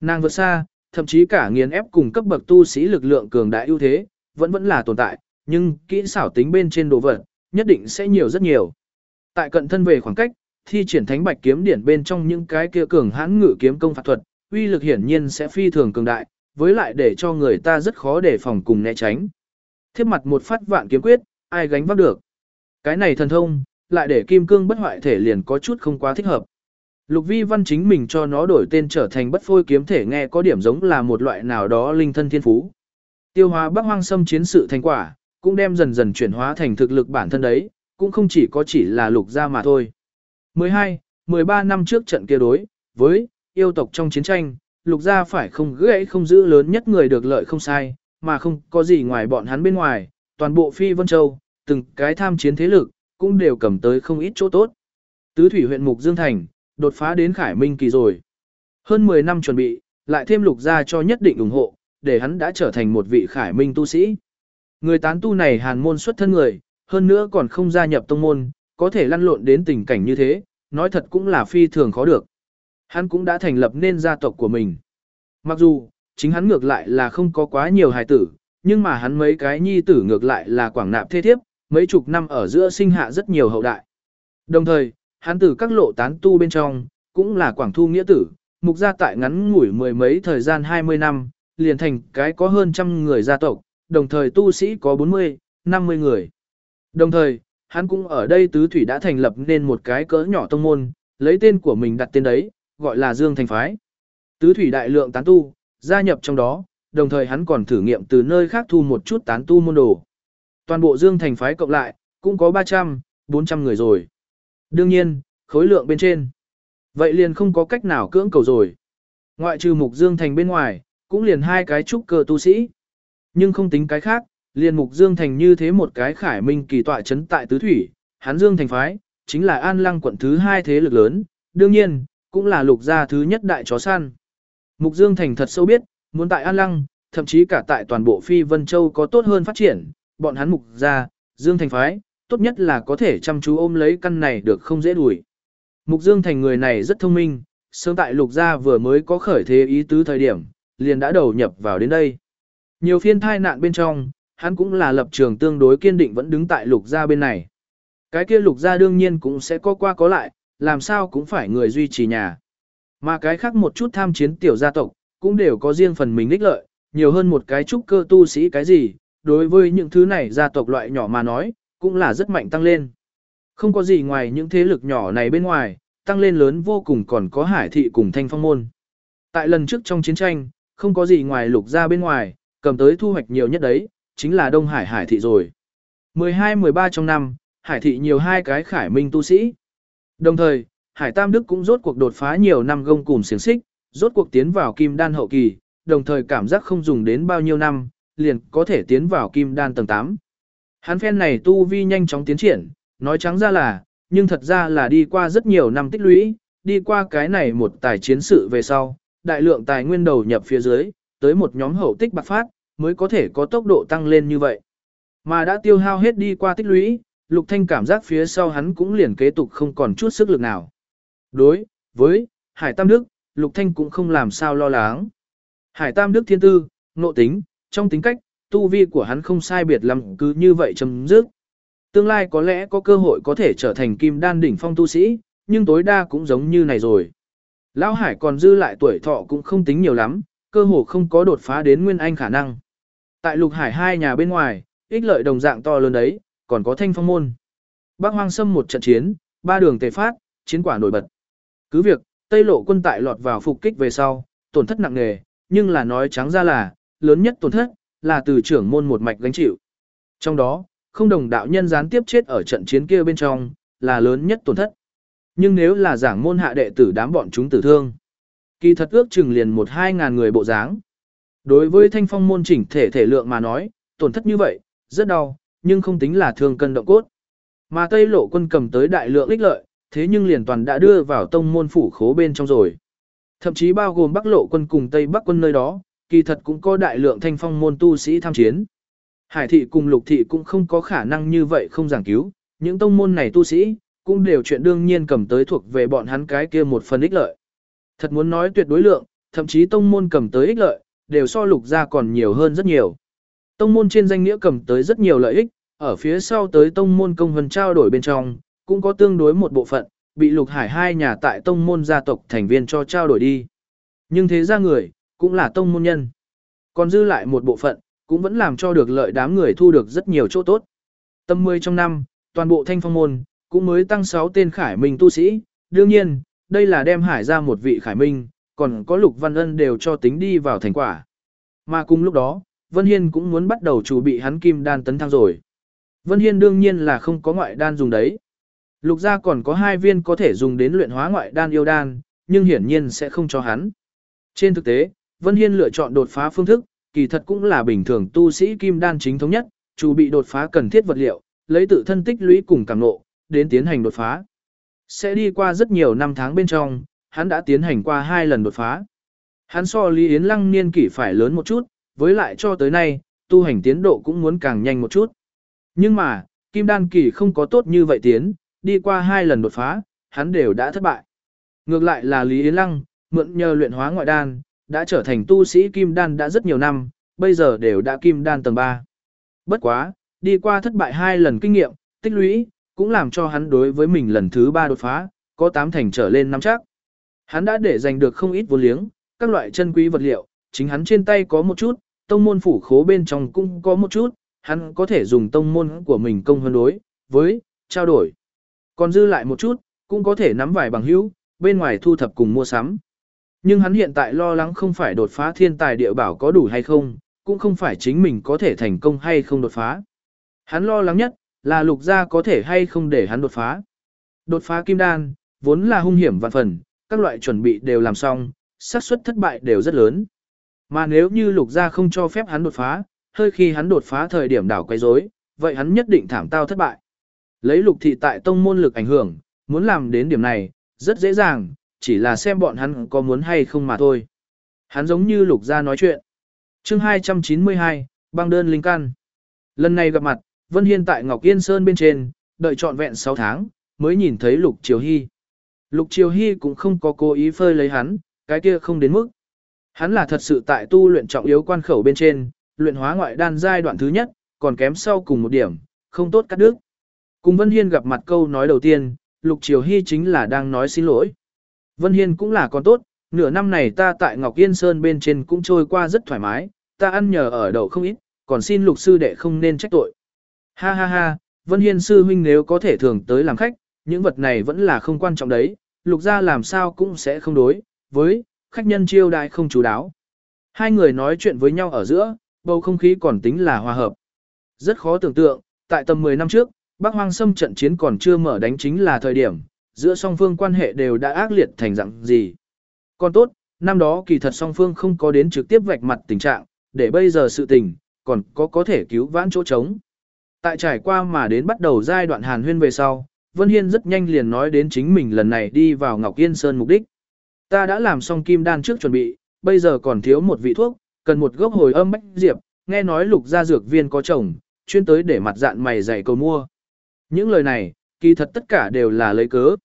Nàng vượt xa, thậm chí cả nghiền ép cùng cấp bậc tu sĩ lực lượng cường đại ưu thế, vẫn vẫn là tồn tại, nhưng kỹ xảo tính bên trên đồ vật, nhất định sẽ nhiều rất nhiều. Tại cận thân về khoảng cách, thi triển thánh bạch kiếm điển bên trong những cái kia cường hãn ngự kiếm công phạt thuật, uy lực hiển nhiên sẽ phi thường cường đại, với lại để cho người ta rất khó để phòng cùng né tránh. Thiếp mặt một phát vạn kiếm quyết, ai gánh vác được. Cái này thần thông, lại để kim cương bất hoại thể liền có chút không quá thích hợp. Lục vi văn chính mình cho nó đổi tên trở thành bất phôi kiếm thể nghe có điểm giống là một loại nào đó linh thân thiên phú. Tiêu hóa bắc hoang xâm chiến sự thành quả, cũng đem dần dần chuyển hóa thành thực lực bản thân đấy, cũng không chỉ có chỉ là lục gia mà thôi. 12, 13 năm trước trận kia đối, với yêu tộc trong chiến tranh, lục gia phải không gãy không giữ lớn nhất người được lợi không sai, mà không có gì ngoài bọn hắn bên ngoài, toàn bộ phi vân châu, từng cái tham chiến thế lực, cũng đều cầm tới không ít chỗ tốt. Tứ thủy huyện Mục Dương Thành, đột phá đến Khải Minh kỳ rồi. Hơn 10 năm chuẩn bị, lại thêm lục gia cho nhất định ủng hộ, để hắn đã trở thành một vị Khải Minh tu sĩ. Người tán tu này hàn môn xuất thân người, hơn nữa còn không gia nhập tông môn, có thể lăn lộn đến tình cảnh như thế, nói thật cũng là phi thường khó được. Hắn cũng đã thành lập nên gia tộc của mình. Mặc dù, chính hắn ngược lại là không có quá nhiều hài tử, nhưng mà hắn mấy cái nhi tử ngược lại là quảng nạp thế thiếp, mấy chục năm ở giữa sinh hạ rất nhiều hậu đại. Đồng thời, hắn từ các lộ tán tu bên trong, cũng là quảng thu nghĩa tử, mục gia tại ngắn ngủi mười mấy thời gian 20 năm, liền thành cái có hơn trăm người gia tộc, đồng thời tu sĩ có 40, 50 người. Đồng thời, hắn cũng ở đây tứ thủy đã thành lập nên một cái cỡ nhỏ tông môn, lấy tên của mình đặt tên đấy, gọi là Dương Thành Phái. Tứ thủy đại lượng tán tu, gia nhập trong đó, đồng thời hắn còn thử nghiệm từ nơi khác thu một chút tán tu môn đồ. Toàn bộ Dương Thành Phái cộng lại, cũng có 300, 400 người rồi. Đương nhiên, khối lượng bên trên. Vậy liền không có cách nào cưỡng cầu rồi. Ngoại trừ mục Dương Thành bên ngoài, cũng liền hai cái trúc cơ tu sĩ. Nhưng không tính cái khác, liền mục Dương Thành như thế một cái khải minh kỳ tọa chấn tại tứ thủy, hắn Dương Thành phái, chính là an lăng quận thứ hai thế lực lớn, đương nhiên, cũng là lục gia thứ nhất đại chó săn. Mục Dương Thành thật sâu biết, muốn tại an lăng, thậm chí cả tại toàn bộ phi vân châu có tốt hơn phát triển, bọn hắn mục gia, Dương Thành phái, tốt nhất là có thể chăm chú ôm lấy căn này được không dễ đuổi. Mục Dương Thành người này rất thông minh, sớm tại lục gia vừa mới có khởi thế ý tứ thời điểm, liền đã đầu nhập vào đến đây. Nhiều phiên thai nạn bên trong, hắn cũng là lập trường tương đối kiên định vẫn đứng tại lục gia bên này. Cái kia lục gia đương nhiên cũng sẽ có qua có lại, làm sao cũng phải người duy trì nhà. Mà cái khác một chút tham chiến tiểu gia tộc, cũng đều có riêng phần mình ích lợi, nhiều hơn một cái trúc cơ tu sĩ cái gì, đối với những thứ này gia tộc loại nhỏ mà nói, cũng là rất mạnh tăng lên. Không có gì ngoài những thế lực nhỏ này bên ngoài, tăng lên lớn vô cùng còn có hải thị cùng thanh phong môn. Tại lần trước trong chiến tranh, không có gì ngoài lục gia bên ngoài, cầm tới thu hoạch nhiều nhất đấy, chính là Đông Hải Hải thị rồi. 12-13 trong năm, Hải thị nhiều hai cái khải minh tu sĩ. Đồng thời, Hải Tam Đức cũng rốt cuộc đột phá nhiều năm gông cùng xiềng xích, rốt cuộc tiến vào kim đan hậu kỳ, đồng thời cảm giác không dùng đến bao nhiêu năm, liền có thể tiến vào kim đan tầng 8. Hắn phen này tu vi nhanh chóng tiến triển, nói trắng ra là, nhưng thật ra là đi qua rất nhiều năm tích lũy, đi qua cái này một tài chiến sự về sau, đại lượng tài nguyên đầu nhập phía dưới, tới một nhóm hậu tích bạc phát, mới có thể có tốc độ tăng lên như vậy. Mà đã tiêu hao hết đi qua tích lũy, Lục Thanh cảm giác phía sau hắn cũng liền kế tục không còn chút sức lực nào. Đối với Hải Tam Đức, Lục Thanh cũng không làm sao lo lắng. Hải Tam Đức thiên tư, nộ tính, trong tính cách, tu vi của hắn không sai biệt lắm cứ như vậy chấm dứt. Tương lai có lẽ có cơ hội có thể trở thành kim đan đỉnh phong tu sĩ, nhưng tối đa cũng giống như này rồi. Lão Hải còn dư lại tuổi thọ cũng không tính nhiều lắm, cơ hồ không có đột phá đến nguyên anh khả năng. Tại lục hải hai nhà bên ngoài, ích lợi đồng dạng to lớn đấy, còn có thanh phong môn. Bắc hoang xâm một trận chiến, ba đường tề phát, chiến quả nổi bật. Cứ việc, Tây lộ quân tại lọt vào phục kích về sau, tổn thất nặng nề, nhưng là nói trắng ra là, lớn nhất tổn thất, là từ trưởng môn một mạch gánh chịu. Trong đó, không đồng đạo nhân gián tiếp chết ở trận chiến kia bên trong, là lớn nhất tổn thất. Nhưng nếu là giảng môn hạ đệ tử đám bọn chúng tử thương, kỳ thật ước chừng liền một hai ngàn người bộ dáng. Đối với thanh phong môn chỉnh thể thể lượng mà nói, tổn thất như vậy, rất đau, nhưng không tính là thương cân động cốt. Mà Tây lộ quân cầm tới đại lượng ích lợi, thế nhưng liền toàn đã đưa vào tông môn phủ khố bên trong rồi. Thậm chí bao gồm Bắc lộ quân cùng Tây Bắc quân nơi đó, kỳ thật cũng có đại lượng thanh phong môn tu sĩ tham chiến. Hải thị cùng lục thị cũng không có khả năng như vậy không giảng cứu, những tông môn này tu sĩ, cũng đều chuyện đương nhiên cầm tới thuộc về bọn hắn cái kia một phần ích lợi. Thật muốn nói tuyệt đối lượng, thậm chí tông môn cầm tới ích lợi, đều so lục ra còn nhiều hơn rất nhiều. Tông môn trên danh nghĩa cầm tới rất nhiều lợi ích, ở phía sau tới tông môn công hân trao đổi bên trong, cũng có tương đối một bộ phận, bị lục hải hai nhà tại tông môn gia tộc thành viên cho trao đổi đi. Nhưng thế ra người, cũng là tông môn nhân. Còn dư lại một bộ phận, cũng vẫn làm cho được lợi đám người thu được rất nhiều chỗ tốt. Tâm 10 trong năm, toàn bộ thanh phong môn, cũng mới tăng 6 tên khải minh tu sĩ. Đương nhiên, đây là đem hải ra một vị khải minh, còn có lục văn ân đều cho tính đi vào thành quả. Mà cùng lúc đó, Vân Hiên cũng muốn bắt đầu chuẩn bị hắn kim đan tấn thăng rồi. Vân Hiên đương nhiên là không có ngoại đan dùng đấy. Lục gia còn có hai viên có thể dùng đến luyện hóa ngoại đan yêu đan, nhưng hiển nhiên sẽ không cho hắn. Trên thực tế, Vân Hiên lựa chọn đột phá phương thức, kỳ thật cũng là bình thường tu sĩ kim đan chính thống nhất, chủ bị đột phá cần thiết vật liệu, lấy tự thân tích lũy cùng càng ngộ, đến tiến hành đột phá. Sẽ đi qua rất nhiều năm tháng bên trong, hắn đã tiến hành qua hai lần đột phá. Hắn so Lý Yến Lăng niên kỷ phải lớn một chút, với lại cho tới nay, tu hành tiến độ cũng muốn càng nhanh một chút. Nhưng mà, kim đan kỳ không có tốt như vậy tiến, đi qua hai lần đột phá, hắn đều đã thất bại. Ngược lại là Lý Yến Lăng, mượn nhờ luyện hóa ngoại đan, đã trở thành tu sĩ kim đan đã rất nhiều năm, bây giờ đều đã kim đan tầng 3. Bất quá, đi qua thất bại hai lần kinh nghiệm, tích lũy, cũng làm cho hắn đối với mình lần thứ 3 đột phá, có 8 thành trở lên năm chắc. Hắn đã để giành được không ít vô liếng, các loại chân quý vật liệu, chính hắn trên tay có một chút, tông môn phủ khố bên trong cũng có một chút, hắn có thể dùng tông môn của mình công hơn đối, với, trao đổi. Còn dư lại một chút, cũng có thể nắm vài bằng hữu, bên ngoài thu thập cùng mua sắm. Nhưng hắn hiện tại lo lắng không phải đột phá thiên tài địa bảo có đủ hay không, cũng không phải chính mình có thể thành công hay không đột phá. Hắn lo lắng nhất, là lục gia có thể hay không để hắn đột phá. Đột phá kim đan, vốn là hung hiểm vạn phần, các loại chuẩn bị đều làm xong, xác suất thất bại đều rất lớn. Mà nếu như lục gia không cho phép hắn đột phá, hơi khi hắn đột phá thời điểm đảo quay rối, vậy hắn nhất định thảm tao thất bại. Lấy lục thị tại tông môn lực ảnh hưởng, muốn làm đến điểm này, rất dễ dàng, chỉ là xem bọn hắn có muốn hay không mà thôi. Hắn giống như lục gia nói chuyện. chương 292, băng đơn linh căn. Lần này gặp mặt, Vân Hiên tại Ngọc Yên Sơn bên trên, đợi trọn vẹn 6 tháng, mới nhìn thấy Lục Triều Hy. Lục Triều Hy cũng không có cố ý phơi lấy hắn, cái kia không đến mức. Hắn là thật sự tại tu luyện trọng yếu quan khẩu bên trên, luyện hóa ngoại đan giai đoạn thứ nhất, còn kém sau cùng một điểm, không tốt cắt đứt. Cùng Vân Hiên gặp mặt câu nói đầu tiên, Lục Triều Hy chính là đang nói xin lỗi. Vân Hiên cũng là con tốt, nửa năm này ta tại Ngọc Yên Sơn bên trên cũng trôi qua rất thoải mái, ta ăn nhờ ở đậu không ít, còn xin lục sư đệ không nên trách tội. Ha ha ha, Vân Hiên sư huynh nếu có thể thường tới làm khách, những vật này vẫn là không quan trọng đấy, lục gia làm sao cũng sẽ không đối, với, khách nhân chiêu đại không chú đáo. Hai người nói chuyện với nhau ở giữa, bầu không khí còn tính là hòa hợp. Rất khó tưởng tượng, tại tầm 10 năm trước, Bắc Hoang Sâm trận chiến còn chưa mở đánh chính là thời điểm, giữa song phương quan hệ đều đã ác liệt thành dạng gì. Còn tốt, năm đó kỳ thật song phương không có đến trực tiếp vạch mặt tình trạng, để bây giờ sự tình, còn có có thể cứu vãn chỗ trống. Tại trải qua mà đến bắt đầu giai đoạn hàn huyên về sau, Vân Hiên rất nhanh liền nói đến chính mình lần này đi vào Ngọc Yên Sơn mục đích. Ta đã làm xong kim đan trước chuẩn bị, bây giờ còn thiếu một vị thuốc, cần một gốc hồi âm bách diệp, nghe nói lục gia dược viên có chồng, chuyên tới để mặt dạn mày dạy cầu mua. Những lời này, kỳ thật tất cả đều là lấy cớ.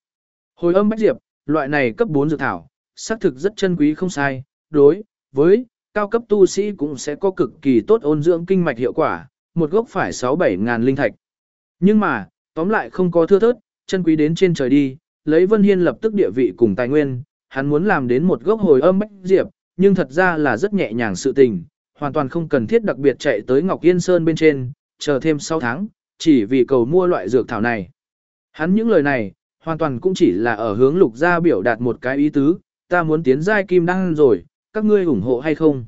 Hồi âm bách diệp, loại này cấp 4 dược thảo, xác thực rất chân quý không sai, đối với cao cấp tu sĩ cũng sẽ có cực kỳ tốt ôn dưỡng kinh mạch hiệu quả, một gốc phải 6-7 ngàn linh thạch. Nhưng mà, tóm lại không có thưa thớt, chân quý đến trên trời đi, lấy Vân Hiên lập tức địa vị cùng tài nguyên, hắn muốn làm đến một gốc hồi âm bách diệp, nhưng thật ra là rất nhẹ nhàng sự tình, hoàn toàn không cần thiết đặc biệt chạy tới Ngọc Yên Sơn bên trên, chờ thêm 6 tháng, chỉ vì cầu mua loại dược thảo này. Hắn những lời này, hoàn toàn cũng chỉ là ở hướng lục gia biểu đạt một cái ý tứ, ta muốn tiến giai kim đăng rồi, các ngươi ủng hộ hay không?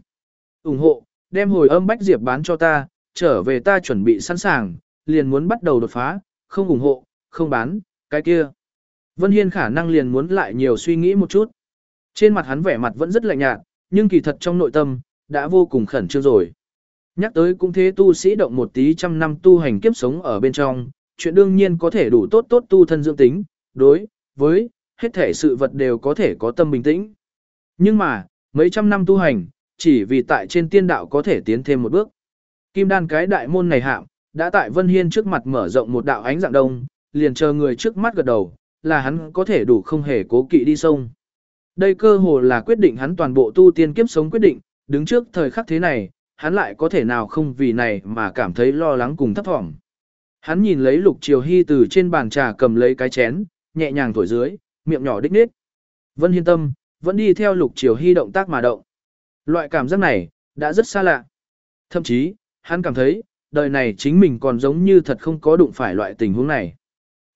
ủng hộ, đem hồi âm bách diệp bán cho ta, trở về ta chuẩn bị sẵn sàng, liền muốn bắt đầu đột phá, không ủng hộ, không bán, cái kia. Vân Hiên khả năng liền muốn lại nhiều suy nghĩ một chút. Trên mặt hắn vẻ mặt vẫn rất lạnh nhạt, nhưng kỳ thật trong nội tâm, đã vô cùng khẩn trương rồi. Nhắc tới cũng thế tu sĩ động một tí trăm năm tu hành kiếp sống ở bên trong, chuyện đương nhiên có thể đủ tốt tốt tu thân dưỡng tính, đối, với, hết thể sự vật đều có thể có tâm bình tĩnh. Nhưng mà, mấy trăm năm tu hành, chỉ vì tại trên tiên đạo có thể tiến thêm một bước. Kim đan cái đại môn này hạm, đã tại Vân Hiên trước mặt mở rộng một đạo ánh dạng đông, liền chờ người trước mắt gật đầu, là hắn có thể đủ không hề cố kỵ đi sông. Đây cơ hồ là quyết định hắn toàn bộ tu tiên kiếp sống quyết định, đứng trước thời khắc thế này, hắn lại có thể nào không vì này mà cảm thấy lo lắng cùng thấp thỏm. Hắn nhìn lấy Lục Triều Hy từ trên bàn trà cầm lấy cái chén, nhẹ nhàng thổi dưới, miệng nhỏ đích nết. Vân Hiên Tâm, vẫn đi theo Lục Triều Hy động tác mà động. Loại cảm giác này, đã rất xa lạ. Thậm chí, hắn cảm thấy, đời này chính mình còn giống như thật không có đụng phải loại tình huống này.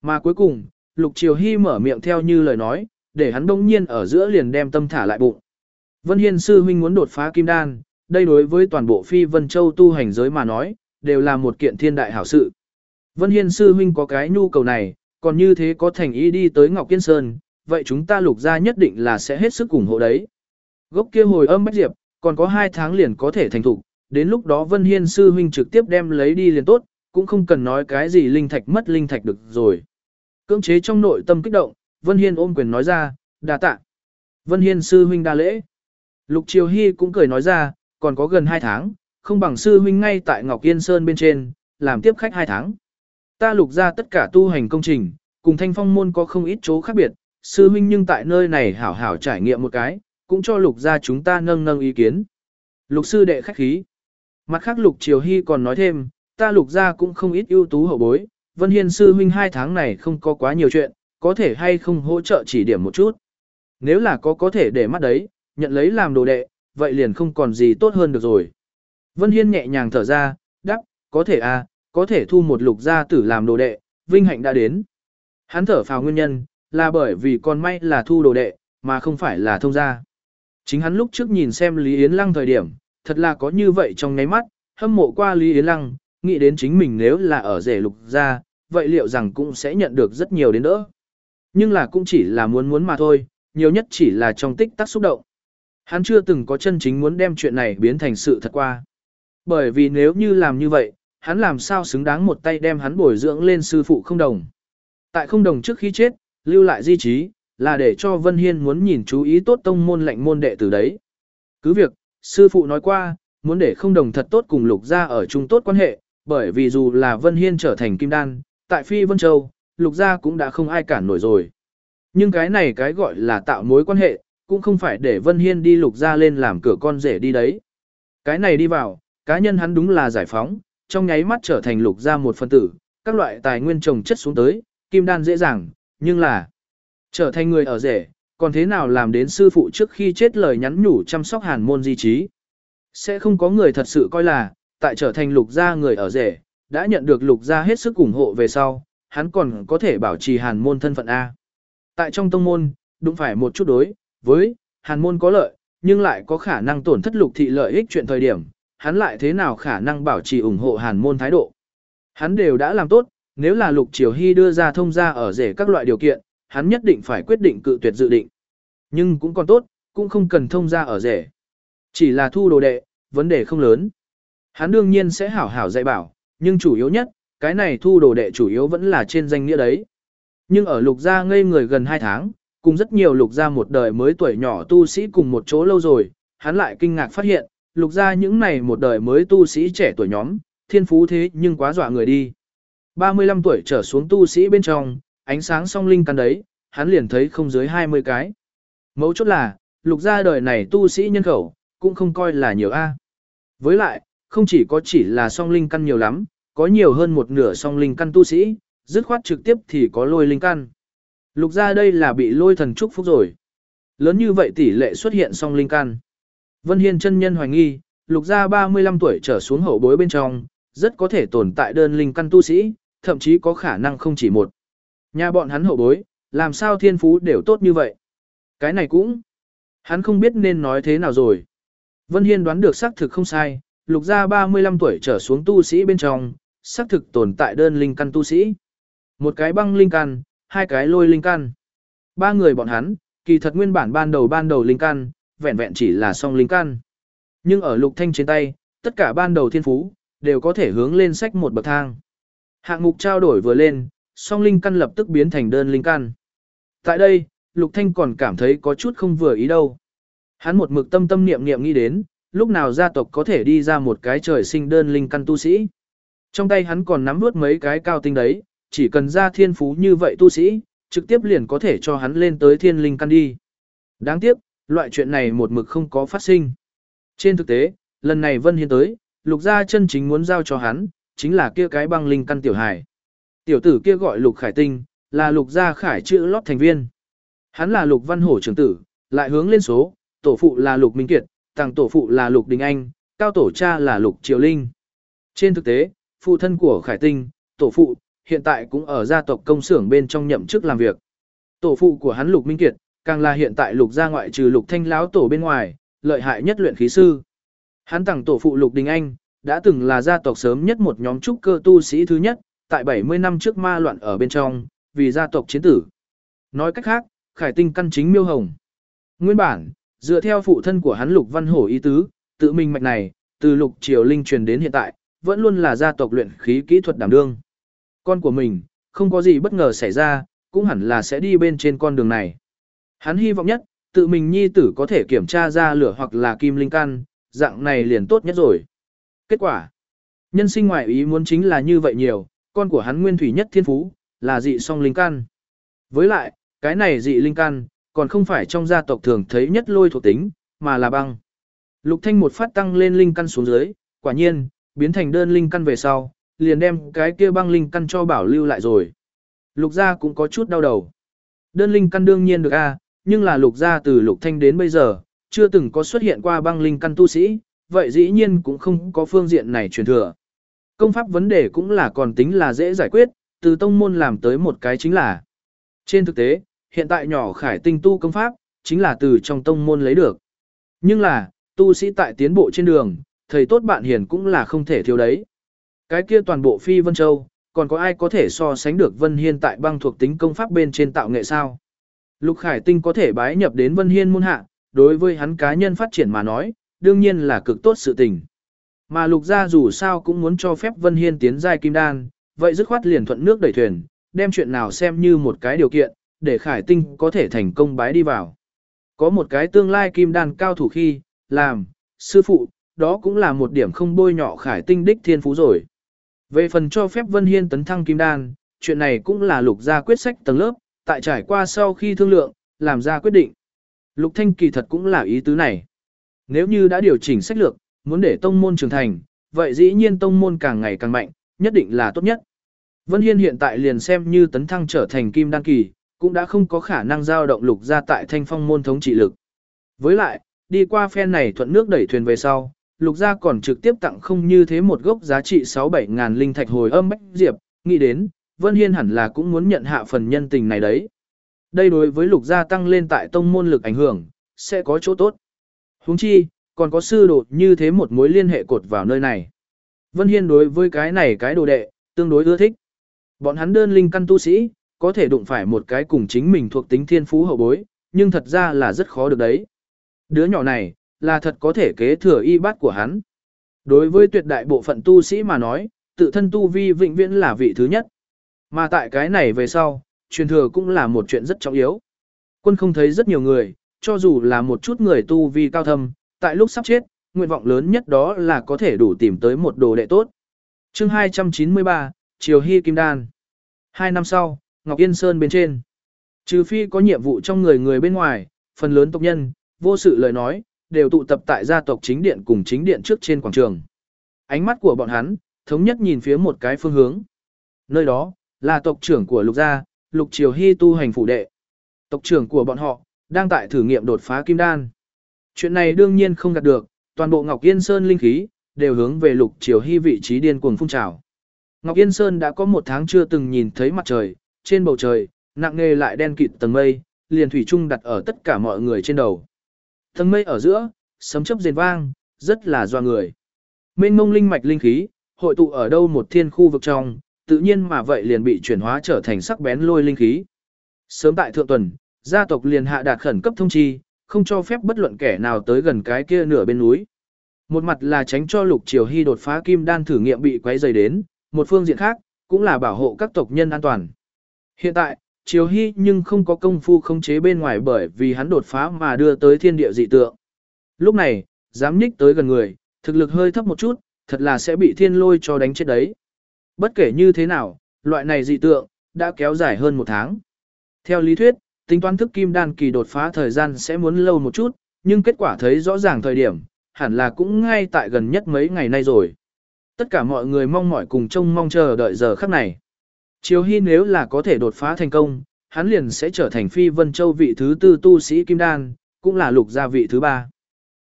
Mà cuối cùng, Lục Triều Hy mở miệng theo như lời nói, để hắn đông nhiên ở giữa liền đem tâm thả lại bụng. Vân Hiên Sư Huynh muốn đột phá kim đan, đây đối với toàn bộ phi Vân Châu tu hành giới mà nói, đều là một kiện thiên đại hảo sự. Vân Hiên Sư Huynh có cái nhu cầu này, còn như thế có thành ý đi tới Ngọc Kiên Sơn, vậy chúng ta lục ra nhất định là sẽ hết sức ủng hộ đấy. Gốc kia hồi âm bách diệp, còn có hai tháng liền có thể thành thục, đến lúc đó Vân Hiên Sư Huynh trực tiếp đem lấy đi liền tốt, cũng không cần nói cái gì linh thạch mất linh thạch được rồi. Cưỡng chế trong nội tâm kích động, Vân Hiên ôm quyền nói ra, đa tạ. Vân Hiên Sư Huynh đa lễ. Lục Triều Hy cũng cười nói ra, còn có gần hai tháng, không bằng Sư Huynh ngay tại Ngọc Yên Sơn bên trên, làm tiếp khách hai tháng. Ta lục ra tất cả tu hành công trình, cùng thanh phong môn có không ít chỗ khác biệt, sư huynh nhưng tại nơi này hảo hảo trải nghiệm một cái, cũng cho lục ra chúng ta nâng nâng ý kiến. Lục sư đệ khách khí. Mặt khác lục triều hy còn nói thêm, ta lục ra cũng không ít ưu tú hậu bối, vân hiên sư huynh hai tháng này không có quá nhiều chuyện, có thể hay không hỗ trợ chỉ điểm một chút. Nếu là có có thể để mắt đấy, nhận lấy làm đồ đệ, vậy liền không còn gì tốt hơn được rồi. Vân Hiên nhẹ nhàng thở ra, đáp, có thể à, có thể thu một lục gia tử làm đồ đệ, vinh hạnh đã đến. Hắn thở phào nguyên nhân, là bởi vì con may là thu đồ đệ, mà không phải là thông gia. Chính hắn lúc trước nhìn xem Lý Yến Lăng thời điểm, thật là có như vậy trong ngáy mắt, hâm mộ qua Lý Yến Lăng, nghĩ đến chính mình nếu là ở rể lục gia, vậy liệu rằng cũng sẽ nhận được rất nhiều đến đỡ. Nhưng là cũng chỉ là muốn muốn mà thôi, nhiều nhất chỉ là trong tích tắc xúc động. Hắn chưa từng có chân chính muốn đem chuyện này biến thành sự thật qua. Bởi vì nếu như làm như vậy, hắn làm sao xứng đáng một tay đem hắn bồi dưỡng lên sư phụ không đồng. Tại không đồng trước khi chết, lưu lại di trí, là để cho Vân Hiên muốn nhìn chú ý tốt tông môn lệnh môn đệ từ đấy. Cứ việc, sư phụ nói qua, muốn để không đồng thật tốt cùng lục gia ở chung tốt quan hệ, bởi vì dù là Vân Hiên trở thành kim đan, tại Phi Vân Châu, lục gia cũng đã không ai cản nổi rồi. Nhưng cái này cái gọi là tạo mối quan hệ, cũng không phải để Vân Hiên đi lục gia lên làm cửa con rể đi đấy. Cái này đi vào, cá nhân hắn đúng là giải phóng, trong nháy mắt trở thành lục gia một phân tử, các loại tài nguyên trồng chất xuống tới, kim đan dễ dàng, nhưng là trở thành người ở rể, còn thế nào làm đến sư phụ trước khi chết lời nhắn nhủ chăm sóc hàn môn di trí. Sẽ không có người thật sự coi là, tại trở thành lục gia người ở rể, đã nhận được lục gia hết sức ủng hộ về sau, hắn còn có thể bảo trì hàn môn thân phận A. Tại trong tông môn, đúng phải một chút đối, với, hàn môn có lợi, nhưng lại có khả năng tổn thất lục thị lợi ích chuyện thời điểm, hắn lại thế nào khả năng bảo trì ủng hộ hàn môn thái độ. Hắn đều đã làm tốt, nếu là lục triều hy đưa ra thông ra ở rể các loại điều kiện, hắn nhất định phải quyết định cự tuyệt dự định. Nhưng cũng còn tốt, cũng không cần thông ra ở rể. Chỉ là thu đồ đệ, vấn đề không lớn. Hắn đương nhiên sẽ hảo hảo dạy bảo, nhưng chủ yếu nhất, cái này thu đồ đệ chủ yếu vẫn là trên danh nghĩa đấy. Nhưng ở lục gia ngây người gần 2 tháng, cùng rất nhiều lục gia một đời mới tuổi nhỏ tu sĩ cùng một chỗ lâu rồi, hắn lại kinh ngạc phát hiện, lục ra những này một đời mới tu sĩ trẻ tuổi nhóm, thiên phú thế nhưng quá dọa người đi. 35 tuổi trở xuống tu sĩ bên trong, ánh sáng song linh căn đấy, hắn liền thấy không dưới 20 cái. Mấu chốt là, lục ra đời này tu sĩ nhân khẩu, cũng không coi là nhiều A. Với lại, không chỉ có chỉ là song linh căn nhiều lắm, có nhiều hơn một nửa song linh căn tu sĩ, dứt khoát trực tiếp thì có lôi linh căn. Lục ra đây là bị lôi thần chúc phúc rồi. Lớn như vậy tỷ lệ xuất hiện song linh căn. Vân Hiên chân nhân hoài nghi, lục gia 35 tuổi trở xuống hậu bối bên trong, rất có thể tồn tại đơn linh căn tu sĩ, thậm chí có khả năng không chỉ một. Nhà bọn hắn hậu bối, làm sao thiên phú đều tốt như vậy? Cái này cũng, hắn không biết nên nói thế nào rồi. Vân Hiên đoán được xác thực không sai, lục gia 35 tuổi trở xuống tu sĩ bên trong, xác thực tồn tại đơn linh căn tu sĩ. Một cái băng linh căn, hai cái lôi linh căn. Ba người bọn hắn, kỳ thật nguyên bản ban đầu ban đầu linh căn, vẹn vẹn chỉ là song linh căn. Nhưng ở lục thanh trên tay, tất cả ban đầu thiên phú, đều có thể hướng lên sách một bậc thang. Hạng mục trao đổi vừa lên, song linh căn lập tức biến thành đơn linh căn. Tại đây, lục thanh còn cảm thấy có chút không vừa ý đâu. Hắn một mực tâm tâm niệm niệm nghĩ đến, lúc nào gia tộc có thể đi ra một cái trời sinh đơn linh căn tu sĩ. Trong tay hắn còn nắm nuốt mấy cái cao tinh đấy, chỉ cần ra thiên phú như vậy tu sĩ, trực tiếp liền có thể cho hắn lên tới thiên linh căn đi. Đáng tiếc, loại chuyện này một mực không có phát sinh. Trên thực tế, lần này Vân Hiên tới, lục gia chân chính muốn giao cho hắn, chính là kia cái băng linh căn tiểu Hải. Tiểu tử kia gọi lục khải tinh, là lục gia khải chữ lót thành viên. Hắn là lục văn hổ trưởng tử, lại hướng lên số, tổ phụ là lục minh kiệt, tàng tổ phụ là lục đình anh, cao tổ cha là lục triều linh. Trên thực tế, phụ thân của khải tinh, tổ phụ, hiện tại cũng ở gia tộc công xưởng bên trong nhậm chức làm việc. Tổ phụ của hắn lục minh kiệt, càng là hiện tại lục gia ngoại trừ lục thanh lão tổ bên ngoài, lợi hại nhất luyện khí sư. Hắn tặng tổ phụ Lục Đình Anh, đã từng là gia tộc sớm nhất một nhóm trúc cơ tu sĩ thứ nhất, tại 70 năm trước ma loạn ở bên trong, vì gia tộc chiến tử. Nói cách khác, khải tinh căn chính miêu hồng. Nguyên bản, dựa theo phụ thân của hắn Lục Văn Hổ ý tứ, tự mình mạch này, từ Lục Triều Linh truyền đến hiện tại, vẫn luôn là gia tộc luyện khí kỹ thuật đảm đương. Con của mình, không có gì bất ngờ xảy ra, cũng hẳn là sẽ đi bên trên con đường này. Hắn hy vọng nhất, tự mình nhi tử có thể kiểm tra ra lửa hoặc là kim linh căn, dạng này liền tốt nhất rồi. Kết quả, nhân sinh ngoại ý muốn chính là như vậy nhiều, con của hắn nguyên thủy nhất thiên phú, là dị song linh căn. Với lại, cái này dị linh căn, còn không phải trong gia tộc thường thấy nhất lôi thuộc tính, mà là băng. Lục Thanh một phát tăng lên linh căn xuống dưới, quả nhiên, biến thành đơn linh căn về sau, liền đem cái kia băng linh căn cho bảo lưu lại rồi. Lục gia cũng có chút đau đầu. Đơn linh căn đương nhiên được a, nhưng là lục gia từ lục thanh đến bây giờ, chưa từng có xuất hiện qua băng linh căn tu sĩ, vậy dĩ nhiên cũng không có phương diện này truyền thừa. Công pháp vấn đề cũng là còn tính là dễ giải quyết, từ tông môn làm tới một cái chính là. Trên thực tế, hiện tại nhỏ khải tinh tu công pháp, chính là từ trong tông môn lấy được. Nhưng là, tu sĩ tại tiến bộ trên đường, thầy tốt bạn hiền cũng là không thể thiếu đấy. Cái kia toàn bộ phi Vân Châu, còn có ai có thể so sánh được Vân Hiên tại băng thuộc tính công pháp bên trên tạo nghệ sao? Lục Khải Tinh có thể bái nhập đến Vân Hiên môn hạ, đối với hắn cá nhân phát triển mà nói, đương nhiên là cực tốt sự tình. Mà Lục gia dù sao cũng muốn cho phép Vân Hiên tiến giai kim đan, vậy dứt khoát liền thuận nước đẩy thuyền, đem chuyện nào xem như một cái điều kiện, để Khải Tinh có thể thành công bái đi vào. Có một cái tương lai kim đan cao thủ khi, làm, sư phụ, đó cũng là một điểm không bôi nhọ Khải Tinh đích thiên phú rồi. Về phần cho phép Vân Hiên tấn thăng kim đan, chuyện này cũng là lục gia quyết sách tầng lớp, tại trải qua sau khi thương lượng, làm ra quyết định. Lục Thanh kỳ thật cũng là ý tứ này. Nếu như đã điều chỉnh sách lược, muốn để tông môn trưởng thành, vậy dĩ nhiên tông môn càng ngày càng mạnh, nhất định là tốt nhất. Vân Hiên hiện tại liền xem như tấn thăng trở thành kim đan kỳ, cũng đã không có khả năng giao động lục gia tại thanh phong môn thống trị lực. Với lại, đi qua phen này thuận nước đẩy thuyền về sau, lục gia còn trực tiếp tặng không như thế một gốc giá trị 6-7 ngàn linh thạch hồi âm bách diệp, nghĩ đến, Vân Hiên hẳn là cũng muốn nhận hạ phần nhân tình này đấy. Đây đối với lục gia tăng lên tại tông môn lực ảnh hưởng, sẽ có chỗ tốt. Huống chi, còn có sư đồ như thế một mối liên hệ cột vào nơi này. Vân Hiên đối với cái này cái đồ đệ, tương đối ưa thích. Bọn hắn đơn linh căn tu sĩ, có thể đụng phải một cái cùng chính mình thuộc tính thiên phú hậu bối, nhưng thật ra là rất khó được đấy. Đứa nhỏ này, là thật có thể kế thừa y bát của hắn. Đối với tuyệt đại bộ phận tu sĩ mà nói, tự thân tu vi vĩnh viễn là vị thứ nhất. Mà tại cái này về sau, truyền thừa cũng là một chuyện rất trọng yếu. Quân không thấy rất nhiều người, cho dù là một chút người tu vi cao thâm, tại lúc sắp chết, nguyện vọng lớn nhất đó là có thể đủ tìm tới một đồ đệ tốt. chương 293, Triều Hy Kim Đan. Hai năm sau, Ngọc Yên Sơn bên trên. Trừ phi có nhiệm vụ trong người người bên ngoài, phần lớn tộc nhân, vô sự lời nói, đều tụ tập tại gia tộc chính điện cùng chính điện trước trên quảng trường. Ánh mắt của bọn hắn, thống nhất nhìn phía một cái phương hướng. Nơi đó, là tộc trưởng của lục gia, lục triều hy tu hành phủ đệ. Tộc trưởng của bọn họ, đang tại thử nghiệm đột phá kim đan. Chuyện này đương nhiên không gạt được, toàn bộ Ngọc Yên Sơn linh khí, đều hướng về lục triều hy vị trí điên cuồng phun trào. Ngọc Yên Sơn đã có một tháng chưa từng nhìn thấy mặt trời, trên bầu trời, nặng nề lại đen kịt tầng mây, liền thủy chung đặt ở tất cả mọi người trên đầu. Tầng mây ở giữa, sấm chớp rền vang, rất là doa người. Mênh mông linh mạch linh khí, hội tụ ở đâu một thiên khu vực trong, tự nhiên mà vậy liền bị chuyển hóa trở thành sắc bén lôi linh khí. Sớm tại thượng tuần, gia tộc liền hạ đạt khẩn cấp thông chi, không cho phép bất luận kẻ nào tới gần cái kia nửa bên núi. Một mặt là tránh cho Lục Triều Hy đột phá kim đan thử nghiệm bị quấy rầy đến, một phương diện khác, cũng là bảo hộ các tộc nhân an toàn. Hiện tại, Triều Hy nhưng không có công phu khống chế bên ngoài bởi vì hắn đột phá mà đưa tới thiên địa dị tượng. Lúc này, dám nhích tới gần người, thực lực hơi thấp một chút, thật là sẽ bị thiên lôi cho đánh chết đấy. Bất kể như thế nào, loại này dị tượng, đã kéo dài hơn một tháng. Theo lý thuyết, tính toán thức kim đan kỳ đột phá thời gian sẽ muốn lâu một chút, nhưng kết quả thấy rõ ràng thời điểm, hẳn là cũng ngay tại gần nhất mấy ngày nay rồi. Tất cả mọi người mong mỏi cùng trông mong chờ đợi giờ khắc này. Triều Hy nếu là có thể đột phá thành công, hắn liền sẽ trở thành phi vân châu vị thứ tư tu sĩ kim đan, cũng là lục gia vị thứ ba.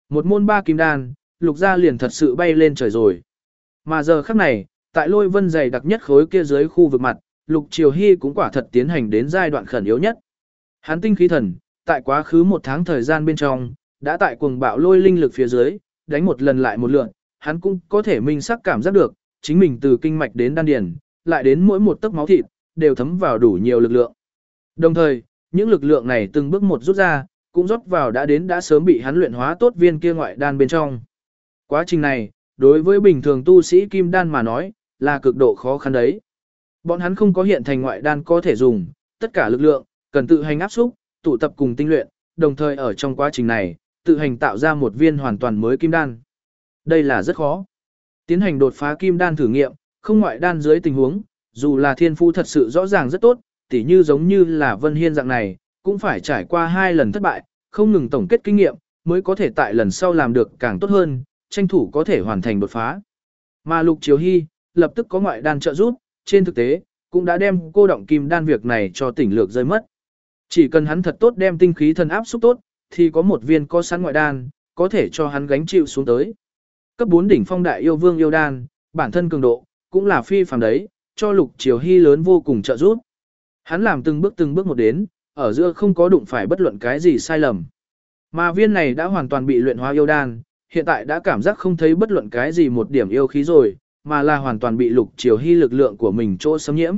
Một môn ba kim đan, lục gia liền thật sự bay lên trời rồi. Mà giờ khắc này, tại lôi vân dày đặc nhất khối kia dưới khu vực mặt, lục triều hy cũng quả thật tiến hành đến giai đoạn khẩn yếu nhất. Hắn tinh khí thần, tại quá khứ một tháng thời gian bên trong, đã tại cuồng bạo lôi linh lực phía dưới, đánh một lần lại một lượn, hắn cũng có thể minh sắc cảm giác được, chính mình từ kinh mạch đến đan điền, lại đến mỗi một tấc máu thịt, đều thấm vào đủ nhiều lực lượng. Đồng thời, những lực lượng này từng bước một rút ra, cũng rót vào đã đến đã sớm bị hắn luyện hóa tốt viên kia ngoại đan bên trong. Quá trình này, đối với bình thường tu sĩ kim đan mà nói, là cực độ khó khăn đấy. Bọn hắn không có hiện thành ngoại đan có thể dùng, tất cả lực lượng, cần tự hành áp xúc, tụ tập cùng tinh luyện, đồng thời ở trong quá trình này, tự hành tạo ra một viên hoàn toàn mới kim đan. Đây là rất khó. Tiến hành đột phá kim đan thử nghiệm, không ngoại đan dưới tình huống, dù là thiên phu thật sự rõ ràng rất tốt, tỉ như giống như là Vân Hiên dạng này, cũng phải trải qua hai lần thất bại, không ngừng tổng kết kinh nghiệm, mới có thể tại lần sau làm được càng tốt hơn, tranh thủ có thể hoàn thành đột phá. Mà Lục Chiếu Hy, lập tức có ngoại đan trợ giúp, trên thực tế, cũng đã đem cô động kim đan việc này cho tỉnh lược rơi mất. Chỉ cần hắn thật tốt đem tinh khí thần áp xúc tốt, thì có một viên có sẵn ngoại đan, có thể cho hắn gánh chịu xuống tới. Cấp 4 đỉnh phong đại yêu vương yêu đan, bản thân cường độ, cũng là phi phàm đấy, cho lục triều hy lớn vô cùng trợ giúp. Hắn làm từng bước từng bước một đến, ở giữa không có đụng phải bất luận cái gì sai lầm. Mà viên này đã hoàn toàn bị luyện hóa yêu đan, hiện tại đã cảm giác không thấy bất luận cái gì một điểm yêu khí rồi, mà là hoàn toàn bị lục triều hy lực lượng của mình chỗ xâm nhiễm.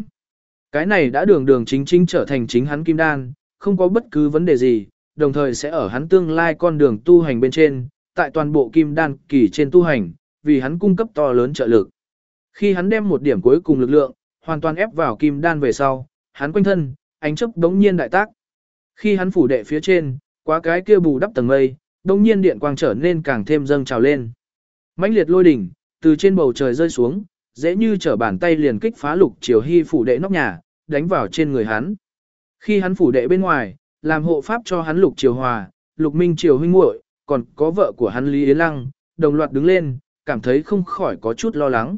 Cái này đã đường đường chính chính trở thành chính hắn kim đan, không có bất cứ vấn đề gì, đồng thời sẽ ở hắn tương lai con đường tu hành bên trên, tại toàn bộ kim đan kỳ trên tu hành, vì hắn cung cấp to lớn trợ lực. Khi hắn đem một điểm cuối cùng lực lượng, hoàn toàn ép vào kim đan về sau, hắn quanh thân, ánh chớp đống nhiên đại tác. Khi hắn phủ đệ phía trên, quá cái kia bù đắp tầng mây, đống nhiên điện quang trở nên càng thêm dâng trào lên. mãnh liệt lôi đỉnh, từ trên bầu trời rơi xuống, dễ như trở bàn tay liền kích phá lục triều hy phủ đệ nóc nhà, đánh vào trên người hắn. Khi hắn phủ đệ bên ngoài, làm hộ pháp cho hắn lục triều hòa, lục minh triều huynh muội, còn có vợ của hắn Lý Yến Lăng, đồng loạt đứng lên, cảm thấy không khỏi có chút lo lắng.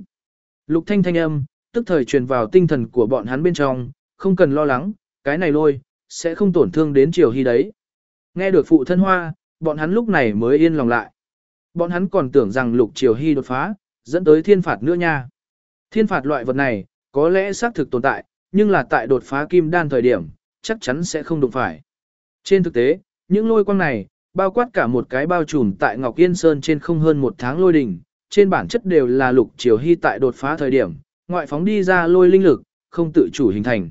Lục thanh thanh âm, tức thời truyền vào tinh thần của bọn hắn bên trong, không cần lo lắng, cái này lôi, sẽ không tổn thương đến triều hy đấy. Nghe được phụ thân hoa, bọn hắn lúc này mới yên lòng lại. Bọn hắn còn tưởng rằng lục triều hy đột phá, dẫn tới thiên phạt nữa nha. Thiên phạt loại vật này, có lẽ xác thực tồn tại, nhưng là tại đột phá kim đan thời điểm, chắc chắn sẽ không đụng phải. Trên thực tế, những lôi quang này, bao quát cả một cái bao trùm tại Ngọc Yên Sơn trên không hơn một tháng lôi đỉnh, trên bản chất đều là lục triều hy tại đột phá thời điểm, ngoại phóng đi ra lôi linh lực, không tự chủ hình thành.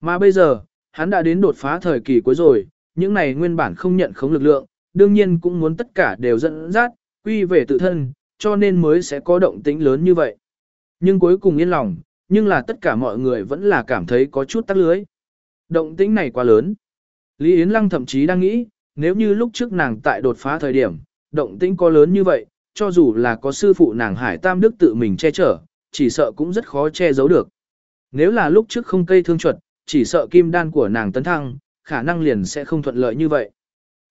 Mà bây giờ, hắn đã đến đột phá thời kỳ cuối rồi, những này nguyên bản không nhận khống lực lượng, đương nhiên cũng muốn tất cả đều dẫn dắt, quy về tự thân, cho nên mới sẽ có động tĩnh lớn như vậy. Nhưng cuối cùng yên lòng, nhưng là tất cả mọi người vẫn là cảm thấy có chút tắc lưới. Động tĩnh này quá lớn. Lý Yến Lăng thậm chí đang nghĩ, nếu như lúc trước nàng tại đột phá thời điểm, động tĩnh có lớn như vậy, cho dù là có sư phụ nàng Hải Tam Đức tự mình che chở, chỉ sợ cũng rất khó che giấu được. Nếu là lúc trước không cây thương chuẩn, chỉ sợ kim đan của nàng tấn thăng, khả năng liền sẽ không thuận lợi như vậy.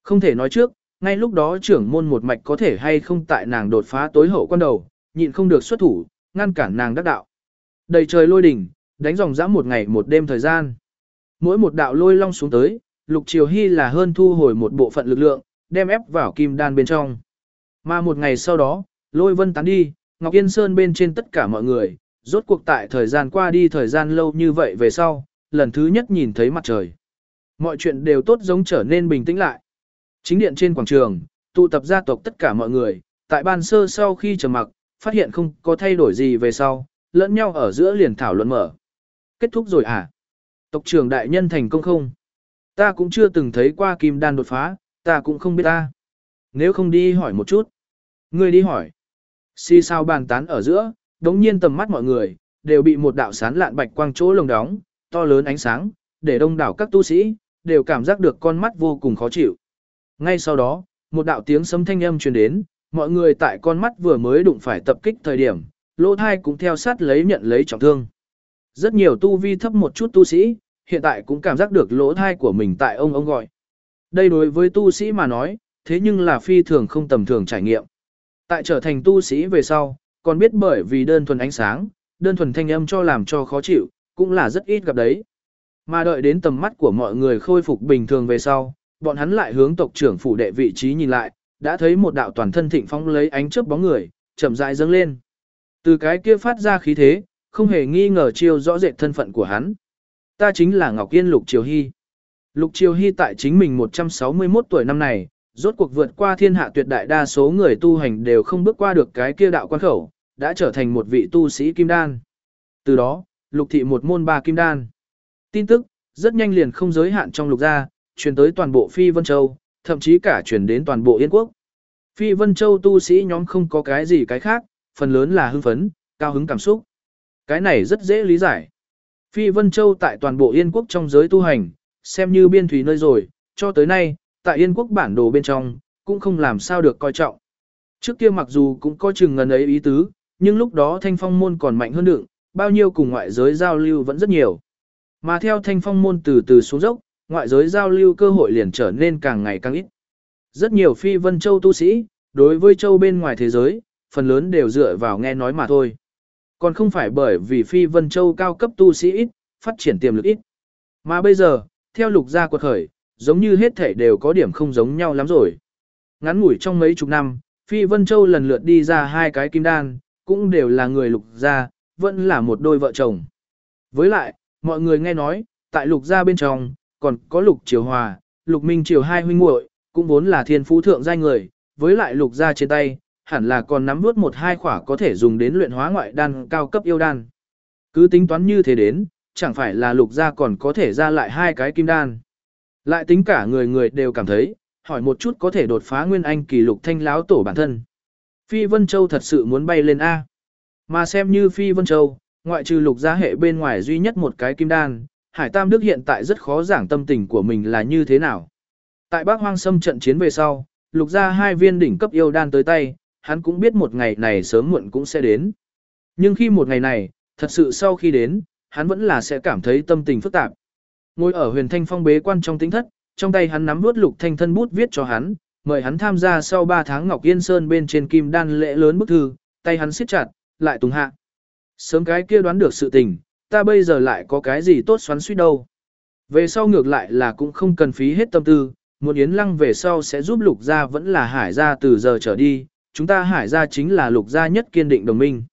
Không thể nói trước, ngay lúc đó trưởng môn một mạch có thể hay không tại nàng đột phá tối hậu quan đầu, nhịn không được xuất thủ, ngăn cản nàng đắc đạo. Đầy trời lôi đỉnh, đánh dòng dã một ngày một đêm thời gian. Mỗi một đạo lôi long xuống tới, Lục Triều Hy là hơn thu hồi một bộ phận lực lượng, đem ép vào kim đan bên trong. Mà một ngày sau đó, lôi vân tán đi, Ngọc Yên Sơn bên trên tất cả mọi người, rốt cuộc tại thời gian qua đi thời gian lâu như vậy về sau, lần thứ nhất nhìn thấy mặt trời. Mọi chuyện đều tốt giống trở nên bình tĩnh lại. Chính điện trên quảng trường, tụ tập gia tộc tất cả mọi người, tại ban sơ sau khi trầm mặc, phát hiện không có thay đổi gì về sau, lẫn nhau ở giữa liền thảo luận mở. Kết thúc rồi à? Tộc trưởng đại nhân thành công không? Ta cũng chưa từng thấy qua kim đan đột phá, ta cũng không biết ta. Nếu không đi hỏi một chút. Ngươi đi hỏi. Si sao bàn tán ở giữa, đống nhiên tầm mắt mọi người, đều bị một đạo sán lạn bạch quang chỗ lồng đóng, to lớn ánh sáng, để đông đảo các tu sĩ, đều cảm giác được con mắt vô cùng khó chịu. Ngay sau đó, một đạo tiếng sấm thanh âm truyền đến, mọi người tại con mắt vừa mới đụng phải tập kích thời điểm, lỗ thai cũng theo sát lấy nhận lấy trọng thương. Rất nhiều tu vi thấp một chút tu sĩ, hiện tại cũng cảm giác được lỗ thai của mình tại ông ông gọi. Đây đối với tu sĩ mà nói, thế nhưng là phi thường không tầm thường trải nghiệm. Tại trở thành tu sĩ về sau, còn biết bởi vì đơn thuần ánh sáng, đơn thuần thanh âm cho làm cho khó chịu, cũng là rất ít gặp đấy. Mà đợi đến tầm mắt của mọi người khôi phục bình thường về sau, bọn hắn lại hướng tộc trưởng phủ đệ vị trí nhìn lại, đã thấy một đạo toàn thân thịnh phong lấy ánh chớp bóng người, chậm rãi dâng lên. Từ cái kia phát ra khí thế, không hề nghi ngờ chiêu rõ rệt thân phận của hắn. Ta chính là Ngọc Yên Lục Triều Hy. Lục Triều Hy tại chính mình 161 tuổi năm này, rốt cuộc vượt qua thiên hạ tuyệt đại đa số người tu hành đều không bước qua được cái kia đạo quan khẩu, đã trở thành một vị tu sĩ kim đan. Từ đó, lục thị một môn ba kim đan. Tin tức, rất nhanh liền không giới hạn trong lục gia, truyền tới toàn bộ Phi Vân Châu, thậm chí cả truyền đến toàn bộ Yên Quốc. Phi Vân Châu tu sĩ nhóm không có cái gì cái khác, phần lớn là hưng phấn, cao hứng cảm xúc. Cái này rất dễ lý giải. Phi Vân Châu tại toàn bộ Yên Quốc trong giới tu hành, xem như biên thủy nơi rồi, cho tới nay, tại Yên Quốc bản đồ bên trong, cũng không làm sao được coi trọng. Trước kia mặc dù cũng có chừng ngần ấy ý tứ, nhưng lúc đó thanh phong môn còn mạnh hơn đựng, bao nhiêu cùng ngoại giới giao lưu vẫn rất nhiều. Mà theo thanh phong môn từ từ xuống dốc, ngoại giới giao lưu cơ hội liền trở nên càng ngày càng ít. Rất nhiều phi vân châu tu sĩ, đối với châu bên ngoài thế giới, phần lớn đều dựa vào nghe nói mà thôi. Còn không phải bởi vì phi vân châu cao cấp tu sĩ ít, phát triển tiềm lực ít. Mà bây giờ, theo lục gia quật khởi, giống như hết thể đều có điểm không giống nhau lắm rồi. Ngắn ngủi trong mấy chục năm, phi vân châu lần lượt đi ra hai cái kim đan, cũng đều là người lục gia, vẫn là một đôi vợ chồng. Với lại, mọi người nghe nói, tại lục gia bên trong, còn có lục triều hòa, lục minh triều hai huynh muội cũng vốn là thiên phú thượng giai người, với lại lục gia trên tay, hẳn là còn nắm nuốt một hai khỏa có thể dùng đến luyện hóa ngoại đan cao cấp yêu đan. Cứ tính toán như thế đến, chẳng phải là lục gia còn có thể ra lại hai cái kim đan. Lại tính cả người người đều cảm thấy, hỏi một chút có thể đột phá nguyên anh kỳ lục thanh láo tổ bản thân. Phi Vân Châu thật sự muốn bay lên A. Mà xem như Phi Vân Châu, ngoại trừ lục gia hệ bên ngoài duy nhất một cái kim đan, Hải Tam Đức hiện tại rất khó giảng tâm tình của mình là như thế nào. Tại Bắc Hoang Sâm trận chiến về sau, lục ra hai viên đỉnh cấp yêu đan tới tay, hắn cũng biết một ngày này sớm muộn cũng sẽ đến. Nhưng khi một ngày này, thật sự sau khi đến, hắn vẫn là sẽ cảm thấy tâm tình phức tạp. Ngồi ở huyền thanh phong bế quan trong tính thất, trong tay hắn nắm vuốt lục thanh thân bút viết cho hắn, mời hắn tham gia sau 3 tháng Ngọc Yên Sơn bên trên kim đan lễ lớn bức thư, tay hắn siết chặt, lại tùng hạ. Sớm cái kia đoán được sự tình, ta bây giờ lại có cái gì tốt xoắn suýt đâu. Về sau ngược lại là cũng không cần phí hết tâm tư, muốn Yến Lăng về sau sẽ giúp lục gia vẫn là hải gia từ giờ trở đi, chúng ta hải gia chính là lục gia nhất kiên định đồng minh.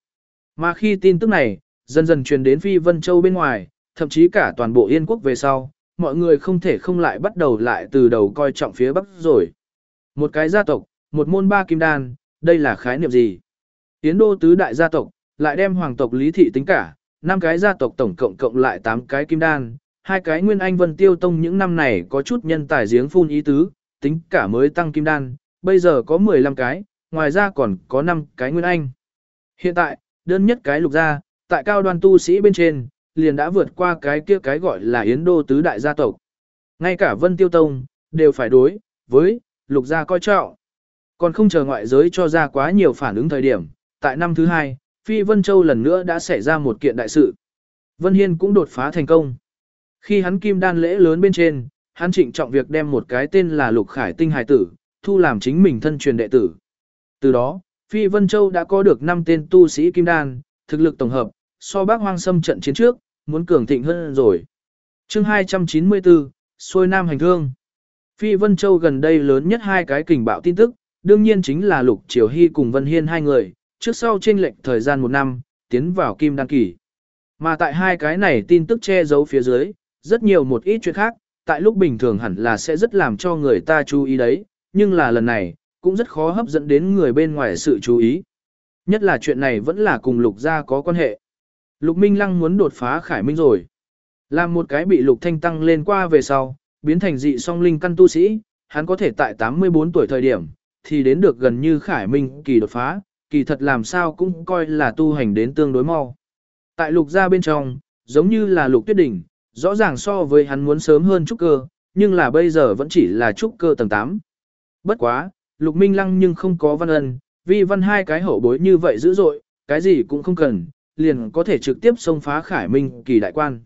Mà khi tin tức này, dần dần truyền đến Phi Vân Châu bên ngoài, thậm chí cả toàn bộ Yên quốc về sau, mọi người không thể không lại bắt đầu lại từ đầu coi trọng phía Bắc rồi. Một cái gia tộc, một môn ba kim đan, đây là khái niệm gì? Yến đô tứ đại gia tộc, lại đem hoàng tộc lý thị tính cả, năm cái gia tộc tổng cộng cộng lại 8 cái kim đan, hai cái nguyên anh vân tiêu tông những năm này có chút nhân tài giếng phun ý tứ, tính cả mới tăng kim đan, bây giờ có 15 cái, ngoài ra còn có 5 cái nguyên anh. Hiện tại, đơn nhất cái lục gia, tại cao đoan tu sĩ bên trên, liền đã vượt qua cái kia cái gọi là Yến Đô tứ đại gia tộc. Ngay cả Vân Tiêu Tông, đều phải đối, với, lục gia coi trọng. Còn không chờ ngoại giới cho ra quá nhiều phản ứng thời điểm, tại năm thứ hai, Phi Vân Châu lần nữa đã xảy ra một kiện đại sự. Vân Hiên cũng đột phá thành công. Khi hắn kim đan lễ lớn bên trên, hắn trịnh trọng việc đem một cái tên là Lục Khải Tinh Hải Tử, thu làm chính mình thân truyền đệ tử. Từ đó, Phi Vân Châu đã có được 5 tên tu sĩ kim đan, thực lực tổng hợp, so bác hoang xâm trận chiến trước, muốn cường thịnh hơn rồi. chương 294, Xôi nam hành thương. Phi Vân Châu gần đây lớn nhất hai cái kình bạo tin tức, đương nhiên chính là Lục Triều Hy cùng Vân Hiên hai người, trước sau trên lệnh thời gian một năm, tiến vào kim đăng kỳ. Mà tại hai cái này tin tức che giấu phía dưới, rất nhiều một ít chuyện khác, tại lúc bình thường hẳn là sẽ rất làm cho người ta chú ý đấy, nhưng là lần này, cũng rất khó hấp dẫn đến người bên ngoài sự chú ý. Nhất là chuyện này vẫn là cùng Lục gia có quan hệ. Lục Minh Lăng muốn đột phá Khải Minh rồi. Làm một cái bị Lục Thanh tăng lên qua về sau, biến thành dị song linh căn tu sĩ, hắn có thể tại 84 tuổi thời điểm, thì đến được gần như Khải Minh kỳ đột phá, kỳ thật làm sao cũng coi là tu hành đến tương đối mau. Tại lục gia bên trong, giống như là lục tuyết đỉnh, rõ ràng so với hắn muốn sớm hơn trúc cơ, nhưng là bây giờ vẫn chỉ là trúc cơ tầng 8. Bất quá, lục minh lăng nhưng không có văn ân, vì văn hai cái hậu bối như vậy dữ dội, cái gì cũng không cần, liền có thể trực tiếp xông phá khải minh kỳ đại quan.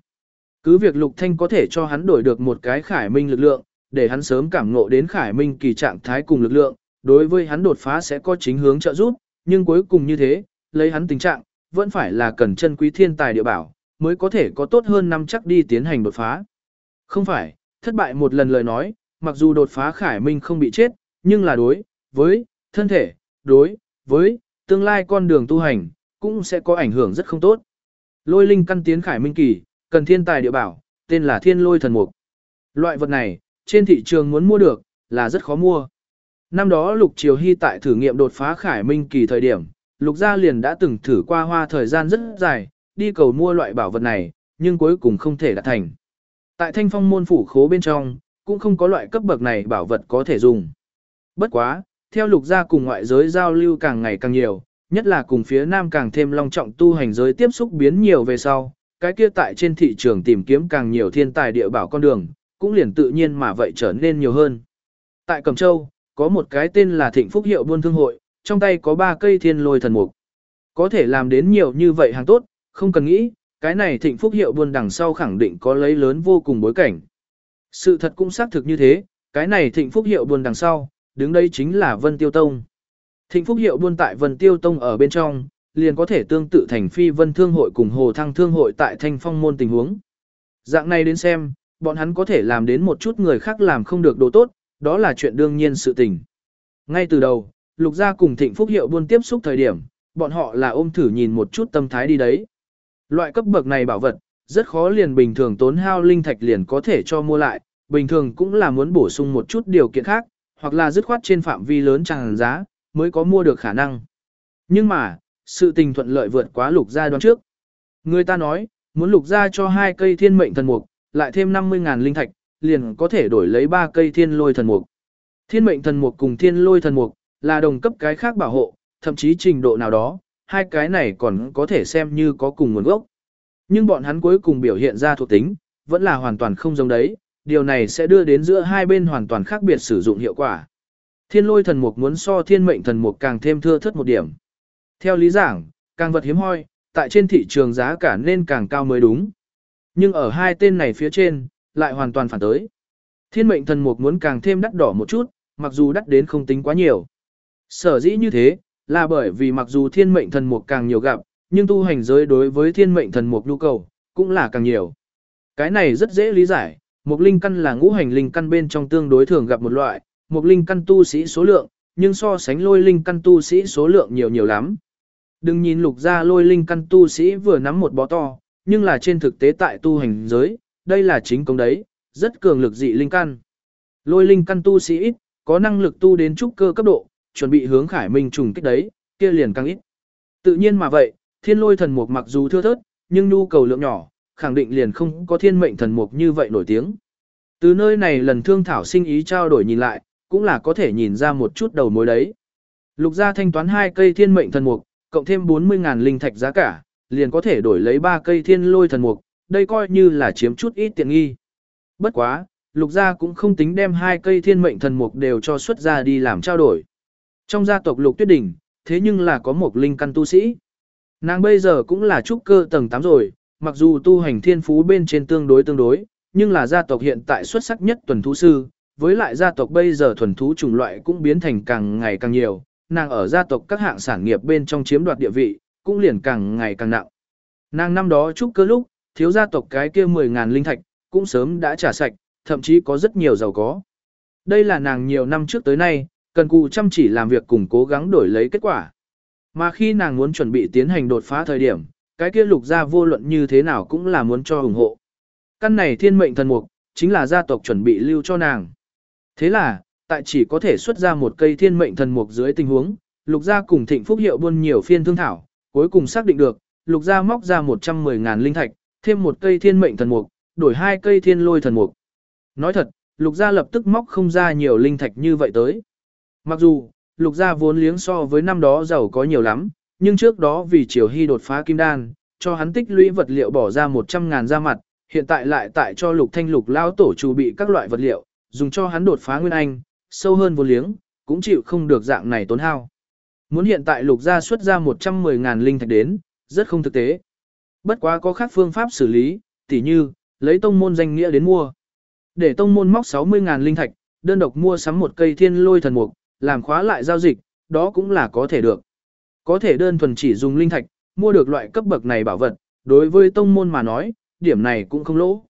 Cứ việc Lục Thanh có thể cho hắn đổi được một cái khải minh lực lượng, để hắn sớm cảm ngộ đến khải minh kỳ trạng thái cùng lực lượng, đối với hắn đột phá sẽ có chính hướng trợ giúp, nhưng cuối cùng như thế, lấy hắn tình trạng, vẫn phải là cần chân quý thiên tài địa bảo, mới có thể có tốt hơn năm chắc đi tiến hành đột phá. Không phải, thất bại một lần lời nói, mặc dù đột phá khải minh không bị chết, nhưng là đối, với, thân thể, đối, với, tương lai con đường tu hành, cũng sẽ có ảnh hưởng rất không tốt. Lôi linh căn tiến khải minh kỳ, cần thiên tài địa bảo, tên là thiên lôi thần mục. Loại vật này, trên thị trường muốn mua được, là rất khó mua. Năm đó Lục Triều Hy tại thử nghiệm đột phá khải minh kỳ thời điểm, Lục Gia liền đã từng thử qua hoa thời gian rất dài, đi cầu mua loại bảo vật này, nhưng cuối cùng không thể đạt thành. Tại thanh phong môn phủ khố bên trong, cũng không có loại cấp bậc này bảo vật có thể dùng. Bất quá, theo Lục Gia cùng ngoại giới giao lưu càng ngày càng nhiều, nhất là cùng phía Nam càng thêm long trọng tu hành giới tiếp xúc biến nhiều về sau, cái kia tại trên thị trường tìm kiếm càng nhiều thiên tài địa bảo con đường, cũng liền tự nhiên mà vậy trở nên nhiều hơn. Tại Cẩm Châu, có một cái tên là Thịnh Phúc Hiệu Buôn Thương Hội, trong tay có ba cây thiên lôi thần mục. Có thể làm đến nhiều như vậy hàng tốt, không cần nghĩ, cái này Thịnh Phúc Hiệu Buôn đằng sau khẳng định có lấy lớn vô cùng bối cảnh. Sự thật cũng xác thực như thế, cái này Thịnh Phúc Hiệu Buôn đằng sau, đứng đây chính là Vân Tiêu Tông. Thịnh Phúc Hiệu Buôn tại Vân Tiêu Tông ở bên trong, liền có thể tương tự thành phi vân thương hội cùng hồ thăng thương hội tại thanh phong môn tình huống. Dạng này đến xem, bọn hắn có thể làm đến một chút người khác làm không được đồ tốt, đó là chuyện đương nhiên sự tình. Ngay từ đầu, lục gia cùng thịnh phúc hiệu buôn tiếp xúc thời điểm, bọn họ là ôm thử nhìn một chút tâm thái đi đấy. Loại cấp bậc này bảo vật, rất khó liền bình thường tốn hao linh thạch liền có thể cho mua lại, bình thường cũng là muốn bổ sung một chút điều kiện khác, hoặc là dứt khoát trên phạm vi lớn chẳng giá, mới có mua được khả năng. Nhưng mà, sự tình thuận lợi vượt quá lục gia đoán trước. Người ta nói, muốn lục gia cho hai cây thiên mệnh thần mục, lại thêm 50.000 linh thạch, liền có thể đổi lấy ba cây thiên lôi thần mục. Thiên mệnh thần mục cùng thiên lôi thần mục là đồng cấp cái khác bảo hộ, thậm chí trình độ nào đó, hai cái này còn có thể xem như có cùng nguồn gốc. Nhưng bọn hắn cuối cùng biểu hiện ra thuộc tính, vẫn là hoàn toàn không giống đấy, điều này sẽ đưa đến giữa hai bên hoàn toàn khác biệt sử dụng hiệu quả. Thiên lôi thần mục muốn so thiên mệnh thần mục càng thêm thưa thớt một điểm. Theo lý giảng, càng vật hiếm hoi, tại trên thị trường giá cả nên càng cao mới đúng. Nhưng ở hai tên này phía trên, lại hoàn toàn phản tới. Thiên mệnh thần mục muốn càng thêm đắt đỏ một chút, mặc dù đắt đến không tính quá nhiều. Sở dĩ như thế, là bởi vì mặc dù thiên mệnh thần mục càng nhiều gặp, nhưng tu hành giới đối với thiên mệnh thần mục nhu cầu, cũng là càng nhiều. Cái này rất dễ lý giải, mục linh căn là ngũ hành linh căn bên trong tương đối thường gặp một loại, mục linh căn tu sĩ số lượng, nhưng so sánh lôi linh căn tu sĩ số lượng nhiều nhiều lắm. Đừng nhìn lục ra lôi linh căn tu sĩ vừa nắm một bó to, nhưng là trên thực tế tại tu hành giới, đây là chính công đấy, rất cường lực dị linh căn. Lôi linh căn tu sĩ ít, có năng lực tu đến trúc cơ cấp độ, chuẩn bị hướng khải minh trùng kích đấy, kia liền càng ít. Tự nhiên mà vậy, thiên lôi thần mục mặc dù thưa thớt, nhưng nhu cầu lượng nhỏ, khẳng định liền không có thiên mệnh thần mục như vậy nổi tiếng. Từ nơi này lần thương thảo sinh ý trao đổi nhìn lại, cũng là có thể nhìn ra một chút đầu mối đấy. Lục gia thanh toán hai cây thiên mệnh thần mục, cộng thêm 40.000 linh thạch giá cả, liền có thể đổi lấy ba cây thiên lôi thần mục, đây coi như là chiếm chút ít tiện nghi. Bất quá, lục gia cũng không tính đem hai cây thiên mệnh thần mục đều cho xuất ra đi làm trao đổi. Trong gia tộc lục tuyết đỉnh, thế nhưng là có một linh căn tu sĩ. Nàng bây giờ cũng là trúc cơ tầng 8 rồi, mặc dù tu hành thiên phú bên trên tương đối tương đối, nhưng là gia tộc hiện tại xuất sắc nhất tuần thú sư, với lại gia tộc bây giờ thuần thú chủng loại cũng biến thành càng ngày càng nhiều, nàng ở gia tộc các hạng sản nghiệp bên trong chiếm đoạt địa vị, cũng liền càng ngày càng nặng. Nàng năm đó trúc cơ lúc, thiếu gia tộc cái kia 10.000 linh thạch, cũng sớm đã trả sạch, thậm chí có rất nhiều giàu có. Đây là nàng nhiều năm trước tới nay, cần cù chăm chỉ làm việc cùng cố gắng đổi lấy kết quả. Mà khi nàng muốn chuẩn bị tiến hành đột phá thời điểm, cái kia lục gia vô luận như thế nào cũng là muốn cho ủng hộ. Căn này thiên mệnh thần mục, chính là gia tộc chuẩn bị lưu cho nàng. Thế là, tại chỉ có thể xuất ra một cây thiên mệnh thần mục dưới tình huống, lục gia cùng thịnh phúc hiệu buôn nhiều phiên thương thảo, cuối cùng xác định được, lục gia móc ra 110.000 linh thạch, thêm một cây thiên mệnh thần mục, đổi hai cây thiên lôi thần mục. Nói thật, lục gia lập tức móc không ra nhiều linh thạch như vậy tới. Mặc dù, lục gia vốn liếng so với năm đó giàu có nhiều lắm, nhưng trước đó vì triều hy đột phá kim đan, cho hắn tích lũy vật liệu bỏ ra 100.000 ra mặt, hiện tại lại tại cho lục thanh lục lao tổ chủ bị các loại vật liệu, dùng cho hắn đột phá nguyên anh, sâu hơn vốn liếng, cũng chịu không được dạng này tốn hao. Muốn hiện tại lục gia xuất ra 110.000 linh thạch đến, rất không thực tế. Bất quá có khác phương pháp xử lý, tỉ như, lấy tông môn danh nghĩa đến mua. Để tông môn móc 60.000 linh thạch, đơn độc mua sắm một cây thiên lôi thần mục, làm khóa lại giao dịch, đó cũng là có thể được. Có thể đơn thuần chỉ dùng linh thạch, mua được loại cấp bậc này bảo vật, đối với tông môn mà nói, điểm này cũng không lỗ.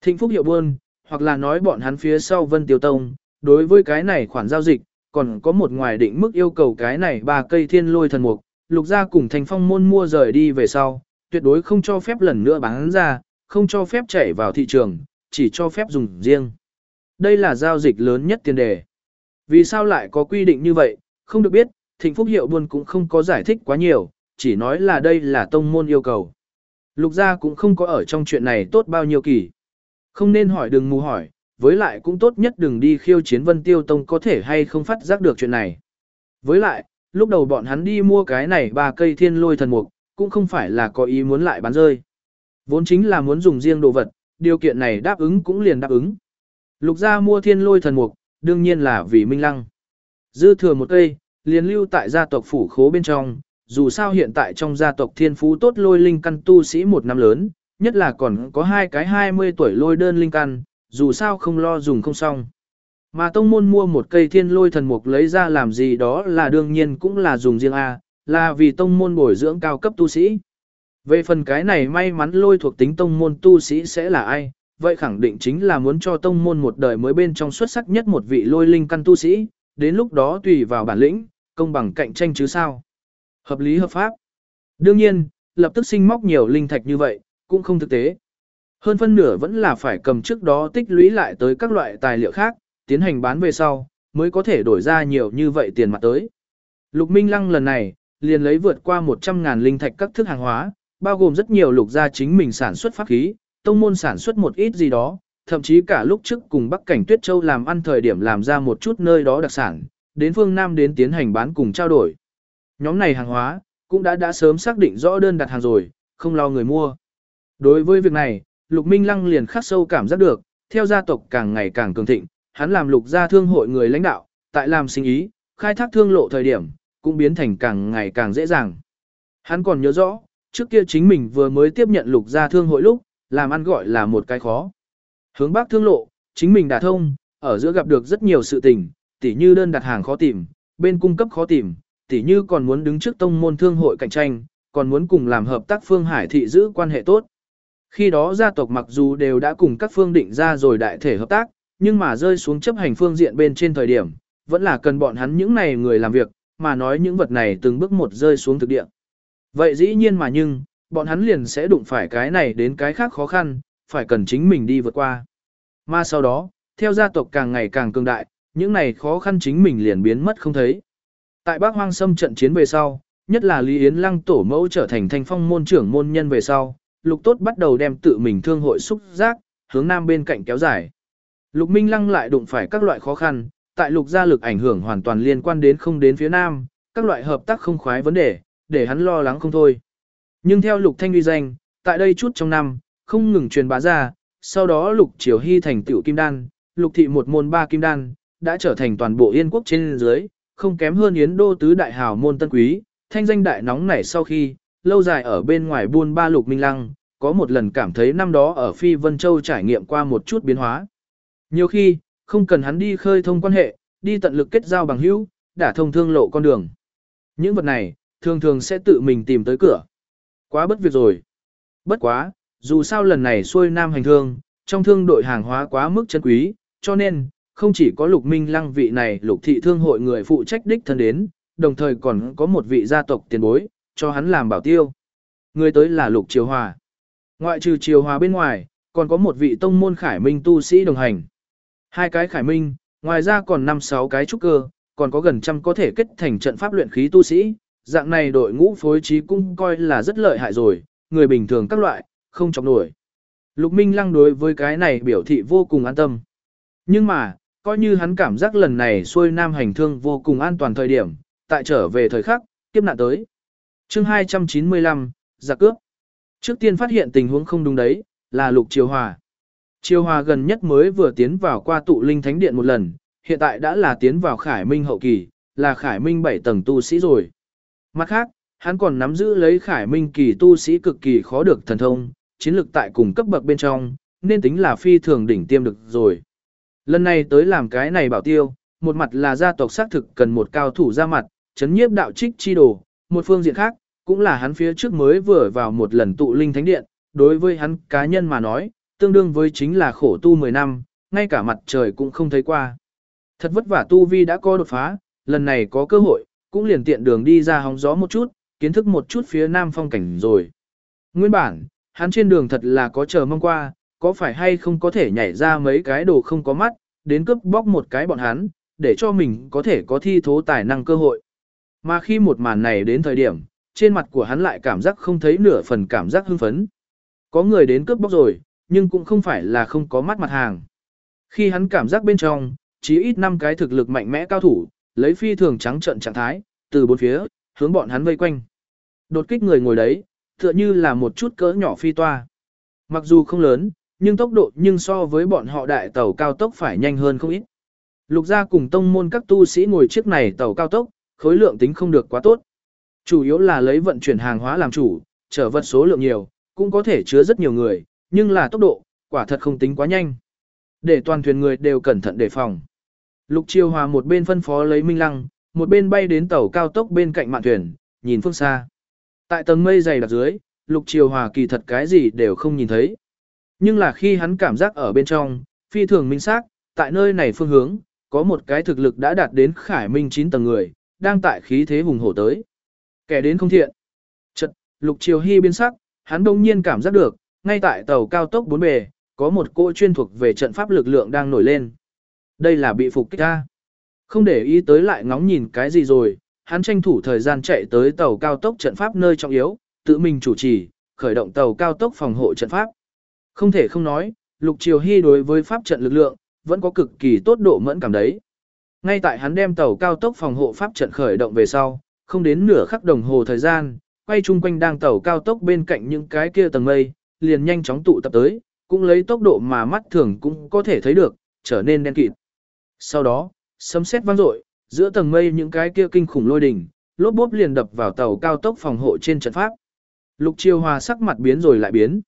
Thịnh Phúc hiệu buôn, hoặc là nói bọn hắn phía sau Vân Tiêu Tông, đối với cái này khoản giao dịch, còn có một ngoài định mức yêu cầu cái này ba cây thiên lôi thần mục, lục gia cùng thành phong môn mua rời đi về sau, tuyệt đối không cho phép lần nữa bán ra, không cho phép chảy vào thị trường, chỉ cho phép dùng riêng. Đây là giao dịch lớn nhất tiền đề. Vì sao lại có quy định như vậy, không được biết, thịnh phúc hiệu buôn cũng không có giải thích quá nhiều, chỉ nói là đây là tông môn yêu cầu. Lục gia cũng không có ở trong chuyện này tốt bao nhiêu kỳ. Không nên hỏi đừng mù hỏi, với lại cũng tốt nhất đừng đi khiêu chiến vân tiêu tông có thể hay không phát giác được chuyện này. Với lại, lúc đầu bọn hắn đi mua cái này ba cây thiên lôi thần mục, cũng không phải là có ý muốn lại bán rơi. Vốn chính là muốn dùng riêng đồ vật, điều kiện này đáp ứng cũng liền đáp ứng. Lục gia mua thiên lôi thần mục, đương nhiên là vì Minh Lăng. Dư thừa một cây, liền lưu tại gia tộc phủ khố bên trong, dù sao hiện tại trong gia tộc thiên phú tốt lôi linh căn tu sĩ một năm lớn, nhất là còn có hai cái 20 tuổi lôi đơn linh căn, dù sao không lo dùng không xong. Mà tông môn mua một cây thiên lôi thần mục lấy ra làm gì đó là đương nhiên cũng là dùng riêng A, là vì tông môn bồi dưỡng cao cấp tu sĩ. Về phần cái này may mắn lôi thuộc tính tông môn tu sĩ sẽ là ai, vậy khẳng định chính là muốn cho tông môn một đời mới bên trong xuất sắc nhất một vị lôi linh căn tu sĩ, đến lúc đó tùy vào bản lĩnh, công bằng cạnh tranh chứ sao. Hợp lý hợp pháp. Đương nhiên, lập tức sinh móc nhiều linh thạch như vậy, cũng không thực tế. Hơn phân nửa vẫn là phải cầm trước đó tích lũy lại tới các loại tài liệu khác, tiến hành bán về sau, mới có thể đổi ra nhiều như vậy tiền mặt tới. Lục Minh Lăng lần này, liền lấy vượt qua 100.000 linh thạch các thức hàng hóa, bao gồm rất nhiều lục gia chính mình sản xuất pháp khí, tông môn sản xuất một ít gì đó, thậm chí cả lúc trước cùng Bắc Cảnh Tuyết Châu làm ăn thời điểm làm ra một chút nơi đó đặc sản, đến phương Nam đến tiến hành bán cùng trao đổi. Nhóm này hàng hóa, cũng đã đã sớm xác định rõ đơn đặt hàng rồi, không lo người mua. Đối với việc này, Lục Minh Lăng liền khắc sâu cảm giác được, theo gia tộc càng ngày càng cường thịnh, hắn làm lục gia thương hội người lãnh đạo, tại làm sinh ý, khai thác thương lộ thời điểm, cũng biến thành càng ngày càng dễ dàng. Hắn còn nhớ rõ, trước kia chính mình vừa mới tiếp nhận lục gia thương hội lúc, làm ăn gọi là một cái khó. Hướng bắc thương lộ, chính mình đã thông, ở giữa gặp được rất nhiều sự tình, tỉ như đơn đặt hàng khó tìm, bên cung cấp khó tìm, tỉ như còn muốn đứng trước tông môn thương hội cạnh tranh, còn muốn cùng làm hợp tác phương hải thị giữ quan hệ tốt. Khi đó gia tộc mặc dù đều đã cùng các phương định ra rồi đại thể hợp tác, nhưng mà rơi xuống chấp hành phương diện bên trên thời điểm, vẫn là cần bọn hắn những này người làm việc, mà nói những vật này từng bước một rơi xuống thực địa. Vậy dĩ nhiên mà nhưng, bọn hắn liền sẽ đụng phải cái này đến cái khác khó khăn, phải cần chính mình đi vượt qua. Mà sau đó, theo gia tộc càng ngày càng cường đại, những này khó khăn chính mình liền biến mất không thấy. Tại Bắc Hoang Sâm trận chiến về sau, nhất là Lý Yến Lăng tổ mẫu trở thành thanh phong môn trưởng môn nhân về sau, Lục Tốt bắt đầu đem tự mình thương hội xúc giác, hướng nam bên cạnh kéo dài. Lục Minh Lăng lại đụng phải các loại khó khăn, tại lục gia lực ảnh hưởng hoàn toàn liên quan đến không đến phía nam, các loại hợp tác không khoái vấn đề, để hắn lo lắng không thôi. Nhưng theo lục thanh uy danh, tại đây chút trong năm, không ngừng truyền bá ra, sau đó lục triều hy thành tiểu kim đan, lục thị một môn ba kim đan, đã trở thành toàn bộ yên quốc trên dưới, không kém hơn yến đô tứ đại hào môn tân quý, thanh danh đại nóng nảy sau khi, lâu dài ở bên ngoài buôn ba lục minh lăng, có một lần cảm thấy năm đó ở Phi Vân Châu trải nghiệm qua một chút biến hóa. Nhiều khi, không cần hắn đi khơi thông quan hệ, đi tận lực kết giao bằng hữu, đã thông thương lộ con đường. Những vật này, thường thường sẽ tự mình tìm tới cửa. Quá bất việc rồi. Bất quá, dù sao lần này xuôi nam hành thương, trong thương đội hàng hóa quá mức chân quý, cho nên, không chỉ có lục minh lăng vị này lục thị thương hội người phụ trách đích thân đến, đồng thời còn có một vị gia tộc tiền bối, cho hắn làm bảo tiêu. Người tới là lục triều hòa. Ngoại trừ triều hòa bên ngoài, còn có một vị tông môn khải minh tu sĩ đồng hành. Hai cái khải minh, ngoài ra còn năm sáu cái trúc cơ, còn có gần trăm có thể kết thành trận pháp luyện khí tu sĩ, dạng này đội ngũ phối trí cũng coi là rất lợi hại rồi, người bình thường các loại, không chọc nổi. Lục Minh Lăng đối với cái này biểu thị vô cùng an tâm. Nhưng mà, coi như hắn cảm giác lần này xuôi nam hành thương vô cùng an toàn thời điểm, tại trở về thời khắc, kiếp nạn tới. chương 295, giặc cướp. Trước tiên phát hiện tình huống không đúng đấy, là Lục Triều Hòa. Triều Hòa gần nhất mới vừa tiến vào qua tụ linh thánh điện một lần, hiện tại đã là tiến vào khải minh hậu kỳ, là khải minh 7 tầng tu sĩ rồi. Mặt khác, hắn còn nắm giữ lấy khải minh kỳ tu sĩ cực kỳ khó được thần thông, chiến lực tại cùng cấp bậc bên trong, nên tính là phi thường đỉnh tiêm được rồi. Lần này tới làm cái này bảo tiêu, một mặt là gia tộc xác thực cần một cao thủ ra mặt, chấn nhiếp đạo trích chi đồ, một phương diện khác, cũng là hắn phía trước mới vừa vào một lần tụ linh thánh điện, đối với hắn cá nhân mà nói, tương đương với chính là khổ tu 10 năm, ngay cả mặt trời cũng không thấy qua. Thật vất vả tu vi đã có đột phá, lần này có cơ hội, cũng liền tiện đường đi ra hóng gió một chút, kiến thức một chút phía nam phong cảnh rồi. Nguyên bản, hắn trên đường thật là có chờ mong qua, có phải hay không có thể nhảy ra mấy cái đồ không có mắt, đến cướp bóc một cái bọn hắn, để cho mình có thể có thi thố tài năng cơ hội. Mà khi một màn này đến thời điểm, trên mặt của hắn lại cảm giác không thấy nửa phần cảm giác hưng phấn. Có người đến cướp bóc rồi, nhưng cũng không phải là không có mắt mặt hàng. Khi hắn cảm giác bên trong, chỉ ít năm cái thực lực mạnh mẽ cao thủ, lấy phi thường trắng trận trạng thái, từ bốn phía, hướng bọn hắn vây quanh. Đột kích người ngồi đấy, tựa như là một chút cỡ nhỏ phi toa. Mặc dù không lớn, nhưng tốc độ nhưng so với bọn họ đại tàu cao tốc phải nhanh hơn không ít. Lục gia cùng tông môn các tu sĩ ngồi chiếc này tàu cao tốc, khối lượng tính không được quá tốt. Chủ yếu là lấy vận chuyển hàng hóa làm chủ, chở vật số lượng nhiều, cũng có thể chứa rất nhiều người, nhưng là tốc độ, quả thật không tính quá nhanh. Để toàn thuyền người đều cẩn thận đề phòng. Lục Chiêu Hòa một bên phân phó lấy Minh Lăng, một bên bay đến tàu cao tốc bên cạnh mạn thuyền, nhìn phương xa. Tại tầng mây dày đặc dưới, Lục Chiêu Hòa kỳ thật cái gì đều không nhìn thấy. Nhưng là khi hắn cảm giác ở bên trong, phi thường minh xác, tại nơi này phương hướng, có một cái thực lực đã đạt đến khải minh 9 tầng người, đang tại khí thế hùng hổ tới. Kẻ đến không thiện. Chật, Lục Triều Hy biến sắc, hắn đông nhiên cảm giác được, ngay tại tàu cao tốc bốn bề, có một cỗ chuyên thuộc về trận pháp lực lượng đang nổi lên. Đây là bị phục kích ra. Không để ý tới lại ngóng nhìn cái gì rồi, hắn tranh thủ thời gian chạy tới tàu cao tốc trận pháp nơi trọng yếu, tự mình chủ trì, khởi động tàu cao tốc phòng hộ trận pháp. Không thể không nói, Lục Triều Hy đối với pháp trận lực lượng, vẫn có cực kỳ tốt độ mẫn cảm đấy. Ngay tại hắn đem tàu cao tốc phòng hộ pháp trận khởi động về sau, không đến nửa khắc đồng hồ thời gian, quay chung quanh đang tàu cao tốc bên cạnh những cái kia tầng mây, liền nhanh chóng tụ tập tới, cũng lấy tốc độ mà mắt thường cũng có thể thấy được, trở nên đen kịt. Sau đó, sấm sét vang dội, giữa tầng mây những cái kia kinh khủng lôi đỉnh, lốp bốp liền đập vào tàu cao tốc phòng hộ trên trận pháp. Lục Chiêu Hòa sắc mặt biến rồi lại biến.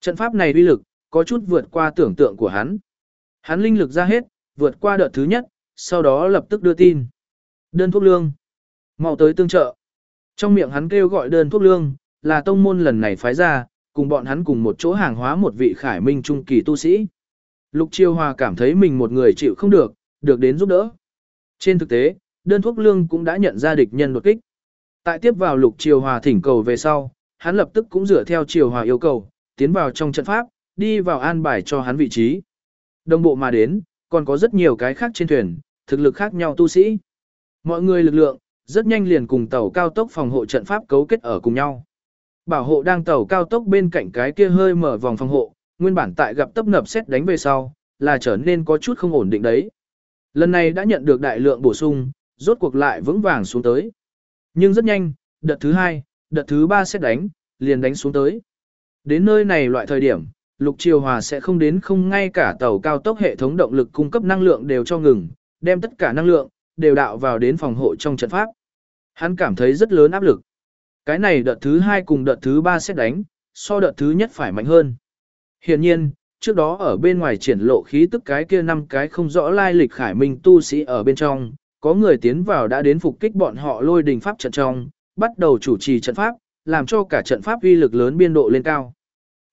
Trận pháp này uy lực, có chút vượt qua tưởng tượng của hắn. Hắn linh lực ra hết, vượt qua đợt thứ nhất, sau đó lập tức đưa tin. Đơn thuốc lương. mau tới tương trợ. Trong miệng hắn kêu gọi đơn thuốc lương, là tông môn lần này phái ra, cùng bọn hắn cùng một chỗ hàng hóa một vị khải minh trung kỳ tu sĩ. Lục Chiêu Hòa cảm thấy mình một người chịu không được, được đến giúp đỡ. Trên thực tế, đơn thuốc lương cũng đã nhận ra địch nhân đột kích. Tại tiếp vào Lục Chiêu Hòa thỉnh cầu về sau, hắn lập tức cũng dựa theo Chiêu Hòa yêu cầu, tiến vào trong trận pháp, đi vào an bài cho hắn vị trí. Đồng bộ mà đến, còn có rất nhiều cái khác trên thuyền, thực lực khác nhau tu sĩ. Mọi người lực lượng, rất nhanh liền cùng tàu cao tốc phòng hộ trận pháp cấu kết ở cùng nhau. Bảo hộ đang tàu cao tốc bên cạnh cái kia hơi mở vòng phòng hộ, nguyên bản tại gặp tấp nập xét đánh về sau, là trở nên có chút không ổn định đấy. Lần này đã nhận được đại lượng bổ sung, rốt cuộc lại vững vàng xuống tới. Nhưng rất nhanh, đợt thứ hai, đợt thứ ba xét đánh, liền đánh xuống tới. Đến nơi này loại thời điểm, Lục Triều Hòa sẽ không đến không ngay cả tàu cao tốc hệ thống động lực cung cấp năng lượng đều cho ngừng, đem tất cả năng lượng đều đạo vào đến phòng hộ trong trận pháp. Hắn cảm thấy rất lớn áp lực. Cái này đợt thứ hai cùng đợt thứ ba sẽ đánh, so đợt thứ nhất phải mạnh hơn. Hiển nhiên, trước đó ở bên ngoài triển lộ khí tức cái kia năm cái không rõ lai lịch khải minh tu sĩ ở bên trong, có người tiến vào đã đến phục kích bọn họ lôi đình pháp trận trong, bắt đầu chủ trì trận pháp, làm cho cả trận pháp uy lực lớn biên độ lên cao.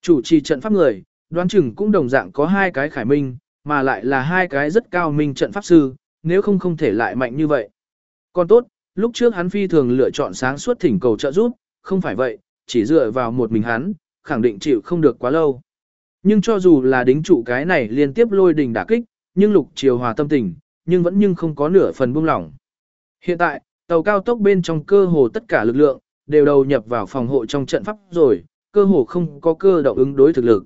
Chủ trì trận pháp người, đoán chừng cũng đồng dạng có hai cái khải minh, mà lại là hai cái rất cao minh trận pháp sư, nếu không không thể lại mạnh như vậy. Còn tốt, lúc trước hắn phi thường lựa chọn sáng suốt thỉnh cầu trợ giúp, không phải vậy, chỉ dựa vào một mình hắn, khẳng định chịu không được quá lâu. Nhưng cho dù là đính trụ cái này liên tiếp lôi đình đả kích, nhưng lục chiều hòa tâm tình, nhưng vẫn nhưng không có nửa phần buông lỏng. Hiện tại, tàu cao tốc bên trong cơ hồ tất cả lực lượng, đều đầu nhập vào phòng hộ trong trận pháp rồi, cơ hồ không có cơ động ứng đối thực lực.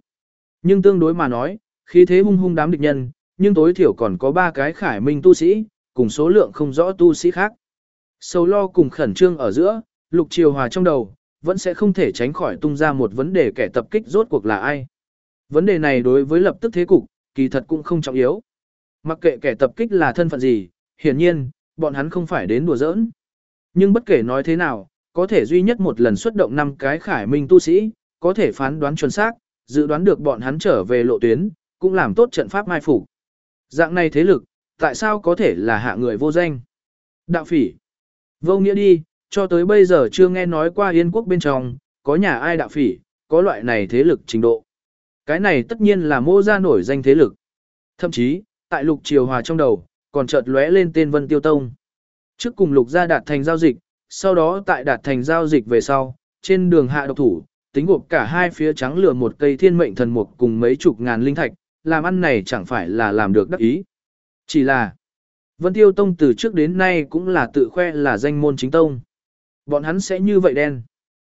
Nhưng tương đối mà nói, khí thế hung hung đám địch nhân, nhưng tối thiểu còn có ba cái khải minh tu sĩ, cùng số lượng không rõ tu sĩ khác. Sầu lo cùng khẩn trương ở giữa, lục triều hòa trong đầu, vẫn sẽ không thể tránh khỏi tung ra một vấn đề kẻ tập kích rốt cuộc là ai. Vấn đề này đối với lập tức thế cục, kỳ thật cũng không trọng yếu. Mặc kệ kẻ tập kích là thân phận gì, hiển nhiên, bọn hắn không phải đến đùa giỡn. Nhưng bất kể nói thế nào, có thể duy nhất một lần xuất động năm cái khải minh tu sĩ, có thể phán đoán chuẩn xác, dự đoán được bọn hắn trở về lộ tuyến, cũng làm tốt trận pháp mai phục. Dạng này thế lực, tại sao có thể là hạ người vô danh? Đạo phỉ. Vô nghĩa đi, cho tới bây giờ chưa nghe nói qua Yên quốc bên trong, có nhà ai đạo phỉ, có loại này thế lực trình độ. Cái này tất nhiên là mô ra nổi danh thế lực. Thậm chí, tại lục triều hòa trong đầu, còn chợt lóe lên tên Vân Tiêu Tông. Trước cùng lục gia đạt thành giao dịch, sau đó tại đạt thành giao dịch về sau, trên đường hạ độc thủ, tính gộp cả hai phía trắng lừa một cây thiên mệnh thần mục cùng mấy chục ngàn linh thạch, làm ăn này chẳng phải là làm được đắc ý. Chỉ là, Vân Tiêu Tông từ trước đến nay cũng là tự khoe là danh môn chính tông. Bọn hắn sẽ như vậy đen.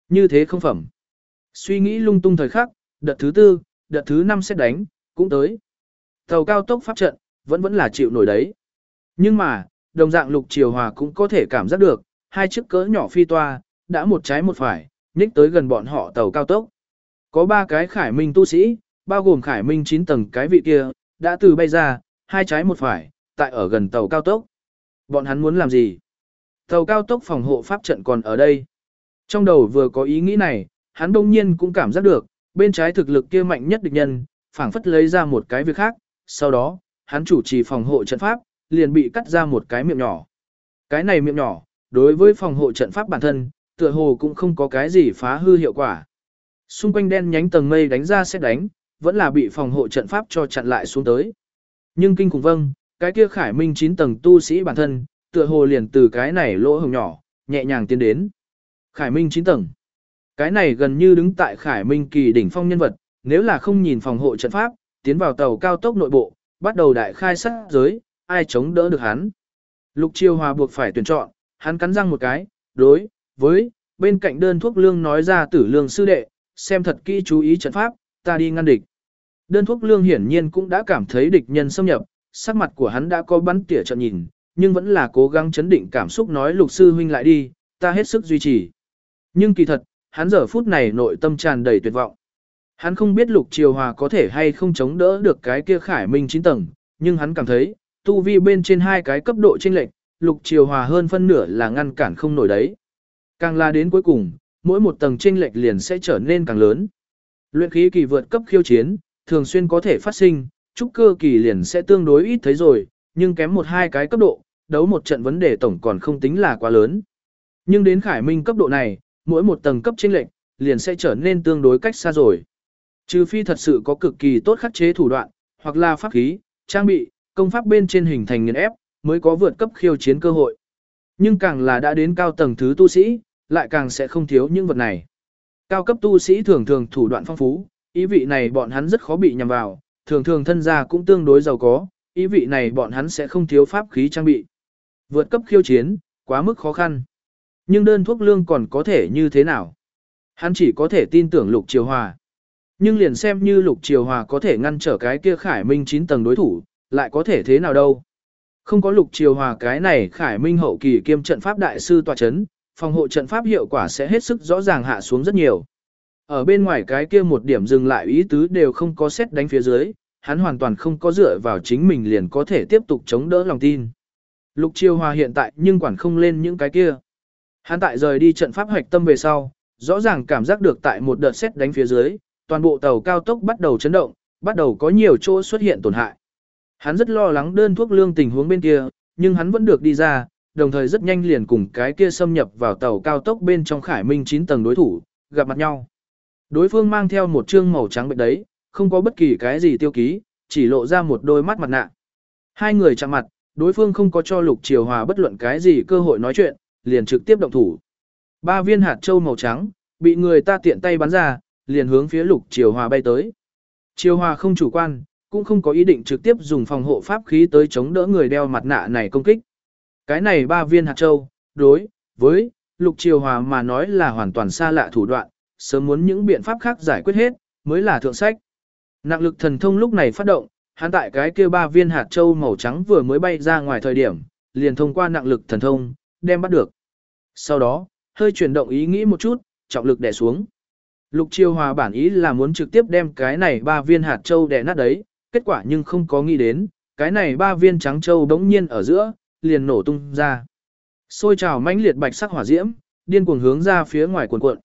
Như thế không phẩm. Suy nghĩ lung tung thời khắc, đợt thứ tư, đợt thứ năm sẽ đánh, cũng tới. Tàu cao tốc pháp trận, vẫn vẫn là chịu nổi đấy. Nhưng mà, đồng dạng lục triều hòa cũng có thể cảm giác được, hai chiếc cỡ nhỏ phi toa, đã một trái một phải, nhích tới gần bọn họ tàu cao tốc. Có ba cái khải minh tu sĩ, bao gồm khải minh 9 tầng cái vị kia, đã từ bay ra, hai trái một phải, tại ở gần tàu cao tốc. Bọn hắn muốn làm gì? Tàu cao tốc phòng hộ pháp trận còn ở đây. Trong đầu vừa có ý nghĩ này, hắn đông nhiên cũng cảm giác được, bên trái thực lực kia mạnh nhất địch nhân, phảng phất lấy ra một cái việc khác, sau đó, hắn chủ trì phòng hộ trận pháp, liền bị cắt ra một cái miệng nhỏ. Cái này miệng nhỏ, đối với phòng hộ trận pháp bản thân, tựa hồ cũng không có cái gì phá hư hiệu quả. Xung quanh đen nhánh tầng mây đánh ra xét đánh, vẫn là bị phòng hộ trận pháp cho chặn lại xuống tới. Nhưng kinh khủng vâng, cái kia khải minh 9 tầng tu sĩ bản thân, tựa hồ liền từ cái này lỗ hồng nhỏ, nhẹ nhàng tiến đến. Khải minh 9 tầng. Cái này gần như đứng tại khải minh kỳ đỉnh phong nhân vật, nếu là không nhìn phòng hộ trận pháp, tiến vào tàu cao tốc nội bộ, bắt đầu đại khai sát giới, ai chống đỡ được hắn. Lục Chiêu Hòa buộc phải tuyển chọn, hắn cắn răng một cái, đối với bên cạnh đơn thuốc lương nói ra tử lương sư đệ, xem thật kỹ chú ý trận pháp, ta đi ngăn địch. Đơn thuốc lương hiển nhiên cũng đã cảm thấy địch nhân xâm nhập, sắc mặt của hắn đã có bắn tỉa trận nhìn, nhưng vẫn là cố gắng chấn định cảm xúc nói lục sư huynh lại đi, ta hết sức duy trì. Nhưng kỳ thật, hắn giờ phút này nội tâm tràn đầy tuyệt vọng. Hắn không biết lục triều hòa có thể hay không chống đỡ được cái kia khải minh 9 tầng, nhưng hắn cảm thấy, tu vi bên trên hai cái cấp độ chênh lệch, lục triều hòa hơn phân nửa là ngăn cản không nổi đấy. Càng là đến cuối cùng, mỗi một tầng chênh lệch liền sẽ trở nên càng lớn. Luyện khí kỳ vượt cấp khiêu chiến, thường xuyên có thể phát sinh, trúc cơ kỳ liền sẽ tương đối ít thấy rồi, nhưng kém một hai cái cấp độ, đấu một trận vấn đề tổng còn không tính là quá lớn. Nhưng đến khải minh cấp độ này, mỗi một tầng cấp chênh lệnh liền sẽ trở nên tương đối cách xa rồi. Trừ phi thật sự có cực kỳ tốt khắc chế thủ đoạn, hoặc là pháp khí, trang bị, công pháp bên trên hình thành nghiền ép, mới có vượt cấp khiêu chiến cơ hội. Nhưng càng là đã đến cao tầng thứ tu sĩ, lại càng sẽ không thiếu những vật này. Cao cấp tu sĩ thường thường thủ đoạn phong phú, ý vị này bọn hắn rất khó bị nhầm vào, thường thường thân gia cũng tương đối giàu có, ý vị này bọn hắn sẽ không thiếu pháp khí trang bị. Vượt cấp khiêu chiến, quá mức khó khăn. Nhưng đơn thuốc lương còn có thể như thế nào? Hắn chỉ có thể tin tưởng Lục Triều Hòa. Nhưng liền xem như Lục Triều Hòa có thể ngăn trở cái kia Khải Minh 9 tầng đối thủ, lại có thể thế nào đâu? Không có Lục Triều Hòa cái này Khải Minh hậu kỳ kiêm trận pháp đại sư tòa chấn, phòng hộ trận pháp hiệu quả sẽ hết sức rõ ràng hạ xuống rất nhiều. Ở bên ngoài cái kia một điểm dừng lại ý tứ đều không có xét đánh phía dưới, hắn hoàn toàn không có dựa vào chính mình liền có thể tiếp tục chống đỡ lòng tin. Lục chiêu Hòa hiện tại nhưng quản không lên những cái kia. Hắn tại rời đi trận pháp hoạch tâm về sau, rõ ràng cảm giác được tại một đợt xét đánh phía dưới, toàn bộ tàu cao tốc bắt đầu chấn động, bắt đầu có nhiều chỗ xuất hiện tổn hại. Hắn rất lo lắng đơn thuốc lương tình huống bên kia, nhưng hắn vẫn được đi ra, đồng thời rất nhanh liền cùng cái kia xâm nhập vào tàu cao tốc bên trong Khải Minh 9 tầng đối thủ, gặp mặt nhau. Đối phương mang theo một trương màu trắng bệnh đấy, không có bất kỳ cái gì tiêu ký, chỉ lộ ra một đôi mắt mặt nạ. Hai người chạm mặt, đối phương không có cho Lục Triều Hòa bất luận cái gì cơ hội nói chuyện, liền trực tiếp động thủ. Ba viên hạt châu màu trắng, bị người ta tiện tay bắn ra, liền hướng phía Lục Triều Hòa bay tới. Triều Hòa không chủ quan, cũng không có ý định trực tiếp dùng phòng hộ pháp khí tới chống đỡ người đeo mặt nạ này công kích. Cái này ba viên hạt châu, đối với Lục Triều Hòa mà nói là hoàn toàn xa lạ thủ đoạn, sớm muốn những biện pháp khác giải quyết hết, mới là thượng sách. Nặng lực thần thông lúc này phát động, hắn tại cái kia ba viên hạt châu màu trắng vừa mới bay ra ngoài thời điểm, liền thông qua nặng lực thần thông, đem bắt được. Sau đó, hơi chuyển động ý nghĩ một chút, trọng lực đè xuống. Lục Chiêu Hòa bản ý là muốn trực tiếp đem cái này ba viên hạt châu đè nát đấy, kết quả nhưng không có nghĩ đến, cái này ba viên trắng châu đống nhiên ở giữa, liền nổ tung ra. Xôi trào mãnh liệt bạch sắc hỏa diễm, điên cuồng hướng ra phía ngoài cuộn cuộn.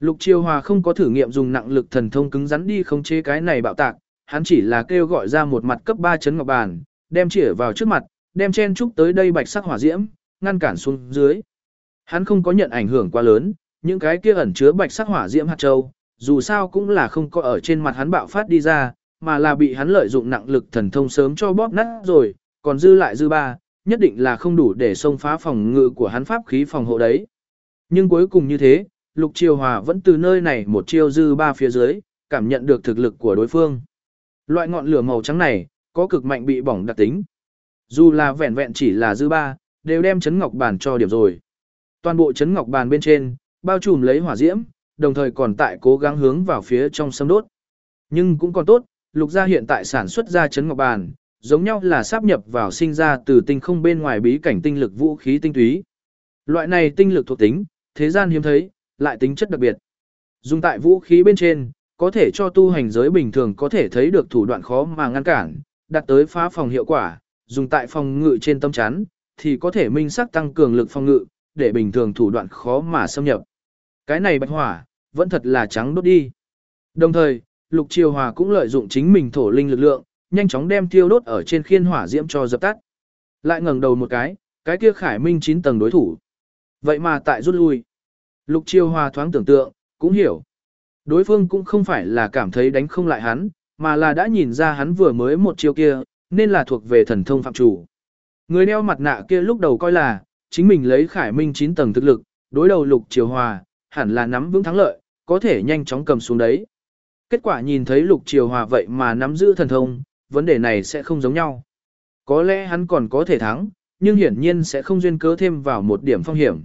Lục Chiêu Hòa không có thử nghiệm dùng nặng lực thần thông cứng rắn đi khống chế cái này bạo tạc, hắn chỉ là kêu gọi ra một mặt cấp 3 chấn ngọc bàn, đem chĩa vào trước mặt, đem chen trúc tới đây bạch sắc hỏa diễm, ngăn cản xuống dưới. Hắn không có nhận ảnh hưởng quá lớn, những cái kia ẩn chứa bạch sắc hỏa diễm hạt châu, dù sao cũng là không có ở trên mặt hắn bạo phát đi ra, mà là bị hắn lợi dụng nặng lực thần thông sớm cho bóp nát rồi, còn dư lại dư ba, nhất định là không đủ để xông phá phòng ngự của hắn pháp khí phòng hộ đấy. Nhưng cuối cùng như thế, Lục Triều Hòa vẫn từ nơi này một chiêu dư ba phía dưới, cảm nhận được thực lực của đối phương. Loại ngọn lửa màu trắng này, có cực mạnh bị bỏng đặc tính. Dù là vẹn vẹn chỉ là dư ba, đều đem chấn ngọc bàn cho điểm rồi. Toàn bộ chấn ngọc bàn bên trên, bao trùm lấy hỏa diễm, đồng thời còn tại cố gắng hướng vào phía trong sâm đốt. Nhưng cũng còn tốt, lục gia hiện tại sản xuất ra chấn ngọc bàn, giống nhau là sáp nhập vào sinh ra từ tinh không bên ngoài bí cảnh tinh lực vũ khí tinh túy. Loại này tinh lực thuộc tính, thế gian hiếm thấy, lại tính chất đặc biệt. Dùng tại vũ khí bên trên, có thể cho tu hành giới bình thường có thể thấy được thủ đoạn khó mà ngăn cản, đạt tới phá phòng hiệu quả, dùng tại phòng ngự trên tâm chắn, thì có thể minh sắc tăng cường lực phòng ngự, để bình thường thủ đoạn khó mà xâm nhập. Cái này bạch hỏa, vẫn thật là trắng đốt đi. Đồng thời, Lục Triều Hòa cũng lợi dụng chính mình thổ linh lực lượng, nhanh chóng đem thiêu đốt ở trên khiên hỏa diễm cho dập tắt. Lại ngẩng đầu một cái, cái kia Khải Minh 9 tầng đối thủ. Vậy mà tại rút lui. Lục Triều Hòa thoáng tưởng tượng, cũng hiểu. Đối phương cũng không phải là cảm thấy đánh không lại hắn, mà là đã nhìn ra hắn vừa mới một chiêu kia, nên là thuộc về thần thông phạm chủ. Người đeo mặt nạ kia lúc đầu coi là, chính mình lấy Khải Minh 9 tầng thực lực, đối đầu Lục Triều Hòa, hẳn là nắm vững thắng lợi, có thể nhanh chóng cầm xuống đấy. Kết quả nhìn thấy Lục Triều Hòa vậy mà nắm giữ thần thông, vấn đề này sẽ không giống nhau. Có lẽ hắn còn có thể thắng, nhưng hiển nhiên sẽ không duyên cớ thêm vào một điểm phong hiểm.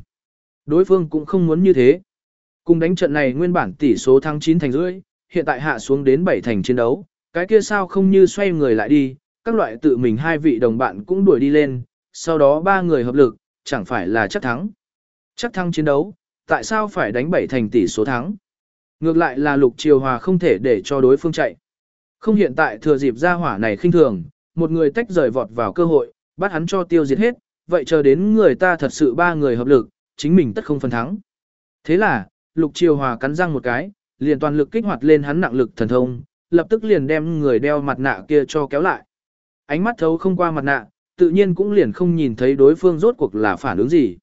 Đối phương cũng không muốn như thế. Cùng đánh trận này nguyên bản tỷ số thắng 9 thành rưỡi, hiện tại hạ xuống đến 7 thành chiến đấu, cái kia sao không như xoay người lại đi, các loại tự mình hai vị đồng bạn cũng đuổi đi lên, sau đó ba người hợp lực, chẳng phải là chắc thắng. Chắc thắng chiến đấu, tại sao phải đánh 7 thành tỷ số thắng? Ngược lại là lục triều hòa không thể để cho đối phương chạy. Không hiện tại thừa dịp ra hỏa này khinh thường, một người tách rời vọt vào cơ hội, bắt hắn cho tiêu diệt hết, vậy chờ đến người ta thật sự ba người hợp lực, chính mình tất không phần thắng. Thế là, lục triều hòa cắn răng một cái, liền toàn lực kích hoạt lên hắn nặng lực thần thông, lập tức liền đem người đeo mặt nạ kia cho kéo lại. Ánh mắt thấu không qua mặt nạ, tự nhiên cũng liền không nhìn thấy đối phương rốt cuộc là phản ứng gì.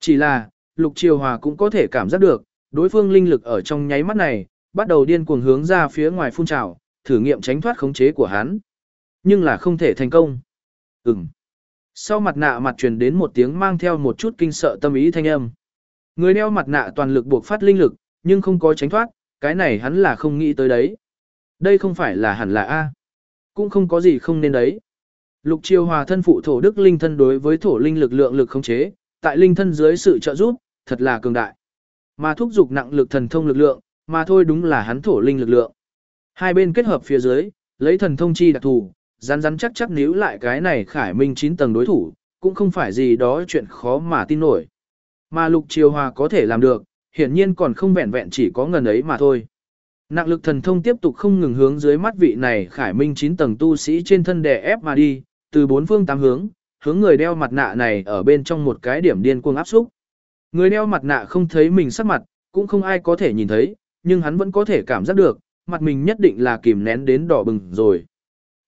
Chỉ là, lục triều hòa cũng có thể cảm giác được, đối phương linh lực ở trong nháy mắt này, bắt đầu điên cuồng hướng ra phía ngoài phun trào, thử nghiệm tránh thoát khống chế của hắn. Nhưng là không thể thành công. Ừm. Sau mặt nạ mặt truyền đến một tiếng mang theo một chút kinh sợ tâm ý thanh âm. Người đeo mặt nạ toàn lực buộc phát linh lực, nhưng không có tránh thoát, cái này hắn là không nghĩ tới đấy. Đây không phải là hẳn là A. Cũng không có gì không nên đấy. Lục triều hòa thân phụ thổ đức linh thân đối với thổ linh lực lượng lực khống chế, tại linh thân dưới sự trợ giúp, thật là cường đại. Mà thúc dục nặng lực thần thông lực lượng, mà thôi đúng là hắn thổ linh lực lượng. Hai bên kết hợp phía dưới, lấy thần thông chi đặc thù, rắn rắn chắc chắc níu lại cái này khải minh 9 tầng đối thủ, cũng không phải gì đó chuyện khó mà tin nổi. Mà lục triều hòa có thể làm được, hiển nhiên còn không vẹn vẹn chỉ có ngần ấy mà thôi. Nặng lực thần thông tiếp tục không ngừng hướng dưới mắt vị này khải minh 9 tầng tu sĩ trên thân đè ép mà đi, từ bốn phương tám hướng, hướng người đeo mặt nạ này ở bên trong một cái điểm điên cuồng áp xúc. Người đeo mặt nạ không thấy mình sắc mặt, cũng không ai có thể nhìn thấy, nhưng hắn vẫn có thể cảm giác được, mặt mình nhất định là kìm nén đến đỏ bừng rồi.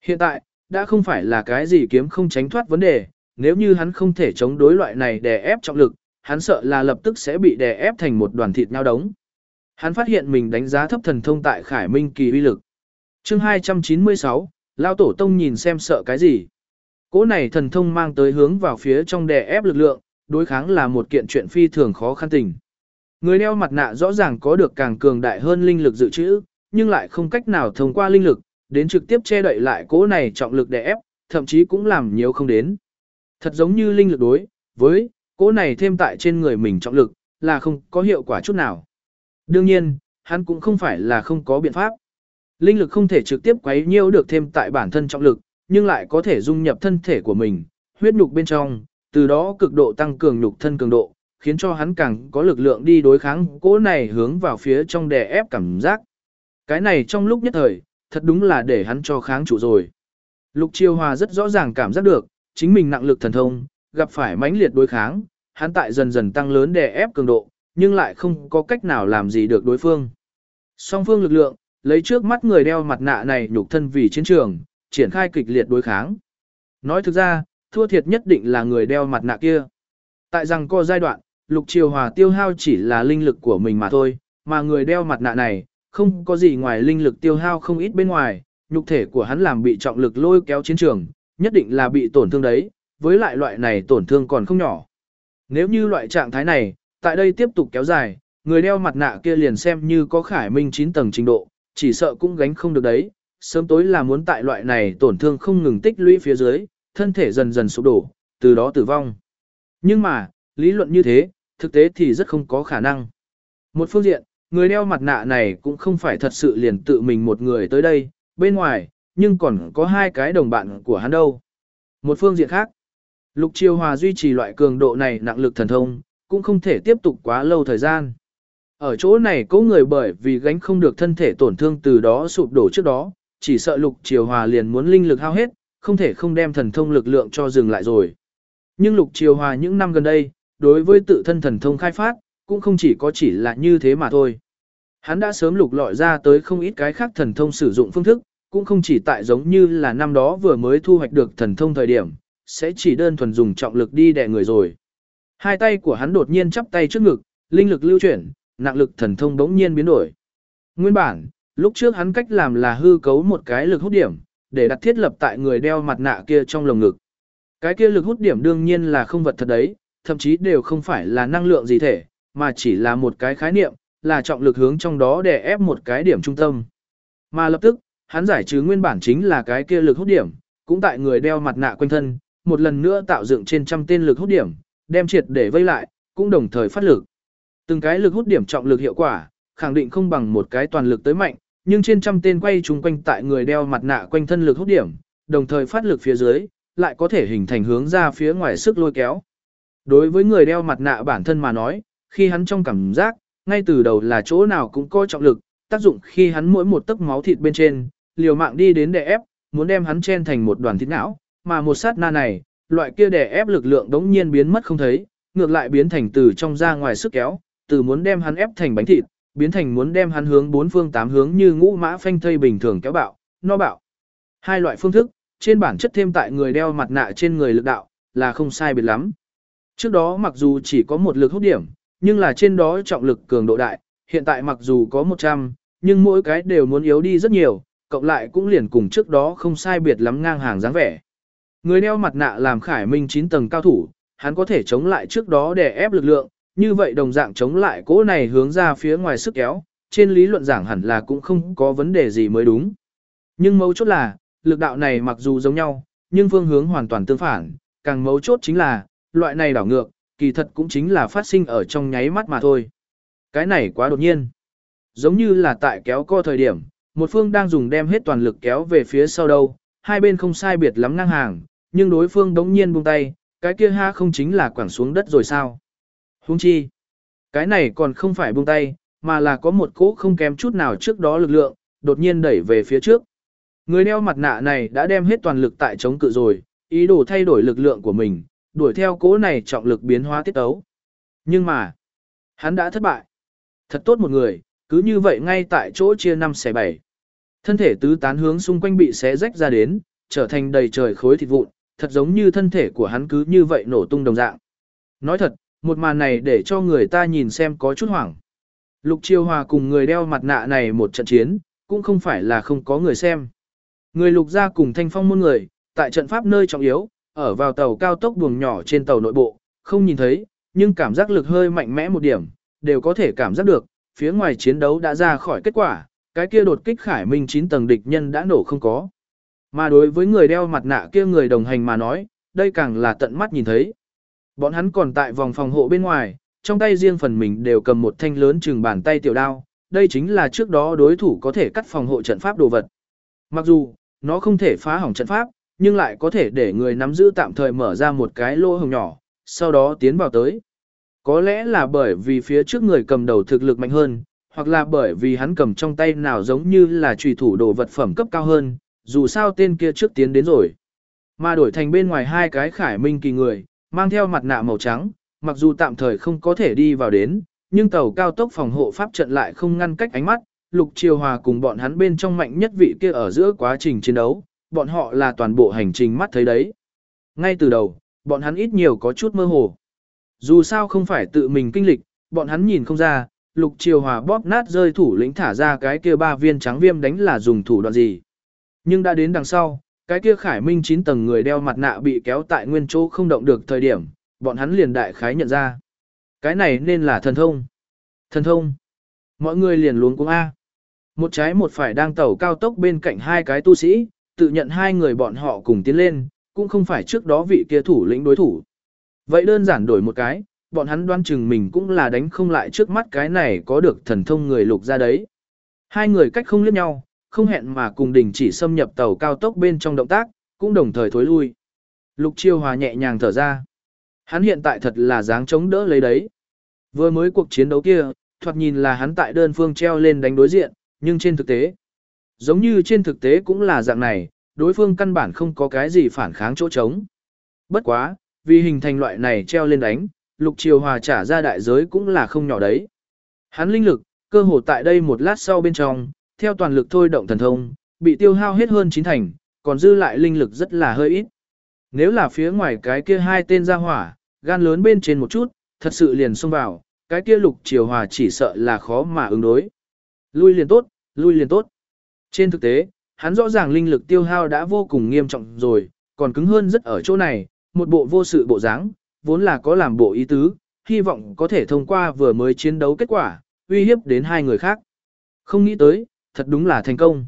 Hiện tại, đã không phải là cái gì kiếm không tránh thoát vấn đề, nếu như hắn không thể chống đối loại này đè ép trọng lực, hắn sợ là lập tức sẽ bị đè ép thành một đoàn thịt nhau đống. Hắn phát hiện mình đánh giá thấp thần thông tại Khải Minh kỳ uy lực. Chương 296, Lao Tổ Tông nhìn xem sợ cái gì. Cỗ này thần thông mang tới hướng vào phía trong đè ép lực lượng, đối kháng là một kiện chuyện phi thường khó khăn tình. Người đeo mặt nạ rõ ràng có được càng cường đại hơn linh lực dự trữ, nhưng lại không cách nào thông qua linh lực, đến trực tiếp che đậy lại cỗ này trọng lực đè ép, thậm chí cũng làm nhiều không đến. Thật giống như linh lực đối, với cỗ này thêm tại trên người mình trọng lực, là không có hiệu quả chút nào. Đương nhiên, hắn cũng không phải là không có biện pháp. Linh lực không thể trực tiếp quấy nhiễu được thêm tại bản thân trọng lực, nhưng lại có thể dung nhập thân thể của mình, huyết nhục bên trong, từ đó cực độ tăng cường nhục thân cường độ, khiến cho hắn càng có lực lượng đi đối kháng cỗ này hướng vào phía trong đè ép cảm giác. Cái này trong lúc nhất thời, thật đúng là để hắn cho kháng chủ rồi. Lục Chiêu Hòa rất rõ ràng cảm giác được, chính mình nặng lực thần thông, gặp phải mãnh liệt đối kháng, hắn tại dần dần tăng lớn đè ép cường độ, nhưng lại không có cách nào làm gì được đối phương. Song phương lực lượng, lấy trước mắt người đeo mặt nạ này nhục thân vì chiến trường, triển khai kịch liệt đối kháng. Nói thực ra, thua thiệt nhất định là người đeo mặt nạ kia. Tại rằng có giai đoạn, Lục Triều Hòa tiêu hao chỉ là linh lực của mình mà thôi, mà người đeo mặt nạ này, không có gì ngoài linh lực tiêu hao không ít bên ngoài, nhục thể của hắn làm bị trọng lực lôi kéo chiến trường, nhất định là bị tổn thương đấy, với lại loại này tổn thương còn không nhỏ. Nếu như loại trạng thái này, tại đây tiếp tục kéo dài, người đeo mặt nạ kia liền xem như có khải minh 9 tầng trình độ, chỉ sợ cũng gánh không được đấy, sớm tối là muốn tại loại này tổn thương không ngừng tích lũy phía dưới, thân thể dần dần sụp đổ, từ đó tử vong. Nhưng mà, lý luận như thế, thực tế thì rất không có khả năng. Một phương diện, người đeo mặt nạ này cũng không phải thật sự liền tự mình một người tới đây, bên ngoài, nhưng còn có hai cái đồng bạn của hắn đâu. Một phương diện khác, Lục Triều Hòa duy trì loại cường độ này nặng lực thần thông, cũng không thể tiếp tục quá lâu thời gian. Ở chỗ này có người bởi vì gánh không được thân thể tổn thương từ đó sụp đổ trước đó, chỉ sợ Lục Triều Hòa liền muốn linh lực hao hết, không thể không đem thần thông lực lượng cho dừng lại rồi. Nhưng Lục Triều Hòa những năm gần đây, đối với tự thân thần thông khai phát, cũng không chỉ có chỉ là như thế mà thôi. Hắn đã sớm lục lọi ra tới không ít cái khác thần thông sử dụng phương thức, cũng không chỉ tại giống như là năm đó vừa mới thu hoạch được thần thông thời điểm, sẽ chỉ đơn thuần dùng trọng lực đi đè người rồi. Hai tay của hắn đột nhiên chắp tay trước ngực, linh lực lưu chuyển, nặng lực thần thông bỗng nhiên biến đổi. Nguyên bản, lúc trước hắn cách làm là hư cấu một cái lực hút điểm, để đặt thiết lập tại người đeo mặt nạ kia trong lồng ngực. Cái kia lực hút điểm đương nhiên là không vật thật đấy, thậm chí đều không phải là năng lượng gì thể, mà chỉ là một cái khái niệm, là trọng lực hướng trong đó để ép một cái điểm trung tâm. Mà lập tức, hắn giải trừ nguyên bản chính là cái kia lực hút điểm, cũng tại người đeo mặt nạ quanh thân, một lần nữa tạo dựng trên trăm tên lực hút điểm, đem triệt để vây lại, cũng đồng thời phát lực. Từng cái lực hút điểm trọng lực hiệu quả, khẳng định không bằng một cái toàn lực tới mạnh, nhưng trên trăm tên quay chung quanh tại người đeo mặt nạ quanh thân lực hút điểm, đồng thời phát lực phía dưới, lại có thể hình thành hướng ra phía ngoài sức lôi kéo. Đối với người đeo mặt nạ bản thân mà nói, khi hắn trong cảm giác, ngay từ đầu là chỗ nào cũng có trọng lực, tác dụng khi hắn mỗi một tấc máu thịt bên trên, liều mạng đi đến đè ép, muốn đem hắn chen thành một đoàn thịt não, mà một sát na này, loại kia đè ép lực lượng đống nhiên biến mất không thấy, ngược lại biến thành từ trong ra ngoài sức kéo, từ muốn đem hắn ép thành bánh thịt, biến thành muốn đem hắn hướng bốn phương tám hướng như ngũ mã phanh thây bình thường kéo bạo, no bạo. Hai loại phương thức, trên bản chất thêm tại người đeo mặt nạ trên người lực đạo, là không sai biệt lắm. Trước đó mặc dù chỉ có một lực hút điểm, nhưng là trên đó trọng lực cường độ đại, hiện tại mặc dù có 100, nhưng mỗi cái đều muốn yếu đi rất nhiều, cộng lại cũng liền cùng trước đó không sai biệt lắm ngang hàng dáng vẻ. Người đeo mặt nạ làm khải minh 9 tầng cao thủ, hắn có thể chống lại trước đó để ép lực lượng, như vậy đồng dạng chống lại cỗ này hướng ra phía ngoài sức kéo, trên lý luận giảng hẳn là cũng không có vấn đề gì mới đúng. Nhưng mấu chốt là, lực đạo này mặc dù giống nhau, nhưng phương hướng hoàn toàn tương phản, càng mấu chốt chính là, loại này đảo ngược, kỳ thật cũng chính là phát sinh ở trong nháy mắt mà thôi. Cái này quá đột nhiên. Giống như là tại kéo co thời điểm, một phương đang dùng đem hết toàn lực kéo về phía sau đâu, hai bên không sai biệt lắm ngang hàng, nhưng đối phương đống nhiên buông tay, cái kia ha không chính là quẳng xuống đất rồi sao? Hung chi, cái này còn không phải buông tay, mà là có một cỗ không kém chút nào trước đó lực lượng, đột nhiên đẩy về phía trước. Người đeo mặt nạ này đã đem hết toàn lực tại chống cự rồi, ý đồ thay đổi lực lượng của mình, đuổi theo cỗ này trọng lực biến hóa tiết ấu. Nhưng mà, hắn đã thất bại. Thật tốt một người, cứ như vậy ngay tại chỗ chia năm xẻ bảy. Thân thể tứ tán hướng xung quanh bị xé rách ra đến, trở thành đầy trời khối thịt vụn, thật giống như thân thể của hắn cứ như vậy nổ tung đồng dạng. Nói thật, một màn này để cho người ta nhìn xem có chút hoảng. Lục Chiêu Hòa cùng người đeo mặt nạ này một trận chiến, cũng không phải là không có người xem. Người lục gia cùng thanh phong môn người, tại trận pháp nơi trọng yếu, ở vào tàu cao tốc buồng nhỏ trên tàu nội bộ, không nhìn thấy, nhưng cảm giác lực hơi mạnh mẽ một điểm, đều có thể cảm giác được, phía ngoài chiến đấu đã ra khỏi kết quả, cái kia đột kích khải minh 9 tầng địch nhân đã nổ không có. Mà đối với người đeo mặt nạ kia người đồng hành mà nói, đây càng là tận mắt nhìn thấy. Bọn hắn còn tại vòng phòng hộ bên ngoài, trong tay riêng phần mình đều cầm một thanh lớn chừng bàn tay tiểu đao, đây chính là trước đó đối thủ có thể cắt phòng hộ trận pháp đồ vật. Mặc dù, nó không thể phá hỏng trận pháp, nhưng lại có thể để người nắm giữ tạm thời mở ra một cái lỗ hồng nhỏ, sau đó tiến vào tới. Có lẽ là bởi vì phía trước người cầm đầu thực lực mạnh hơn, hoặc là bởi vì hắn cầm trong tay nào giống như là trùy thủ đồ vật phẩm cấp cao hơn, dù sao tên kia trước tiến đến rồi. Mà đổi thành bên ngoài hai cái khải minh kỳ người, mang theo mặt nạ màu trắng, mặc dù tạm thời không có thể đi vào đến, nhưng tàu cao tốc phòng hộ pháp trận lại không ngăn cách ánh mắt, Lục Triều Hòa cùng bọn hắn bên trong mạnh nhất vị kia ở giữa quá trình chiến đấu, bọn họ là toàn bộ hành trình mắt thấy đấy. Ngay từ đầu, bọn hắn ít nhiều có chút mơ hồ. Dù sao không phải tự mình kinh lịch, bọn hắn nhìn không ra, Lục Triều Hòa bóp nát rơi thủ lĩnh thả ra cái kia ba viên trắng viêm đánh là dùng thủ đoạn gì. Nhưng đã đến đằng sau, cái kia Khải Minh 9 tầng người đeo mặt nạ bị kéo tại nguyên chỗ không động được thời điểm, bọn hắn liền đại khái nhận ra. Cái này nên là thần thông. Thần thông. Mọi người liền luống cuống A. Một trái một phải đang tàu cao tốc bên cạnh hai cái tu sĩ, tự nhận hai người bọn họ cùng tiến lên, cũng không phải trước đó vị kia thủ lĩnh đối thủ. Vậy đơn giản đổi một cái, bọn hắn đoan chừng mình cũng là đánh không lại trước mắt cái này có được thần thông người lục ra đấy. Hai người cách không liếc nhau, không hẹn mà cùng đình chỉ xâm nhập tàu cao tốc bên trong động tác, cũng đồng thời thối lui. Lục chiêu hòa nhẹ nhàng thở ra. Hắn hiện tại thật là dáng chống đỡ lấy đấy. Vừa mới cuộc chiến đấu kia, thoạt nhìn là hắn tại đơn phương treo lên đánh đối diện, nhưng trên thực tế, giống như trên thực tế cũng là dạng này, đối phương căn bản không có cái gì phản kháng chỗ trống. Bất quá, vì hình thành loại này treo lên đánh, Lục Triều Hòa trả ra đại giới cũng là không nhỏ đấy. Hắn linh lực, cơ hồ tại đây một lát sau bên trong, theo toàn lực thôi động thần thông, bị tiêu hao hết hơn chín thành, còn dư lại linh lực rất là hơi ít. Nếu là phía ngoài cái kia hai tên ra hỏa, gan lớn bên trên một chút, thật sự liền xông vào, cái kia Lục Triều Hòa chỉ sợ là khó mà ứng đối. Lui liền tốt, lui liền tốt. Trên thực tế, hắn rõ ràng linh lực tiêu hao đã vô cùng nghiêm trọng rồi, còn cứng hơn rất ở chỗ này, một bộ vô sự bộ dáng, vốn là có làm bộ ý tứ, hy vọng có thể thông qua vừa mới chiến đấu kết quả, uy hiếp đến hai người khác. Không nghĩ tới, thật đúng là thành công.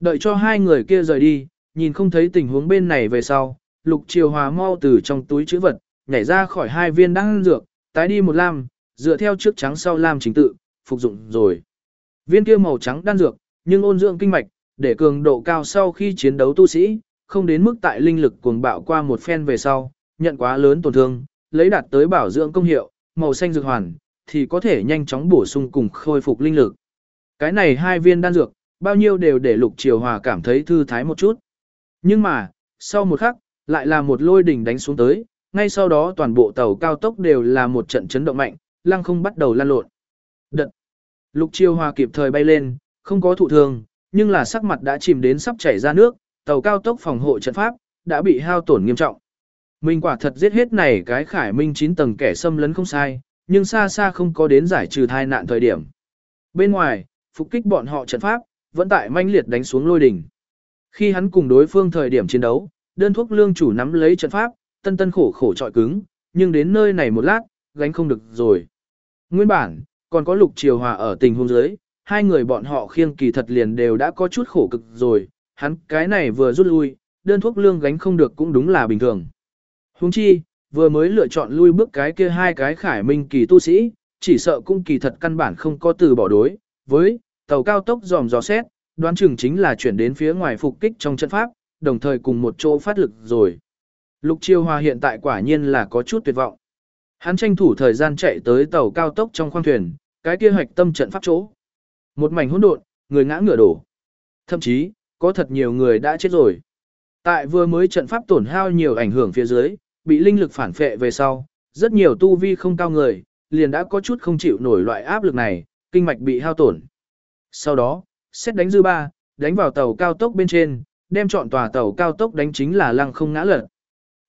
Đợi cho hai người kia rời đi, nhìn không thấy tình huống bên này về sau, Lục Triều Hòa mau từ trong túi chữ vật, nhảy ra khỏi hai viên đan dược, tái đi một lam, dựa theo trước trắng sau lam chính tự, phục dụng rồi. Viên kia màu trắng đan dược, nhưng ôn dưỡng kinh mạch, để cường độ cao sau khi chiến đấu tu sĩ, không đến mức tại linh lực cuồng bạo qua một phen về sau, nhận quá lớn tổn thương, lấy đạt tới bảo dưỡng công hiệu, màu xanh dược hoàn, thì có thể nhanh chóng bổ sung cùng khôi phục linh lực. Cái này hai viên đan dược, bao nhiêu đều để Lục Triều Hòa cảm thấy thư thái một chút. Nhưng mà, sau một khắc, lại là một lôi đỉnh đánh xuống tới, ngay sau đó toàn bộ tàu cao tốc đều là một trận chấn động mạnh, lăng không bắt đầu lan lộn. Đợt. Lục Triều Hòa kịp thời bay lên, không có thụ thương, nhưng là sắc mặt đã chìm đến sắp chảy ra nước, tàu cao tốc phòng hộ trận pháp đã bị hao tổn nghiêm trọng. Mình quả thật giết hết này cái khải minh 9 tầng kẻ xâm lấn không sai, nhưng xa xa không có đến giải trừ thai nạn thời điểm. Bên ngoài, phục kích bọn họ trận pháp, vẫn tại manh liệt đánh xuống lôi đỉnh. Khi hắn cùng đối phương thời điểm chiến đấu, đơn thuốc lương chủ nắm lấy trận pháp, tân tân khổ khổ trọi cứng, nhưng đến nơi này một lát, gánh không được rồi. Nguyên bản, còn có lục triều hòa ở tình huống dưới, hai người bọn họ khiêng kỳ thật liền đều đã có chút khổ cực rồi, hắn cái này vừa rút lui, đơn thuốc lương gánh không được cũng đúng là bình thường. Huống chi, vừa mới lựa chọn lui bước cái kia hai cái khải minh kỳ tu sĩ, chỉ sợ cung kỳ thật căn bản không có từ bỏ đối, với tàu cao tốc dòm dò xét, đoán chừng chính là chuyển đến phía ngoài phục kích trong trận pháp, đồng thời cùng một chỗ phát lực rồi. Lục Chiêu Hòa hiện tại quả nhiên là có chút tuyệt vọng. Hắn tranh thủ thời gian chạy tới tàu cao tốc trong khoang thuyền, cái kia hoạch tâm trận pháp chỗ. Một mảnh hỗn độn, người ngã ngửa đổ. Thậm chí, có thật nhiều người đã chết rồi. Tại vừa mới trận pháp tổn hao nhiều ảnh hưởng phía dưới, bị linh lực phản phệ về sau, rất nhiều tu vi không cao người, liền đã có chút không chịu nổi loại áp lực này, kinh mạch bị hao tổn. Sau đó, xét đánh dư ba, đánh vào tàu cao tốc bên trên, đem chọn tòa tàu cao tốc đánh chính là lăng không ngã lật.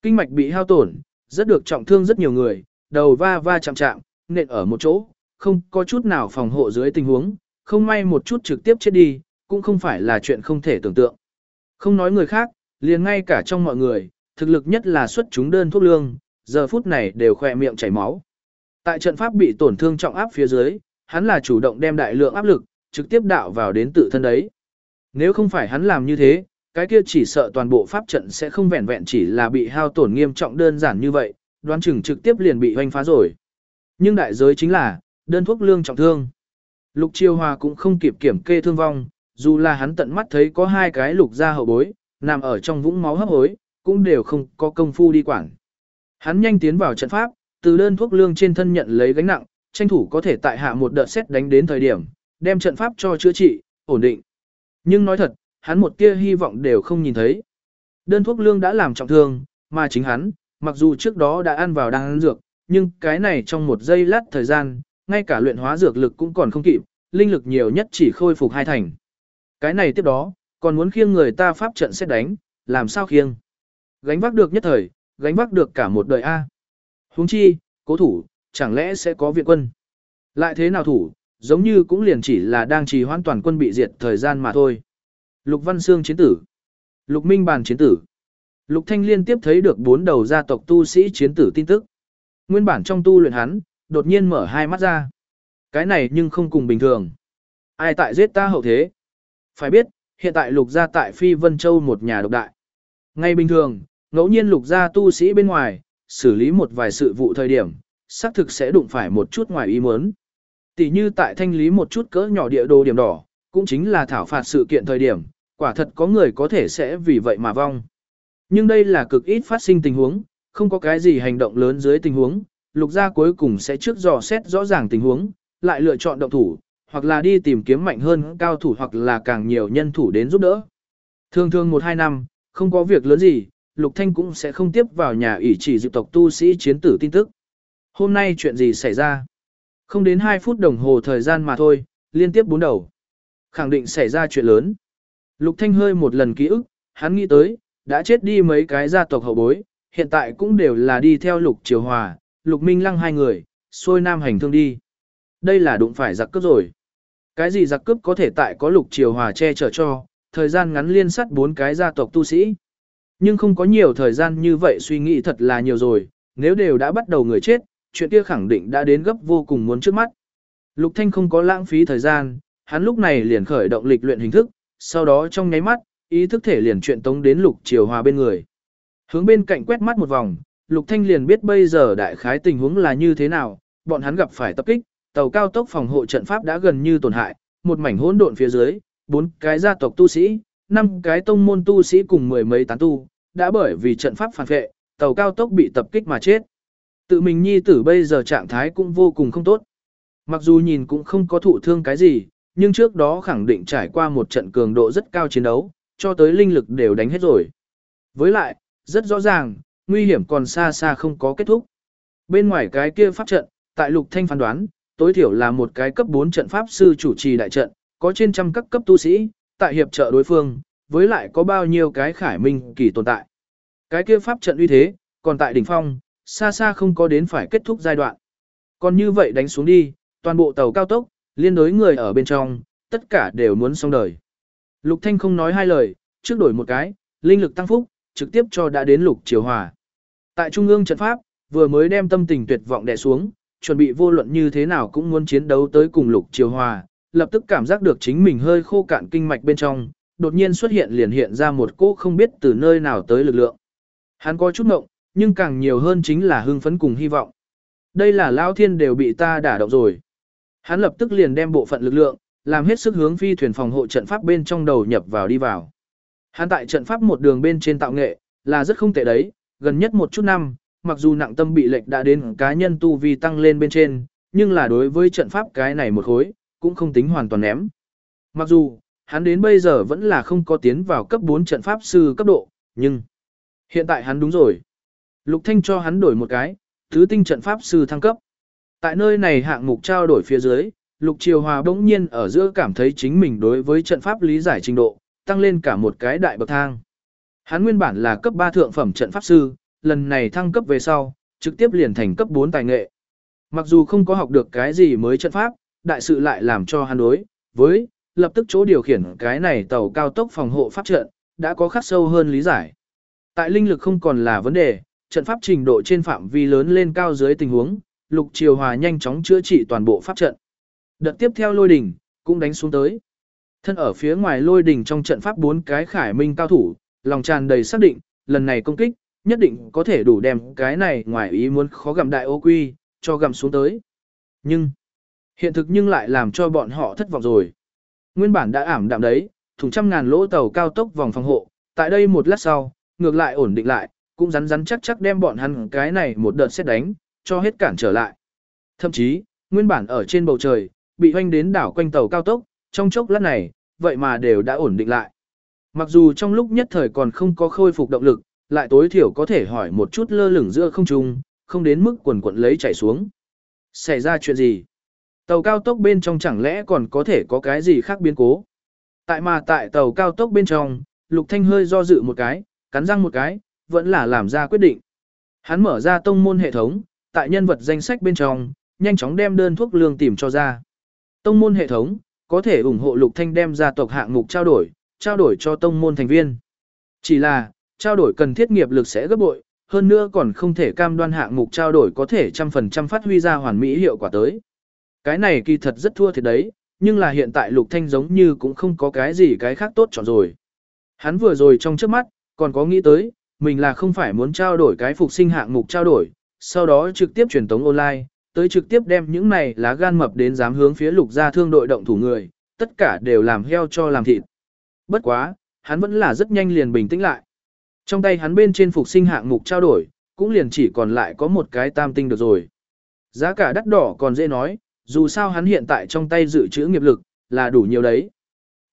Kinh mạch bị hao tổn, rất được trọng thương rất nhiều người, đầu va va chạm chạm, nện ở một chỗ, không có chút nào phòng hộ dưới tình huống, không may một chút trực tiếp chết đi, cũng không phải là chuyện không thể tưởng tượng. Không nói người khác, liền ngay cả trong mọi người, thực lực nhất là xuất chúng đơn thuốc lương, giờ phút này đều khỏe miệng chảy máu. Tại trận pháp bị tổn thương trọng áp phía dưới, hắn là chủ động đem đại lượng áp lực, trực tiếp đạo vào đến tự thân đấy. Nếu không phải hắn làm như thế, cái kia chỉ sợ toàn bộ pháp trận sẽ không vẹn vẹn chỉ là bị hao tổn nghiêm trọng đơn giản như vậy, đoán chừng trực tiếp liền bị hoanh phá rồi. Nhưng đại giới chính là, đơn thuốc lương trọng thương. Lục Chiêu Hòa cũng không kịp kiểm kê thương vong, dù là hắn tận mắt thấy có hai cái lục gia hậu bối, nằm ở trong vũng máu hấp hối, cũng đều không có công phu đi quản. Hắn nhanh tiến vào trận pháp, từ đơn thuốc lương trên thân nhận lấy gánh nặng, tranh thủ có thể tại hạ một đợt xét đánh đến thời điểm, đem trận pháp cho chữa trị, ổn định. Nhưng nói thật, hắn một tia hy vọng đều không nhìn thấy. Đơn thuốc lương đã làm trọng thương, mà chính hắn, mặc dù trước đó đã ăn vào đang ăn dược, nhưng cái này trong một giây lát thời gian, ngay cả luyện hóa dược lực cũng còn không kịp, linh lực nhiều nhất chỉ khôi phục hai thành. Cái này tiếp đó, còn muốn khiêng người ta pháp trận xét đánh, làm sao khiêng? Gánh vác được nhất thời, gánh vác được cả một đời A. Huống chi, cố thủ, chẳng lẽ sẽ có viện quân? Lại thế nào thủ, giống như cũng liền chỉ là đang trì hoãn toàn quân bị diệt thời gian mà thôi. Lục Văn Xương chiến tử. Lục Minh Bàn chiến tử. Lục Thanh liên tiếp thấy được bốn đầu gia tộc tu sĩ chiến tử tin tức. Nguyên bản trong tu luyện hắn, đột nhiên mở hai mắt ra. Cái này nhưng không cùng bình thường. Ai tại giết ta hậu thế? Phải biết, hiện tại lục gia tại Phi Vân Châu một nhà độc đại. Ngay bình thường, ngẫu nhiên lục gia tu sĩ bên ngoài, xử lý một vài sự vụ thời điểm, xác thực sẽ đụng phải một chút ngoài ý muốn. Tỷ như tại thanh lý một chút cỡ nhỏ địa đồ điểm đỏ, cũng chính là thảo phạt sự kiện thời điểm, quả thật có người có thể sẽ vì vậy mà vong. Nhưng đây là cực ít phát sinh tình huống, không có cái gì hành động lớn dưới tình huống, lục gia cuối cùng sẽ trước dò xét rõ ràng tình huống, lại lựa chọn động thủ, hoặc là đi tìm kiếm mạnh hơn cao thủ hoặc là càng nhiều nhân thủ đến giúp đỡ. Thường thường 1-2 năm, không có việc lớn gì, Lục Thanh cũng sẽ không tiếp vào nhà ủy chỉ dự tộc tu sĩ chiến tử tin tức. Hôm nay chuyện gì xảy ra? Không đến 2 phút đồng hồ thời gian mà thôi, liên tiếp bốn đầu. Khẳng định xảy ra chuyện lớn. Lục Thanh hơi một lần ký ức, hắn nghĩ tới, đã chết đi mấy cái gia tộc hậu bối, hiện tại cũng đều là đi theo Lục Triều Hòa, Lục Minh Lăng hai người, xuôi nam hành thương đi. Đây là đụng phải giặc cướp rồi. Cái gì giặc cướp có thể tại có Lục Triều Hòa che chở cho, thời gian ngắn liên sát bốn cái gia tộc tu sĩ. Nhưng không có nhiều thời gian như vậy suy nghĩ thật là nhiều rồi, nếu đều đã bắt đầu người chết, chuyện kia khẳng định đã đến gấp vô cùng muốn trước mắt. Lục Thanh không có lãng phí thời gian, hắn lúc này liền khởi động lịch luyện hình thức, sau đó trong nháy mắt, ý thức thể liền chuyện tống đến Lục Triều Hòa bên người. Hướng bên cạnh quét mắt một vòng, Lục Thanh liền biết bây giờ đại khái tình huống là như thế nào, bọn hắn gặp phải tập kích, tàu cao tốc phòng hộ trận pháp đã gần như tổn hại, một mảnh hỗn độn phía dưới, bốn cái gia tộc tu sĩ, năm cái tông môn tu sĩ cùng mười mấy tán tu, đã bởi vì trận pháp phản vệ, tàu cao tốc bị tập kích mà chết. Tự mình nhi tử bây giờ trạng thái cũng vô cùng không tốt. Mặc dù nhìn cũng không có thụ thương cái gì, nhưng trước đó khẳng định trải qua một trận cường độ rất cao chiến đấu, cho tới linh lực đều đánh hết rồi. Với lại, rất rõ ràng, nguy hiểm còn xa xa không có kết thúc. Bên ngoài cái kia pháp trận, tại lục thanh phán đoán, tối thiểu là một cái cấp 4 trận pháp sư chủ trì đại trận, có trên trăm các cấp tu sĩ, tại hiệp trợ đối phương, với lại có bao nhiêu cái khải minh kỳ tồn tại. Cái kia pháp trận uy thế, còn tại đỉnh phong, xa xa không có đến phải kết thúc giai đoạn. Còn như vậy đánh xuống đi, toàn bộ tàu cao tốc, liên đối người ở bên trong, tất cả đều muốn xong đời. Lục Thanh không nói hai lời, trước đổi một cái, linh lực tăng phúc, trực tiếp cho đã đến Lục Triều Hòa. Tại trung ương trận pháp, vừa mới đem tâm tình tuyệt vọng đè xuống, chuẩn bị vô luận như thế nào cũng muốn chiến đấu tới cùng Lục Triều Hòa, lập tức cảm giác được chính mình hơi khô cạn kinh mạch bên trong, đột nhiên xuất hiện liền hiện ra một cỗ không biết từ nơi nào tới lực lượng. Hắn có chút ngộng, nhưng càng nhiều hơn chính là hưng phấn cùng hy vọng. Đây là Lão Thiên đều bị ta đả động rồi. Hắn lập tức liền đem bộ phận lực lượng, làm hết sức hướng phi thuyền phòng hộ trận pháp bên trong đầu nhập vào đi vào. Hắn tại trận pháp một đường bên trên tạo nghệ, là rất không tệ đấy, gần nhất một chút năm, mặc dù nặng tâm bị lệch đã đến cá nhân tu vi tăng lên bên trên, nhưng là đối với trận pháp cái này một khối, cũng không tính hoàn toàn ném. Mặc dù, hắn đến bây giờ vẫn là không có tiến vào cấp 4 trận pháp sư cấp độ, nhưng hiện tại hắn đúng rồi. Lục Thanh cho hắn đổi một cái, thứ tinh trận pháp sư thăng cấp. Tại nơi này hạng mục trao đổi phía dưới, Lục Triều Hòa bỗng nhiên ở giữa cảm thấy chính mình đối với trận pháp lý giải trình độ, tăng lên cả một cái đại bậc thang. Hắn nguyên bản là cấp 3 thượng phẩm trận pháp sư, lần này thăng cấp về sau, trực tiếp liền thành cấp 4 tài nghệ. Mặc dù không có học được cái gì mới trận pháp, đại sự lại làm cho hắn đối với lập tức chỗ điều khiển cái này tàu cao tốc phòng hộ pháp trận đã có khắc sâu hơn lý giải. Tại linh lực không còn là vấn đề, trận pháp trình độ trên phạm vi lớn lên cao dưới tình huống, Lục Triều Hòa nhanh chóng chữa trị toàn bộ pháp trận. Đợt tiếp theo lôi đỉnh cũng đánh xuống tới. Thân ở phía ngoài lôi đỉnh trong trận pháp bốn cái khải minh cao thủ, lòng tràn đầy xác định, lần này công kích, nhất định có thể đủ đem cái này ngoài ý muốn khó gặm đại ô quy, cho gặm xuống tới. Nhưng, hiện thực nhưng lại làm cho bọn họ thất vọng rồi. Nguyên bản đã ảm đạm đấy, thùng trăm ngàn lỗ tàu cao tốc vòng phòng hộ, tại đây một lát sau, ngược lại ổn định lại, cũng rắn rắn chắc chắc đem bọn hắn cái này một đợt xét đánh, cho hết cản trở lại. Thậm chí, nguyên bản ở trên bầu trời, bị hoanh đến đảo quanh tàu cao tốc, trong chốc lát này, vậy mà đều đã ổn định lại. Mặc dù trong lúc nhất thời còn không có khôi phục động lực, lại tối thiểu có thể hỏi một chút lơ lửng giữa không trung, không đến mức quần quần lấy chảy xuống. Xảy ra chuyện gì? Tàu cao tốc bên trong chẳng lẽ còn có thể có cái gì khác biến cố. Tại mà tại tàu cao tốc bên trong, Lục Thanh hơi do dự một cái, cắn răng một cái, vẫn là làm ra quyết định. Hắn mở ra tông môn hệ thống, tại nhân vật danh sách bên trong, nhanh chóng đem đơn thuốc lương tìm cho ra. Tông môn hệ thống, có thể ủng hộ Lục Thanh đem ra tộc hạng mục trao đổi, trao đổi cho tông môn thành viên. Chỉ là, trao đổi cần thiết nghiệp lực sẽ gấp bội, hơn nữa còn không thể cam đoan hạng mục trao đổi có thể trăm phần trăm phát huy ra hoàn mỹ hiệu quả tới. Cái này kỳ thật rất thua thiệt đấy, nhưng là hiện tại Lục Thanh giống như cũng không có cái gì cái khác tốt chọn rồi. Hắn vừa rồi trong trước mắt, còn có nghĩ tới, mình là không phải muốn trao đổi cái phục sinh hạng mục trao đổi, sau đó trực tiếp truyền tống online, tới trực tiếp đem những này lá gan mập đến dám hướng phía lục gia thương đội động thủ người, tất cả đều làm heo cho làm thịt. Bất quá, hắn vẫn là rất nhanh liền bình tĩnh lại. Trong tay hắn bên trên phục sinh hạng mục trao đổi, cũng liền chỉ còn lại có một cái tam tinh được rồi. Giá cả đắt đỏ còn dễ nói, dù sao hắn hiện tại trong tay dự trữ nghiệp lực, là đủ nhiều đấy.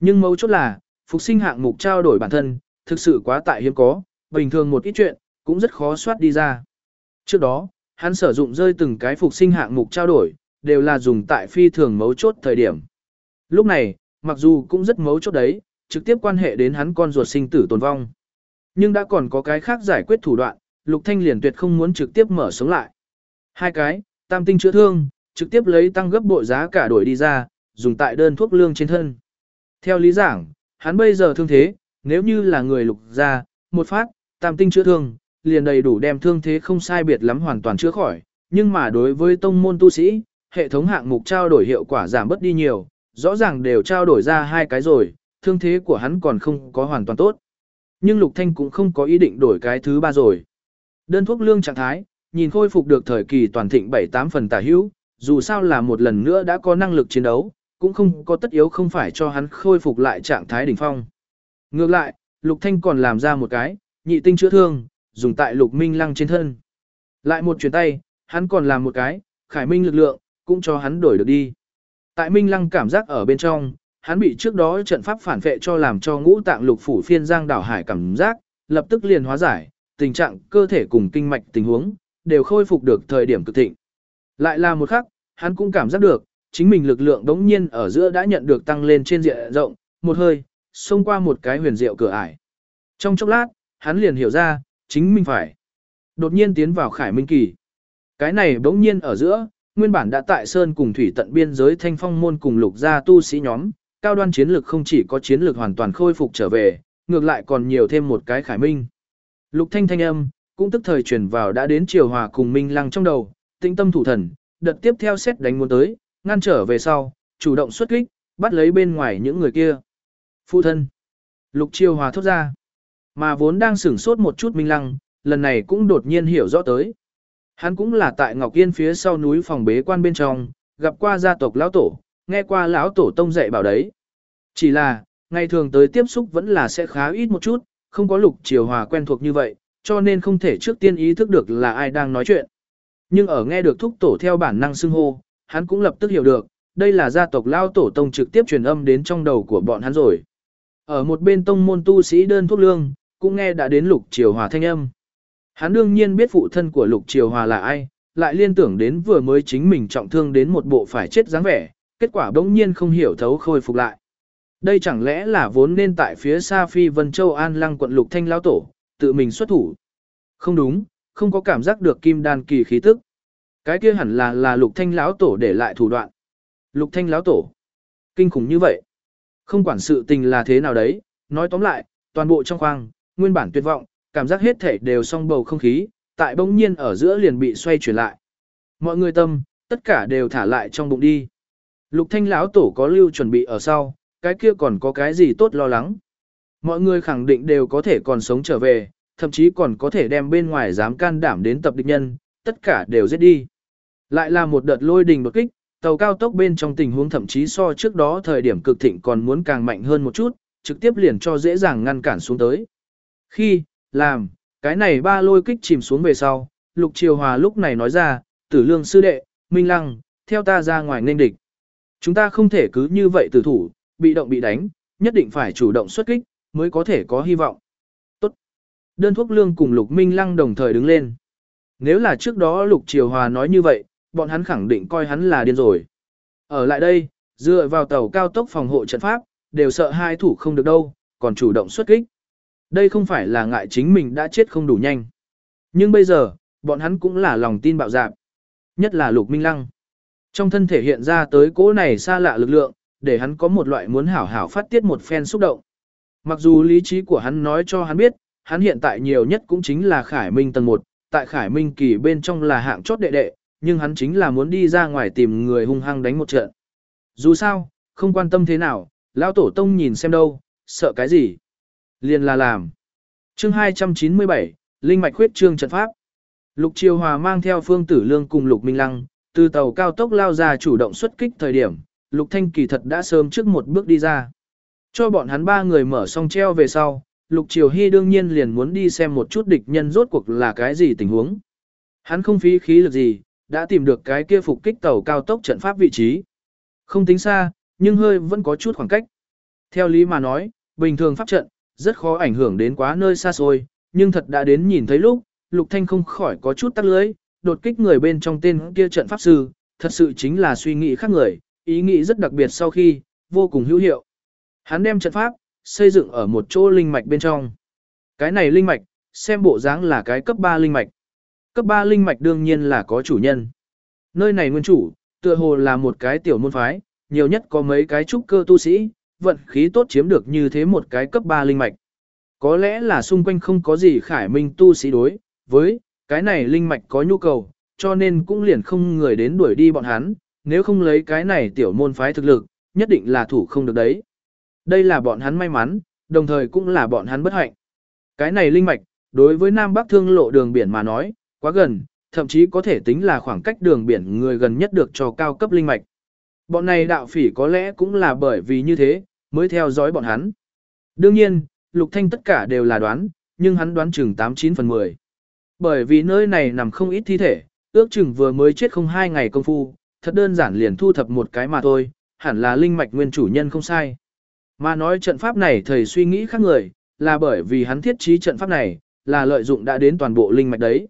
Nhưng mấu chốt là, phục sinh hạng mục trao đổi bản thân, thực sự quá tại hiếm có, bình thường một ít chuyện, cũng rất khó soát đi ra. Trước đó, hắn sử dụng rơi từng cái phục sinh hạng mục trao đổi, đều là dùng tại phi thường mấu chốt thời điểm. Lúc này, mặc dù cũng rất mấu chốt đấy, trực tiếp quan hệ đến hắn con ruột sinh tử tồn vong. Nhưng đã còn có cái khác giải quyết thủ đoạn, Lục Thanh liền tuyệt không muốn trực tiếp mở sống lại. Hai cái, tam tinh chữa thương, trực tiếp lấy tăng gấp bội giá cả đổi đi ra, dùng tại đơn thuốc lương trên thân. Theo lý giảng, hắn bây giờ thương thế, nếu như là người lục gia, một phát, tam tinh chữa thương, liền đầy đủ đem thương thế không sai biệt lắm hoàn toàn chữa khỏi, nhưng mà đối với tông môn tu sĩ, hệ thống hạng mục trao đổi hiệu quả giảm bất đi nhiều, rõ ràng đều trao đổi ra hai cái rồi, thương thế của hắn còn không có hoàn toàn tốt. Nhưng Lục Thanh cũng không có ý định đổi cái thứ ba rồi. Đơn thuốc lương trạng thái, nhìn khôi phục được thời kỳ toàn thịnh 7-8 phần tả hữu, dù sao là một lần nữa đã có năng lực chiến đấu, cũng không có tất yếu không phải cho hắn khôi phục lại trạng thái đỉnh phong. Ngược lại, Lục Thanh còn làm ra một cái, nhị tinh chữa thương, dùng tại Lục Minh Lăng trên thân. Lại một chuyển tay, hắn còn làm một cái, khải minh lực lượng, cũng cho hắn đổi được đi. Tại Minh Lăng cảm giác ở bên trong, hắn bị trước đó trận pháp phản vệ cho làm cho ngũ tạng lục phủ phiên giang đảo hải cảm giác, lập tức liền hóa giải, tình trạng cơ thể cùng kinh mạch tình huống, đều khôi phục được thời điểm cực thịnh. Lại là một khắc, hắn cũng cảm giác được, chính mình lực lượng đống nhiên ở giữa đã nhận được tăng lên trên diện rộng, một hơi, xông qua một cái huyền diệu cửa ải. Trong chốc lát, hắn liền hiểu ra, chính mình phải đột nhiên tiến vào khải minh kỳ. Cái này đống nhiên ở giữa, nguyên bản đã tại sơn cùng thủy tận biên giới thanh phong môn cùng lục gia tu sĩ nhóm, cao đoan chiến lược không chỉ có chiến lược hoàn toàn khôi phục trở về, ngược lại còn nhiều thêm một cái khải minh. Lục thanh thanh âm, cũng tức thời truyền vào đã đến triều hòa cùng minh lăng trong đầu, tĩnh tâm thủ thần, đợt tiếp theo xét đánh muốn tới, ngăn trở về sau, chủ động xuất kích, bắt lấy bên ngoài những người kia. Phụ thân. Lục triều hòa thốt ra. Mà vốn đang sửng sốt một chút minh lăng, lần này cũng đột nhiên hiểu rõ tới. Hắn cũng là tại Ngọc Yên phía sau núi phòng bế quan bên trong, gặp qua gia tộc lão tổ, nghe qua lão tổ tông dạy bảo đấy. Chỉ là, ngày thường tới tiếp xúc vẫn là sẽ khá ít một chút, không có lục triều hòa quen thuộc như vậy, cho nên không thể trước tiên ý thức được là ai đang nói chuyện. Nhưng ở nghe được thúc tổ theo bản năng xưng hô, hắn cũng lập tức hiểu được, đây là gia tộc lao tổ tông trực tiếp truyền âm đến trong đầu của bọn hắn rồi. Ở một bên tông môn tu sĩ đơn thuốc lương, cũng nghe đã đến lục triều hòa thanh âm. Hắn đương nhiên biết phụ thân của lục triều hòa là ai, lại liên tưởng đến vừa mới chính mình trọng thương đến một bộ phải chết dáng vẻ, kết quả bỗng nhiên không hiểu thấu khôi phục lại. Đây chẳng lẽ là vốn nên tại phía xa phi Vân Châu An Lăng quận Lục Thanh lão tổ, tự mình xuất thủ. Không đúng, không có cảm giác được kim đan kỳ khí tức. Cái kia hẳn là là Lục Thanh lão tổ để lại thủ đoạn. Lục Thanh lão tổ. Kinh khủng như vậy. Không quản sự tình là thế nào đấy, nói tóm lại, toàn bộ trong khoang, nguyên bản tuyệt vọng, cảm giác hết thể đều song bầu không khí, tại bỗng nhiên ở giữa liền bị xoay chuyển lại. Mọi người tâm, tất cả đều thả lại trong bụng đi. Lục Thanh lão tổ có lưu chuẩn bị ở sau, cái kia còn có cái gì tốt lo lắng. Mọi người khẳng định đều có thể còn sống trở về, thậm chí còn có thể đem bên ngoài dám can đảm đến tập địch nhân, tất cả đều giết đi. Lại là một đợt lôi đình đột kích, tàu cao tốc bên trong tình huống thậm chí so trước đó thời điểm cực thịnh còn muốn càng mạnh hơn một chút, trực tiếp liền cho dễ dàng ngăn cản xuống tới. Khi, làm, cái này ba lôi kích chìm xuống về sau, Lục Triều Hòa lúc này nói ra, tử lương sư đệ, Minh Lăng, theo ta ra ngoài nên địch. Chúng ta không thể cứ như vậy từ thủ, bị động bị đánh, nhất định phải chủ động xuất kích, mới có thể có hy vọng. Tốt. Đơn thuốc lương cùng Lục Minh Lăng đồng thời đứng lên. Nếu là trước đó Lục Triều Hòa nói như vậy, bọn hắn khẳng định coi hắn là điên rồi. Ở lại đây, dựa vào tàu cao tốc phòng hộ trận pháp, đều sợ hai thủ không được đâu, còn chủ động xuất kích. Đây không phải là ngại chính mình đã chết không đủ nhanh. Nhưng bây giờ, bọn hắn cũng là lòng tin bạo dạn. Nhất là Lục Minh Lăng. Trong thân thể hiện ra tới cỗ này xa lạ lực lượng, để hắn có một loại muốn hảo hảo phát tiết một phen xúc động. Mặc dù lý trí của hắn nói cho hắn biết, hắn hiện tại nhiều nhất cũng chính là Khải Minh tầng 1, tại Khải Minh kỳ bên trong là hạng chót đệ đệ, nhưng hắn chính là muốn đi ra ngoài tìm người hung hăng đánh một trận. Dù sao, không quan tâm thế nào, lão tổ tông nhìn xem đâu, sợ cái gì. Liền là làm. chương 297, Linh mạch khuyết trương trận pháp. Lục Triều Hòa mang theo Phương Tử Lương cùng Lục Minh Lăng, từ tàu cao tốc lao ra chủ động xuất kích thời điểm, Lục Thanh kỳ thật đã sớm trước một bước đi ra. Cho bọn hắn ba người mở xong treo về sau, Lục Triều Hy đương nhiên liền muốn đi xem một chút địch nhân rốt cuộc là cái gì tình huống. Hắn không phí khí lực gì, đã tìm được cái kia phục kích tàu cao tốc trận pháp vị trí. Không tính xa, nhưng hơi vẫn có chút khoảng cách. Theo lý mà nói, bình thường pháp trận, rất khó ảnh hưởng đến quá nơi xa xôi, nhưng thật đã đến nhìn thấy lúc, Lục Thanh không khỏi có chút tắc lưới, đột kích người bên trong tên kia trận pháp sư, thật sự chính là suy nghĩ khác người, ý nghĩ rất đặc biệt sau khi, vô cùng hữu hiệu. Hắn đem trận pháp, xây dựng ở một chỗ linh mạch bên trong. Cái này linh mạch, xem bộ dáng là cái cấp 3 linh mạch. Cấp 3 linh mạch đương nhiên là có chủ nhân. Nơi này nguyên chủ, tựa hồ là một cái tiểu môn phái, nhiều nhất có mấy cái trúc cơ tu sĩ, vận khí tốt chiếm được như thế một cái cấp 3 linh mạch. Có lẽ là xung quanh không có gì khải minh tu sĩ đối, với cái này linh mạch có nhu cầu, cho nên cũng liền không người đến đuổi đi bọn hắn, nếu không lấy cái này tiểu môn phái thực lực, nhất định là thủ không được đấy. Đây là bọn hắn may mắn, đồng thời cũng là bọn hắn bất hạnh. Cái này linh mạch, đối với Nam Bắc thương lộ đường biển mà nói, quá gần, thậm chí có thể tính là khoảng cách đường biển người gần nhất được cho cao cấp linh mạch. Bọn này đạo phỉ có lẽ cũng là bởi vì như thế, mới theo dõi bọn hắn. Đương nhiên, Lục Thanh tất cả đều là đoán, nhưng hắn đoán chừng 89 phần 10. Bởi vì nơi này nằm không ít thi thể, ước chừng vừa mới chết không hai ngày công phu, thật đơn giản liền thu thập một cái mà thôi, hẳn là linh mạch nguyên chủ nhân không sai. Mà nói trận pháp này thầy suy nghĩ khác người, là bởi vì hắn thiết trí trận pháp này, là lợi dụng đã đến toàn bộ linh mạch đấy.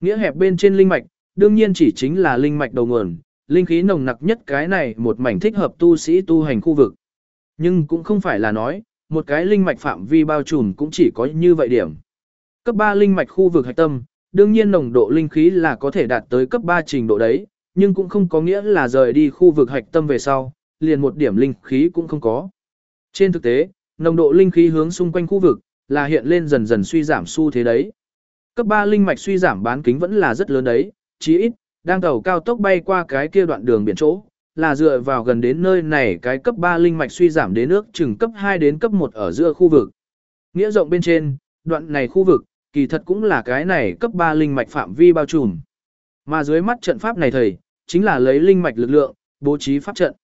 Nghĩa hẹp bên trên linh mạch, đương nhiên chỉ chính là linh mạch đầu nguồn, linh khí nồng nặc nhất cái này một mảnh thích hợp tu sĩ tu hành khu vực. Nhưng cũng không phải là nói, một cái linh mạch phạm vi bao trùm cũng chỉ có như vậy điểm. Cấp 3 linh mạch khu vực hạch tâm, đương nhiên nồng độ linh khí là có thể đạt tới cấp 3 trình độ đấy, nhưng cũng không có nghĩa là rời đi khu vực hạch tâm về sau, liền một điểm linh khí cũng không có. Trên thực tế, nồng độ linh khí hướng xung quanh khu vực là hiện lên dần dần suy giảm xu thế đấy. Cấp 3 linh mạch suy giảm bán kính vẫn là rất lớn đấy, chí ít đang tàu cao tốc bay qua cái kia đoạn đường biển chỗ, là dựa vào gần đến nơi này cái cấp 3 linh mạch suy giảm đến nước chừng cấp 2 đến cấp 1 ở giữa khu vực. Nghĩa rộng bên trên, đoạn này khu vực, kỳ thật cũng là cái này cấp 3 linh mạch phạm vi bao trùm. Mà dưới mắt trận pháp này thầy, chính là lấy linh mạch lực lượng, bố trí pháp trận.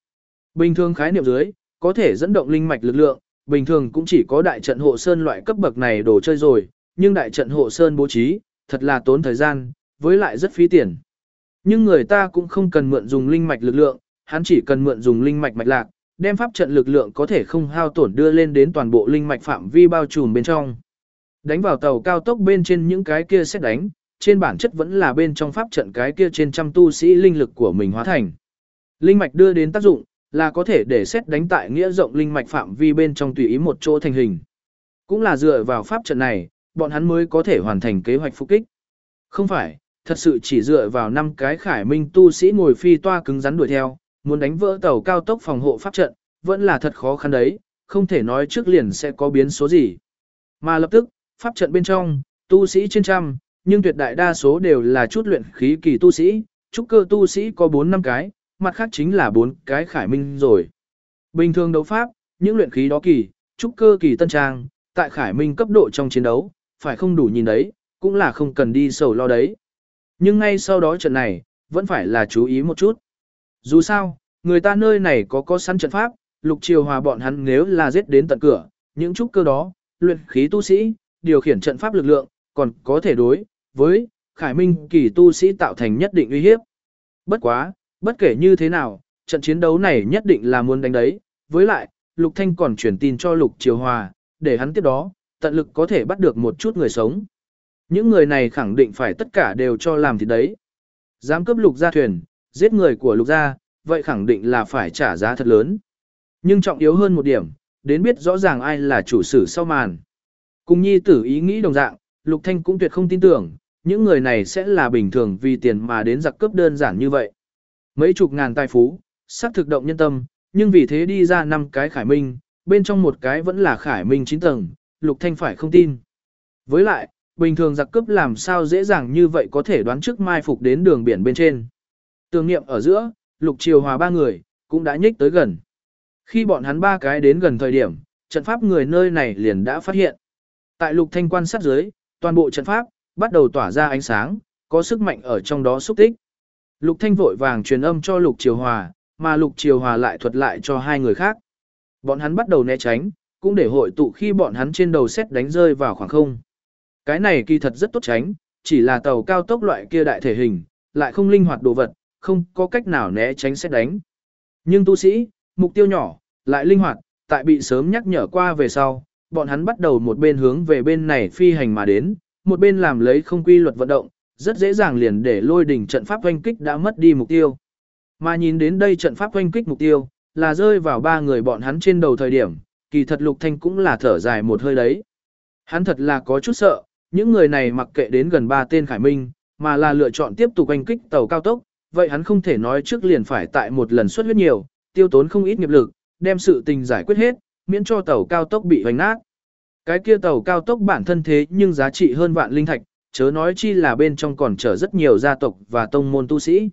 Bình thường khái niệm dưới, có thể dẫn động linh mạch lực lượng, bình thường cũng chỉ có đại trận hộ sơn loại cấp bậc này đồ chơi rồi, nhưng đại trận hộ sơn bố trí, thật là tốn thời gian, với lại rất phí tiền. Nhưng người ta cũng không cần mượn dùng linh mạch lực lượng, hắn chỉ cần mượn dùng linh mạch mạch lạc, đem pháp trận lực lượng có thể không hao tổn đưa lên đến toàn bộ linh mạch phạm vi bao trùm bên trong. Đánh vào tàu cao tốc bên trên những cái kia xét đánh, trên bản chất vẫn là bên trong pháp trận cái kia trên trăm tu sĩ linh lực của mình hóa thành. Linh mạch đưa đến tác dụng, là có thể để xét đánh tại nghĩa rộng linh mạch phạm vi bên trong tùy ý một chỗ thành hình. Cũng là dựa vào pháp trận này, bọn hắn mới có thể hoàn thành kế hoạch phục kích. Không phải, thật sự chỉ dựa vào năm cái khải minh tu sĩ ngồi phi toa cứng rắn đuổi theo, muốn đánh vỡ tàu cao tốc phòng hộ pháp trận, vẫn là thật khó khăn đấy, không thể nói trước liền sẽ có biến số gì. Mà lập tức, pháp trận bên trong, tu sĩ trên trăm, nhưng tuyệt đại đa số đều là chút luyện khí kỳ tu sĩ, trúc cơ tu sĩ có 4 năm cái, mặt khác chính là bốn cái khải minh rồi. Bình thường đấu pháp, những luyện khí đó kỳ, trúc cơ kỳ tân trang, tại khải minh cấp độ trong chiến đấu, phải không đủ nhìn đấy, cũng là không cần đi sầu lo đấy. Nhưng ngay sau đó trận này, vẫn phải là chú ý một chút. Dù sao, người ta nơi này có có sẵn trận pháp, lục triều hòa bọn hắn nếu là giết đến tận cửa, những trúc cơ đó, luyện khí tu sĩ, điều khiển trận pháp lực lượng, còn có thể đối với khải minh kỳ tu sĩ tạo thành nhất định uy hiếp. Bất quá, bất kể như thế nào, trận chiến đấu này nhất định là muốn đánh đấy, với lại, Lục Thanh còn truyền tin cho Lục Triều Hòa, để hắn tiếp đó, tận lực có thể bắt được một chút người sống. Những người này khẳng định phải tất cả đều cho làm thì đấy. Dám cướp Lục gia thuyền, giết người của Lục gia, vậy khẳng định là phải trả giá thật lớn. Nhưng trọng yếu hơn một điểm, đến biết rõ ràng ai là chủ sử sau màn. Cùng nhi tử ý nghĩ đồng dạng, Lục Thanh cũng tuyệt không tin tưởng, những người này sẽ là bình thường vì tiền mà đến giặc cướp đơn giản như vậy. Mấy chục ngàn tài phú, sắc thực động nhân tâm, nhưng vì thế đi ra năm cái khải minh, bên trong một cái vẫn là khải minh 9 tầng, Lục Thanh phải không tin. Với lại, bình thường giặc cướp làm sao dễ dàng như vậy có thể đoán trước mai phục đến đường biển bên trên. Tưởng niệm ở giữa, Lục Triều Hòa ba người, cũng đã nhích tới gần. Khi bọn hắn ba cái đến gần thời điểm, trận pháp người nơi này liền đã phát hiện. Tại Lục Thanh quan sát dưới, toàn bộ trận pháp bắt đầu tỏa ra ánh sáng, có sức mạnh ở trong đó xúc tích. Lục Thanh vội vàng truyền âm cho Lục Triều Hòa, mà Lục Triều Hòa lại thuật lại cho hai người khác. Bọn hắn bắt đầu né tránh, cũng để hội tụ khi bọn hắn trên đầu xét đánh rơi vào khoảng không. Cái này kỳ thật rất tốt tránh, chỉ là tàu cao tốc loại kia đại thể hình, lại không linh hoạt đồ vật, không có cách nào né tránh xét đánh. Nhưng tu sĩ, mục tiêu nhỏ, lại linh hoạt, tại bị sớm nhắc nhở qua về sau, bọn hắn bắt đầu một bên hướng về bên này phi hành mà đến, một bên làm lấy không quy luật vận động, rất dễ dàng liền để lôi đỉnh trận pháp oanh kích đã mất đi mục tiêu. Mà nhìn đến đây trận pháp oanh kích mục tiêu, là rơi vào ba người bọn hắn trên đầu thời điểm, kỳ thật Lục Thanh cũng là thở dài một hơi đấy. Hắn thật là có chút sợ, những người này mặc kệ đến gần ba tên Khải Minh, mà là lựa chọn tiếp tục oanh kích tàu cao tốc, vậy hắn không thể nói trước liền phải tại một lần xuất huyết nhiều, tiêu tốn không ít nghiệp lực, đem sự tình giải quyết hết, miễn cho tàu cao tốc bị hoành nát. Cái kia tàu cao tốc bản thân thế nhưng giá trị hơn vạn linh thạch, chớ nói chi là bên trong còn chở rất nhiều gia tộc và tông môn tu sĩ.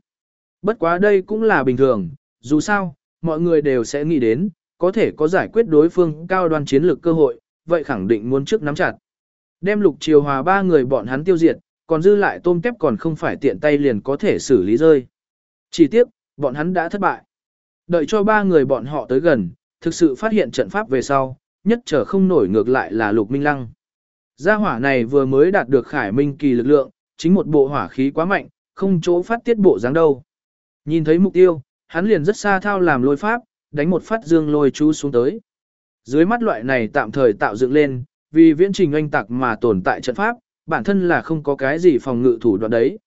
Bất quá đây cũng là bình thường, dù sao, mọi người đều sẽ nghĩ đến, có thể có giải quyết đối phương cao đoan chiến lược cơ hội, vậy khẳng định muốn trước nắm chặt. Đem lục triều hòa ba người bọn hắn tiêu diệt, còn dư lại tôm tép còn không phải tiện tay liền có thể xử lý rơi. Chỉ tiếc, bọn hắn đã thất bại. Đợi cho ba người bọn họ tới gần, thực sự phát hiện trận pháp về sau, nhất trở không nổi ngược lại là lục minh lăng. Gia hỏa này vừa mới đạt được khải minh kỳ lực lượng, chính một bộ hỏa khí quá mạnh, không chỗ phát tiết bộ dáng đâu. Nhìn thấy mục tiêu, hắn liền rất xa thao làm lôi pháp, đánh một phát dương lôi chú xuống tới. Dưới mắt loại này tạm thời tạo dựng lên, vì viễn trình oanh tạc mà tồn tại trận pháp, bản thân là không có cái gì phòng ngự thủ đoạn đấy.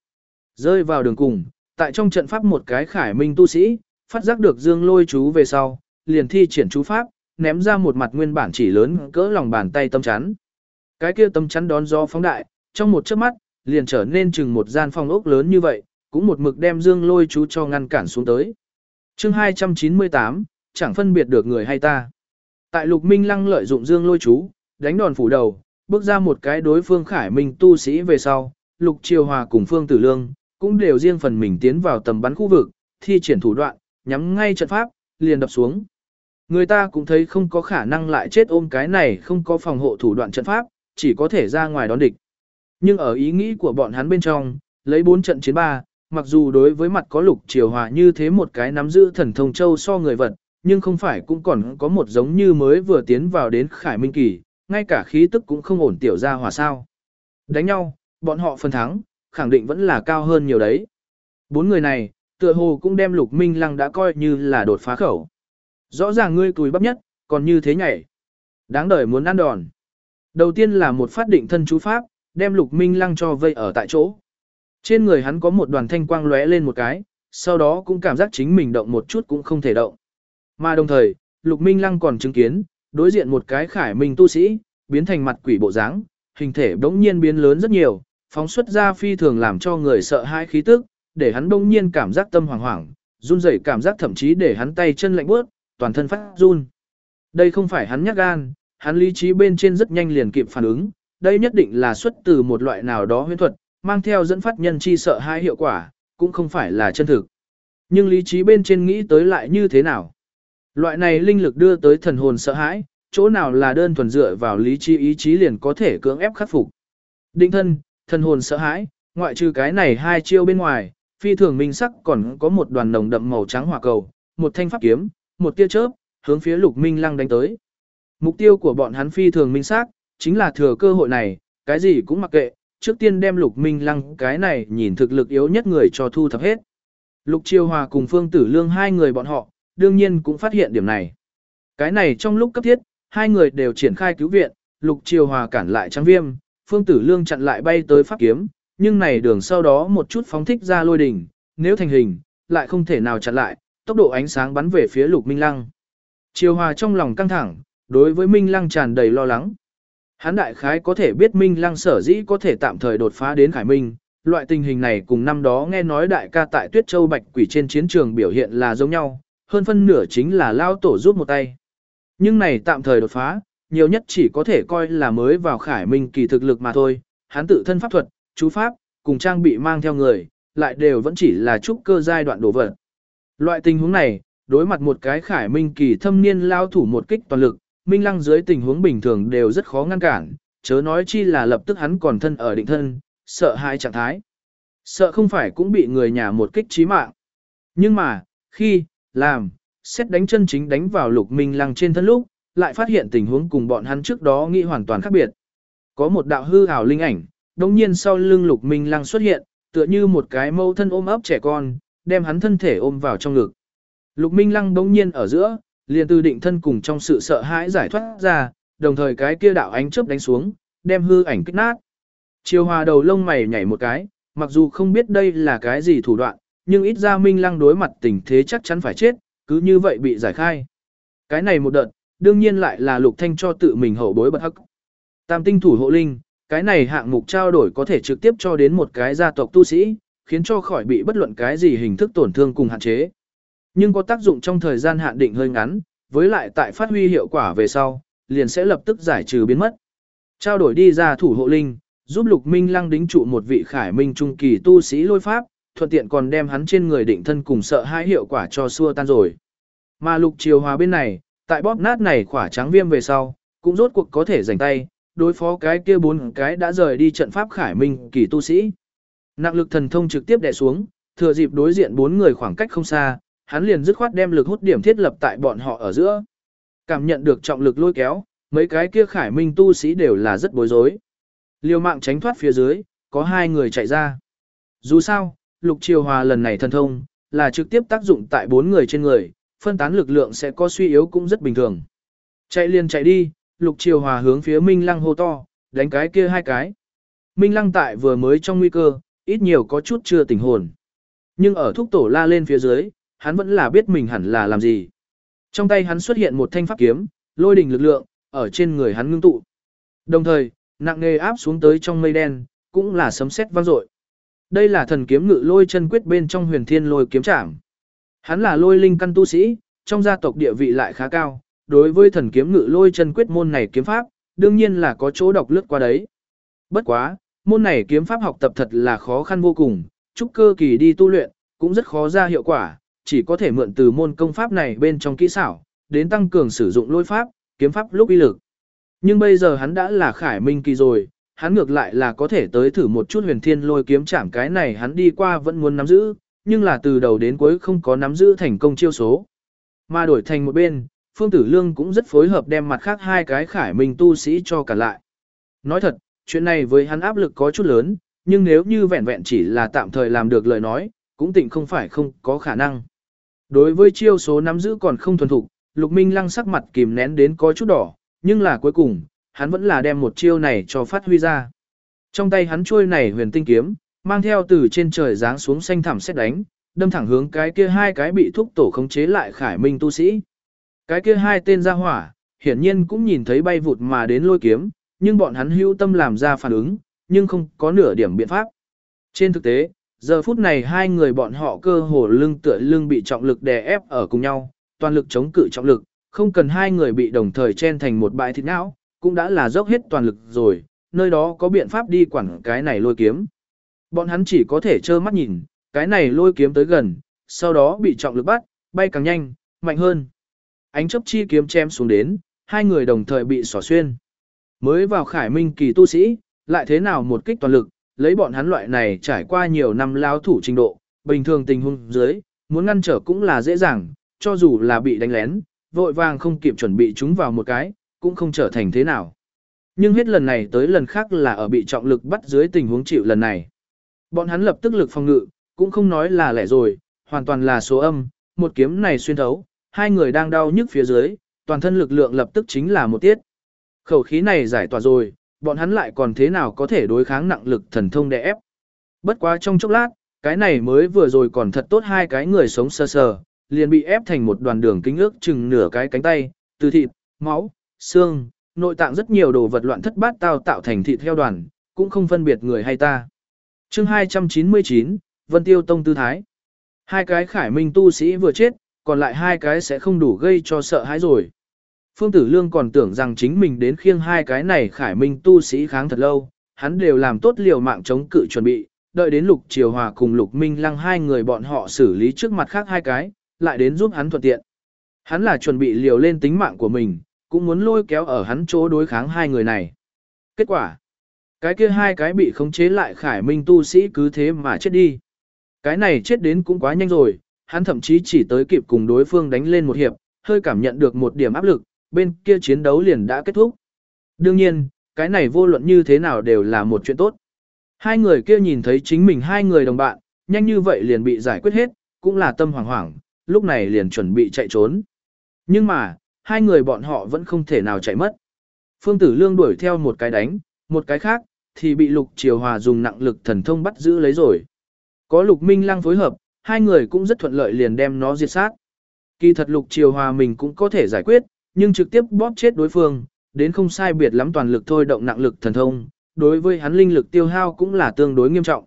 Rơi vào đường cùng, tại trong trận pháp một cái khải minh tu sĩ, phát giác được dương lôi chú về sau, liền thi triển chú pháp, ném ra một mặt nguyên bản chỉ lớn cỡ lòng bàn tay tâm chắn. Cái kia tâm chắn đón gió phóng đại, trong một chớp mắt, liền trở nên chừng một gian phòng ốc lớn như vậy, cũng một mực đem dương lôi chú cho ngăn cản xuống tới. chương 298, chẳng phân biệt được người hay ta. Tại lục minh lăng lợi dụng dương lôi chú, đánh đòn phủ đầu, bước ra một cái đối phương khải minh tu sĩ về sau, lục triều hòa cùng phương tử lương, cũng đều riêng phần mình tiến vào tầm bắn khu vực, thi triển thủ đoạn, nhắm ngay trận pháp, liền đập xuống. Người ta cũng thấy không có khả năng lại chết ôm cái này không có phòng hộ thủ đoạn trận pháp, chỉ có thể ra ngoài đón địch. Nhưng ở ý nghĩ của bọn hắn bên trong, lấy bốn trận chiến ba, mặc dù đối với mặt có lục triều hòa như thế một cái nắm giữ thần thông châu so người vật, nhưng không phải cũng còn có một giống như mới vừa tiến vào đến khải minh kỳ, ngay cả khí tức cũng không ổn tiểu ra hòa sao. Đánh nhau, bọn họ phần thắng, khẳng định vẫn là cao hơn nhiều đấy. Bốn người này, tựa hồ cũng đem lục minh lăng đã coi như là đột phá khẩu. Rõ ràng ngươi cùi bắp nhất, còn như thế nhảy. Đáng đời muốn ăn đòn. Đầu tiên là một phát định thân chú pháp, đem lục minh lăng cho vây ở tại chỗ. Trên người hắn có một đoàn thanh quang lóe lên một cái, sau đó cũng cảm giác chính mình động một chút cũng không thể động. Mà đồng thời, lục minh lăng còn chứng kiến, đối diện một cái khải minh tu sĩ, biến thành mặt quỷ bộ dáng, hình thể đống nhiên biến lớn rất nhiều, phóng xuất ra phi thường làm cho người sợ hãi khí tức, để hắn đống nhiên cảm giác tâm hoảng hoảng, run rẩy cảm giác thậm chí để hắn tay chân lạnh buốt toàn thân phát run. Đây không phải hắn nhát gan, hắn lý trí bên trên rất nhanh liền kịp phản ứng, đây nhất định là xuất từ một loại nào đó huyễn thuật, mang theo dẫn phát nhân chi sợ hai hiệu quả, cũng không phải là chân thực. Nhưng lý trí bên trên nghĩ tới lại như thế nào? Loại này linh lực đưa tới thần hồn sợ hãi, chỗ nào là đơn thuần dựa vào lý trí ý chí liền có thể cưỡng ép khắc phục. Định thân, thần hồn sợ hãi, ngoại trừ cái này hai chiêu bên ngoài, phi thường minh sắc còn có một đoàn nồng đậm màu trắng hỏa cầu, một thanh pháp kiếm, một tia chớp, hướng phía Lục Minh Lăng đánh tới. Mục tiêu của bọn hắn phi thường minh xác, chính là thừa cơ hội này, cái gì cũng mặc kệ, trước tiên đem Lục Minh Lăng cái này nhìn thực lực yếu nhất người cho thu thập hết. Lục Chiêu Hòa cùng Phương Tử Lương hai người bọn họ, đương nhiên cũng phát hiện điểm này. Cái này trong lúc cấp thiết, hai người đều triển khai cứu viện, Lục Chiêu Hòa cản lại Trang Viêm, Phương Tử Lương chặn lại bay tới pháp kiếm, nhưng này đường sau đó một chút phóng thích ra lôi đỉnh, nếu thành hình, lại không thể nào chặn lại, tốc độ ánh sáng bắn về phía Lục Minh Lăng. chiều Hòa trong lòng căng thẳng, đối với Minh Lăng tràn đầy lo lắng. Hắn đại khái có thể biết Minh Lăng sở dĩ có thể tạm thời đột phá đến Khải Minh, loại tình hình này cùng năm đó nghe nói đại ca tại Tuyết Châu Bạch Quỷ trên chiến trường biểu hiện là giống nhau, hơn phân nửa chính là lao tổ giúp một tay. Nhưng này tạm thời đột phá, nhiều nhất chỉ có thể coi là mới vào Khải Minh kỳ thực lực mà thôi, hắn tự thân pháp thuật, chú pháp, cùng trang bị mang theo người, lại đều vẫn chỉ là trúc cơ giai đoạn đổ vật. Loại tình huống này, đối mặt một cái Khải Minh kỳ thâm niên lao thủ một kích toàn lực, Minh Lăng dưới tình huống bình thường đều rất khó ngăn cản, chớ nói chi là lập tức hắn còn thân ở định thân, sợ hai trạng thái. Sợ không phải cũng bị người nhà một kích chí mạng. Nhưng mà, khi, làm, xét đánh chân chính đánh vào lục Minh Lăng trên thân lúc, lại phát hiện tình huống cùng bọn hắn trước đó nghĩ hoàn toàn khác biệt. Có một đạo hư ảo linh ảnh, đồng nhiên sau lưng lục Minh Lăng xuất hiện, tựa như một cái mâu thân ôm ấp trẻ con, đem hắn thân thể ôm vào trong ngực. Lục Minh Lăng đống nhiên ở giữa, liền từ định thân cùng trong sự sợ hãi giải thoát ra, đồng thời cái kia đạo ánh chớp đánh xuống, đem hư ảnh kích nát. Chiều hòa đầu lông mày nhảy một cái, mặc dù không biết đây là cái gì thủ đoạn, nhưng ít ra Minh Lăng đối mặt tình thế chắc chắn phải chết, cứ như vậy bị giải khai. Cái này một đợt, đương nhiên lại là Lục Thanh cho tự mình hậu bối bật hắc. Tam tinh thủ hộ linh, cái này hạng mục trao đổi có thể trực tiếp cho đến một cái gia tộc tu sĩ, khiến cho khỏi bị bất luận cái gì hình thức tổn thương cùng hạn chế. Nhưng có tác dụng trong thời gian hạn định hơi ngắn, với lại tại phát huy hiệu quả về sau, liền sẽ lập tức giải trừ biến mất. Trao đổi đi ra thủ hộ linh, giúp Lục Minh Lăng đính trụ một vị khải minh trung kỳ tu sĩ lôi pháp, thuận tiện còn đem hắn trên người định thân cùng sợ hãi hiệu quả cho xua tan rồi. Mà Lục Triều Hòa bên này, tại bóp nát này khỏa trắng viêm về sau, cũng rốt cuộc có thể giành tay, đối phó cái kia bốn cái đã rời đi trận pháp khải minh kỳ tu sĩ. Nặng lực thần thông trực tiếp đè xuống, thừa dịp đối diện bốn người khoảng cách không xa, hắn liền dứt khoát đem lực hút điểm thiết lập tại bọn họ ở giữa. Cảm nhận được trọng lực lôi kéo, mấy cái kia khải minh tu sĩ đều là rất bối rối. Liều mạng tránh thoát phía dưới, có hai người chạy ra. Dù sao, lục triều hòa lần này thần thông, là trực tiếp tác dụng tại bốn người trên người, phân tán lực lượng sẽ có suy yếu cũng rất bình thường. Chạy liền chạy đi, lục triều hòa hướng phía Minh Lăng hô to, đánh cái kia hai cái. Minh Lăng tại vừa mới trong nguy cơ, ít nhiều có chút chưa tỉnh hồn. Nhưng ở thúc tổ la lên phía dưới, hắn vẫn là biết mình hẳn là làm gì. Trong tay hắn xuất hiện một thanh pháp kiếm, lôi đỉnh lực lượng, ở trên người hắn ngưng tụ. Đồng thời, nặng nề áp xuống tới trong mây đen, cũng là sấm sét vang dội. Đây là thần kiếm ngự lôi chân quyết bên trong huyền thiên lôi kiếm trảm. Hắn là lôi linh căn tu sĩ, trong gia tộc địa vị lại khá cao, đối với thần kiếm ngự lôi chân quyết môn này kiếm pháp, đương nhiên là có chỗ đọc lướt qua đấy. Bất quá, môn này kiếm pháp học tập thật là khó khăn vô cùng, trúc cơ kỳ đi tu luyện, cũng rất khó ra hiệu quả, chỉ có thể mượn từ môn công pháp này bên trong kỹ xảo, đến tăng cường sử dụng lôi pháp, kiếm pháp lúc uy lực. Nhưng bây giờ hắn đã là khải minh kỳ rồi, hắn ngược lại là có thể tới thử một chút huyền thiên lôi kiếm chạm cái này hắn đi qua vẫn muốn nắm giữ, nhưng là từ đầu đến cuối không có nắm giữ thành công chiêu số. Mà đổi thành một bên, Phương Tử Lương cũng rất phối hợp đem mặt khác hai cái khải minh tu sĩ cho cả lại. Nói thật, chuyện này với hắn áp lực có chút lớn, nhưng nếu như vẹn vẹn chỉ là tạm thời làm được lời nói, cũng tịnh không phải không có khả năng. Đối với chiêu số nắm giữ còn không thuần thục, Lục Minh Lăng sắc mặt kìm nén đến có chút đỏ, nhưng là cuối cùng, hắn vẫn là đem một chiêu này cho phát huy ra. Trong tay hắn chuôi này huyền tinh kiếm, mang theo từ trên trời giáng xuống xanh thẳm xét đánh, đâm thẳng hướng cái kia hai cái bị thúc tổ khống chế lại khải minh tu sĩ. Cái kia hai tên ra hỏa, hiển nhiên cũng nhìn thấy bay vụt mà đến lôi kiếm, nhưng bọn hắn hưu tâm làm ra phản ứng, nhưng không có nửa điểm biện pháp. Trên thực tế, giờ phút này hai người bọn họ cơ hồ lưng tựa lưng bị trọng lực đè ép ở cùng nhau, toàn lực chống cự trọng lực, không cần hai người bị đồng thời chen thành một bãi thịt não, cũng đã là dốc hết toàn lực rồi, nơi đó có biện pháp đi quản cái này lôi kiếm. Bọn hắn chỉ có thể trơ mắt nhìn, cái này lôi kiếm tới gần, sau đó bị trọng lực bắt, bay càng nhanh, mạnh hơn. Ánh chấp chi kiếm chém xuống đến, hai người đồng thời bị xỏ xuyên. Mới vào khải minh kỳ tu sĩ, lại thế nào một kích toàn lực, lấy bọn hắn loại này trải qua nhiều năm lao thủ trình độ, bình thường tình huống dưới, muốn ngăn trở cũng là dễ dàng, cho dù là bị đánh lén, vội vàng không kịp chuẩn bị chúng vào một cái, cũng không trở thành thế nào. Nhưng hết lần này tới lần khác là ở bị trọng lực bắt dưới tình huống chịu lần này. Bọn hắn lập tức lực phòng ngự, cũng không nói là lẻ rồi, hoàn toàn là số âm, một kiếm này xuyên thấu, hai người đang đau nhức phía dưới, toàn thân lực lượng lập tức chính là một tiết. Khẩu khí này giải tỏa rồi, bọn hắn lại còn thế nào có thể đối kháng nặng lực thần thông đè ép. Bất quá trong chốc lát, cái này mới vừa rồi còn thật tốt hai cái người sống sơ sờ, liền bị ép thành một đoàn đường kính ước chừng nửa cái cánh tay, từ thịt, máu, xương, nội tạng rất nhiều đồ vật loạn thất bát tao tạo thành thịt heo đoàn, cũng không phân biệt người hay ta. chương 299, Vân Tiêu Tông Tư Thái. Hai cái khải minh tu sĩ vừa chết, còn lại hai cái sẽ không đủ gây cho sợ hãi rồi. Phương Tử Lương còn tưởng rằng chính mình đến khiêng hai cái này khải minh tu sĩ kháng thật lâu, hắn đều làm tốt liều mạng chống cự chuẩn bị, đợi đến Lục Triều Hòa cùng Lục Minh Lăng hai người bọn họ xử lý trước mặt khác hai cái, lại đến giúp hắn thuận tiện. Hắn là chuẩn bị liều lên tính mạng của mình, cũng muốn lôi kéo ở hắn chỗ đối kháng hai người này. Kết quả, cái kia hai cái bị khống chế lại khải minh tu sĩ cứ thế mà chết đi. Cái này chết đến cũng quá nhanh rồi, hắn thậm chí chỉ tới kịp cùng đối phương đánh lên một hiệp, hơi cảm nhận được một điểm áp lực, bên kia chiến đấu liền đã kết thúc. Đương nhiên, cái này vô luận như thế nào đều là một chuyện tốt. Hai người kia nhìn thấy chính mình hai người đồng bạn, nhanh như vậy liền bị giải quyết hết, cũng là tâm hoảng hoảng, lúc này liền chuẩn bị chạy trốn. Nhưng mà, hai người bọn họ vẫn không thể nào chạy mất. Phương Tử Lương đuổi theo một cái đánh, một cái khác, thì bị Lục Triều Hòa dùng nặng lực thần thông bắt giữ lấy rồi. Có Lục Minh Lăng phối hợp, hai người cũng rất thuận lợi liền đem nó diệt sát. Kỳ thật Lục Triều Hòa mình cũng có thể giải quyết, nhưng trực tiếp bóp chết đối phương, đến không sai biệt lắm toàn lực thôi động nặng lực thần thông, đối với hắn linh lực tiêu hao cũng là tương đối nghiêm trọng.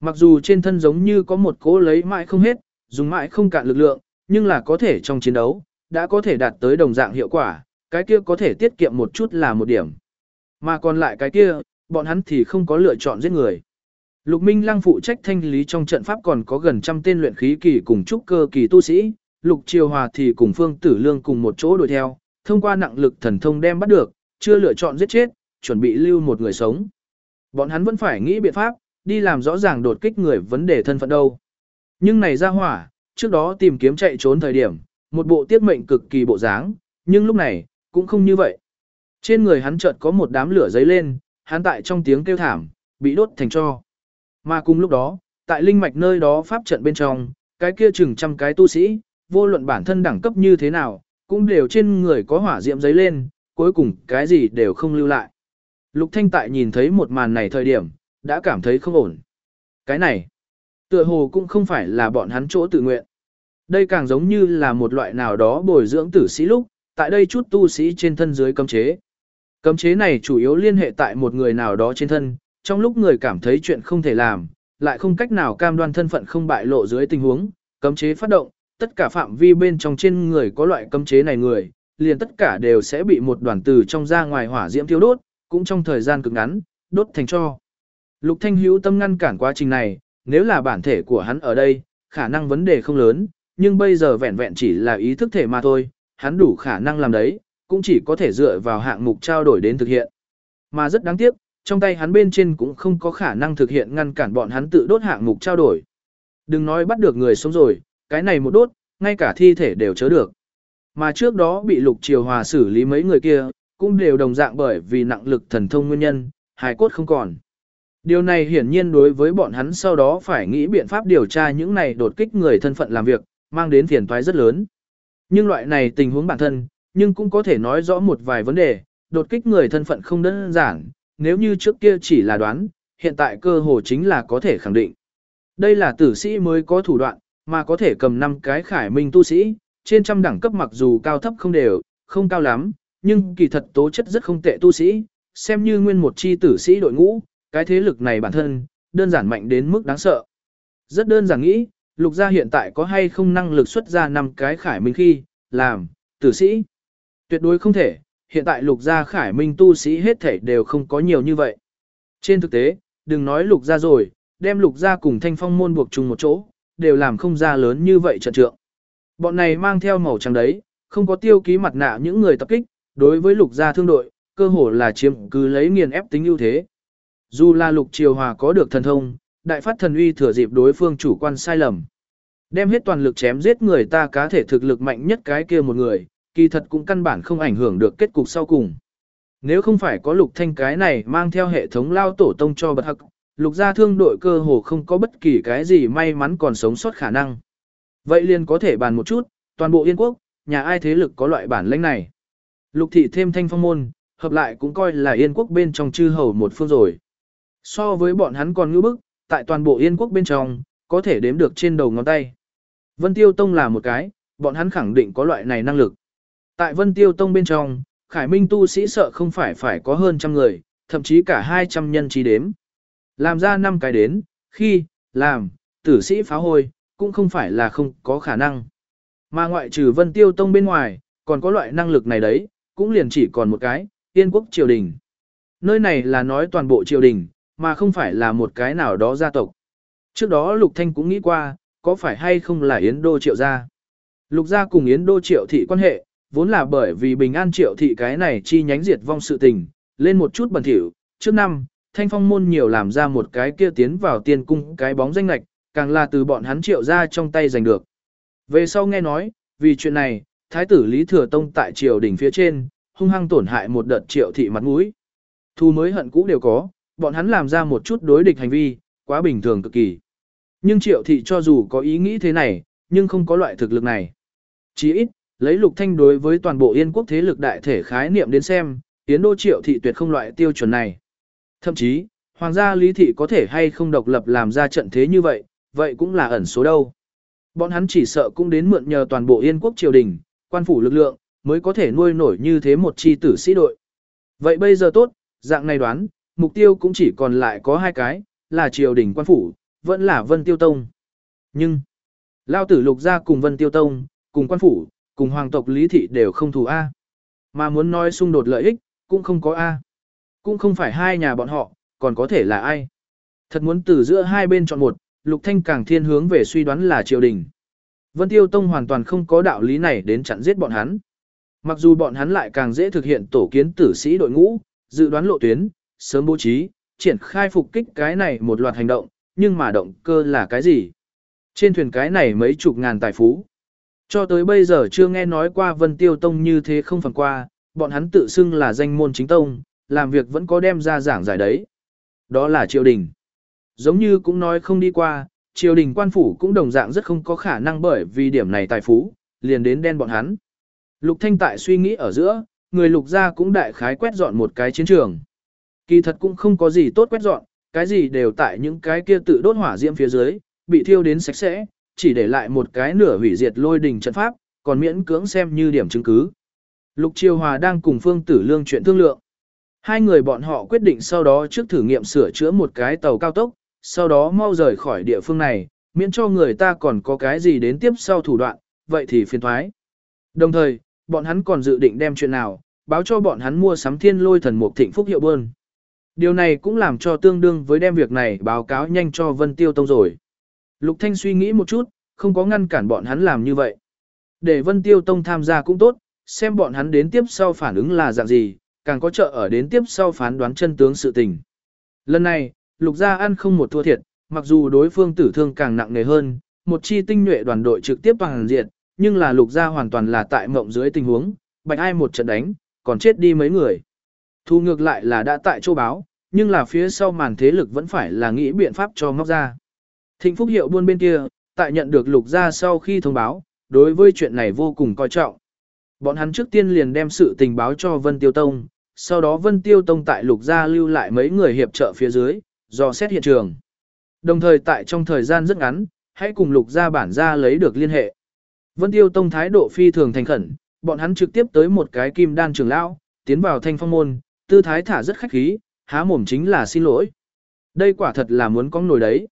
Mặc dù trên thân giống như có một cố lấy mãi không hết, dùng mãi không cạn lực lượng, nhưng là có thể trong chiến đấu, đã có thể đạt tới đồng dạng hiệu quả, cái kia có thể tiết kiệm một chút là một điểm. Mà còn lại cái kia, bọn hắn thì không có lựa chọn giết người. Lục Minh Lăng phụ trách thanh lý trong trận pháp còn có gần trăm tên luyện khí kỳ cùng trúc cơ kỳ tu sĩ, Lục Triều Hòa thì cùng Phương Tử Lương cùng một chỗ đuổi theo, thông qua nặng lực thần thông đem bắt được, chưa lựa chọn giết chết, chuẩn bị lưu một người sống. Bọn hắn vẫn phải nghĩ biện pháp, đi làm rõ ràng đột kích người vấn đề thân phận đâu. Nhưng này ra hỏa, trước đó tìm kiếm chạy trốn thời điểm, một bộ tiết mệnh cực kỳ bộ dáng, nhưng lúc này, cũng không như vậy. Trên người hắn chợt có một đám lửa giấy lên, hắn tại trong tiếng kêu thảm, bị đốt thành tro. Mà cùng lúc đó, tại linh mạch nơi đó pháp trận bên trong, cái kia chừng trăm cái tu sĩ, vô luận bản thân đẳng cấp như thế nào, cũng đều trên người có hỏa diệm giấy lên, cuối cùng cái gì đều không lưu lại. Lục Thanh tại nhìn thấy một màn này thời điểm, đã cảm thấy không ổn. Cái này, tựa hồ cũng không phải là bọn hắn chỗ tự nguyện. Đây càng giống như là một loại nào đó bồi dưỡng tử sĩ lúc, tại đây chút tu sĩ trên thân dưới cấm chế. Cấm chế này chủ yếu liên hệ tại một người nào đó trên thân, trong lúc người cảm thấy chuyện không thể làm, lại không cách nào cam đoan thân phận không bại lộ dưới tình huống, cấm chế phát động, tất cả phạm vi bên trong trên người có loại cấm chế này người, liền tất cả đều sẽ bị một đoàn từ trong ra ngoài hỏa diễm thiêu đốt, cũng trong thời gian cực ngắn, đốt thành cho. Lục Thanh Hữu tâm ngăn cản quá trình này, nếu là bản thể của hắn ở đây, khả năng vấn đề không lớn, nhưng bây giờ vẹn vẹn chỉ là ý thức thể mà thôi, hắn đủ khả năng làm đấy, cũng chỉ có thể dựa vào hạng mục trao đổi đến thực hiện. Mà rất đáng tiếc, trong tay hắn bên trên cũng không có khả năng thực hiện ngăn cản bọn hắn tự đốt hạng mục trao đổi. Đừng nói bắt được người sống rồi, cái này một đốt, ngay cả thi thể đều chớ được. Mà trước đó bị lục triều hòa xử lý mấy người kia, cũng đều đồng dạng bởi vì nặng lực thần thông nguyên nhân, hài cốt không còn. Điều này hiển nhiên đối với bọn hắn sau đó phải nghĩ biện pháp điều tra những này đột kích người thân phận làm việc, mang đến phiền toái rất lớn. Nhưng loại này tình huống bản thân, nhưng cũng có thể nói rõ một vài vấn đề, đột kích người thân phận không đơn giản, nếu như trước kia chỉ là đoán, hiện tại cơ hồ chính là có thể khẳng định. Đây là tử sĩ mới có thủ đoạn, mà có thể cầm năm cái khải minh tu sĩ, trên trăm đẳng cấp mặc dù cao thấp không đều, không cao lắm, nhưng kỳ thật tố chất rất không tệ tu sĩ, xem như nguyên một chi tử sĩ đội ngũ, cái thế lực này bản thân, đơn giản mạnh đến mức đáng sợ. Rất đơn giản nghĩ, lục gia hiện tại có hay không năng lực xuất ra năm cái khải minh khi, làm, tử sĩ. Tuyệt đối không thể, hiện tại lục gia khải minh tu sĩ hết thể đều không có nhiều như vậy. Trên thực tế, đừng nói lục gia rồi, đem lục gia cùng thanh phong môn buộc chung một chỗ, đều làm không ra lớn như vậy trận trượng. Bọn này mang theo màu trắng đấy, không có tiêu ký mặt nạ những người tập kích, đối với lục gia thương đội, cơ hồ là chiếm cứ lấy nghiền ép tính ưu thế. Dù là lục triều hòa có được thần thông, đại phát thần uy thừa dịp đối phương chủ quan sai lầm. Đem hết toàn lực chém giết người ta cá thể thực lực mạnh nhất cái kia một người, kỳ thật cũng căn bản không ảnh hưởng được kết cục sau cùng. Nếu không phải có lục thanh cái này mang theo hệ thống lao tổ tông cho bật hắc, lục gia thương đội cơ hồ không có bất kỳ cái gì may mắn còn sống sót khả năng. Vậy liền có thể bàn một chút, toàn bộ Yên Quốc, nhà ai thế lực có loại bản lĩnh này. Lục thị thêm thanh phong môn, hợp lại cũng coi là Yên Quốc bên trong chư hầu một phương rồi. So với bọn hắn còn ngữ bức, tại toàn bộ Yên Quốc bên trong, có thể đếm được trên đầu ngón tay. Vân Tiêu Tông là một cái, bọn hắn khẳng định có loại này năng lực. Tại Vân Tiêu Tông bên trong, Khải Minh tu sĩ sợ không phải phải có hơn trăm người, thậm chí cả 200 nhân trí đếm. Làm ra năm cái đến, khi, làm, tử sĩ phá hôi, cũng không phải là không có khả năng. Mà ngoại trừ Vân Tiêu Tông bên ngoài, còn có loại năng lực này đấy, cũng liền chỉ còn một cái, tiên quốc triều đình. Nơi này là nói toàn bộ triều đình, mà không phải là một cái nào đó gia tộc. Trước đó Lục Thanh cũng nghĩ qua, có phải hay không là Yến Đô Triệu gia. Lục gia cùng Yến Đô Triệu thị quan hệ, vốn là bởi vì bình an Triệu thị cái này chi nhánh diệt vong sự tình, lên một chút bẩn thỉu. Trước năm, Thanh Phong môn nhiều làm ra một cái kia tiến vào tiên cung cái bóng danh lệch, càng là từ bọn hắn Triệu ra trong tay giành được. Về sau nghe nói, vì chuyện này, Thái tử Lý Thừa Tông tại triều đỉnh phía trên, hung hăng tổn hại một đợt Triệu thị mặt mũi. Thu mới hận cũ đều có, bọn hắn làm ra một chút đối địch hành vi, quá bình thường cực kỳ. Nhưng triệu thị cho dù có ý nghĩ thế này, nhưng không có loại thực lực này. Chỉ ít, lấy lục thanh đối với toàn bộ yên quốc thế lực đại thể khái niệm đến xem, tiến đô triệu thị tuyệt không loại tiêu chuẩn này. Thậm chí, hoàng gia lý thị có thể hay không độc lập làm ra trận thế như vậy, vậy cũng là ẩn số đâu. Bọn hắn chỉ sợ cũng đến mượn nhờ toàn bộ yên quốc triều đình, quan phủ lực lượng, mới có thể nuôi nổi như thế một chi tử sĩ đội. Vậy bây giờ tốt, dạng này đoán, mục tiêu cũng chỉ còn lại có hai cái, là triều đình quan phủ, vẫn là Vân Tiêu Tông. Nhưng, Lao tử lục gia cùng Vân Tiêu Tông, cùng quan phủ, cùng hoàng tộc Lý Thị đều không thù A. Mà muốn nói xung đột lợi ích, cũng không có A. Cũng không phải hai nhà bọn họ, còn có thể là ai. Thật muốn từ giữa hai bên chọn một, Lục Thanh càng thiên hướng về suy đoán là triều đình. Vân Tiêu Tông hoàn toàn không có đạo lý này đến chặn giết bọn hắn. Mặc dù bọn hắn lại càng dễ thực hiện tổ kiến tử sĩ đội ngũ, dự đoán lộ tuyến, sớm bố trí, triển khai phục kích cái này một loạt hành động, nhưng mà động cơ là cái gì? Trên thuyền cái này mấy chục ngàn tài phú. Cho tới bây giờ chưa nghe nói qua Vân Tiêu Tông như thế không phần qua, bọn hắn tự xưng là danh môn chính tông, làm việc vẫn có đem ra giảng giải đấy. Đó là triều đình. Giống như cũng nói không đi qua, triều đình quan phủ cũng đồng dạng rất không có khả năng bởi vì điểm này tài phú, liền đến đen bọn hắn. Lục Thanh tại suy nghĩ ở giữa, người lục gia cũng đại khái quét dọn một cái chiến trường. Kỳ thật cũng không có gì tốt quét dọn, cái gì đều tại những cái kia tự đốt hỏa diễm phía dưới, bị thiêu đến sạch sẽ, chỉ để lại một cái nửa hủy diệt lôi đình trận pháp, còn miễn cưỡng xem như điểm chứng cứ. Lục Triều Hòa đang cùng Phương Tử Lương chuyện thương lượng. Hai người bọn họ quyết định sau đó trước thử nghiệm sửa chữa một cái tàu cao tốc, sau đó mau rời khỏi địa phương này, miễn cho người ta còn có cái gì đến tiếp sau thủ đoạn, vậy thì phiền thoái. Đồng thời, bọn hắn còn dự định đem chuyện nào, báo cho bọn hắn mua sắm thiên lôi thần mục thịnh phúc hiệu bơn. Điều này cũng làm cho tương đương với đem việc này báo cáo nhanh cho Vân Tiêu Tông rồi. Lục Thanh suy nghĩ một chút, không có ngăn cản bọn hắn làm như vậy. Để Vân Tiêu Tông tham gia cũng tốt, xem bọn hắn đến tiếp sau phản ứng là dạng gì, càng có trợ ở đến tiếp sau phán đoán chân tướng sự tình. Lần này, Lục Gia ăn không một thua thiệt, mặc dù đối phương tử thương càng nặng nề hơn, một chi tinh nhuệ đoàn đội trực tiếp bằng diện, nhưng là Lục Gia hoàn toàn là tại mộng dưới tình huống, bạch ai một trận đánh, còn chết đi mấy người. Thu ngược lại là đã tại châu báo, nhưng là phía sau màn thế lực vẫn phải là nghĩ biện pháp cho ngóc ra. Thịnh Phúc Hiệu buôn bên kia, tại nhận được lục Gia sau khi thông báo, đối với chuyện này vô cùng coi trọng. Bọn hắn trước tiên liền đem sự tình báo cho Vân Tiêu Tông, sau đó Vân Tiêu Tông tại lục gia lưu lại mấy người hiệp trợ phía dưới, do xét hiện trường. Đồng thời tại trong thời gian rất ngắn, hãy cùng lục gia bản gia lấy được liên hệ. Vân Tiêu Tông thái độ phi thường thành khẩn, bọn hắn trực tiếp tới một cái kim đan trưởng lão, tiến vào thanh phong môn, tư thái thả rất khách khí, há mồm chính là xin lỗi. Đây quả thật là muốn có nổi đấy.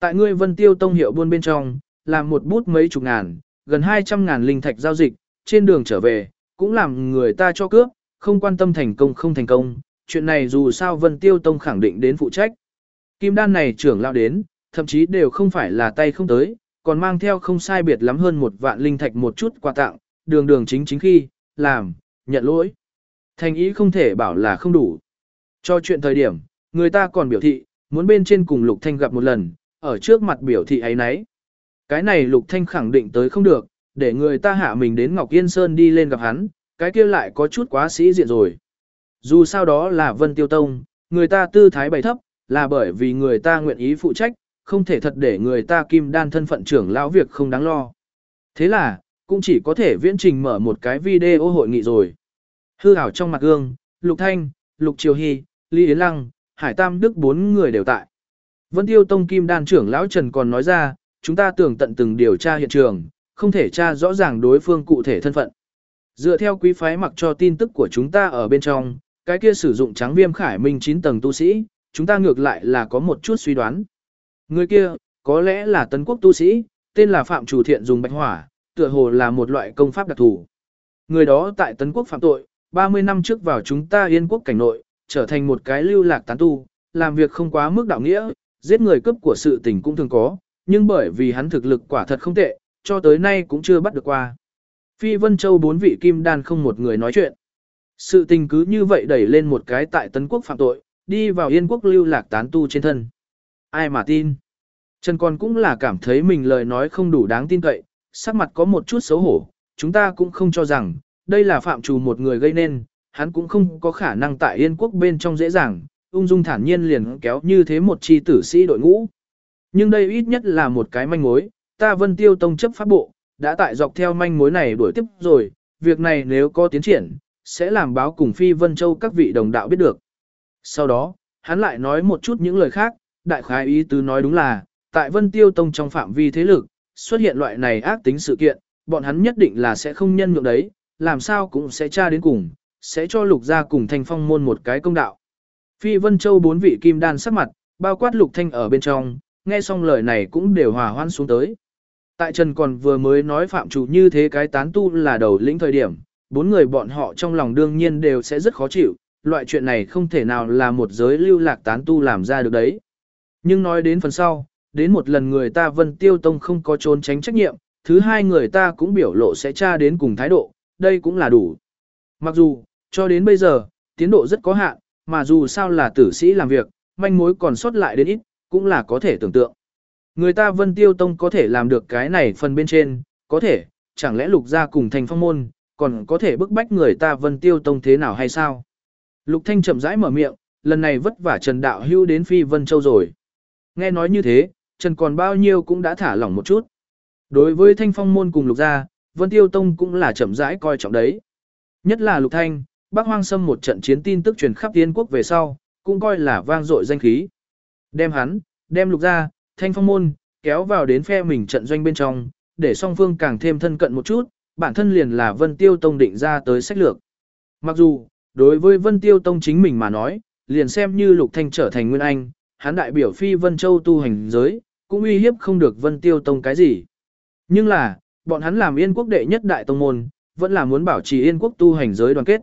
Tại ngươi Vân Tiêu Tông hiệu buôn bên trong, làm một bút mấy chục ngàn, gần 200 ngàn linh thạch giao dịch, trên đường trở về, cũng làm người ta cho cướp, không quan tâm thành công không thành công, chuyện này dù sao Vân Tiêu Tông khẳng định đến phụ trách. Kim đan này trưởng lao đến, thậm chí đều không phải là tay không tới, còn mang theo không sai biệt lắm hơn một vạn linh thạch một chút quà tặng, đường đường chính chính khi, làm, nhận lỗi. Thành ý không thể bảo là không đủ. Cho chuyện thời điểm, người ta còn biểu thị, muốn bên trên cùng Lục Thanh gặp một lần, ở trước mặt biểu thị ấy nấy. Cái này Lục Thanh khẳng định tới không được, để người ta hạ mình đến Ngọc Yên Sơn đi lên gặp hắn, cái kia lại có chút quá sĩ diện rồi. Dù sao đó là Vân Tiêu Tông, người ta tư thái bày thấp, là bởi vì người ta nguyện ý phụ trách, không thể thật để người ta kim đan thân phận trưởng lão việc không đáng lo. Thế là, cũng chỉ có thể viễn trình mở một cái video hội nghị rồi. Hư ảo trong mặt gương, Lục Thanh, Lục Triều Hy, Lý Yến Lăng, Hải Tam Đức bốn người đều tại. Vân Tiêu Tông Kim Đan trưởng lão Trần còn nói ra, chúng ta tưởng tận từng điều tra hiện trường, không thể tra rõ ràng đối phương cụ thể thân phận. Dựa theo quý phái mặc cho tin tức của chúng ta ở bên trong, cái kia sử dụng trắng viêm khải minh 9 tầng tu sĩ, chúng ta ngược lại là có một chút suy đoán. Người kia, có lẽ là tân quốc tu sĩ, tên là Phạm Chủ Thiện dùng bạch hỏa, tựa hồ là một loại công pháp đặc thù. Người đó tại tân quốc phạm tội, 30 năm trước vào chúng ta yên quốc cảnh nội, trở thành một cái lưu lạc tán tu, làm việc không quá mức đạo nghĩa, giết người cướp của sự tình cũng thường có, nhưng bởi vì hắn thực lực quả thật không tệ, cho tới nay cũng chưa bắt được qua. Phi Vân Châu bốn vị kim đan không một người nói chuyện. Sự tình cứ như vậy đẩy lên một cái tại Tấn Quốc phạm tội, đi vào Yên Quốc lưu lạc tán tu trên thân. Ai mà tin? Trần Còn cũng là cảm thấy mình lời nói không đủ đáng tin cậy, sắc mặt có một chút xấu hổ, chúng ta cũng không cho rằng, đây là phạm trù một người gây nên, hắn cũng không có khả năng tại Yên Quốc bên trong dễ dàng, ung dung thản nhiên liền kéo như thế một chi tử sĩ đội ngũ. Nhưng đây ít nhất là một cái manh mối, ta vân tiêu tông chấp pháp bộ, đã tại dọc theo manh mối này đuổi tiếp rồi, việc này nếu có tiến triển, sẽ làm báo cùng Phi Vân Châu các vị đồng đạo biết được. Sau đó, hắn lại nói một chút những lời khác, đại khái ý tứ nói đúng là, tại Vân Tiêu Tông trong phạm vi thế lực, xuất hiện loại này ác tính sự kiện, bọn hắn nhất định là sẽ không nhân nhượng đấy, làm sao cũng sẽ tra đến cùng, sẽ cho lục gia cùng thanh phong môn một cái công đạo. Phi Vân Châu bốn vị kim đan sắc mặt, bao quát lục thanh ở bên trong, nghe xong lời này cũng đều hòa hoan xuống tới. Tại Trần còn vừa mới nói phạm chủ như thế cái tán tu là đầu lĩnh thời điểm, bốn người bọn họ trong lòng đương nhiên đều sẽ rất khó chịu, loại chuyện này không thể nào là một giới lưu lạc tán tu làm ra được đấy. Nhưng nói đến phần sau, đến một lần người ta Vân Tiêu Tông không có trốn tránh trách nhiệm, thứ hai người ta cũng biểu lộ sẽ tra đến cùng thái độ, đây cũng là đủ. Mặc dù, cho đến bây giờ, tiến độ rất có hạn, mà dù sao là tử sĩ làm việc, manh mối còn sót lại đến ít, cũng là có thể tưởng tượng. Người ta Vân Tiêu Tông có thể làm được cái này phần bên trên, có thể, chẳng lẽ lục gia cùng thành phong môn, còn có thể bức bách người ta Vân Tiêu Tông thế nào hay sao? Lục Thanh chậm rãi mở miệng, lần này vất vả Trần Đạo Hưu đến Phi Vân Châu rồi. Nghe nói như thế, Trần còn bao nhiêu cũng đã thả lỏng một chút. Đối với Thanh Phong môn cùng Lục gia, Vân Tiêu Tông cũng là chậm rãi coi trọng đấy. Nhất là Lục Thanh, Bắc Hoang Sâm một trận chiến tin tức truyền khắp Tiên quốc về sau, cũng coi là vang dội danh khí. Đem hắn, đem Lục gia, Thanh Phong môn kéo vào đến phe mình trận doanh bên trong, để song phương càng thêm thân cận một chút, bản thân liền là Vân Tiêu Tông định ra tới sách lược. Mặc dù, đối với Vân Tiêu Tông chính mình mà nói, liền xem như Lục Thanh trở thành Nguyên Anh, hắn đại biểu phi Vân Châu tu hành giới, cũng uy hiếp không được Vân Tiêu Tông cái gì. Nhưng là, bọn hắn làm yên quốc đệ nhất đại tông môn, vẫn là muốn bảo trì yên quốc tu hành giới đoàn kết.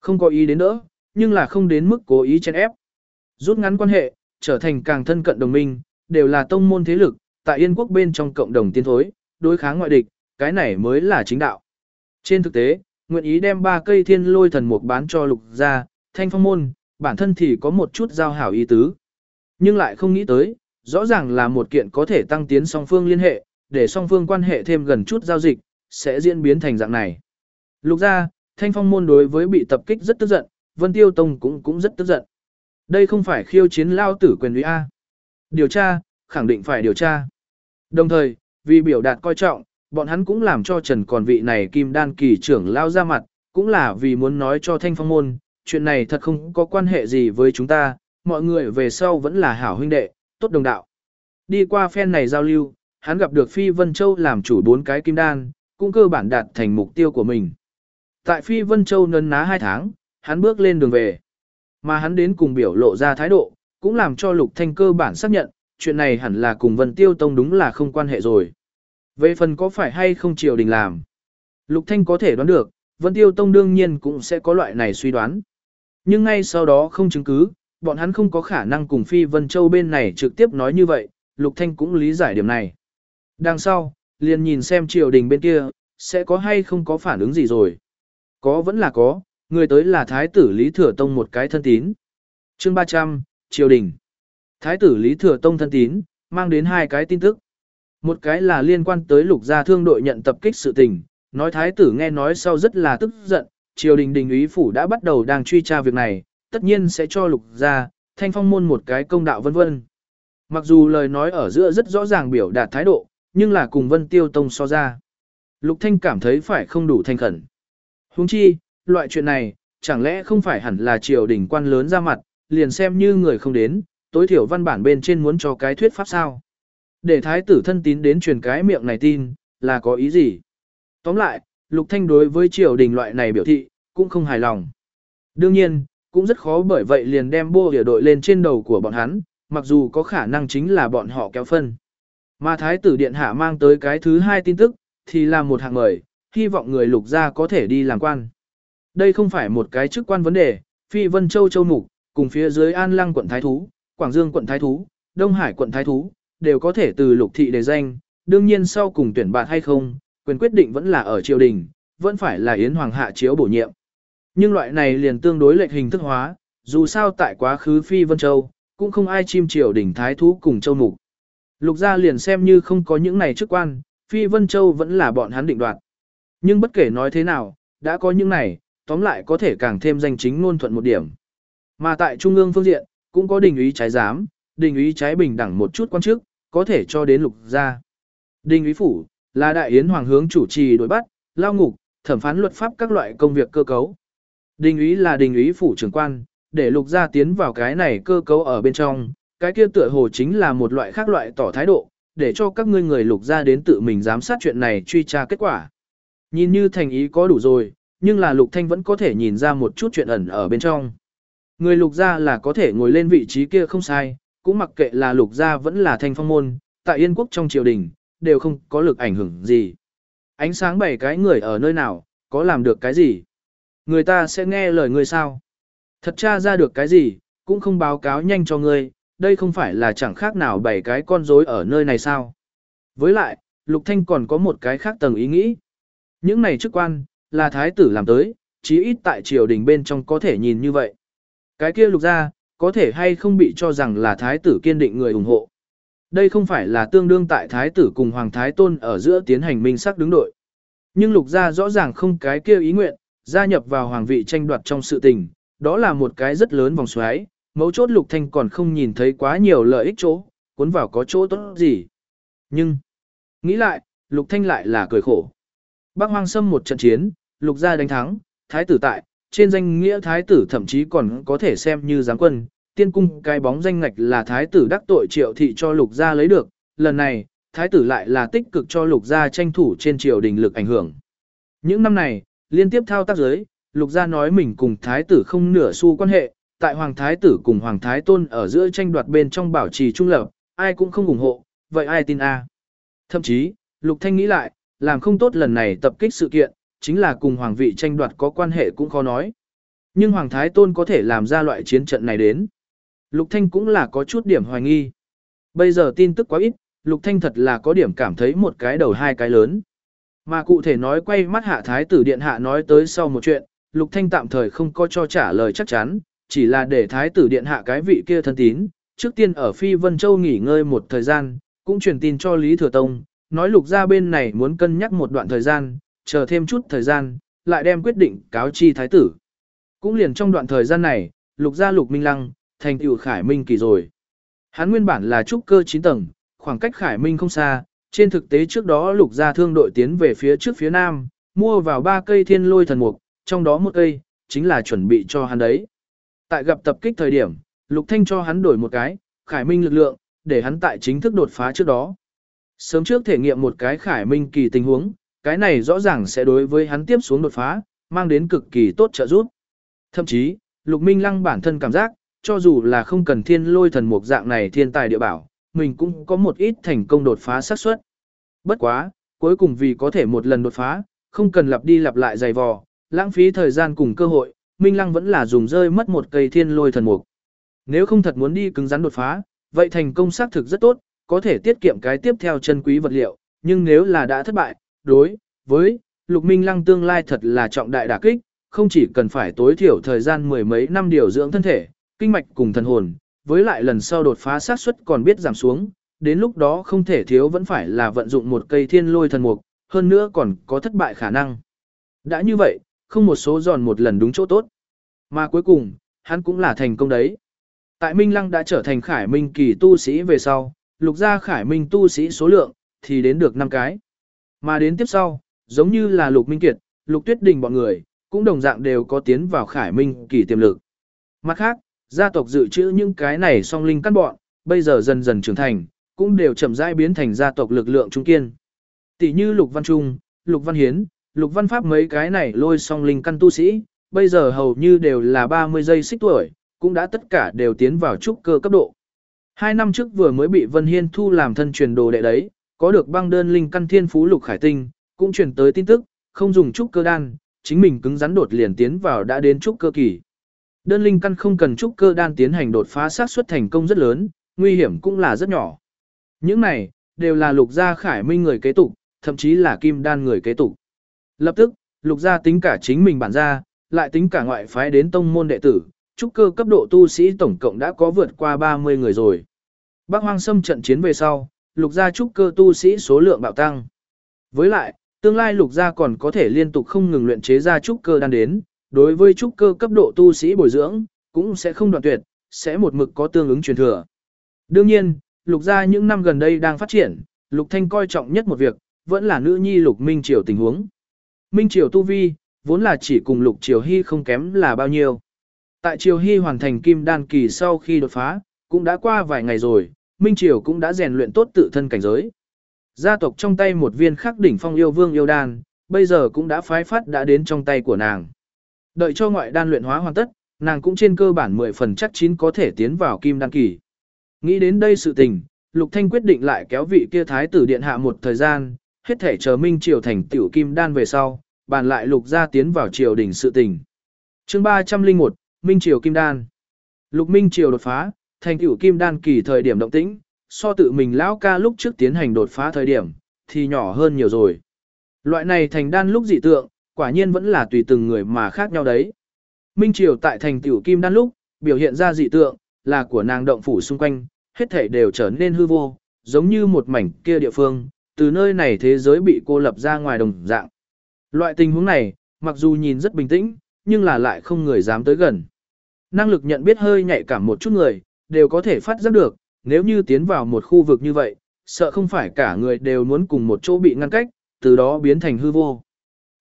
Không có ý đến nữa, nhưng là không đến mức cố ý chen ép. Rút ngắn quan hệ, trở thành càng thân cận đồng minh, đều là tông môn thế lực, tại yên quốc bên trong cộng đồng tiến thối, đối kháng ngoại địch, cái này mới là chính đạo. Trên thực tế, nguyện ý đem ba cây thiên lôi thần mục bán cho lục gia, thanh phong môn, bản thân thì có một chút giao hảo ý tứ. Nhưng lại không nghĩ tới, rõ ràng là một kiện có thể tăng tiến song phương liên hệ, để song phương quan hệ thêm gần chút giao dịch, sẽ diễn biến thành dạng này. Lục gia, thanh phong môn đối với bị tập kích rất tức giận, Vân Tiêu Tông cũng cũng rất tức giận. Đây không phải khiêu chiến lao tử quyền uy A. Điều tra, khẳng định phải điều tra. Đồng thời, vì biểu đạt coi trọng, bọn hắn cũng làm cho Trần còn vị này kim đan kỳ trưởng lao ra mặt, cũng là vì muốn nói cho thanh phong môn, chuyện này thật không có quan hệ gì với chúng ta, mọi người về sau vẫn là hảo huynh đệ, tốt đồng đạo. Đi qua phen này giao lưu, hắn gặp được Phi Vân Châu làm chủ bốn cái kim đan, cũng cơ bản đạt thành mục tiêu của mình. Tại Phi Vân Châu nấn ná hai tháng, hắn bước lên đường về. Mà hắn đến cùng biểu lộ ra thái độ, cũng làm cho Lục Thanh cơ bản xác nhận, chuyện này hẳn là cùng Vân Tiêu Tông đúng là không quan hệ rồi. Về phần có phải hay không triều đình làm, Lục Thanh có thể đoán được, Vân Tiêu Tông đương nhiên cũng sẽ có loại này suy đoán. Nhưng ngay sau đó không chứng cứ, bọn hắn không có khả năng cùng Phi Vân Châu bên này trực tiếp nói như vậy, Lục Thanh cũng lý giải điểm này. Đằng sau, liền nhìn xem triều đình bên kia, sẽ có hay không có phản ứng gì rồi. Có vẫn là có, người tới là Thái tử Lý Thừa Tông một cái thân tín. chương 300, triều đình. Thái tử Lý Thừa Tông thân tín, mang đến hai cái tin tức. Một cái là liên quan tới lục gia thương đội nhận tập kích sự tình, nói thái tử nghe nói sau rất là tức giận, triều đình đình úy phủ đã bắt đầu đang truy tra việc này, tất nhiên sẽ cho lục gia, thanh phong môn một cái công đạo vân vân. Mặc dù lời nói ở giữa rất rõ ràng biểu đạt thái độ, nhưng là cùng vân tiêu tông so ra. Lục thanh cảm thấy phải không đủ thanh khẩn. Huống chi, loại chuyện này, chẳng lẽ không phải hẳn là triều đình quan lớn ra mặt, liền xem như người không đến, tối thiểu văn bản bên trên muốn cho cái thuyết pháp sao. Để thái tử thân tín đến truyền cái miệng này tin, là có ý gì? Tóm lại, Lục Thanh đối với triều đình loại này biểu thị, cũng không hài lòng. Đương nhiên, cũng rất khó bởi vậy liền đem bô địa đội lên trên đầu của bọn hắn, mặc dù có khả năng chính là bọn họ kéo phân. Mà thái tử điện hạ mang tới cái thứ hai tin tức, thì là một hạng mời, hy vọng người lục gia có thể đi làm quan. Đây không phải một cái chức quan vấn đề, Phi Vân Châu Châu Mục, cùng phía dưới An Lăng quận Thái Thú, Quảng Dương quận Thái Thú, Đông Hải quận Thái Thú, đều có thể từ lục thị đề danh, đương nhiên sau cùng tuyển bạn hay không, quyền quyết định vẫn là ở triều đình, vẫn phải là Yến Hoàng hạ chiếu bổ nhiệm. Nhưng loại này liền tương đối lệch hình thức hóa, dù sao tại quá khứ Phi Vân Châu, cũng không ai chim triều đình Thái Thú cùng Châu Mục. Lục gia liền xem như không có những này chức quan, Phi Vân Châu vẫn là bọn hắn định đoạt. Nhưng bất kể nói thế nào, đã có những này, tóm lại có thể càng thêm danh chính ngôn thuận một điểm. Mà tại trung ương phương diện, cũng có đình ý trái giám, đình ý trái bình đẳng một chút quan chức, có thể cho đến lục gia. Đình ý phủ, là đại yến hoàng hướng chủ trì đối bắt, lao ngục, thẩm phán luật pháp các loại công việc cơ cấu. Đình ý là đình ý phủ trưởng quan, để lục gia tiến vào cái này cơ cấu ở bên trong, cái kia tựa hồ chính là một loại khác loại tỏ thái độ, để cho các ngươi người lục gia đến tự mình giám sát chuyện này truy tra kết quả. Nhìn như thành ý có đủ rồi, nhưng là lục thanh vẫn có thể nhìn ra một chút chuyện ẩn ở bên trong. Người lục gia là có thể ngồi lên vị trí kia không sai, cũng mặc kệ là lục gia vẫn là thanh phong môn, tại yên quốc trong triều đình, đều không có lực ảnh hưởng gì. Ánh sáng bảy cái người ở nơi nào, có làm được cái gì? Người ta sẽ nghe lời người sao? Thật tra ra được cái gì, cũng không báo cáo nhanh cho ngươi, đây không phải là chẳng khác nào bảy cái con rối ở nơi này sao? Với lại, Lục Thanh còn có một cái khác tầng ý nghĩ. Những này chức quan, là thái tử làm tới, chí ít tại triều đình bên trong có thể nhìn như vậy. Cái kia lục ra, có thể hay không bị cho rằng là thái tử kiên định người ủng hộ. Đây không phải là tương đương tại thái tử cùng hoàng thái tôn ở giữa tiến hành minh sắc đứng đội. Nhưng lục gia rõ ràng không cái kia ý nguyện, gia nhập vào hoàng vị tranh đoạt trong sự tình, đó là một cái rất lớn vòng xoáy, mấu chốt lục thanh còn không nhìn thấy quá nhiều lợi ích chỗ, cuốn vào có chỗ tốt gì. Nhưng, nghĩ lại, lục thanh lại là cười khổ. Bắc hoang xâm một trận chiến, lục gia đánh thắng, thái tử tại, trên danh nghĩa thái tử thậm chí còn có thể xem như giáng quân, tiên cung cái bóng danh ngạch là thái tử đắc tội triệu thị cho lục gia lấy được, lần này, thái tử lại là tích cực cho lục gia tranh thủ trên triều đình lực ảnh hưởng. Những năm này, liên tiếp thao tác giới, lục gia nói mình cùng thái tử không nửa xu quan hệ, tại hoàng thái tử cùng hoàng thái tôn ở giữa tranh đoạt bên trong bảo trì trung lập, ai cũng không ủng hộ, vậy ai tin a? Thậm chí, lục thanh nghĩ lại, làm không tốt lần này tập kích sự kiện, chính là cùng hoàng vị tranh đoạt có quan hệ cũng khó nói. Nhưng Hoàng Thái Tôn có thể làm ra loại chiến trận này đến. Lục Thanh cũng là có chút điểm hoài nghi. Bây giờ tin tức quá ít, Lục Thanh thật là có điểm cảm thấy một cái đầu hai cái lớn. Mà cụ thể nói quay mắt hạ Thái tử Điện Hạ nói tới sau một chuyện, Lục Thanh tạm thời không có cho trả lời chắc chắn, chỉ là để Thái tử Điện Hạ cái vị kia thân tín, trước tiên ở Phi Vân Châu nghỉ ngơi một thời gian, cũng truyền tin cho Lý Thừa Tông, nói Lục gia bên này muốn cân nhắc một đoạn thời gian, chờ thêm chút thời gian, lại đem quyết định cáo chi thái tử. Cũng liền trong đoạn thời gian này, lục gia lục minh lăng, thành tựu khải minh kỳ rồi. Hắn nguyên bản là trúc cơ 9 tầng, khoảng cách khải minh không xa, trên thực tế trước đó lục gia thương đội tiến về phía trước phía nam, mua vào ba cây thiên lôi thần mục, trong đó một cây, chính là chuẩn bị cho hắn đấy. Tại gặp tập kích thời điểm, lục thanh cho hắn đổi một cái, khải minh lực lượng, để hắn tại chính thức đột phá trước đó. Sớm trước thể nghiệm một cái khải minh kỳ tình huống, cái này rõ ràng sẽ đối với hắn tiếp xuống đột phá, mang đến cực kỳ tốt trợ giúp. Thậm chí, Lục Minh Lăng bản thân cảm giác, cho dù là không cần thiên lôi thần mục dạng này thiên tài địa bảo, mình cũng có một ít thành công đột phá xác suất. Bất quá, cuối cùng vì có thể một lần đột phá, không cần lặp đi lặp lại dày vò, lãng phí thời gian cùng cơ hội, Minh Lăng vẫn là dùng rơi mất một cây thiên lôi thần mục. Nếu không thật muốn đi cứng rắn đột phá, vậy thành công xác thực rất tốt, có thể tiết kiệm cái tiếp theo chân quý vật liệu, nhưng nếu là đã thất bại, đối với Lục Minh Lăng tương lai thật là trọng đại đả kích, không chỉ cần phải tối thiểu thời gian mười mấy năm điều dưỡng thân thể, kinh mạch cùng thần hồn, với lại lần sau đột phá xác suất còn biết giảm xuống, đến lúc đó không thể thiếu vẫn phải là vận dụng một cây thiên lôi thần mục, hơn nữa còn có thất bại khả năng. Đã như vậy, không một số giòn một lần đúng chỗ tốt. Mà cuối cùng, hắn cũng là thành công đấy. Tại Minh Lăng đã trở thành khải minh kỳ tu sĩ về sau, lục gia khải minh tu sĩ số lượng, thì đến được 5 cái. Mà đến tiếp sau, giống như là Lục Minh Kiệt, Lục Tuyết Đình bọn người, cũng đồng dạng đều có tiến vào khải minh kỳ tiềm lực. Mặt khác, gia tộc dự trữ những cái này song linh căn bọn, bây giờ dần dần trưởng thành, cũng đều chậm rãi biến thành gia tộc lực lượng trung kiên. Tỷ như Lục Văn Trung, Lục Văn Hiến, Lục Văn Pháp mấy cái này lôi song linh căn tu sĩ, bây giờ hầu như đều là 30 giây xích tuổi, cũng đã tất cả đều tiến vào trúc cơ cấp độ. Hai năm trước vừa mới bị Vân Hiên thu làm thân truyền đồ đệ đấy, có được băng đơn linh căn thiên phú lục khải tinh, cũng truyền tới tin tức, không dùng trúc cơ đan, chính mình cứng rắn đột liền tiến vào đã đến trúc cơ kỳ. Đơn linh căn không cần trúc cơ đan tiến hành đột phá xác suất thành công rất lớn, nguy hiểm cũng là rất nhỏ. Những này, đều là lục gia khải minh người kế tục, thậm chí là kim đan người kế tục. Lập tức, lục gia tính cả chính mình bản gia, lại tính cả ngoại phái đến tông môn đệ tử, trúc cơ cấp độ tu sĩ tổng cộng đã có vượt qua 30 người rồi. Bắc hoang xâm trận chiến về sau, lục gia trúc cơ tu sĩ số lượng bạo tăng. Với lại, tương lai lục gia còn có thể liên tục không ngừng luyện chế ra trúc cơ đan đến, đối với trúc cơ cấp độ tu sĩ bồi dưỡng, cũng sẽ không đoạn tuyệt, sẽ một mực có tương ứng truyền thừa. Đương nhiên, lục gia những năm gần đây đang phát triển, lục thanh coi trọng nhất một việc, vẫn là nữ nhi lục minh triều tình huống. Minh triều tu vi, vốn là chỉ cùng lục triều hy không kém là bao nhiêu. Tại triều hy hoàn thành kim đan kỳ sau khi đột phá, cũng đã qua vài ngày rồi, Minh triều cũng đã rèn luyện tốt tự thân cảnh giới. Gia tộc trong tay một viên khắc đỉnh phong yêu vương yêu đan, bây giờ cũng đã phái phát đã đến trong tay của nàng. Đợi cho ngoại đan luyện hóa hoàn tất, nàng cũng trên cơ bản 10 phần chắc chín có thể tiến vào kim đan kỳ. Nghĩ đến đây sự tình, Lục Thanh quyết định lại kéo vị kia thái tử điện hạ một thời gian, hết thể chờ Minh Triều thành tiểu kim đan về sau, bàn lại Lục gia tiến vào triều đình sự tình. Chương 301, Minh Triều kim đan. Lục Minh Triều đột phá, thành tiểu kim đan kỳ thời điểm động tĩnh, so tự mình lão ca lúc trước tiến hành đột phá thời điểm, thì nhỏ hơn nhiều rồi. Loại này thành đan lúc dị tượng, quả nhiên vẫn là tùy từng người mà khác nhau đấy. Minh Triều tại thành tiểu kim đan lúc, biểu hiện ra dị tượng, là của nàng động phủ xung quanh, hết thể đều trở nên hư vô, giống như một mảnh kia địa phương, từ nơi này thế giới bị cô lập ra ngoài đồng dạng. Loại tình huống này, mặc dù nhìn rất bình tĩnh, nhưng là lại không người dám tới gần. Năng lực nhận biết hơi nhạy cảm một chút người, đều có thể phát giác được, nếu như tiến vào một khu vực như vậy, sợ không phải cả người đều muốn cùng một chỗ bị ngăn cách, từ đó biến thành hư vô.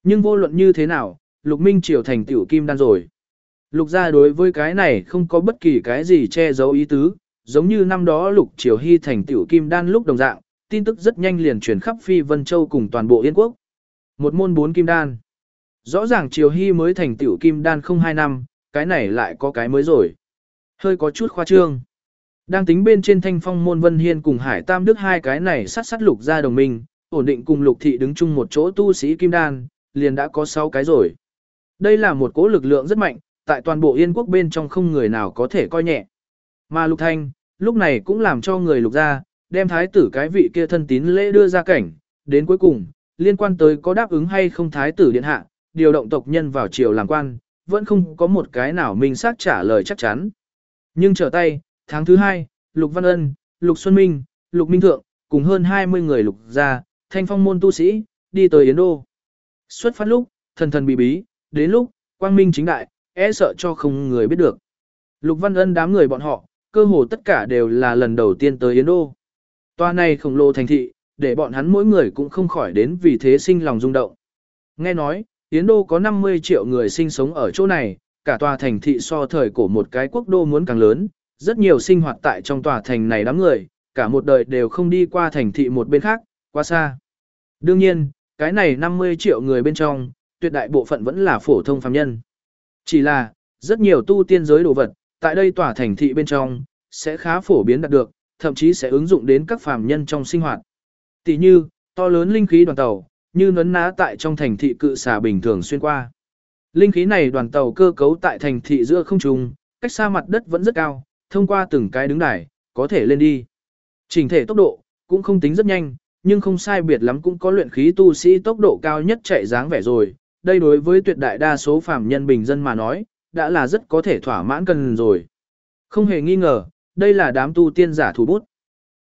Nhưng vô luận như thế nào, Lục Minh Triều thành tiểu kim đan rồi. Lục gia đối với cái này không có bất kỳ cái gì che giấu ý tứ, giống như năm đó Lục Triều Hy thành tiểu kim đan lúc đồng dạng, tin tức rất nhanh liền truyền khắp Phi Vân Châu cùng toàn bộ Yên Quốc. Một môn bốn kim đan. Rõ ràng Triều Hy mới thành tiểu kim đan không hai năm, cái này lại có cái mới rồi. Hơi có chút khoa trương. Đang tính bên trên thanh phong môn Vân Hiên cùng Hải Tam Đức hai cái này sát sát lục ra đồng minh, ổn định cùng lục thị đứng chung một chỗ tu sĩ kim đan, liền đã có 6 cái rồi. Đây là một cỗ lực lượng rất mạnh, tại toàn bộ Yên quốc bên trong không người nào có thể coi nhẹ. Mà Lục Thanh, lúc này cũng làm cho người lục ra, đem thái tử cái vị kia thân tín lễ đưa ra cảnh, đến cuối cùng, liên quan tới có đáp ứng hay không thái tử điện hạ, điều động tộc nhân vào triều làm quan, vẫn không có một cái nào mình xác trả lời chắc chắn. Nhưng trở tay, tháng thứ hai, Lục Văn Ân, Lục Xuân Minh, Lục Minh Thượng, cùng hơn 20 người lục gia thanh phong môn tu sĩ, đi tới Yến Đô. Xuất phát lúc, thần thần bí bí, đến lúc, quang minh chính đại, e sợ cho không người biết được. Lục Văn Ân đám người bọn họ, cơ hồ tất cả đều là lần đầu tiên tới Yến Đô. Toa này khổng lồ thành thị, để bọn hắn mỗi người cũng không khỏi đến vì thế sinh lòng rung động. Nghe nói, Yến Đô có 50 triệu người sinh sống ở chỗ này, cả tòa thành thị so thời của một cái quốc đô muốn càng lớn, rất nhiều sinh hoạt tại trong tòa thành này đám người, cả một đời đều không đi qua thành thị một bên khác, quá xa. Đương nhiên, cái này 50 triệu người bên trong, tuyệt đại bộ phận vẫn là phổ thông phàm nhân. Chỉ là, rất nhiều tu tiên giới đồ vật, tại đây tòa thành thị bên trong, sẽ khá phổ biến đạt được, thậm chí sẽ ứng dụng đến các phàm nhân trong sinh hoạt. Tỷ như, to lớn linh khí đoàn tàu, như nấn ná tại trong thành thị cự xà bình thường xuyên qua. Linh khí này đoàn tàu cơ cấu tại thành thị giữa không trung, cách xa mặt đất vẫn rất cao, thông qua từng cái đứng đài, có thể lên đi. Trình thể tốc độ, cũng không tính rất nhanh, nhưng không sai biệt lắm cũng có luyện khí tu sĩ tốc độ cao nhất chạy dáng vẻ rồi. Đây đối với tuyệt đại đa số phàm nhân bình dân mà nói, đã là rất có thể thỏa mãn cần rồi. Không hề nghi ngờ, đây là đám tu tiên giả thủ bút.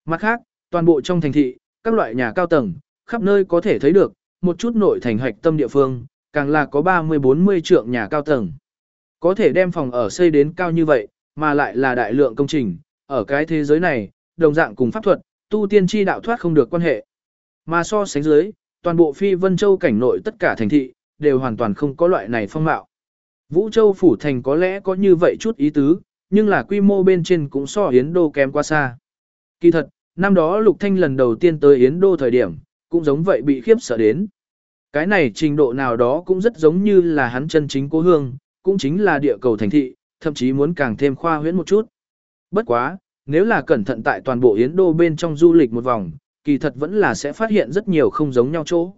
Mặt khác, toàn bộ trong thành thị, các loại nhà cao tầng, khắp nơi có thể thấy được, một chút nội thành hạch tâm địa phương, càng là có 30-40 trượng nhà cao tầng. Có thể đem phòng ở xây đến cao như vậy, mà lại là đại lượng công trình, ở cái thế giới này, đồng dạng cùng pháp thuật, tu tiên chi đạo thoát không được quan hệ. Mà so sánh dưới, toàn bộ phi vân châu cảnh nội tất cả thành thị, đều hoàn toàn không có loại này phong mạo. Vũ Châu phủ thành có lẽ có như vậy chút ý tứ, nhưng là quy mô bên trên cũng so Yến Đô kém quá xa. Kỳ thật, Năm đó Lục Thanh lần đầu tiên tới Yến Đô thời điểm, cũng giống vậy bị khiếp sợ đến. Cái này trình độ nào đó cũng rất giống như là hắn chân chính cố hương, cũng chính là địa cầu thành thị, thậm chí muốn càng thêm khoa huyễn một chút. Bất quá, nếu là cẩn thận tại toàn bộ Yến Đô bên trong du lịch một vòng, kỳ thật vẫn là sẽ phát hiện rất nhiều không giống nhau chỗ.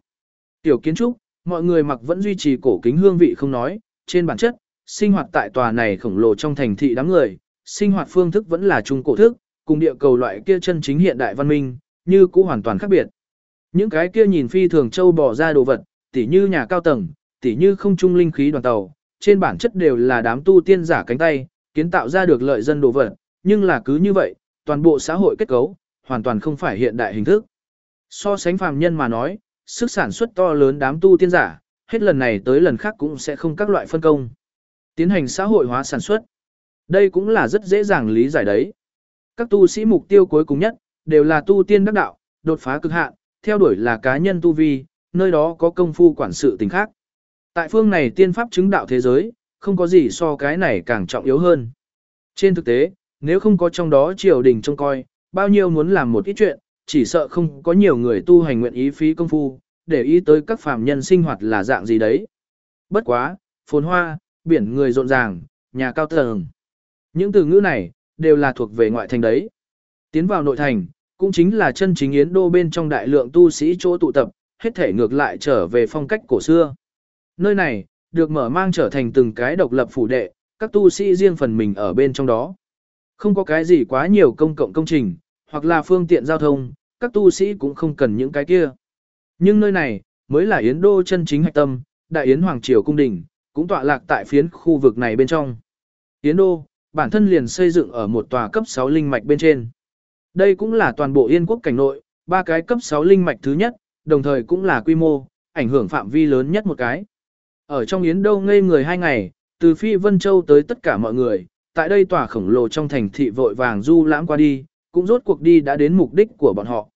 Tiểu kiến trúc, mọi người mặc vẫn duy trì cổ kính hương vị không nói, trên bản chất, sinh hoạt tại tòa này khổng lồ trong thành thị đám người, sinh hoạt phương thức vẫn là trung cổ thức, cùng địa cầu loại kia chân chính hiện đại văn minh, như cũ hoàn toàn khác biệt. Những cái kia nhìn phi thường châu bỏ ra đồ vật, tỉ như nhà cao tầng, tỉ như không trung linh khí đoàn tàu, trên bản chất đều là đám tu tiên giả cánh tay, kiến tạo ra được lợi dân đồ vật, nhưng là cứ như vậy, toàn bộ xã hội kết cấu, hoàn toàn không phải hiện đại hình thức. So sánh phàm nhân mà nói, sức sản xuất to lớn đám tu tiên giả, hết lần này tới lần khác cũng sẽ không các loại phân công. Tiến hành xã hội hóa sản xuất. Đây cũng là rất dễ dàng lý giải đấy. Các tu sĩ mục tiêu cuối cùng nhất, đều là tu tiên đắc đạo, đột phá cực hạn, theo đuổi là cá nhân tu vi, nơi đó có công phu quản sự tình khác. Tại phương này tiên pháp chứng đạo thế giới, không có gì so cái này càng trọng yếu hơn. Trên thực tế, nếu không có trong đó triều đình trông coi, bao nhiêu muốn làm một ít chuyện, chỉ sợ không có nhiều người tu hành nguyện ý phí công phu, để ý tới các phàm nhân sinh hoạt là dạng gì đấy. Bất quá, phồn hoa, biển người rộn ràng, nhà cao tầng. Những từ ngữ này, đều là thuộc về ngoại thành đấy. Tiến vào nội thành, cũng chính là chân chính yến đô bên trong đại lượng tu sĩ chỗ tụ tập, hết thể ngược lại trở về phong cách cổ xưa. Nơi này, được mở mang trở thành từng cái độc lập phủ đệ, các tu sĩ riêng phần mình ở bên trong đó. Không có cái gì quá nhiều công cộng công trình, hoặc là phương tiện giao thông, các tu sĩ cũng không cần những cái kia. Nhưng nơi này, mới là Yến Đô chân chính hạch tâm, Đại Yến Hoàng Triều Cung Đình, cũng tọa lạc tại phiến khu vực này bên trong. Yến Đô, bản thân liền xây dựng ở một tòa cấp 6 linh mạch bên trên. Đây cũng là toàn bộ Yên quốc cảnh nội, ba cái cấp 6 linh mạch thứ nhất, đồng thời cũng là quy mô, ảnh hưởng phạm vi lớn nhất một cái. Ở trong Yến Đâu ngây người hai ngày, từ Phi Vân Châu tới tất cả mọi người, tại đây tòa khổng lồ trong thành thị vội vàng du lãm qua đi, cũng rốt cuộc đi đã đến mục đích của bọn họ.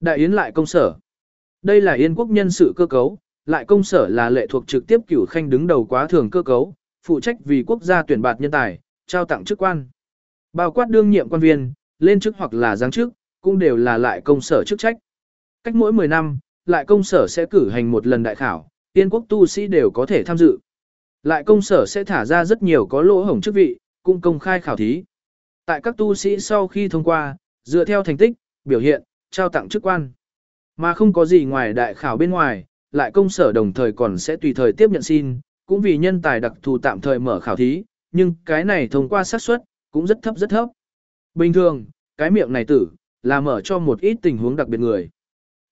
Đại Yến lại công sở. Đây là Yên quốc nhân sự cơ cấu, lại công sở là lệ thuộc trực tiếp cửu khanh đứng đầu quá thường cơ cấu, phụ trách vì quốc gia tuyển bạt nhân tài, trao tặng chức quan. Bao quát đương nhiệm quan viên, lên chức hoặc là giáng chức, cũng đều là lại công sở chức trách. Cách mỗi 10 năm, lại công sở sẽ cử hành một lần đại khảo, tiên quốc tu sĩ đều có thể tham dự. Lại công sở sẽ thả ra rất nhiều có lỗ hổng chức vị, cũng công khai khảo thí. Tại các tu sĩ sau khi thông qua, dựa theo thành tích, biểu hiện, trao tặng chức quan. Mà không có gì ngoài đại khảo bên ngoài, lại công sở đồng thời còn sẽ tùy thời tiếp nhận xin, cũng vì nhân tài đặc thù tạm thời mở khảo thí, nhưng cái này thông qua xác suất cũng rất thấp rất thấp. Bình thường, cái miệng này tử là mở cho một ít tình huống đặc biệt người.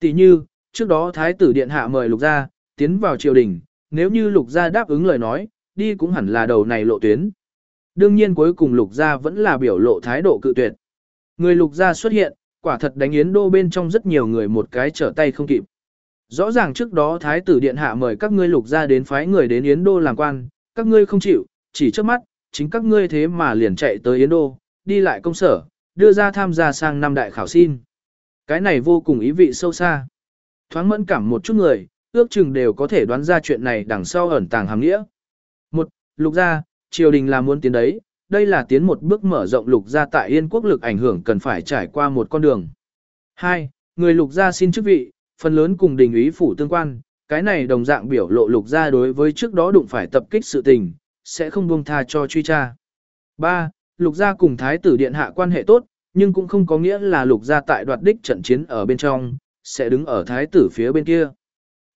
Tỷ như, trước đó thái tử điện hạ mời lục gia tiến vào triều đình, nếu như lục gia đáp ứng lời nói, đi cũng hẳn là đầu này lộ tuyến. Đương nhiên cuối cùng lục gia vẫn là biểu lộ thái độ cự tuyệt. Người lục gia xuất hiện, quả thật đánh yến đô bên trong rất nhiều người một cái trở tay không kịp. Rõ ràng trước đó thái tử điện hạ mời các ngươi lục gia đến phái người đến yến đô làm quan, các ngươi không chịu, chỉ trước mắt, chính các ngươi thế mà liền chạy tới yến đô, đi lại công sở, đưa ra tham gia sang năm đại khảo xin. Cái này vô cùng ý vị sâu xa. Thoáng mẫn cảm một chút người, ước chừng đều có thể đoán ra chuyện này đằng sau ẩn tàng hàm nghĩa. Một, lục gia, triều đình là muốn tiến đấy, đây là tiến một bước mở rộng lục gia tại yên quốc lực ảnh hưởng cần phải trải qua một con đường. hai Người lục gia xin chức vị, phần lớn cùng đình ý phủ tương quan, cái này đồng dạng biểu lộ lục gia đối với trước đó đụng phải tập kích sự tình, sẽ không buông tha cho truy tra. ba Lục gia cùng thái tử điện hạ quan hệ tốt, nhưng cũng không có nghĩa là lục gia tại đoạt đích trận chiến ở bên trong, sẽ đứng ở thái tử phía bên kia.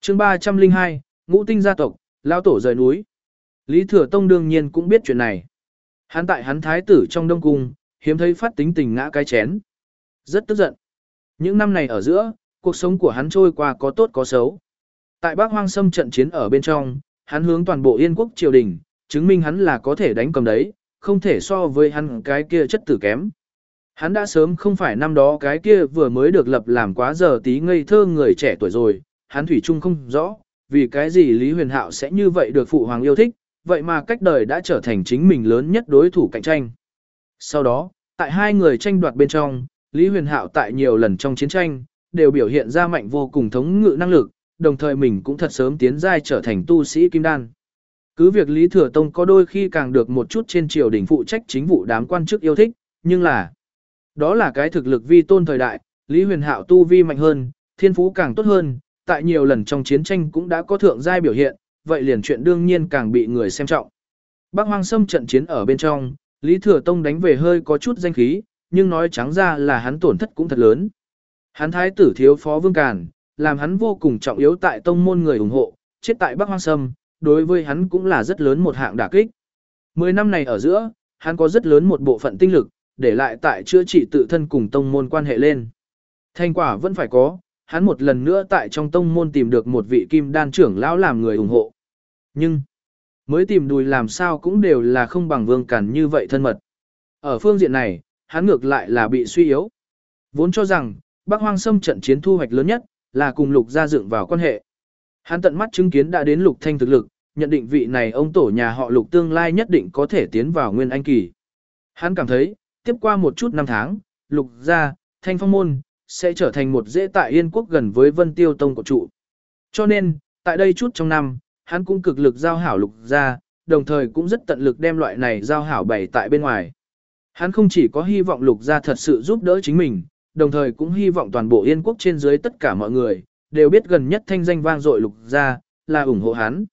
chương 302, Ngũ tinh gia tộc, lao tổ rời núi. Lý Thừa Tông đương nhiên cũng biết chuyện này. Hắn tại hắn thái tử trong đông cung, hiếm thấy phát tính tình ngã cái chén. Rất tức giận. Những năm này ở giữa, cuộc sống của hắn trôi qua có tốt có xấu. Tại Bắc Hoang Sâm trận chiến ở bên trong, hắn hướng toàn bộ Yên quốc triều đình, chứng minh hắn là có thể đánh cầm đấy, không thể so với hắn cái kia chất tử kém. Hắn đã sớm không phải năm đó cái kia vừa mới được lập làm quá giờ tí ngây thơ người trẻ tuổi rồi, hắn thủy chung không rõ, vì cái gì Lý Huyền Hạo sẽ như vậy được phụ hoàng yêu thích, vậy mà cách đời đã trở thành chính mình lớn nhất đối thủ cạnh tranh. Sau đó, tại hai người tranh đoạt bên trong, Lý Huyền Hạo tại nhiều lần trong chiến tranh, đều biểu hiện ra mạnh vô cùng thống ngự năng lực, đồng thời mình cũng thật sớm tiến giai trở thành tu sĩ kim đan. Cứ việc Lý Thừa Tông có đôi khi càng được một chút trên triều đình phụ trách chính vụ đám quan chức yêu thích, nhưng là đó là cái thực lực vi tôn thời đại, Lý Huyền Hạo tu vi mạnh hơn, thiên phú càng tốt hơn, tại nhiều lần trong chiến tranh cũng đã có thượng giai biểu hiện, vậy liền chuyện đương nhiên càng bị người xem trọng. Bắc Hoang Sâm trận chiến ở bên trong, Lý Thừa Tông đánh về hơi có chút danh khí, nhưng nói trắng ra là hắn tổn thất cũng thật lớn. Hắn thái tử thiếu phó vương càn, làm hắn vô cùng trọng yếu tại tông môn người ủng hộ, chết tại Bắc Hoang Sâm, đối với hắn cũng là rất lớn một hạng đả kích. Mười năm này ở giữa, hắn có rất lớn một bộ phận tinh lực, để lại tại chữa trị tự thân cùng tông môn quan hệ lên. Thành quả vẫn phải có, hắn một lần nữa tại trong tông môn tìm được một vị kim đan trưởng lão làm người ủng hộ. Nhưng, mới tìm đùi làm sao cũng đều là không bằng vương cản như vậy thân mật. Ở phương diện này, hắn ngược lại là bị suy yếu. Vốn cho rằng, Bắc Hoang Sâm trận chiến thu hoạch lớn nhất, là cùng lục gia dựng vào quan hệ. Hắn tận mắt chứng kiến đã đến lục thanh thực lực, nhận định vị này ông tổ nhà họ lục tương lai nhất định có thể tiến vào nguyên anh kỳ. Hắn cảm thấy, tiếp qua một chút năm tháng, lục gia, thanh phong môn, sẽ trở thành một dễ tại Yên quốc gần với Vân Tiêu Tông của trụ. Cho nên, tại đây chút trong năm, hắn cũng cực lực giao hảo lục gia, đồng thời cũng rất tận lực đem loại này giao hảo bày tại bên ngoài. Hắn không chỉ có hy vọng lục gia thật sự giúp đỡ chính mình, đồng thời cũng hy vọng toàn bộ Yên quốc trên dưới tất cả mọi người, đều biết gần nhất thanh danh vang dội lục gia, là ủng hộ hắn.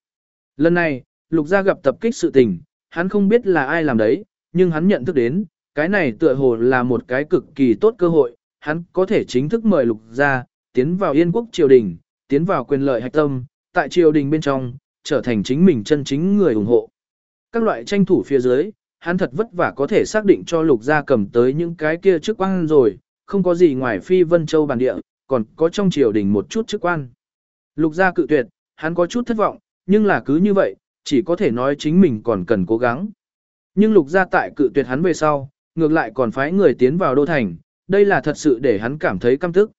Lần này, lục gia gặp tập kích sự tình, hắn không biết là ai làm đấy, nhưng hắn nhận thức đến, cái này tựa hồ là một cái cực kỳ tốt cơ hội, hắn có thể chính thức mời lục gia, tiến vào Yên quốc triều đình, tiến vào quyền lợi hạch tâm, tại triều đình bên trong, trở thành chính mình chân chính người ủng hộ. Các loại tranh thủ phía dưới, hắn thật vất vả có thể xác định cho lục gia cầm tới những cái kia chức quan rồi, không có gì ngoài phi vân châu bản địa, còn có trong triều đình một chút chức quan. Lục gia cự tuyệt, hắn có chút thất vọng, nhưng là cứ như vậy, chỉ có thể nói chính mình còn cần cố gắng. Nhưng lục gia tại cự tuyệt hắn về sau, ngược lại còn phái người tiến vào đô thành, đây là thật sự để hắn cảm thấy căm tức.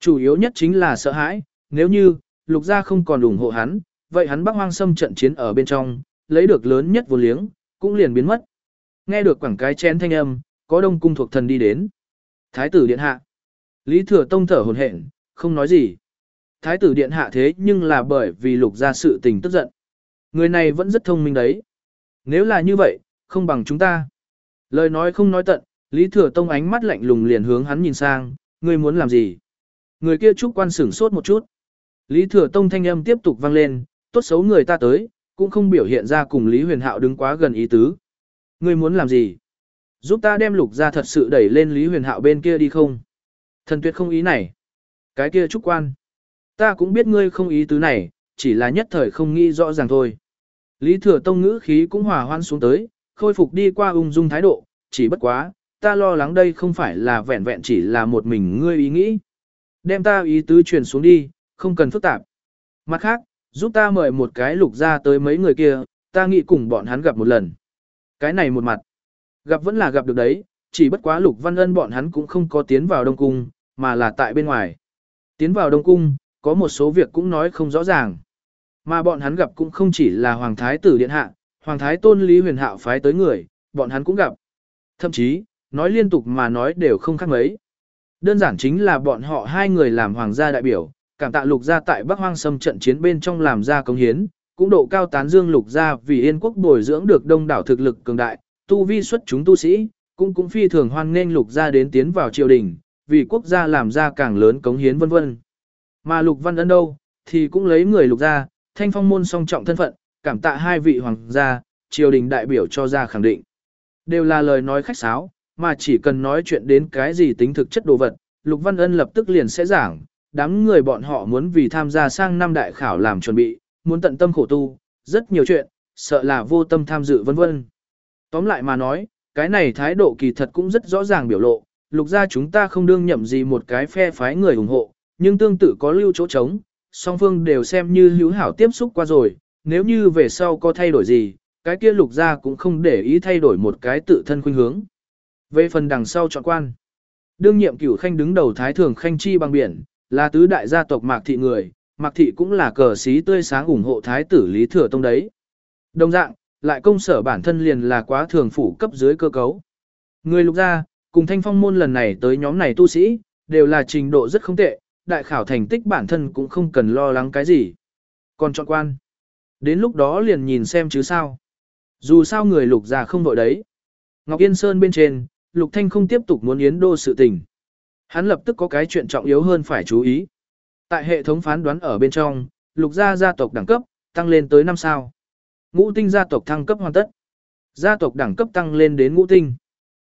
Chủ yếu nhất chính là sợ hãi, nếu như, lục gia không còn ủng hộ hắn, vậy hắn bắc hoang xâm trận chiến ở bên trong, lấy được lớn nhất vô liếng, cũng liền biến mất. Nghe được quảng cái chén thanh âm, có đông cung thuộc thần đi đến. Thái tử điện hạ. Lý thừa tông thở hồn hển, không nói gì. Thái tử điện hạ thế nhưng là bởi vì lục gia sự tình tức giận. Người này vẫn rất thông minh đấy. Nếu là như vậy, không bằng chúng ta. Lời nói không nói tận, Lý Thừa Tông ánh mắt lạnh lùng liền hướng hắn nhìn sang, ngươi muốn làm gì? Người kia trúc quan sửng sốt một chút. Lý Thừa Tông thanh âm tiếp tục vang lên, tốt xấu người ta tới, cũng không biểu hiện ra cùng Lý Huyền Hạo đứng quá gần ý tứ. Ngươi muốn làm gì? Giúp ta đem lục ra thật sự đẩy lên Lý Huyền Hạo bên kia đi không? Thần tuyệt không ý này. Cái kia trúc quan. Ta cũng biết ngươi không ý tứ này, chỉ là nhất thời không nghĩ rõ ràng thôi. Lý Thừa Tông ngữ khí cũng hòa hoan xuống tới, khôi phục đi qua ung dung thái độ, chỉ bất quá, ta lo lắng đây không phải là vẹn vẹn chỉ là một mình ngươi ý nghĩ. Đem ta ý tứ truyền xuống đi, không cần phức tạp. Mặt khác, giúp ta mời một cái lục ra tới mấy người kia, ta nghĩ cùng bọn hắn gặp một lần. Cái này một mặt, gặp vẫn là gặp được đấy, chỉ bất quá lục văn ân bọn hắn cũng không có tiến vào Đông Cung, mà là tại bên ngoài. Tiến vào Đông Cung, có một số việc cũng nói không rõ ràng. Mà bọn hắn gặp cũng không chỉ là Hoàng Thái tử Điện Hạ, Hoàng Thái Tôn Lý Huyền Hạo phái tới người, bọn hắn cũng gặp. Thậm chí, nói liên tục mà nói đều không khác mấy. Đơn giản chính là bọn họ hai người làm hoàng gia đại biểu, cảm tạ lục gia tại Bắc Hoang Sâm trận chiến bên trong làm ra công hiến, cũng độ cao tán dương lục gia vì yên quốc bồi dưỡng được đông đảo thực lực cường đại, tu vi xuất chúng tu sĩ, cũng cũng phi thường hoan nghênh lục gia đến tiến vào triều đình, vì quốc gia làm ra càng lớn cống hiến vân vân. Mà lục văn ân đâu, thì cũng lấy người lục gia, thanh phong môn song trọng thân phận, cảm tạ hai vị hoàng gia, triều đình đại biểu cho ra khẳng định. Đều là lời nói khách sáo, mà chỉ cần nói chuyện đến cái gì tính thực chất đồ vật, Lục Văn Ân lập tức liền sẽ giảng, đám người bọn họ muốn vì tham gia sang năm đại khảo làm chuẩn bị, muốn tận tâm khổ tu, rất nhiều chuyện, sợ là vô tâm tham dự vân vân. Tóm lại mà nói, cái này thái độ kỳ thật cũng rất rõ ràng biểu lộ, lục gia chúng ta không đương nhậm gì một cái phe phái người ủng hộ, nhưng tương tự có lưu chỗ trống, song phương đều xem như hữu hảo tiếp xúc qua rồi, nếu như về sau có thay đổi gì, cái kia lục gia cũng không để ý thay đổi một cái tự thân khuynh hướng. Về phần đằng sau chọn quan, đương nhiệm cửu khanh đứng đầu thái thường khanh chi bằng biển, là tứ đại gia tộc Mạc Thị người, Mạc Thị cũng là cờ sĩ tươi sáng ủng hộ thái tử Lý Thừa Tông đấy. Đồng dạng, lại công sở bản thân liền là quá thường phủ cấp dưới cơ cấu. Người lục gia, cùng thanh phong môn lần này tới nhóm này tu sĩ, đều là trình độ rất không tệ, đại khảo thành tích bản thân cũng không cần lo lắng cái gì. Còn chọn quan, đến lúc đó liền nhìn xem chứ sao. Dù sao người lục gia không đội đấy. Ngọc Yên Sơn bên trên, Lục Thanh không tiếp tục muốn Yến Đô sự tình. Hắn lập tức có cái chuyện trọng yếu hơn phải chú ý. Tại hệ thống phán đoán ở bên trong, lục gia gia tộc đẳng cấp, tăng lên tới 5 sao. Ngũ tinh gia tộc thăng cấp hoàn tất. Gia tộc đẳng cấp tăng lên đến ngũ tinh.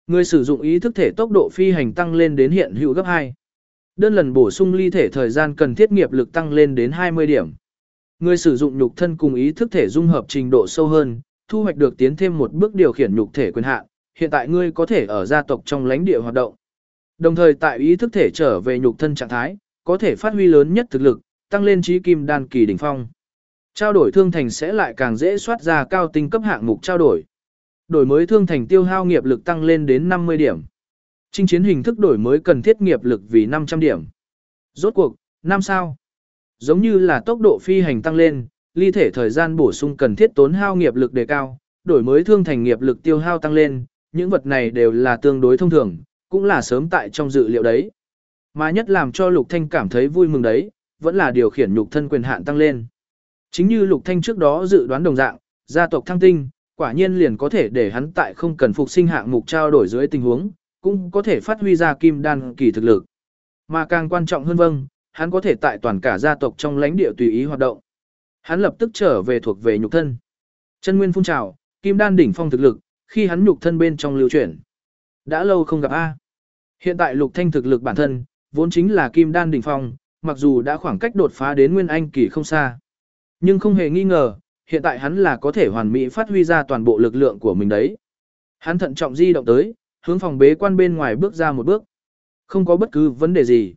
Người sử dụng ý thức thể tốc độ phi hành tăng lên đến hiện hữu gấp 2. Đơn lần bổ sung ly thể thời gian cần thiết nghiệp lực tăng lên đến 20 điểm. Người sử dụng nhục thân cùng ý thức thể dung hợp trình độ sâu hơn, thu hoạch được tiến thêm một bước điều khiển nhục thể quyền hạn. Hiện tại ngươi có thể ở gia tộc trong lãnh địa hoạt động. Đồng thời tại ý thức thể trở về nhục thân trạng thái, có thể phát huy lớn nhất thực lực, tăng lên trí kim đan kỳ đỉnh phong. Trao đổi thương thành sẽ lại càng dễ soát ra cao tinh cấp hạng mục trao đổi. Đổi mới thương thành tiêu hao nghiệp lực tăng lên đến 50 điểm. Trinh chiến hình thức đổi mới cần thiết nghiệp lực vì 500 điểm. Rốt cuộc, năm sao. Giống như là tốc độ phi hành tăng lên, ly thể thời gian bổ sung cần thiết tốn hao nghiệp lực đề cao, đổi mới thương thành nghiệp lực tiêu hao tăng lên, những vật này đều là tương đối thông thường, cũng là sớm tại trong dự liệu đấy. Mà nhất làm cho Lục Thanh cảm thấy vui mừng đấy, vẫn là điều khiển nhục thân quyền hạn tăng lên. Chính như Lục Thanh trước đó dự đoán đồng dạng, gia tộc thăng tinh, quả nhiên liền có thể để hắn tại không cần phục sinh hạng mục trao đổi dưới tình huống, cũng có thể phát huy ra kim đan kỳ thực lực. Mà càng quan trọng hơn vâng, hắn có thể tại toàn cả gia tộc trong lãnh địa tùy ý hoạt động. Hắn lập tức trở về thuộc về nhục thân. Chân nguyên phun trào, kim đan đỉnh phong thực lực, khi hắn nhục thân bên trong lưu chuyển. Đã lâu không gặp A. Hiện tại lục thanh thực lực bản thân, vốn chính là kim đan đỉnh phong, mặc dù đã khoảng cách đột phá đến nguyên anh kỳ không xa. Nhưng không hề nghi ngờ, hiện tại hắn là có thể hoàn mỹ phát huy ra toàn bộ lực lượng của mình đấy. Hắn thận trọng di động tới, hướng phòng bế quan bên ngoài bước ra một bước. Không có bất cứ vấn đề gì.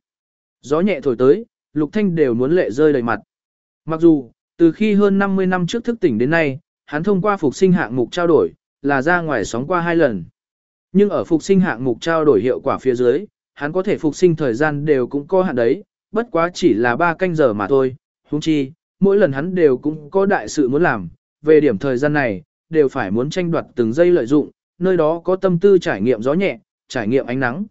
Gió nhẹ thổi tới, Lục Thanh đều muốn lệ rơi đầy mặt. Mặc dù, từ khi hơn 50 năm trước thức tỉnh đến nay, hắn thông qua phục sinh hạng mục trao đổi, là ra ngoài sóng qua hai lần. Nhưng ở phục sinh hạng mục trao đổi hiệu quả phía dưới, hắn có thể phục sinh thời gian đều cũng có hạn đấy, bất quá chỉ là 3 canh giờ mà thôi, Húng chi, mỗi lần hắn đều cũng có đại sự muốn làm, về điểm thời gian này, đều phải muốn tranh đoạt từng giây lợi dụng, nơi đó có tâm tư trải nghiệm gió nhẹ, trải nghiệm ánh nắng.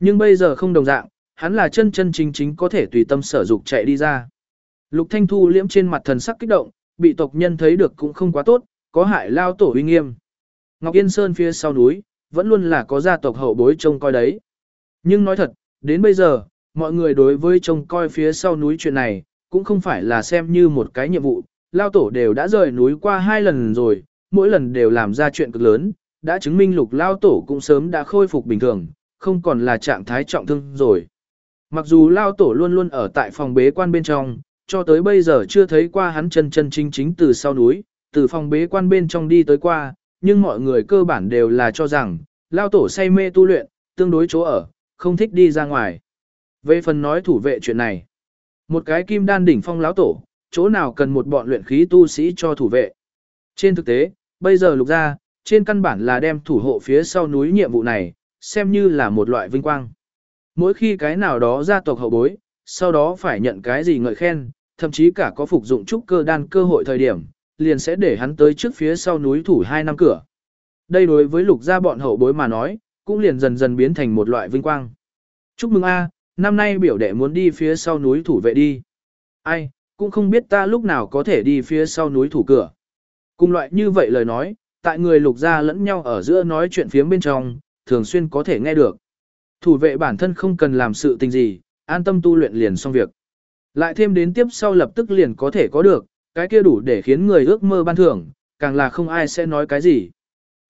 Nhưng bây giờ không đồng dạng, hắn là chân chân chính chính có thể tùy tâm sở dục chạy đi ra. Lục Thanh Thu liễm trên mặt thần sắc kích động, bị tộc nhân thấy được cũng không quá tốt, có hại lao tổ uy nghiêm. Ngọc Yên Sơn phía sau núi, vẫn luôn là có gia tộc hậu bối trông coi đấy. Nhưng nói thật, đến bây giờ, mọi người đối với trông coi phía sau núi chuyện này, cũng không phải là xem như một cái nhiệm vụ, lao tổ đều đã rời núi qua hai lần rồi, mỗi lần đều làm ra chuyện cực lớn, đã chứng minh lục lao tổ cũng sớm đã khôi phục bình thường, không còn là trạng thái trọng thương rồi. Mặc dù lao tổ luôn luôn ở tại phòng bế quan bên trong, cho tới bây giờ chưa thấy qua hắn chân chân chính chính từ sau núi, từ phòng bế quan bên trong đi tới qua, nhưng mọi người cơ bản đều là cho rằng, lao tổ say mê tu luyện, tương đối chỗ ở, không thích đi ra ngoài. Về phần nói thủ vệ chuyện này, một cái kim đan đỉnh phong lão tổ, chỗ nào cần một bọn luyện khí tu sĩ cho thủ vệ. Trên thực tế, bây giờ lục ra, trên căn bản là đem thủ hộ phía sau núi nhiệm vụ này, xem như là một loại vinh quang. Mỗi khi cái nào đó gia tộc hậu bối, sau đó phải nhận cái gì ngợi khen, thậm chí cả có phục dụng trúc cơ đan cơ hội thời điểm, liền sẽ để hắn tới trước phía sau núi thủ hai năm cửa. Đây đối với lục gia bọn hậu bối mà nói, cũng liền dần dần biến thành một loại vinh quang. Chúc mừng a, năm nay biểu đệ muốn đi phía sau núi thủ vệ đi. Ai, cũng không biết ta lúc nào có thể đi phía sau núi thủ cửa. Cùng loại như vậy lời nói, tại người lục gia lẫn nhau ở giữa nói chuyện phía bên trong, thường xuyên có thể nghe được. Thủ vệ bản thân không cần làm sự tình gì, an tâm tu luyện liền xong việc. Lại thêm đến tiếp sau lập tức liền có thể có được, cái kia đủ để khiến người ước mơ ban thưởng, càng là không ai sẽ nói cái gì.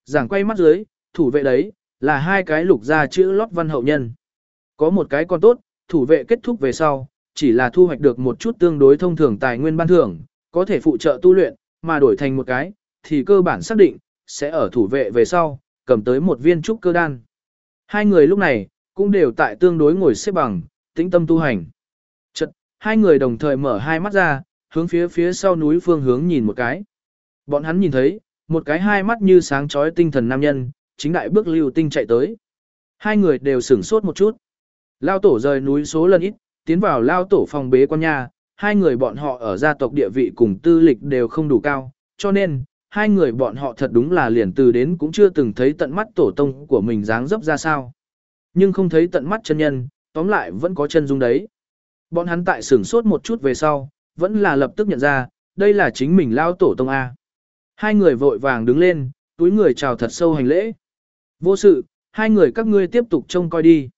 Giảng quay mắt dưới, thủ vệ đấy, là hai cái lục gia chữ lót văn hậu nhân. Có một cái còn tốt, thủ vệ kết thúc về sau, chỉ là thu hoạch được một chút tương đối thông thường tài nguyên ban thưởng, có thể phụ trợ tu luyện, mà đổi thành một cái, thì cơ bản xác định, sẽ ở thủ vệ về sau, cầm tới một viên trúc cơ đan. Hai người lúc này, cũng đều tại tương đối ngồi xếp bằng, tĩnh tâm tu hành. Chật, hai người đồng thời mở hai mắt ra, hướng phía phía sau núi phương hướng nhìn một cái. Bọn hắn nhìn thấy, một cái hai mắt như sáng chói tinh thần nam nhân, chính đại bước lưu tinh chạy tới. Hai người đều sửng sốt một chút. Lao tổ rời núi số lần ít, tiến vào lao tổ phòng bế quan nhà, hai người bọn họ ở gia tộc địa vị cùng tư lịch đều không đủ cao, cho nên, hai người bọn họ thật đúng là liền từ đến cũng chưa từng thấy tận mắt tổ tông của mình dáng dấp ra sao. Nhưng không thấy tận mắt chân nhân, tóm lại vẫn có chân dung đấy. Bọn hắn tại sửng sốt một chút về sau, vẫn là lập tức nhận ra, đây là chính mình lao tổ tông A. Hai người vội vàng đứng lên, túi người chào thật sâu hành lễ. Vô sự, hai người các ngươi tiếp tục trông coi đi.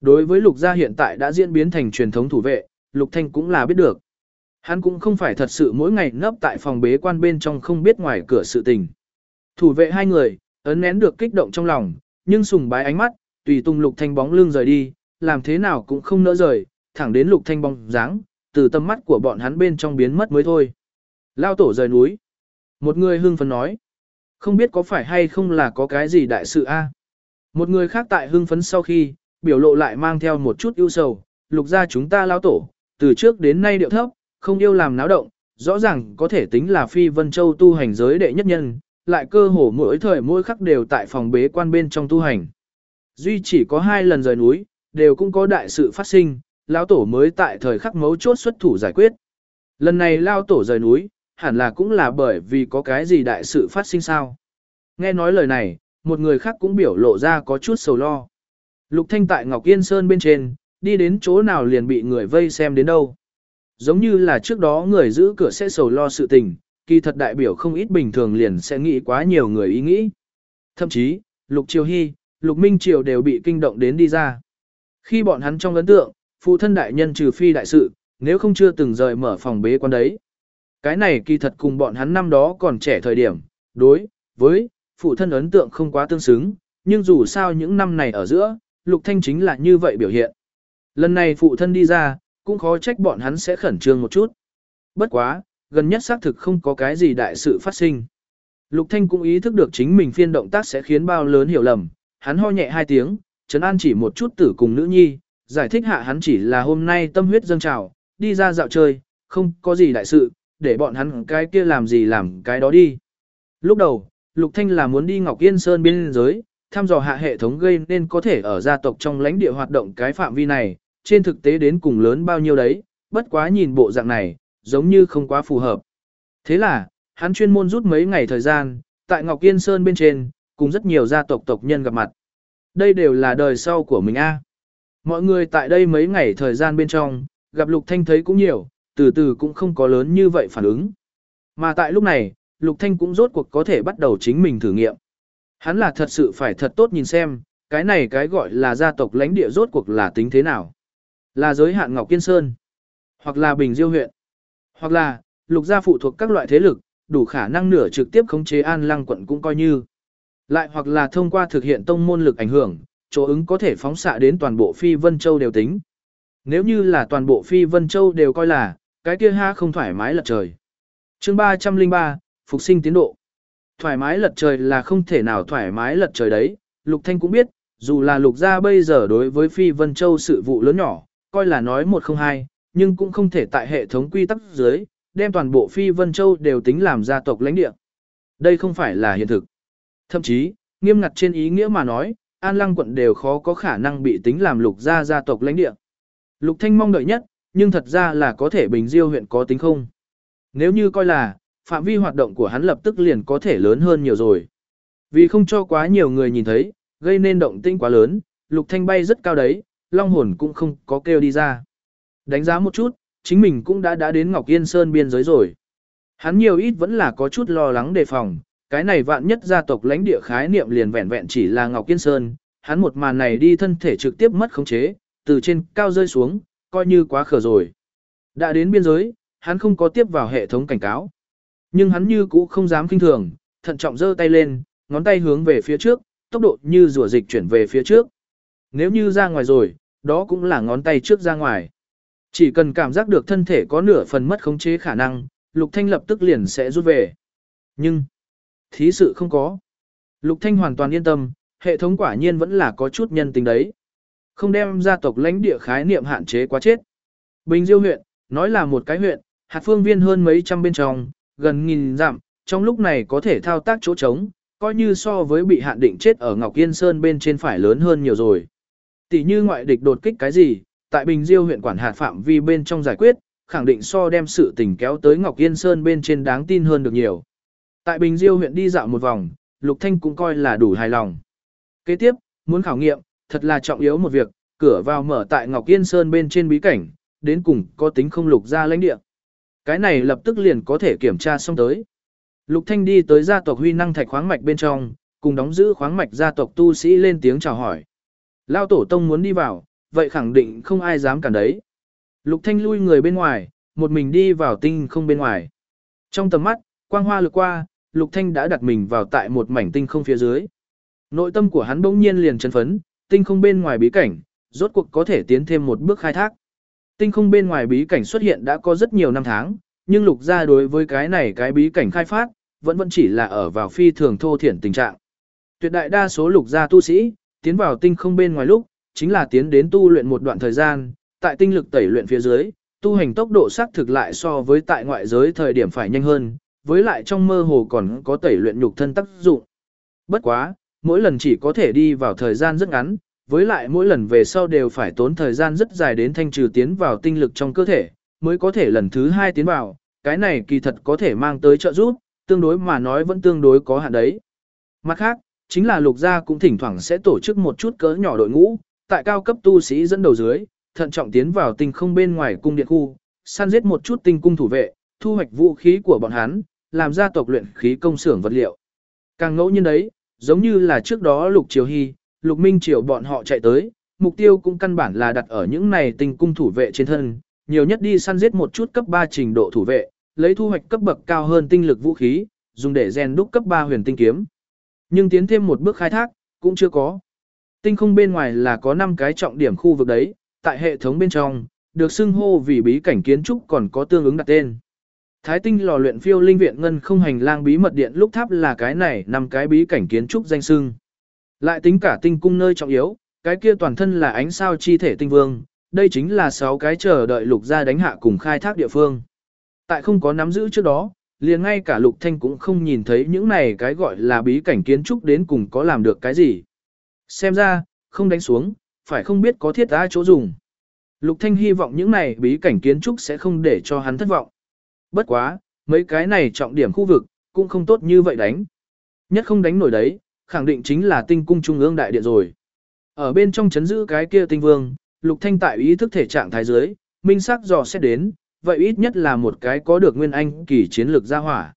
Đối với lục gia hiện tại đã diễn biến thành truyền thống thủ vệ, lục thanh cũng là biết được. Hắn cũng không phải thật sự mỗi ngày nấp tại phòng bế quan bên trong không biết ngoài cửa sự tình. Thủ vệ hai người, ấn nén được kích động trong lòng, nhưng sùng bái ánh mắt, tùy tung lục thanh bóng lưng rời đi, làm thế nào cũng không nỡ rời, thẳng đến lục thanh bóng dáng, từ tâm mắt của bọn hắn bên trong biến mất mới thôi. Lao tổ rời núi. Một người hưng phấn nói. Không biết có phải hay không là có cái gì đại sự a? Một người khác tại hưng phấn sau khi, biểu lộ lại mang theo một chút ưu sầu, lục ra chúng ta lao tổ, từ trước đến nay điệu thấp, không yêu làm náo động, rõ ràng có thể tính là phi vân châu tu hành giới đệ nhất nhân, lại cơ hồ mỗi thời mỗi khắc đều tại phòng bế quan bên trong tu hành. Duy chỉ có hai lần rời núi, đều cũng có đại sự phát sinh, lão tổ mới tại thời khắc mấu chốt xuất thủ giải quyết. Lần này lao tổ rời núi, hẳn là cũng là bởi vì có cái gì đại sự phát sinh sao. Nghe nói lời này, một người khác cũng biểu lộ ra có chút sầu lo. Lục Thanh tại Ngọc Yên Sơn bên trên, đi đến chỗ nào liền bị người vây xem đến đâu. Giống như là trước đó người giữ cửa sẽ sầu lo sự tình, kỳ thật đại biểu không ít bình thường liền sẽ nghĩ quá nhiều người ý nghĩ. Thậm chí, Lục Triều Hy, Lục Minh Triều đều bị kinh động đến đi ra. Khi bọn hắn trong ấn tượng, phụ thân đại nhân trừ phi đại sự, nếu không chưa từng rời mở phòng bế quan đấy. Cái này kỳ thật cùng bọn hắn năm đó còn trẻ thời điểm, đối với phụ thân ấn tượng không quá tương xứng, nhưng dù sao những năm này ở giữa, Lục Thanh chính là như vậy biểu hiện. Lần này phụ thân đi ra, cũng khó trách bọn hắn sẽ khẩn trương một chút. Bất quá, gần nhất xác thực không có cái gì đại sự phát sinh. Lục Thanh cũng ý thức được chính mình phiên động tác sẽ khiến bao lớn hiểu lầm, hắn ho nhẹ hai tiếng, trấn an chỉ một chút tử cùng nữ nhi, giải thích hạ hắn chỉ là hôm nay tâm huyết dâng trào, đi ra dạo chơi, không có gì đại sự, để bọn hắn cái kia làm gì làm cái đó đi. Lúc đầu, Lục Thanh là muốn đi Ngọc Yên Sơn biên giới, thăm dò hạ hệ thống gây nên có thể ở gia tộc trong lãnh địa hoạt động cái phạm vi này, trên thực tế đến cùng lớn bao nhiêu đấy, bất quá nhìn bộ dạng này, giống như không quá phù hợp. Thế là, hắn chuyên môn rút mấy ngày thời gian, tại Ngọc Yên Sơn bên trên, cùng rất nhiều gia tộc tộc nhân gặp mặt. Đây đều là đời sau của mình a. Mọi người tại đây mấy ngày thời gian bên trong, gặp Lục Thanh thấy cũng nhiều, từ từ cũng không có lớn như vậy phản ứng. Mà tại lúc này, Lục Thanh cũng rốt cuộc có thể bắt đầu chính mình thử nghiệm. Hắn là thật sự phải thật tốt nhìn xem, cái này cái gọi là gia tộc lãnh địa rốt cuộc là tính thế nào. Là giới hạn Ngọc Kiên Sơn, hoặc là Bình Diêu huyện, hoặc là lục gia phụ thuộc các loại thế lực, đủ khả năng nửa trực tiếp khống chế An Lăng quận cũng coi như. Lại hoặc là thông qua thực hiện tông môn lực ảnh hưởng, chỗ ứng có thể phóng xạ đến toàn bộ Phi Vân Châu đều tính. Nếu như là toàn bộ Phi Vân Châu đều coi là, cái kia ha không thoải mái lật trời. chương 303, Phục sinh tiến độ. Thoải mái lật trời là không thể nào thoải mái lật trời đấy, Lục Thanh cũng biết, dù là Lục gia bây giờ đối với Phi Vân Châu sự vụ lớn nhỏ, coi là nói một không hai, nhưng cũng không thể tại hệ thống quy tắc dưới, đem toàn bộ Phi Vân Châu đều tính làm gia tộc lãnh địa. Đây không phải là hiện thực. Thậm chí, nghiêm ngặt trên ý nghĩa mà nói, An Lăng quận đều khó có khả năng bị tính làm lục gia gia tộc lãnh địa. Lục Thanh mong đợi nhất, nhưng thật ra là có thể Bình Diêu huyện có tính không. Nếu như coi là, phạm vi hoạt động của hắn lập tức liền có thể lớn hơn nhiều rồi. Vì không cho quá nhiều người nhìn thấy, gây nên động tĩnh quá lớn, Lục Thanh bay rất cao đấy, long hồn cũng không có kêu đi ra. Đánh giá một chút, chính mình cũng đã đã đến Ngọc Yên Sơn biên giới rồi. Hắn nhiều ít vẫn là có chút lo lắng đề phòng, cái này vạn nhất gia tộc lãnh địa khái niệm liền vẹn vẹn chỉ là Ngọc Yên Sơn, hắn một màn này đi thân thể trực tiếp mất khống chế, từ trên cao rơi xuống, coi như quá khờ rồi. Đã đến biên giới, hắn không có tiếp vào hệ thống cảnh cáo. Nhưng hắn như cũ không dám kinh thường, thận trọng giơ tay lên, ngón tay hướng về phía trước, tốc độ như rùa dịch chuyển về phía trước. Nếu như ra ngoài rồi, đó cũng là ngón tay trước ra ngoài. Chỉ cần cảm giác được thân thể có nửa phần mất khống chế khả năng, Lục Thanh lập tức liền sẽ rút về. Nhưng, thí sự không có. Lục Thanh hoàn toàn yên tâm, hệ thống quả nhiên vẫn là có chút nhân tình đấy. Không đem gia tộc lãnh địa khái niệm hạn chế quá chết. Bình Diêu huyện, nói là một cái huyện, hạt phương viên hơn mấy trăm bên trong, gần nghìn dặm, trong lúc này có thể thao tác chỗ trống, coi như so với bị hạn định chết ở Ngọc Yên Sơn bên trên phải lớn hơn nhiều rồi. Tỷ như ngoại địch đột kích cái gì, tại Bình Diêu huyện quản hạt phạm vi bên trong giải quyết, khẳng định so đem sự tình kéo tới Ngọc Yên Sơn bên trên đáng tin hơn được nhiều. Tại Bình Diêu huyện đi dạo một vòng, Lục Thanh cũng coi là đủ hài lòng. Kế tiếp, muốn khảo nghiệm, thật là trọng yếu một việc, cửa vào mở tại Ngọc Yên Sơn bên trên bí cảnh, đến cùng có tính không lục ra lãnh địa. Cái này lập tức liền có thể kiểm tra xong tới. Lục Thanh đi tới gia tộc huy năng thạch khoáng mạch bên trong, cùng đóng giữ khoáng mạch gia tộc tu sĩ lên tiếng chào hỏi. Lao tổ tông muốn đi vào, vậy khẳng định không ai dám cản đấy. Lục Thanh lui người bên ngoài, một mình đi vào tinh không bên ngoài. Trong tầm mắt, quang hoa lược qua, Lục Thanh đã đặt mình vào tại một mảnh tinh không phía dưới. Nội tâm của hắn bỗng nhiên liền chấn phấn, tinh không bên ngoài bí cảnh, rốt cuộc có thể tiến thêm một bước khai thác. Tinh không bên ngoài bí cảnh xuất hiện đã có rất nhiều năm tháng, nhưng lục gia đối với cái này cái bí cảnh khai phát, vẫn vẫn chỉ là ở vào phi thường thô thiển tình trạng. Tuyệt đại đa số lục gia tu sĩ, tiến vào tinh không bên ngoài lúc, chính là tiến đến tu luyện một đoạn thời gian, tại tinh lực tẩy luyện phía dưới, tu hành tốc độ xác thực lại so với tại ngoại giới thời điểm phải nhanh hơn, với lại trong mơ hồ còn có tẩy luyện nhục thân tác dụng. Bất quá, mỗi lần chỉ có thể đi vào thời gian rất ngắn, với lại mỗi lần về sau đều phải tốn thời gian rất dài đến thanh trừ tiến vào tinh lực trong cơ thể, mới có thể lần thứ hai tiến vào, cái này kỳ thật có thể mang tới trợ giúp, tương đối mà nói vẫn tương đối có hạn đấy. Mặt khác, chính là lục gia cũng thỉnh thoảng sẽ tổ chức một chút cỡ nhỏ đội ngũ, tại cao cấp tu sĩ dẫn đầu dưới, thận trọng tiến vào tinh không bên ngoài cung điện khu, săn giết một chút tinh cung thủ vệ, thu hoạch vũ khí của bọn hắn, làm ra tộc luyện khí công xưởng vật liệu. Càng ngẫu nhiên đấy, giống như là trước đó Lục Triều Hy, Lục Minh Triều bọn họ chạy tới, mục tiêu cũng căn bản là đặt ở những này tinh cung thủ vệ trên thân, nhiều nhất đi săn giết một chút cấp 3 trình độ thủ vệ, lấy thu hoạch cấp bậc cao hơn tinh lực vũ khí, dùng để rèn đúc cấp 3 huyền tinh kiếm. Nhưng tiến thêm một bước khai thác, cũng chưa có. Tinh không bên ngoài là có 5 cái trọng điểm khu vực đấy, tại hệ thống bên trong, được xưng hô vì bí cảnh kiến trúc còn có tương ứng đặt tên. Thái tinh lò luyện phiêu linh viện ngân không hành lang bí mật điện lúc tháp là cái này năm cái bí cảnh kiến trúc danh xưng. Lại tính cả tinh cung nơi trọng yếu, cái kia toàn thân là ánh sao chi thể tinh vương, đây chính là sáu cái chờ đợi lục gia đánh hạ cùng khai thác địa phương. Tại không có nắm giữ trước đó, liền ngay cả lục thanh cũng không nhìn thấy những này cái gọi là bí cảnh kiến trúc đến cùng có làm được cái gì. Xem ra, không đánh xuống, phải không biết có thiết á chỗ dùng. Lục thanh hy vọng những này bí cảnh kiến trúc sẽ không để cho hắn thất vọng. Bất quá, mấy cái này trọng điểm khu vực, cũng không tốt như vậy đánh. Nhất không đánh nổi đấy, khẳng định chính là tinh cung trung ương đại điện rồi. Ở bên trong chấn giữ cái kia tinh vương, lục thanh tại ý thức thể trạng thái dưới, minh sắc dò xét đến, vậy ít nhất là một cái có được nguyên anh kỳ chiến lược gia hỏa.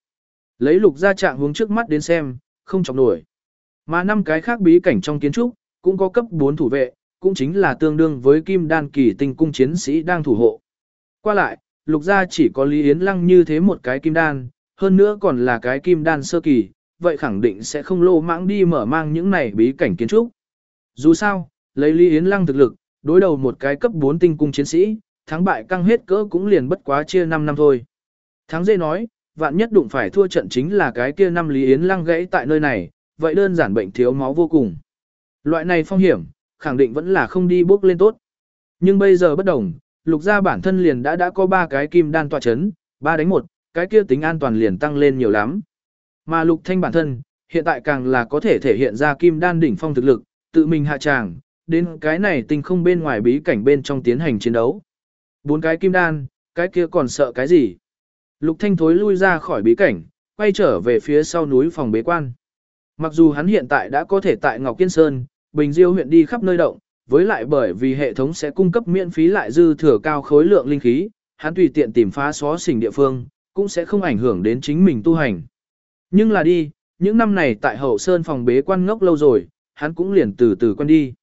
Lấy lục gia trạng hướng trước mắt đến xem, không chọc nổi. Mà năm cái khác bí cảnh trong kiến trúc, cũng có cấp 4 thủ vệ, cũng chính là tương đương với kim đan kỳ tinh cung chiến sĩ đang thủ hộ. Qua lại, lục gia chỉ có Lý Yến Lăng như thế một cái kim đan, hơn nữa còn là cái kim đan sơ kỳ, vậy khẳng định sẽ không lô mãng đi mở mang những này bí cảnh kiến trúc. Dù sao, lấy Lý Yến Lăng thực lực, đối đầu một cái cấp 4 tinh cung chiến sĩ, thắng bại căng hết cỡ cũng liền bất quá chia 5 năm thôi. Thắng dê nói, vạn nhất đụng phải thua trận chính là cái kia năm Lý Yến Lăng gãy tại nơi này, vậy đơn giản bệnh thiếu máu vô cùng. Loại này phong hiểm, khẳng định vẫn là không đi bước lên tốt. Nhưng bây giờ bất đồng, lục gia bản thân liền đã đã có 3 cái kim đan tọa chấn, 3 đánh 1, cái kia tính an toàn liền tăng lên nhiều lắm. Mà lục thanh bản thân, hiện tại càng là có thể thể hiện ra kim đan đỉnh phong thực lực, tự mình hạ tràng, đến cái này tình không bên ngoài bí cảnh bên trong tiến hành chiến đấu. Bốn cái kim đan, cái kia còn sợ cái gì? Lục thanh thối lui ra khỏi bí cảnh, quay trở về phía sau núi phòng bế quan. Mặc dù hắn hiện tại đã có thể tại Ngọc Kiên Sơn, Bình Diêu huyện đi khắp nơi động, với lại bởi vì hệ thống sẽ cung cấp miễn phí lại dư thừa cao khối lượng linh khí, hắn tùy tiện tìm phá xóa xỉnh địa phương, cũng sẽ không ảnh hưởng đến chính mình tu hành. Nhưng là đi, những năm này tại hậu sơn phòng bế quan ngốc lâu rồi, hắn cũng liền từ từ quen đi.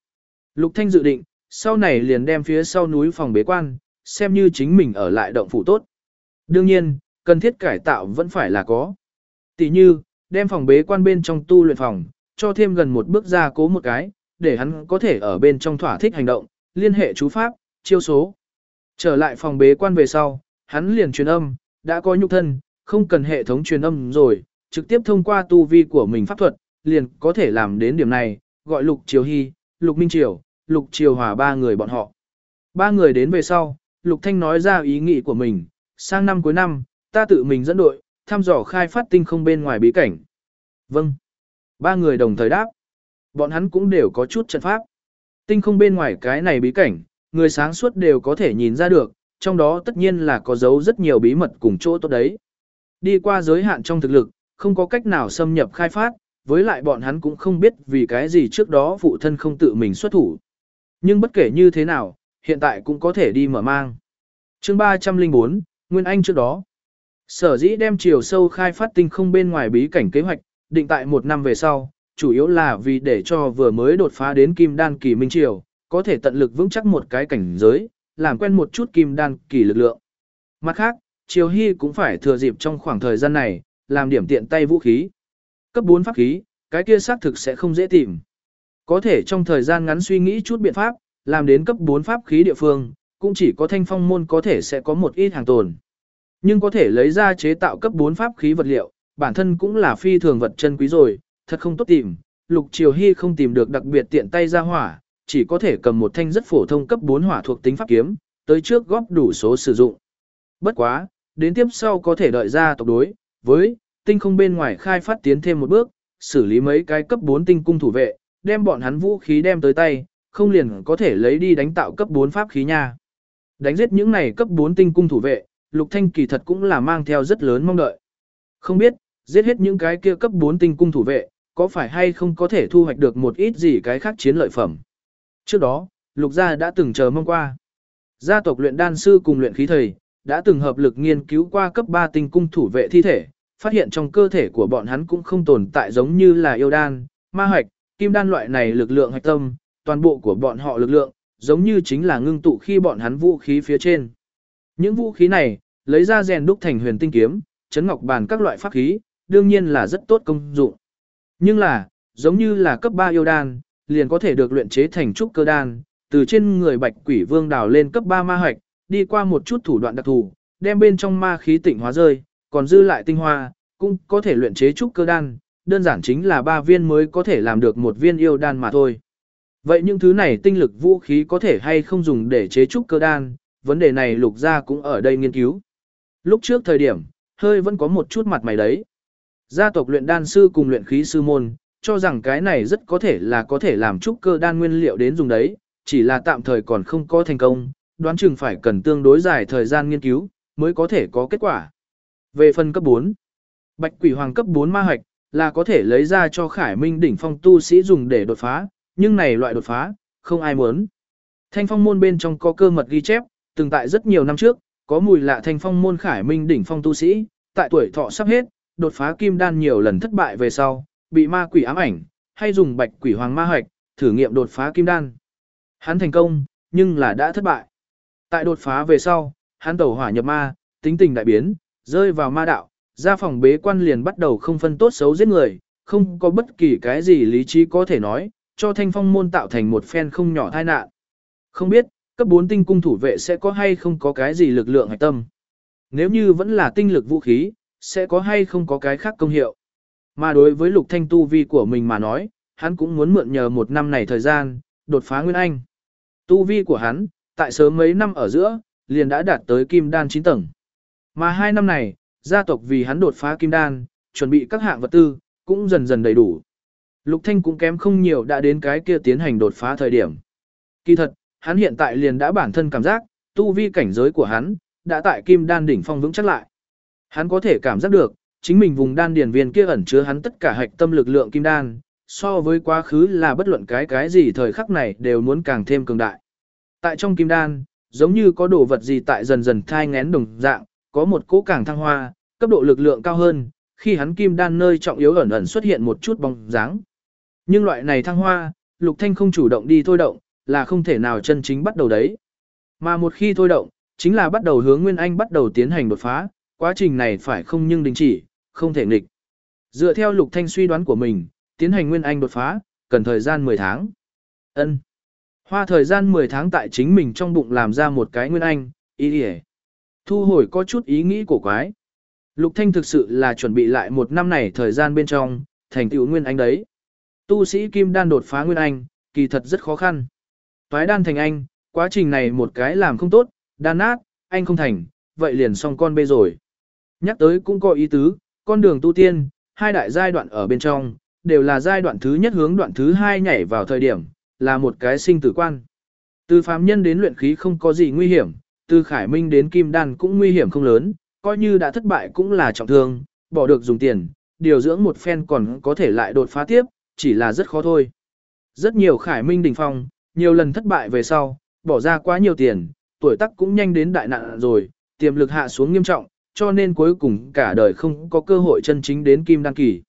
Lục Thanh dự định, sau này liền đem phía sau núi phòng bế quan, xem như chính mình ở lại động phủ tốt. Đương nhiên, cần thiết cải tạo vẫn phải là có. Tỷ như, đem phòng bế quan bên trong tu luyện phòng, cho thêm gần một bước ra cố một cái, để hắn có thể ở bên trong thỏa thích hành động, liên hệ chú pháp, chiêu số. Trở lại phòng bế quan về sau, hắn liền truyền âm, đã có nhục thân, không cần hệ thống truyền âm rồi, trực tiếp thông qua tu vi của mình pháp thuật, liền có thể làm đến điểm này, gọi Lục Triều Hy, Lục Minh Triều, Lục Triều Hòa ba người bọn họ. Ba người đến về sau, Lục Thanh nói ra ý nghĩ của mình, sang năm cuối năm, ta tự mình dẫn đội, thăm dò khai phát tinh không bên ngoài bí cảnh. Vâng. Ba người đồng thời đáp. Bọn hắn cũng đều có chút trận pháp. Tinh không bên ngoài cái này bí cảnh, người sáng suốt đều có thể nhìn ra được, trong đó tất nhiên là có giấu rất nhiều bí mật cùng chỗ tốt đấy. Đi qua giới hạn trong thực lực, không có cách nào xâm nhập khai phát, với lại bọn hắn cũng không biết vì cái gì trước đó phụ thân không tự mình xuất thủ. Nhưng bất kể như thế nào, hiện tại cũng có thể đi mở mang. chương 304, Nguyên Anh trước đó. Sở dĩ đem chiều sâu khai phát tinh không bên ngoài bí cảnh kế hoạch, định tại một năm về sau, chủ yếu là vì để cho vừa mới đột phá đến kim đan kỳ minh triều, có thể tận lực vững chắc một cái cảnh giới, làm quen một chút kim đan kỳ lực lượng. Mặt khác, Triều Hy cũng phải thừa dịp trong khoảng thời gian này, làm điểm tiện tay vũ khí. Cấp 4 pháp khí, cái kia xác thực sẽ không dễ tìm. Có thể trong thời gian ngắn suy nghĩ chút biện pháp, làm đến cấp 4 pháp khí địa phương, cũng chỉ có thanh phong môn có thể sẽ có một ít hàng tồn. Nhưng có thể lấy ra chế tạo cấp 4 pháp khí vật liệu, bản thân cũng là phi thường vật chân quý rồi, thật không tốt tìm. Lục Triều Hy không tìm được đặc biệt tiện tay ra hỏa, chỉ có thể cầm một thanh rất phổ thông cấp 4 hỏa thuộc tính pháp kiếm, tới trước góp đủ số sử dụng. Bất quá, đến tiếp sau có thể đợi ra tộc đối, với tinh không bên ngoài khai phát tiến thêm một bước, xử lý mấy cái cấp 4 tinh cung thủ vệ, đem bọn hắn vũ khí đem tới tay, không liền có thể lấy đi đánh tạo cấp 4 pháp khí nha. Đánh giết những này cấp 4 tinh cung thủ vệ, Lục Thanh kỳ thật cũng là mang theo rất lớn mong đợi. Không biết, giết hết những cái kia cấp 4 tinh cung thủ vệ, có phải hay không có thể thu hoạch được một ít gì cái khác chiến lợi phẩm. Trước đó, Lục gia đã từng chờ mong qua. Gia tộc luyện đan sư cùng luyện khí thầy, đã từng hợp lực nghiên cứu qua cấp 3 tinh cung thủ vệ thi thể, phát hiện trong cơ thể của bọn hắn cũng không tồn tại giống như là yêu đan, ma hoạch, kim đan loại này lực lượng hạch tâm, toàn bộ của bọn họ lực lượng, giống như chính là ngưng tụ khi bọn hắn vũ khí phía trên. Những vũ khí này, lấy ra rèn đúc thành huyền tinh kiếm, chấn ngọc bàn các loại pháp khí, đương nhiên là rất tốt công dụng. Nhưng là, giống như là cấp 3 yêu đan, liền có thể được luyện chế thành trúc cơ đan, từ trên người bạch quỷ vương đào lên cấp 3 ma hoạch, đi qua một chút thủ đoạn đặc thù, đem bên trong ma khí tịnh hóa rơi, còn dư lại tinh hoa, cũng có thể luyện chế trúc cơ đan, đơn giản chính là ba viên mới có thể làm được một viên yêu đan mà thôi. Vậy những thứ này tinh lực vũ khí có thể hay không dùng để chế trúc cơ đan, vấn đề này lục gia cũng ở đây nghiên cứu. Lúc trước thời điểm, hơi vẫn có một chút mặt mày đấy. Gia tộc luyện đan sư cùng luyện khí sư môn, cho rằng cái này rất có thể là có thể làm trúc cơ đan nguyên liệu đến dùng đấy, chỉ là tạm thời còn không có thành công, đoán chừng phải cần tương đối dài thời gian nghiên cứu, mới có thể có kết quả. Về phần cấp 4, Bạch Quỷ Hoàng cấp 4 ma hạch là có thể lấy ra cho Khải Minh đỉnh phong tu sĩ dùng để đột phá, nhưng này loại đột phá, không ai muốn. Thanh phong môn bên trong có cơ mật ghi chép, từng tại rất nhiều năm trước, có mùi lạ thanh phong môn Khải Minh đỉnh phong tu sĩ, tại tuổi thọ sắp hết, đột phá kim đan nhiều lần thất bại về sau, bị ma quỷ ám ảnh, hay dùng Bạch Quỷ Hoàng ma hạch thử nghiệm đột phá kim đan. Hắn thành công, nhưng là đã thất bại. Tại đột phá về sau, hắn tẩu hỏa nhập ma, tính tình đại biến, rơi vào ma đạo, ra phòng bế quan liền bắt đầu không phân tốt xấu giết người, không có bất kỳ cái gì lý trí có thể nói, cho thanh phong môn tạo thành một phen không nhỏ tai nạn. Không biết, cấp 4 tinh cung thủ vệ sẽ có hay không có cái gì lực lượng hạch tâm. Nếu như vẫn là tinh lực vũ khí, sẽ có hay không có cái khác công hiệu. Mà đối với lục thanh tu vi của mình mà nói, hắn cũng muốn mượn nhờ một năm này thời gian, đột phá Nguyên Anh. Tu vi của hắn, tại sớm mấy năm ở giữa, liền đã đạt tới kim đan 9 tầng. Mà hai năm này, gia tộc vì hắn đột phá kim đan, chuẩn bị các hạng vật tư, cũng dần dần đầy đủ. Lục Thanh cũng kém không nhiều đã đến cái kia tiến hành đột phá thời điểm. Kỳ thật, hắn hiện tại liền đã bản thân cảm giác, tu vi cảnh giới của hắn, đã tại kim đan đỉnh phong vững chắc lại. Hắn có thể cảm giác được, chính mình vùng đan điển viên kia ẩn chứa hắn tất cả hạch tâm lực lượng kim đan, so với quá khứ là bất luận cái cái gì thời khắc này đều muốn càng thêm cường đại. Tại trong kim đan, giống như có đồ vật gì tại dần dần thai ngén đồng dạng, có một cỗ càng thăng hoa, cấp độ lực lượng cao hơn, khi hắn kim đan nơi trọng yếu ẩn ẩn xuất hiện một chút bóng dáng. Nhưng loại này thăng hoa, Lục Thanh không chủ động đi thôi động, là không thể nào chân chính bắt đầu đấy. Mà một khi thôi động, chính là bắt đầu hướng Nguyên Anh bắt đầu tiến hành đột phá, quá trình này phải không nhưng đình chỉ, không thể nghịch. Dựa theo Lục Thanh suy đoán của mình, tiến hành Nguyên Anh đột phá, cần thời gian 10 tháng. Ân. Hoa thời gian 10 tháng tại chính mình trong bụng làm ra một cái Nguyên Anh, ý ý Thu hồi có chút ý nghĩ của quái. Lục Thanh thực sự là chuẩn bị lại một năm này thời gian bên trong, thành tựu Nguyên Anh đấy. Tu sĩ Kim Đan đột phá Nguyên Anh, kỳ thật rất khó khăn. Toái đan thành anh, quá trình này một cái làm không tốt, đan nát, anh không thành, vậy liền xong con bê rồi. Nhắc tới cũng có ý tứ, con đường tu tiên, hai đại giai đoạn ở bên trong, đều là giai đoạn thứ nhất hướng đoạn thứ hai nhảy vào thời điểm, là một cái sinh tử quan. Từ phàm nhân đến luyện khí không có gì nguy hiểm, từ khải minh đến kim đan cũng nguy hiểm không lớn, coi như đã thất bại cũng là trọng thương, bỏ được dùng tiền, điều dưỡng một phen còn có thể lại đột phá tiếp, chỉ là rất khó thôi. Rất nhiều khải minh đỉnh phong, nhiều lần thất bại về sau, bỏ ra quá nhiều tiền, tuổi tác cũng nhanh đến đại nạn rồi, tiềm lực hạ xuống nghiêm trọng, cho nên cuối cùng cả đời không có cơ hội chân chính đến kim Đăng kỳ.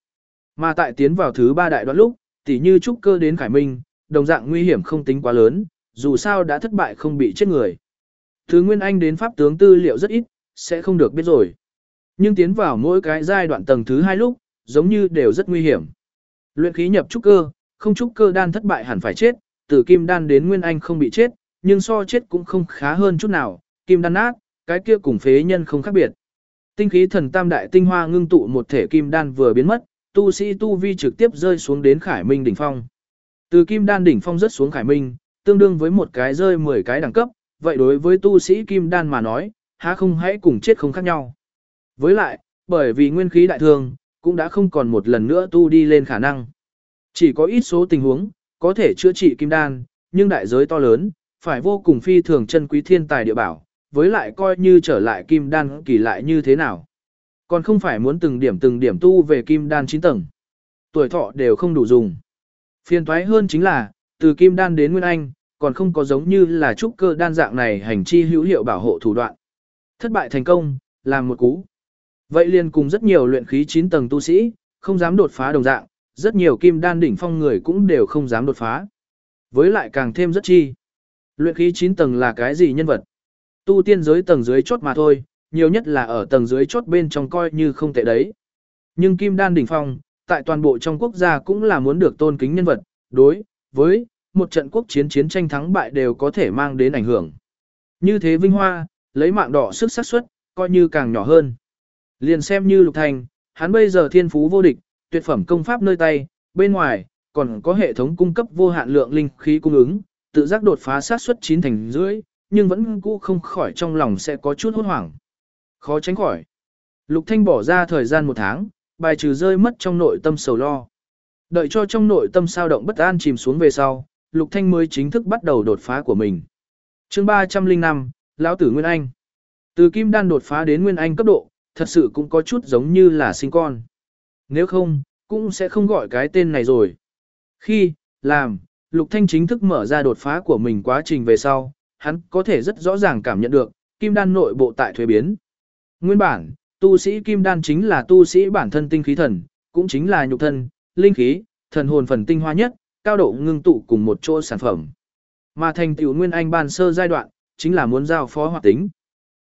Mà tại tiến vào thứ ba đại đoạn lúc, tỉ như trúc cơ đến khải minh, đồng dạng nguy hiểm không tính quá lớn, dù sao đã thất bại không bị chết người. Thứ Nguyên Anh đến pháp tướng tư liệu rất ít, sẽ không được biết rồi. Nhưng tiến vào mỗi cái giai đoạn tầng thứ hai lúc, giống như đều rất nguy hiểm. Luyện khí nhập trúc cơ, không trúc cơ đan thất bại hẳn phải chết, từ kim đan đến Nguyên Anh không bị chết, nhưng so chết cũng không khá hơn chút nào, kim đan nát, cái kia cùng phế nhân không khác biệt. Tinh khí thần tam đại tinh hoa ngưng tụ một thể kim đan vừa biến mất, tu sĩ tu vi trực tiếp rơi xuống đến Khải Minh đỉnh phong. Từ kim đan đỉnh phong rất xuống Khải Minh, tương đương với một cái rơi 10 cái đẳng cấp, vậy đối với tu sĩ kim đan mà nói, há không hãy cùng chết không khác nhau. Với lại, bởi vì nguyên khí đại thương, cũng đã không còn một lần nữa tu đi lên khả năng. Chỉ có ít số tình huống, có thể chữa trị kim đan, nhưng đại giới to lớn, phải vô cùng phi thường chân quý thiên tài địa bảo, với lại coi như trở lại kim đan kỳ lại như thế nào. Còn không phải muốn từng điểm từng điểm tu về kim đan 9 tầng. Tuổi thọ đều không đủ dùng. Phiền toái hơn chính là, từ kim đan đến nguyên anh, còn không có giống như là trúc cơ đan dạng này hành chi hữu hiệu bảo hộ thủ đoạn. Thất bại thành công, làm một cú. Vậy liền cùng rất nhiều luyện khí 9 tầng tu sĩ, không dám đột phá đồng dạng, rất nhiều kim đan đỉnh phong người cũng đều không dám đột phá. Với lại càng thêm rất chi. Luyện khí 9 tầng là cái gì nhân vật? Tu tiên giới tầng dưới chốt mà thôi, nhiều nhất là ở tầng dưới chốt bên trong coi như không tệ đấy. Nhưng kim đan đỉnh phong, tại toàn bộ trong quốc gia cũng là muốn được tôn kính nhân vật, đối với một trận quốc chiến chiến tranh thắng bại đều có thể mang đến ảnh hưởng. Như thế vinh hoa, lấy mạng đỏ sức xác suất, coi như càng nhỏ hơn. Liền xem như Lục Thành, hắn bây giờ thiên phú vô địch, tuyệt phẩm công pháp nơi tay, bên ngoài, còn có hệ thống cung cấp vô hạn lượng linh khí cung ứng, tự giác đột phá sát suất 9 thành dưới, nhưng vẫn cũ không khỏi trong lòng sẽ có chút hốt hoảng. Khó tránh khỏi. Lục Thanh bỏ ra thời gian một tháng, bài trừ rơi mất trong nội tâm sầu lo. Đợi cho trong nội tâm sao động bất an chìm xuống về sau, Lục Thanh mới chính thức bắt đầu đột phá của mình. Chương 305, lão tử Nguyên Anh. Từ kim đan đột phá đến Nguyên Anh cấp độ, thật sự cũng có chút giống như là sinh con. Nếu không, cũng sẽ không gọi cái tên này rồi. Khi, làm, Lục Thanh chính thức mở ra đột phá của mình quá trình về sau, hắn có thể rất rõ ràng cảm nhận được, kim đan nội bộ tại thuế biến. Nguyên bản, tu sĩ kim đan chính là tu sĩ bản thân tinh khí thần, cũng chính là nhục thân, linh khí, thần hồn phần tinh hoa nhất, cao độ ngưng tụ cùng một chỗ sản phẩm. Mà thành tựu nguyên anh ban sơ giai đoạn, chính là muốn giao phó hoạt tính.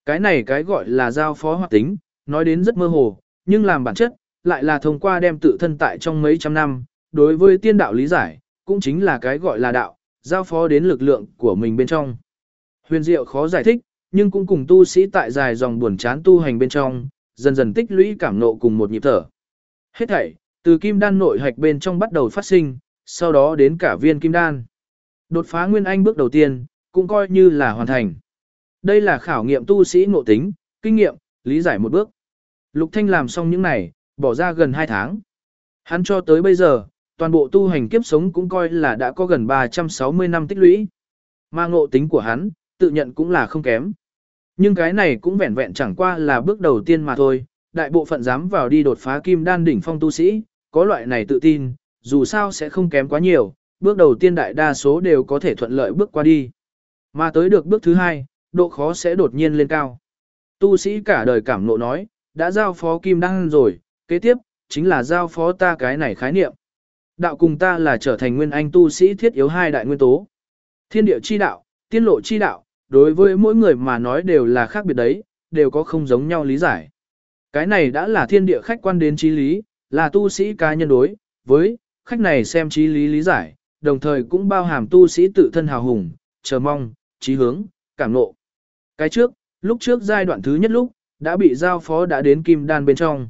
Cái này cái gọi là giao phó hoạt tính, nói đến rất mơ hồ, nhưng làm bản chất, lại là thông qua đem tự thân tại trong mấy trăm năm, đối với tiên đạo lý giải, cũng chính là cái gọi là đạo, giao phó đến lực lượng của mình bên trong. Huyền diệu khó giải thích, nhưng cũng cùng tu sĩ tại dài dòng buồn chán tu hành bên trong, dần dần tích lũy cảm nộ cùng một nhịp thở. Hết thảy, từ kim đan nội hạch bên trong bắt đầu phát sinh, sau đó đến cả viên kim đan. Đột phá nguyên anh bước đầu tiên, cũng coi như là hoàn thành. Đây là khảo nghiệm tu sĩ ngộ tính, kinh nghiệm, lý giải một bước. Lục Thanh làm xong những này, bỏ ra gần 2 tháng. Hắn cho tới bây giờ, toàn bộ tu hành kiếp sống cũng coi là đã có gần 360 năm tích lũy. Mà ngộ tính của hắn, tự nhận cũng là không kém. Nhưng cái này cũng vẹn vẹn chẳng qua là bước đầu tiên mà thôi, đại bộ phận dám vào đi đột phá kim đan đỉnh phong tu sĩ, có loại này tự tin, dù sao sẽ không kém quá nhiều, bước đầu tiên đại đa số đều có thể thuận lợi bước qua đi. Mà tới được bước thứ hai, độ khó sẽ đột nhiên lên cao. Tu sĩ cả đời cảm nộ nói, đã giao phó kim Đăng rồi, kế tiếp, chính là giao phó ta cái này khái niệm. Đạo cùng ta là trở thành nguyên anh tu sĩ thiết yếu hai đại nguyên tố. Thiên địa chi đạo, tiên lộ chi đạo, đối với mỗi người mà nói đều là khác biệt đấy, đều có không giống nhau lý giải. Cái này đã là thiên địa khách quan đến trí lý, là tu sĩ cá nhân đối, với khách này xem trí lý lý giải, đồng thời cũng bao hàm tu sĩ tự thân hào hùng, chờ mong, trí hướng, cảm nộ. Cái trước, lúc trước giai đoạn thứ nhất lúc, đã bị giao phó đã đến kim đan bên trong.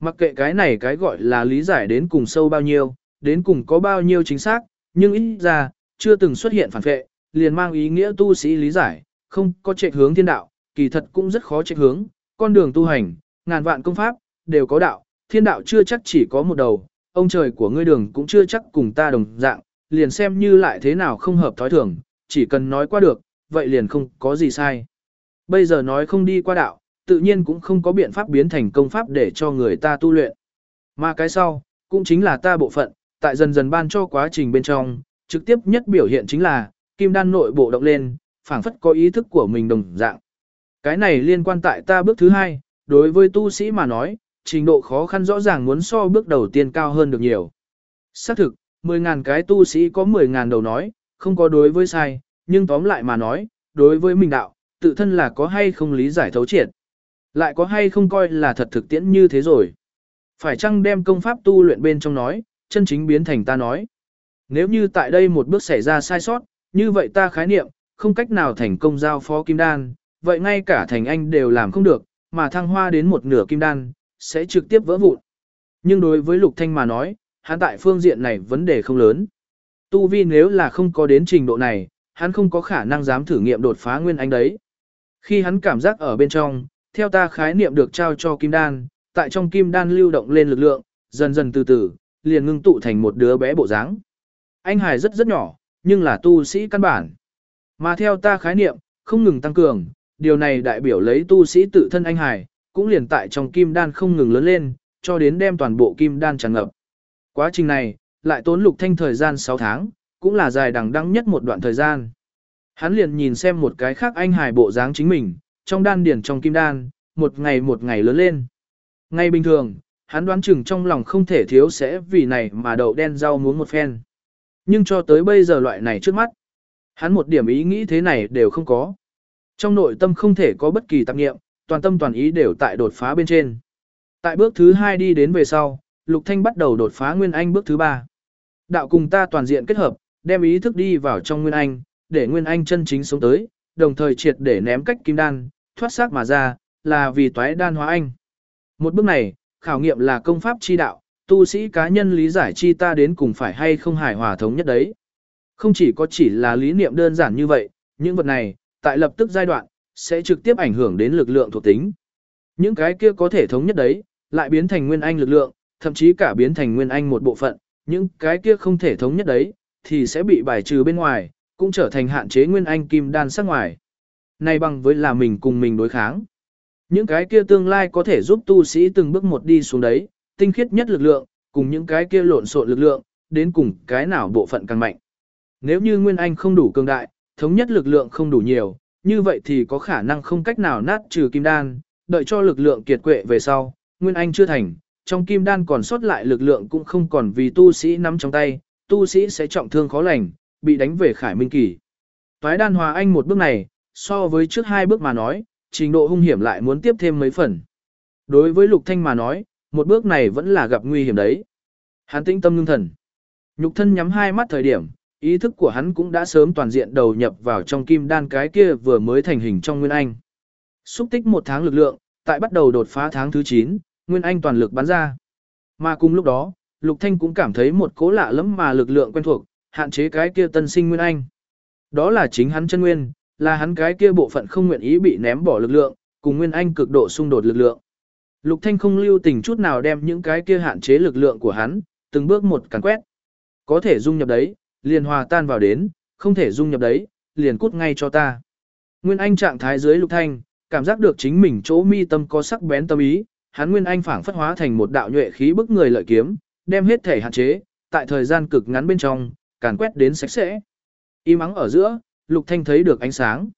Mặc kệ cái này cái gọi là lý giải đến cùng sâu bao nhiêu, đến cùng có bao nhiêu chính xác, nhưng ít ra, chưa từng xuất hiện phản vệ, liền mang ý nghĩa tu sĩ lý giải, không có trệ hướng thiên đạo, kỳ thật cũng rất khó trệ hướng, con đường tu hành, ngàn vạn công pháp, đều có đạo, thiên đạo chưa chắc chỉ có một đầu, ông trời của ngươi đường cũng chưa chắc cùng ta đồng dạng, liền xem như lại thế nào không hợp thói thường, chỉ cần nói qua được, vậy liền không có gì sai. Bây giờ nói không đi qua đạo, tự nhiên cũng không có biện pháp biến thành công pháp để cho người ta tu luyện. Mà cái sau, cũng chính là ta bộ phận, tại dần dần ban cho quá trình bên trong, trực tiếp nhất biểu hiện chính là, kim đan nội bộ động lên, phảng phất có ý thức của mình đồng dạng. Cái này liên quan tại ta bước thứ hai, đối với tu sĩ mà nói, trình độ khó khăn rõ ràng muốn so bước đầu tiên cao hơn được nhiều. Xác thực, 10.000 cái tu sĩ có 10.000 đầu nói, không có đối với sai, nhưng tóm lại mà nói, đối với mình đạo, tự thân là có hay không lý giải thấu triệt. Lại có hay không coi là thật thực tiễn như thế rồi. Phải chăng đem công pháp tu luyện bên trong nói, chân chính biến thành ta nói. Nếu như tại đây một bước xảy ra sai sót, như vậy ta khái niệm, không cách nào thành công giao phó kim đan, vậy ngay cả thành anh đều làm không được, mà thăng hoa đến một nửa kim đan, sẽ trực tiếp vỡ vụn. Nhưng đối với Lục Thanh mà nói, hắn tại phương diện này vấn đề không lớn. Tu vi nếu là không có đến trình độ này, hắn không có khả năng dám thử nghiệm đột phá nguyên anh đấy. Khi hắn cảm giác ở bên trong, theo ta khái niệm được trao cho kim đan, tại trong kim đan lưu động lên lực lượng, dần dần từ từ, liền ngưng tụ thành một đứa bé bộ dáng. Anh Hải rất rất nhỏ, nhưng là tu sĩ căn bản. Mà theo ta khái niệm, không ngừng tăng cường, điều này đại biểu lấy tu sĩ tự thân anh Hải, cũng liền tại trong kim đan không ngừng lớn lên, cho đến đem toàn bộ kim đan tràn ngập. Quá trình này, lại tốn lục thanh thời gian 6 tháng, cũng là dài đằng đẵng nhất một đoạn thời gian. Hắn liền nhìn xem một cái khác anh Hải bộ dáng chính mình, trong đan điển trong kim đan, một ngày một ngày lớn lên. Ngay bình thường, hắn đoán chừng trong lòng không thể thiếu sẽ vì này mà đậu đen rau muốn một phen. Nhưng cho tới bây giờ loại này trước mắt, hắn một điểm ý nghĩ thế này đều không có. Trong nội tâm không thể có bất kỳ tạp nghiệm, toàn tâm toàn ý đều tại đột phá bên trên. Tại bước thứ hai đi đến về sau, Lục Thanh bắt đầu đột phá Nguyên Anh bước thứ ba. Đạo cùng ta toàn diện kết hợp, đem ý thức đi vào trong Nguyên Anh, để Nguyên Anh chân chính sống tới, đồng thời triệt để ném cách kim đan, thoát xác mà ra, là vì toái đan hóa anh. Một bước này, khảo nghiệm là công pháp chi đạo, tu sĩ cá nhân lý giải chi ta đến cùng phải hay không hài hòa thống nhất đấy. Không chỉ có chỉ là lý niệm đơn giản như vậy, những vật này, tại lập tức giai đoạn, sẽ trực tiếp ảnh hưởng đến lực lượng thuộc tính. Những cái kia có thể thống nhất đấy, lại biến thành nguyên anh lực lượng, thậm chí cả biến thành nguyên anh một bộ phận, những cái kia không thể thống nhất đấy, thì sẽ bị bài trừ bên ngoài, cũng trở thành hạn chế nguyên anh kim đan sắc ngoài. Này bằng với là mình cùng mình đối kháng. Những cái kia tương lai có thể giúp tu sĩ từng bước một đi xuống đấy, tinh khiết nhất lực lượng, cùng những cái kia lộn xộn lực lượng, đến cùng cái nào bộ phận càng mạnh. Nếu như nguyên anh không đủ cường đại, thống nhất lực lượng không đủ nhiều, như vậy thì có khả năng không cách nào nát trừ kim đan, đợi cho lực lượng kiệt quệ về sau, nguyên anh chưa thành, trong kim đan còn sót lại lực lượng cũng không còn vì tu sĩ nắm trong tay, tu sĩ sẽ trọng thương khó lành, bị đánh về khải minh kỳ. Toái đan hòa anh một bước này, so với trước hai bước mà nói, trình độ hung hiểm lại muốn tiếp thêm mấy phần. Đối với lục thanh mà nói, một bước này vẫn là gặp nguy hiểm đấy. Hắn tĩnh tâm ngưng thần. Nhục thân nhắm hai mắt thời điểm, ý thức của hắn cũng đã sớm toàn diện đầu nhập vào trong kim đan cái kia vừa mới thành hình trong Nguyên Anh. Xúc tích một tháng lực lượng, tại bắt đầu đột phá tháng thứ 9, Nguyên Anh toàn lực bắn ra. Mà cùng lúc đó, Lục Thanh cũng cảm thấy một cố lạ lắm mà lực lượng quen thuộc, hạn chế cái kia tân sinh Nguyên Anh. Đó là chính hắn chân nguyên, là hắn cái kia bộ phận không nguyện ý bị ném bỏ lực lượng, cùng Nguyên Anh cực độ xung đột lực lượng. Lục Thanh không lưu tình chút nào đem những cái kia hạn chế lực lượng của hắn, từng bước một càn quét. Có thể dung nhập đấy, liền hòa tan vào đến, không thể dung nhập đấy, liền cút ngay cho ta. Nguyên Anh trạng thái dưới Lục Thanh, cảm giác được chính mình chỗ mi tâm có sắc bén tâm ý, hắn Nguyên Anh phảng phất hóa thành một đạo nhuệ khí bức người lợi kiếm, đem hết thể hạn chế, tại thời gian cực ngắn bên trong, càn quét đến sạch sẽ. Im mắng ở giữa, Lục Thanh thấy được ánh sáng.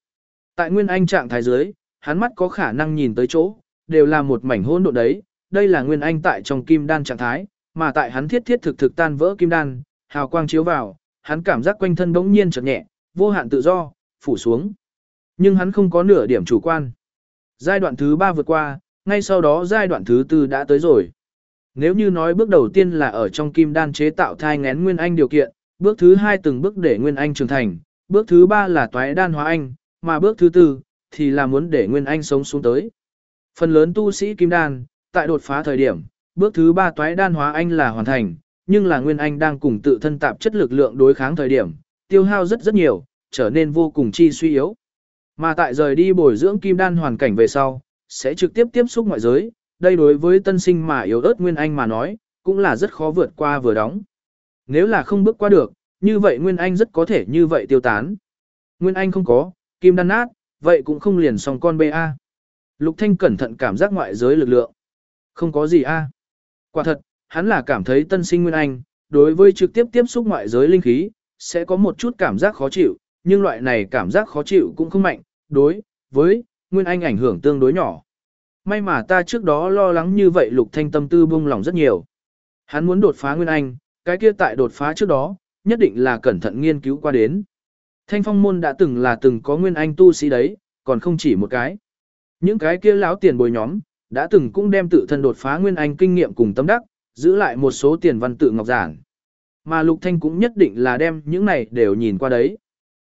Tại Nguyên Anh trạng thái dưới, hắn mắt có khả năng nhìn tới chỗ, đều là một mảnh hỗn độn đấy, đây là Nguyên Anh tại trong kim đan trạng thái, mà tại hắn thiết thiết thực thực tan vỡ kim đan, hào quang chiếu vào, hắn cảm giác quanh thân bỗng nhiên chợt nhẹ, vô hạn tự do, phủ xuống. Nhưng hắn không có nửa điểm chủ quan. Giai đoạn thứ 3 vượt qua, ngay sau đó giai đoạn thứ 4 đã tới rồi. Nếu như nói bước đầu tiên là ở trong kim đan chế tạo thai ngén nguyên anh điều kiện, bước thứ hai từng bước để nguyên anh trưởng thành, bước thứ ba là toái đan hóa anh, mà bước thứ tư thì là muốn để nguyên anh sống xuống tới. Phần lớn tu sĩ kim đan, tại đột phá thời điểm, bước thứ ba toái đan hóa anh là hoàn thành, nhưng là nguyên anh đang cùng tự thân tạp chất lực lượng đối kháng thời điểm, tiêu hao rất rất nhiều, trở nên vô cùng chi suy yếu. Mà tại rời đi bồi dưỡng kim đan hoàn cảnh về sau, sẽ trực tiếp tiếp xúc ngoại giới, đây đối với tân sinh mà yếu ớt Nguyên Anh mà nói, cũng là rất khó vượt qua vừa đóng. Nếu là không bước qua được, như vậy Nguyên Anh rất có thể như vậy tiêu tán. Nguyên Anh không có, kim đan nát, vậy cũng không liền xong con BA. Lục Thanh cẩn thận cảm giác ngoại giới lực lượng. Không có gì a. Quả thật, hắn là cảm thấy tân sinh Nguyên Anh, đối với trực tiếp tiếp xúc ngoại giới linh khí, sẽ có một chút cảm giác khó chịu, nhưng loại này cảm giác khó chịu cũng không mạnh, đối với Nguyên Anh ảnh hưởng tương đối nhỏ. May mà ta trước đó lo lắng như vậy Lục Thanh tâm tư buông lòng rất nhiều. Hắn muốn đột phá Nguyên Anh, cái kia tại đột phá trước đó, nhất định là cẩn thận nghiên cứu qua đến. Thanh phong môn đã từng là từng có nguyên anh tu sĩ đấy, còn không chỉ một cái. Những cái kia lão tiền bồi nhóm, đã từng cũng đem tự thân đột phá nguyên anh kinh nghiệm cùng tâm đắc, giữ lại một số tiền văn tự ngọc giản. Mà Lục Thanh cũng nhất định là đem những này đều nhìn qua đấy.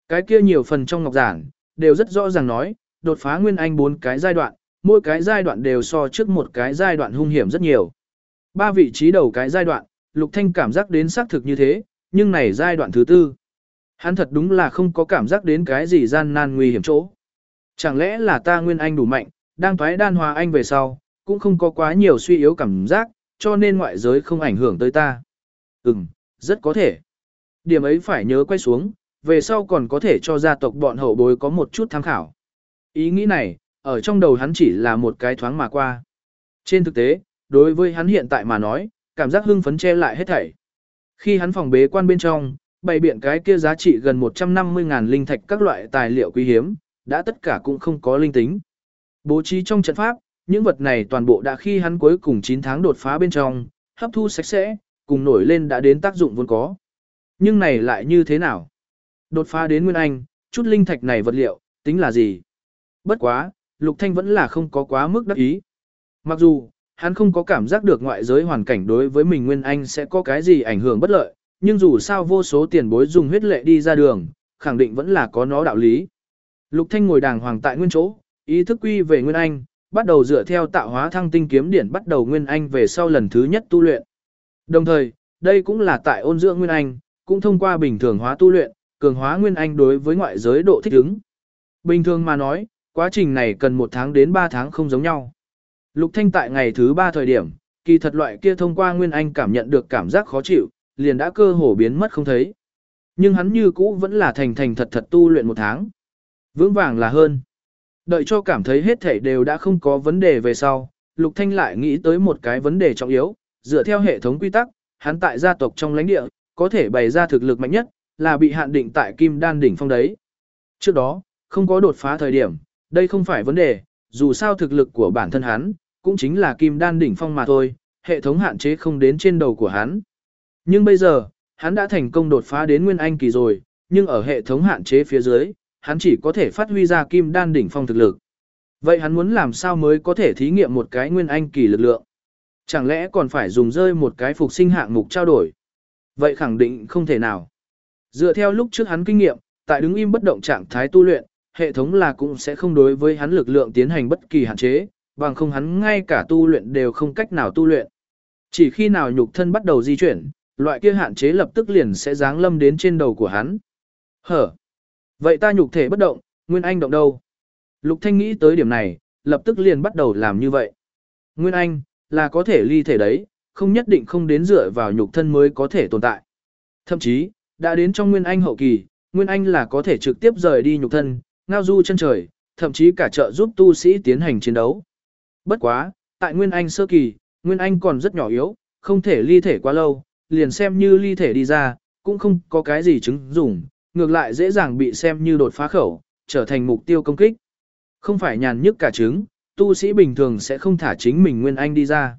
Cái kia nhiều phần trong ngọc giản, đều rất rõ ràng nói, đột phá nguyên anh bốn cái giai đoạn, mỗi cái giai đoạn đều so trước một cái giai đoạn hung hiểm rất nhiều. Ba vị trí đầu cái giai đoạn, Lục Thanh cảm giác đến xác thực như thế, nhưng này giai đoạn thứ tư. Hắn thật đúng là không có cảm giác đến cái gì gian nan nguy hiểm chỗ. Chẳng lẽ là ta nguyên anh đủ mạnh, đang thoái đan hòa anh về sau, cũng không có quá nhiều suy yếu cảm giác, cho nên ngoại giới không ảnh hưởng tới ta. Ừm, rất có thể. Điểm ấy phải nhớ quay xuống, về sau còn có thể cho gia tộc bọn hậu bối có một chút tham khảo. Ý nghĩ này, ở trong đầu hắn chỉ là một cái thoáng mà qua. Trên thực tế, đối với hắn hiện tại mà nói, cảm giác hưng phấn che lại hết thảy. Khi hắn phòng bế quan bên trong, bày biện cái kia giá trị gần 150.000 linh thạch các loại tài liệu quý hiếm, đã tất cả cũng không có linh tính. Bố trí trong trận pháp, những vật này toàn bộ đã khi hắn cuối cùng 9 tháng đột phá bên trong, hấp thu sạch sẽ, cùng nổi lên đã đến tác dụng vốn có. Nhưng này lại như thế nào? Đột phá đến Nguyên Anh, chút linh thạch này vật liệu, tính là gì? Bất quá, Lục Thanh vẫn là không có quá mức đắc ý. Mặc dù, hắn không có cảm giác được ngoại giới hoàn cảnh đối với mình Nguyên Anh sẽ có cái gì ảnh hưởng bất lợi, nhưng dù sao vô số tiền bối dùng huyết lệ đi ra đường, khẳng định vẫn là có nó đạo lý. Lục Thanh ngồi đàng hoàng tại nguyên chỗ, ý thức quy về Nguyên Anh, bắt đầu dựa theo tạo hóa thăng tinh kiếm điển bắt đầu Nguyên Anh về sau lần thứ nhất tu luyện. Đồng thời, đây cũng là tại ôn dưỡng Nguyên Anh, cũng thông qua bình thường hóa tu luyện, cường hóa Nguyên Anh đối với ngoại giới độ thích ứng. Bình thường mà nói, quá trình này cần một tháng đến 3 tháng không giống nhau. Lục Thanh tại ngày thứ ba thời điểm, kỳ thật loại kia thông qua Nguyên Anh cảm nhận được cảm giác khó chịu, liền đã cơ hồ biến mất không thấy. Nhưng hắn như cũ vẫn là thành thành thật thật tu luyện một tháng. Vững vàng là hơn. Đợi cho cảm thấy hết thảy đều đã không có vấn đề về sau, Lục Thanh lại nghĩ tới một cái vấn đề trọng yếu, dựa theo hệ thống quy tắc, hắn tại gia tộc trong lãnh địa, có thể bày ra thực lực mạnh nhất, là bị hạn định tại Kim Đan đỉnh phong đấy. Trước đó, không có đột phá thời điểm, đây không phải vấn đề, dù sao thực lực của bản thân hắn, cũng chính là Kim Đan đỉnh phong mà thôi, hệ thống hạn chế không đến trên đầu của hắn. Nhưng bây giờ, hắn đã thành công đột phá đến Nguyên Anh kỳ rồi, nhưng ở hệ thống hạn chế phía dưới, hắn chỉ có thể phát huy ra kim đan đỉnh phong thực lực. Vậy hắn muốn làm sao mới có thể thí nghiệm một cái Nguyên Anh kỳ lực lượng? Chẳng lẽ còn phải dùng rơi một cái phục sinh hạng mục trao đổi? Vậy khẳng định không thể nào. Dựa theo lúc trước hắn kinh nghiệm, tại đứng im bất động trạng thái tu luyện, hệ thống là cũng sẽ không đối với hắn lực lượng tiến hành bất kỳ hạn chế, bằng không hắn ngay cả tu luyện đều không cách nào tu luyện. Chỉ khi nào nhục thân bắt đầu di chuyển, loại kia hạn chế lập tức liền sẽ giáng lâm đến trên đầu của hắn. Hở? Vậy ta nhục thể bất động, Nguyên Anh động đâu? Lục Thanh nghĩ tới điểm này, lập tức liền bắt đầu làm như vậy. Nguyên Anh, là có thể ly thể đấy, không nhất định không đến dựa vào nhục thân mới có thể tồn tại. Thậm chí, đã đến trong Nguyên Anh hậu kỳ, Nguyên Anh là có thể trực tiếp rời đi nhục thân, ngao du chân trời, thậm chí cả trợ giúp tu sĩ tiến hành chiến đấu. Bất quá, tại Nguyên Anh sơ kỳ, Nguyên Anh còn rất nhỏ yếu, không thể ly thể quá lâu, liền xem như ly thể đi ra, cũng không có cái gì chứng dùng, ngược lại dễ dàng bị xem như đột phá khẩu, trở thành mục tiêu công kích. Không phải nhàn nhức cả trứng, tu sĩ bình thường sẽ không thả chính mình Nguyên Anh đi ra.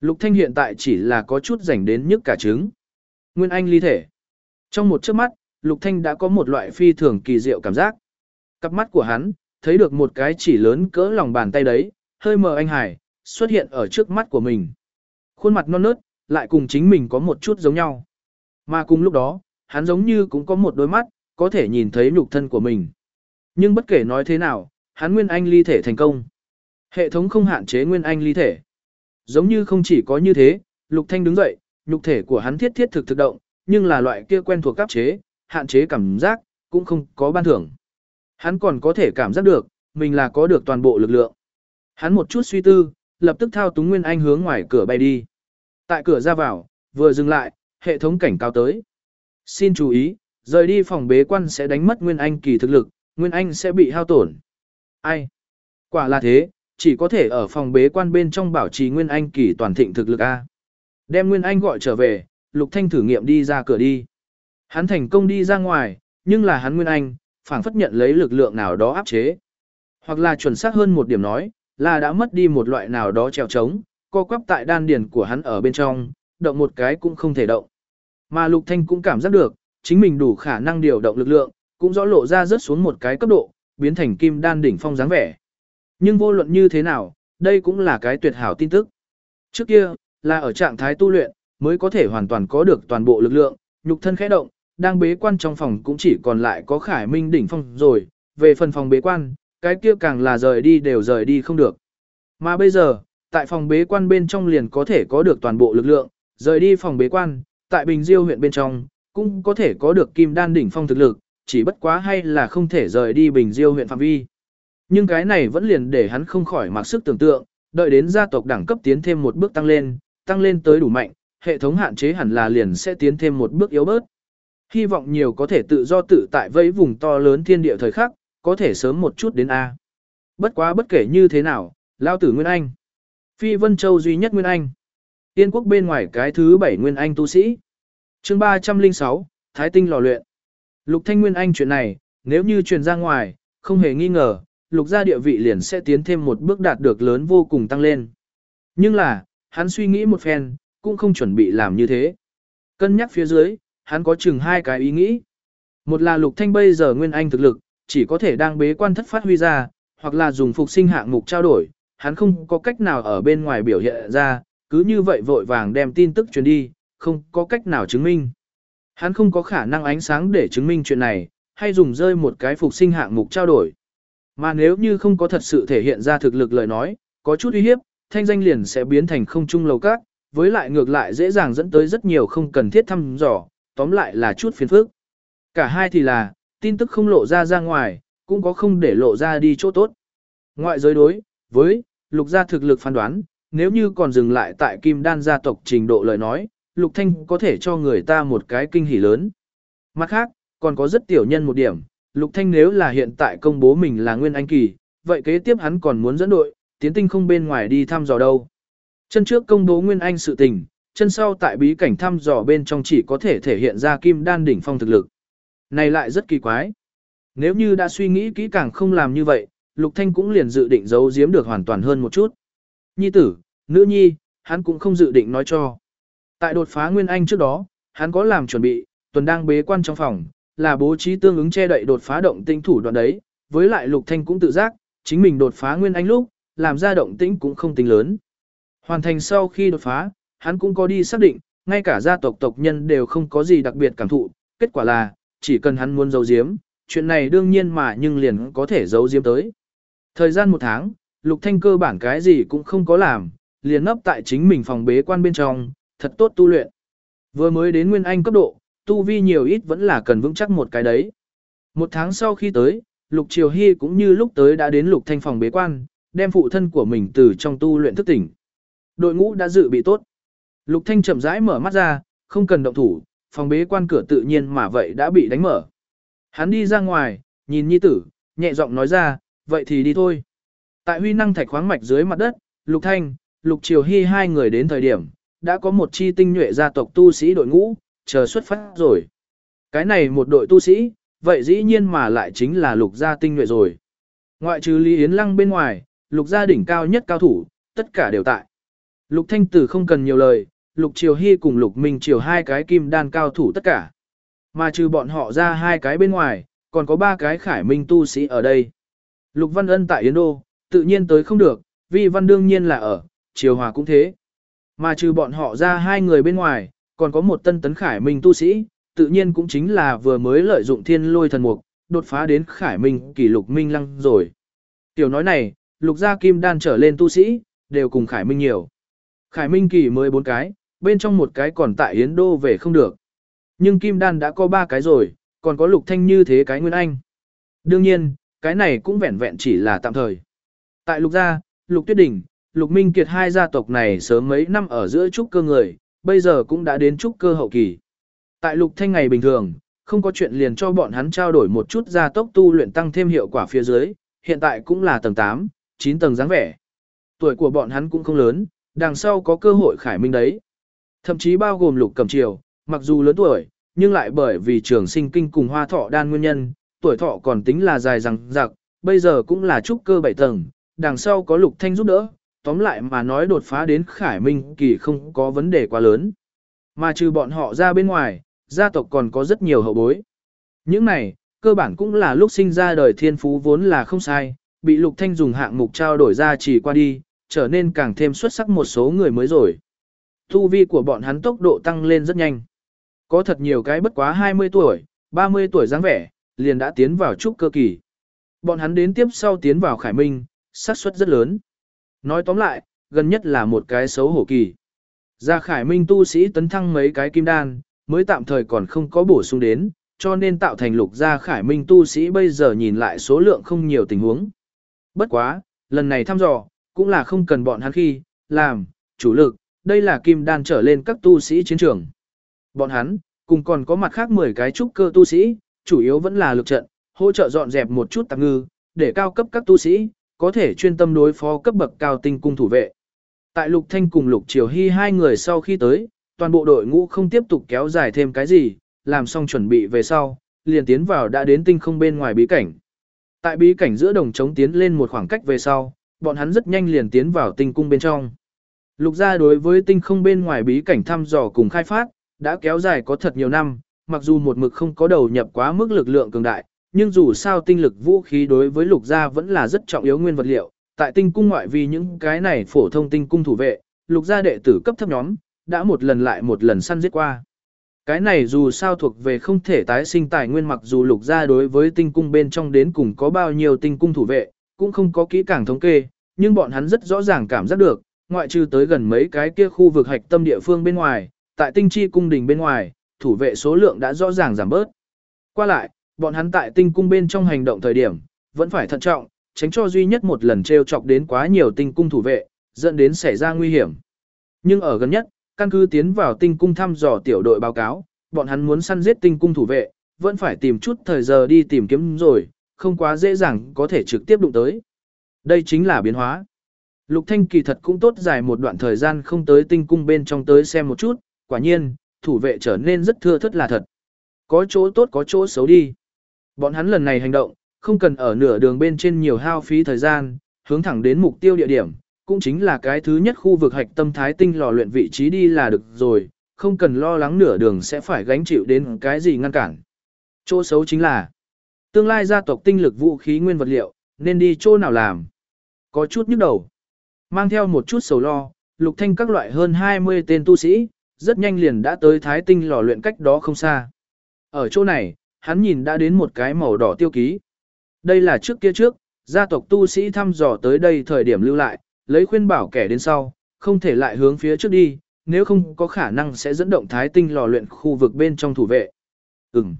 Lục Thanh hiện tại chỉ là có chút rảnh đến nhức cả trứng. Nguyên Anh ly thể. Trong một chớp mắt, Lục Thanh đã có một loại phi thường kỳ diệu cảm giác. Cặp mắt của hắn, thấy được một cái chỉ lớn cỡ lòng bàn tay đấy, hơi mờ anh hải, xuất hiện ở trước mắt của mình. Khuôn mặt non nớt, lại cùng chính mình có một chút giống nhau. Mà cùng lúc đó, hắn giống như cũng có một đôi mắt, có thể nhìn thấy nhục thân của mình. Nhưng bất kể nói thế nào, hắn Nguyên Anh ly thể thành công. Hệ thống không hạn chế Nguyên Anh ly thể. Giống như không chỉ có như thế, Lục Thanh đứng dậy, nhục thể của hắn thiết thiết thực thực động, nhưng là loại kia quen thuộc cấp chế, hạn chế cảm giác, cũng không có ban thưởng. Hắn còn có thể cảm giác được, mình là có được toàn bộ lực lượng. Hắn một chút suy tư, lập tức thao túng Nguyên Anh hướng ngoài cửa bay đi. Tại cửa ra vào, vừa dừng lại, hệ thống cảnh cáo tới. Xin chú ý, rời đi phòng bế quan sẽ đánh mất Nguyên Anh kỳ thực lực, Nguyên Anh sẽ bị hao tổn. Ai? Quả là thế, chỉ có thể ở phòng bế quan bên trong bảo trì Nguyên Anh kỳ toàn thịnh thực lực A. Đem Nguyên Anh gọi trở về, Lục Thanh thử nghiệm đi ra cửa đi. Hắn thành công đi ra ngoài, nhưng là hắn Nguyên Anh, phảng phất nhận lấy lực lượng nào đó áp chế. Hoặc là chuẩn xác hơn một điểm nói, là đã mất đi một loại nào đó trèo trống, co quắp tại đan điền của hắn ở bên trong, động một cái cũng không thể động. Mà Lục Thanh cũng cảm giác được, chính mình đủ khả năng điều động lực lượng, cũng rõ lộ ra rớt xuống một cái cấp độ, biến thành kim đan đỉnh phong dáng vẻ. Nhưng vô luận như thế nào, đây cũng là cái tuyệt hảo tin tức. Trước kia, là ở trạng thái tu luyện, mới có thể hoàn toàn có được toàn bộ lực lượng, nhục thân khẽ động, đang bế quan trong phòng cũng chỉ còn lại có khải minh đỉnh phong rồi, về phần phòng bế quan, cái kia càng là rời đi đều rời đi không được. Mà bây giờ, tại phòng bế quan bên trong liền có thể có được toàn bộ lực lượng, rời đi phòng bế quan, tại Bình Diêu huyện bên trong, cũng có thể có được kim đan đỉnh phong thực lực, chỉ bất quá hay là không thể rời đi Bình Diêu huyện phạm vi. Nhưng cái này vẫn liền để hắn không khỏi mặc sức tưởng tượng, đợi đến gia tộc đẳng cấp tiến thêm một bước tăng lên, tăng lên tới đủ mạnh, hệ thống hạn chế hẳn là liền sẽ tiến thêm một bước yếu bớt. Hy vọng nhiều có thể tự do tự tại với vùng to lớn thiên địa thời khắc, có thể sớm một chút đến A. Bất quá bất kể như thế nào, lao tử Nguyên Anh. Phi Vân Châu duy nhất Nguyên Anh. Tiên quốc bên ngoài cái thứ bảy Nguyên Anh tu sĩ. chương 306, Thái Tinh lò luyện. Lục Thanh Nguyên Anh chuyện này, nếu như truyền ra ngoài, không hề nghi ngờ, lục gia địa vị liền sẽ tiến thêm một bước đạt được lớn vô cùng tăng lên. Nhưng là, hắn suy nghĩ một phen, cũng không chuẩn bị làm như thế. Cân nhắc phía dưới, hắn có chừng hai cái ý nghĩ. Một là lục thanh bây giờ nguyên anh thực lực, chỉ có thể đang bế quan thất phát huy ra, hoặc là dùng phục sinh hạng mục trao đổi, hắn không có cách nào ở bên ngoài biểu hiện ra, cứ như vậy vội vàng đem tin tức truyền đi, không có cách nào chứng minh. Hắn không có khả năng ánh sáng để chứng minh chuyện này, hay dùng rơi một cái phục sinh hạng mục trao đổi. Mà nếu như không có thật sự thể hiện ra thực lực lời nói, có chút uy hiếp, thanh danh liền sẽ biến thành không trung lầu cát, với lại ngược lại dễ dàng dẫn tới rất nhiều không cần thiết thăm dò, tóm lại là chút phiền phức. Cả hai thì là, tin tức không lộ ra ra ngoài, cũng có không để lộ ra đi chỗ tốt. Ngoại giới đối, với, lục gia thực lực phán đoán, nếu như còn dừng lại tại kim đan gia tộc trình độ lời nói, lục thanh có thể cho người ta một cái kinh hỉ lớn. Mặt khác, còn có rất tiểu nhân một điểm, lục thanh nếu là hiện tại công bố mình là nguyên anh kỳ, vậy kế tiếp hắn còn muốn dẫn đội, tiến tinh không bên ngoài đi thăm dò đâu. Chân trước công bố nguyên anh sự tình, chân sau tại bí cảnh thăm dò bên trong chỉ có thể thể hiện ra kim đan đỉnh phong thực lực. Này lại rất kỳ quái. Nếu như đã suy nghĩ kỹ càng không làm như vậy, Lục Thanh cũng liền dự định giấu giếm được hoàn toàn hơn một chút. Nhi tử, nữ nhi, hắn cũng không dự định nói cho. Tại đột phá Nguyên Anh trước đó, hắn có làm chuẩn bị, tuần đang bế quan trong phòng, là bố trí tương ứng che đậy đột phá động tinh thủ đoạn đấy, với lại Lục Thanh cũng tự giác, chính mình đột phá Nguyên Anh lúc, làm ra động tĩnh cũng không tính lớn. Hoàn thành sau khi đột phá, hắn cũng có đi xác định, ngay cả gia tộc tộc nhân đều không có gì đặc biệt cảm thụ, kết quả là, chỉ cần hắn muốn giấu giếm, chuyện này đương nhiên mà nhưng liền có thể giấu giếm tới. Thời gian một tháng, Lục Thanh cơ bản cái gì cũng không có làm, liền nấp tại chính mình phòng bế quan bên trong, thật tốt tu luyện. Vừa mới đến Nguyên Anh cấp độ, tu vi nhiều ít vẫn là cần vững chắc một cái đấy. Một tháng sau khi tới, Lục Triều Hy cũng như lúc tới đã đến Lục Thanh phòng bế quan, đem phụ thân của mình từ trong tu luyện thức tỉnh. Đội ngũ đã dự bị tốt. Lục Thanh chậm rãi mở mắt ra, không cần động thủ, phòng bế quan cửa tự nhiên mà vậy đã bị đánh mở. Hắn đi ra ngoài, nhìn nhi tử, nhẹ giọng nói ra, vậy thì đi thôi. Tại huy năng thạch khoáng mạch dưới mặt đất, Lục Thanh, Lục Triều Hy hai người đến thời điểm, đã có một chi tinh nhuệ gia tộc tu sĩ đội ngũ, chờ xuất phát rồi. Cái này một đội tu sĩ, vậy dĩ nhiên mà lại chính là lục gia tinh nhuệ rồi. Ngoại trừ Lý Yến Lăng bên ngoài, lục gia đỉnh cao nhất cao thủ, tất cả đều tại. Lục Thanh Tử không cần nhiều lời, Lục Triều Hy cùng Lục Minh Triều hai cái kim đan cao thủ tất cả. Mà trừ bọn họ ra hai cái bên ngoài, còn có ba cái khải minh tu sĩ ở đây. Lục Văn Ân tại Yến Đô, tự nhiên tới không được, vì Văn đương nhiên là ở, Triều Hòa cũng thế. Mà trừ bọn họ ra hai người bên ngoài, còn có một tân tấn khải minh tu sĩ, tự nhiên cũng chính là vừa mới lợi dụng thiên lôi thần mục, đột phá đến khải minh kỷ lục minh lăng rồi. Tiểu nói này, lục gia kim đan trở lên tu sĩ, đều cùng khải minh nhiều. Khải minh kỳ mới bốn cái, bên trong một cái còn tại Yến Đô về không được. Nhưng kim đan đã có ba cái rồi, còn có lục thanh như thế cái nguyên anh. Đương nhiên, cái này cũng vẹn vẹn chỉ là tạm thời. Tại lục gia, lục tuyết Đình, lục minh kiệt hai gia tộc này sớm mấy năm ở giữa trúc cơ người, bây giờ cũng đã đến trúc cơ hậu kỳ. Tại lục thanh ngày bình thường, không có chuyện liền cho bọn hắn trao đổi một chút gia tốc tu luyện tăng thêm hiệu quả phía dưới, hiện tại cũng là tầng 8, 9 tầng dáng vẻ. Tuổi của bọn hắn cũng không lớn, đằng sau có cơ hội khải minh đấy. Thậm chí bao gồm lục cầm triều, mặc dù lớn tuổi, nhưng lại bởi vì trường sinh kinh cùng hoa thọ đan nguyên nhân, tuổi thọ còn tính là dài rằng giặc, bây giờ cũng là trúc cơ bảy tầng, đằng sau có lục thanh giúp đỡ, tóm lại mà nói đột phá đến khải minh kỳ không có vấn đề quá lớn. Mà trừ bọn họ ra bên ngoài, gia tộc còn có rất nhiều hậu bối. Những này, cơ bản cũng là lúc sinh ra đời thiên phú vốn là không sai, bị Lục Thanh dùng hạng mục trao đổi ra chỉ qua đi, trở nên càng thêm xuất sắc một số người mới rồi. Thu vi của bọn hắn tốc độ tăng lên rất nhanh. Có thật nhiều cái bất quá 20 tuổi, 30 tuổi dáng vẻ, liền đã tiến vào trúc cơ kỳ. Bọn hắn đến tiếp sau tiến vào Khải Minh, xác suất rất lớn. Nói tóm lại, gần nhất là một cái xấu hổ kỳ. Ra Khải Minh tu sĩ tấn thăng mấy cái kim đan, mới tạm thời còn không có bổ sung đến, cho nên tạo thành lục gia Khải Minh tu sĩ bây giờ nhìn lại số lượng không nhiều tình huống. Bất quá, lần này thăm dò, cũng là không cần bọn hắn khi, làm, chủ lực, đây là kim đan trở lên các tu sĩ chiến trường. Bọn hắn, cùng còn có mặt khác 10 cái trúc cơ tu sĩ, chủ yếu vẫn là lực trận, hỗ trợ dọn dẹp một chút tạp ngư, để cao cấp các tu sĩ, có thể chuyên tâm đối phó cấp bậc cao tinh cung thủ vệ. Tại Lục Thanh cùng Lục Triều Hy hai người sau khi tới, toàn bộ đội ngũ không tiếp tục kéo dài thêm cái gì, làm xong chuẩn bị về sau, liền tiến vào đã đến tinh không bên ngoài bí cảnh. Tại bí cảnh giữa đồng trống tiến lên một khoảng cách về sau, bọn hắn rất nhanh liền tiến vào tinh cung bên trong. Lục gia đối với tinh không bên ngoài bí cảnh thăm dò cùng khai phát, đã kéo dài có thật nhiều năm, mặc dù một mực không có đầu nhập quá mức lực lượng cường đại, nhưng dù sao tinh lực vũ khí đối với lục gia vẫn là rất trọng yếu nguyên vật liệu. Tại tinh cung ngoại vì những cái này phổ thông tinh cung thủ vệ, lục gia đệ tử cấp thấp nhóm, đã một lần lại một lần săn giết qua. Cái này dù sao thuộc về không thể tái sinh tài nguyên mặc dù lục gia đối với tinh cung bên trong đến cùng có bao nhiêu tinh cung thủ vệ, cũng không có kỹ càng thống kê, nhưng bọn hắn rất rõ ràng cảm giác được, ngoại trừ tới gần mấy cái kia khu vực hạch tâm địa phương bên ngoài, tại tinh chi cung đình bên ngoài, thủ vệ số lượng đã rõ ràng giảm bớt. Qua lại, bọn hắn tại tinh cung bên trong hành động thời điểm, vẫn phải thận trọng, tránh cho duy nhất một lần treo chọc đến quá nhiều tinh cung thủ vệ, dẫn đến xảy ra nguy hiểm. Nhưng ở gần nhất, căn cứ tiến vào tinh cung thăm dò tiểu đội báo cáo, bọn hắn muốn săn giết tinh cung thủ vệ, vẫn phải tìm chút thời giờ đi tìm kiếm rồi, không quá dễ dàng có thể trực tiếp đụng tới. Đây chính là biến hóa. Lục Thanh kỳ thật cũng tốt dài một đoạn thời gian không tới tinh cung bên trong tới xem một chút, quả nhiên, thủ vệ trở nên rất thưa thất là thật. Có chỗ tốt có chỗ xấu đi. Bọn hắn lần này hành động, không cần ở nửa đường bên trên nhiều hao phí thời gian, hướng thẳng đến mục tiêu địa điểm, cũng chính là cái thứ nhất khu vực hạch tâm thái tinh lò luyện vị trí đi là được rồi, không cần lo lắng nửa đường sẽ phải gánh chịu đến cái gì ngăn cản. Chỗ xấu chính là, tương lai gia tộc tinh lực vũ khí nguyên vật liệu, nên đi chỗ nào làm. Có chút nhức đầu. Mang theo một chút sầu lo, lục thanh các loại hơn 20 tên tu sĩ, rất nhanh liền đã tới thái tinh lò luyện cách đó không xa. Ở chỗ này, hắn nhìn đã đến một cái màu đỏ tiêu ký. Đây là trước kia trước, gia tộc tu sĩ thăm dò tới đây thời điểm lưu lại, lấy khuyên bảo kẻ đến sau, không thể lại hướng phía trước đi, nếu không có khả năng sẽ dẫn động thái tinh lò luyện khu vực bên trong thủ vệ. Ừm.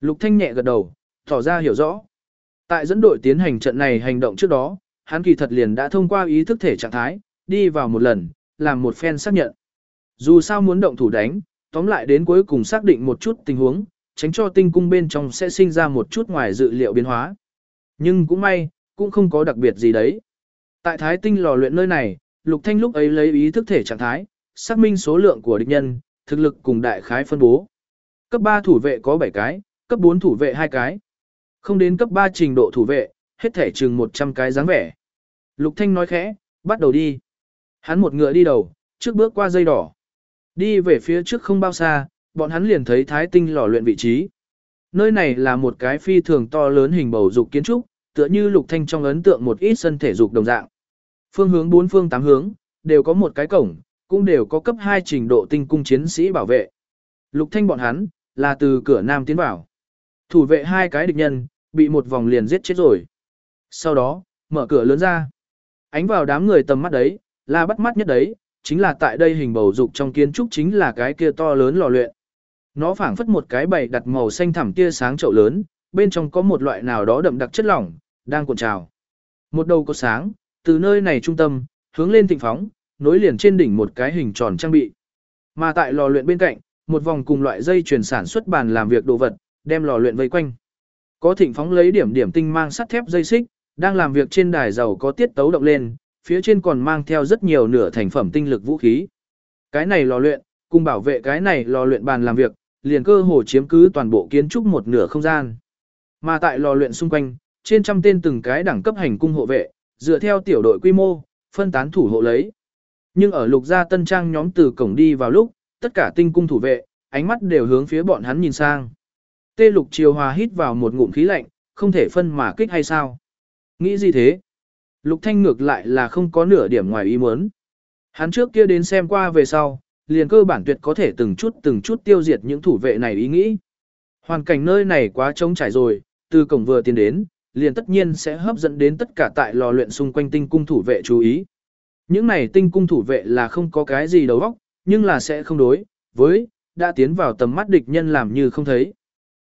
Lục Thanh nhẹ gật đầu, tỏ ra hiểu rõ. Tại dẫn đội tiến hành trận này hành động trước đó, hắn kỳ thật liền đã thông qua ý thức thể trạng thái, đi vào một lần, làm một phen xác nhận. Dù sao muốn động thủ đánh, tóm lại đến cuối cùng xác định một chút tình huống, tránh cho tinh cung bên trong sẽ sinh ra một chút ngoài dự liệu biến hóa. Nhưng cũng may, cũng không có đặc biệt gì đấy. Tại thái tinh lò luyện nơi này, Lục Thanh lúc ấy lấy ý thức thể trạng thái, xác minh số lượng của địch nhân, thực lực cùng đại khái phân bố. Cấp 3 thủ vệ có 7 cái, cấp 4 thủ vệ 2 cái. Không đến cấp 3 trình độ thủ vệ, hết thể chừng 100 cái dáng vẻ. Lục Thanh nói khẽ, bắt đầu đi. Hắn một ngựa đi đầu, trước bước qua dây đỏ. Đi về phía trước không bao xa, bọn hắn liền thấy thái tinh lò luyện vị trí. Nơi này là một cái phi thường to lớn hình bầu dục kiến trúc, tựa như lục thanh trong ấn tượng một ít sân thể dục đồng dạng. Phương hướng bốn phương tám hướng, đều có một cái cổng, cũng đều có cấp 2 trình độ tinh cung chiến sĩ bảo vệ. Lục thanh bọn hắn, là từ cửa nam tiến vào. Thủ vệ hai cái địch nhân, bị một vòng liền giết chết rồi. Sau đó, mở cửa lớn ra. Ánh vào đám người tầm mắt đấy, là bắt mắt nhất đấy, chính là tại đây hình bầu dục trong kiến trúc chính là cái kia to lớn lò luyện. Nó phảng phất một cái bầy đặt màu xanh thẳm tia sáng chậu lớn, bên trong có một loại nào đó đậm đặc chất lỏng, đang cuộn trào. Một đầu có sáng, từ nơi này trung tâm, hướng lên thịnh phóng, nối liền trên đỉnh một cái hình tròn trang bị. Mà tại lò luyện bên cạnh, một vòng cùng loại dây chuyển sản xuất bàn làm việc đồ vật, đem lò luyện vây quanh. Có thịnh phóng lấy điểm điểm tinh mang sắt thép dây xích, đang làm việc trên đài dầu có tiết tấu động lên, phía trên còn mang theo rất nhiều nửa thành phẩm tinh lực vũ khí. Cái này lò luyện, cùng bảo vệ cái này lò luyện bàn làm việc, liền cơ hồ chiếm cứ toàn bộ kiến trúc một nửa không gian. Mà tại lò luyện xung quanh, trên trăm tên từng cái đẳng cấp hành cung hộ vệ, dựa theo tiểu đội quy mô, phân tán thủ hộ lấy. Nhưng ở lục gia tân trang nhóm từ cổng đi vào lúc, tất cả tinh cung thủ vệ, ánh mắt đều hướng phía bọn hắn nhìn sang. Tê Lục Triều Hòa hít vào một ngụm khí lạnh, không thể phân mà kích hay sao? Nghĩ gì thế? Lục Thanh ngược lại là không có nửa điểm ngoài ý muốn. Hắn trước kia đến xem qua về sau, liền cơ bản tuyệt có thể từng chút từng chút tiêu diệt những thủ vệ này ý nghĩ. Hoàn cảnh nơi này quá trống trải rồi, từ cổng vừa tiến đến, liền tất nhiên sẽ hấp dẫn đến tất cả tại lò luyện xung quanh tinh cung thủ vệ chú ý. Những này tinh cung thủ vệ là không có cái gì đầu óc, nhưng là sẽ không đối với đã tiến vào tầm mắt địch nhân làm như không thấy.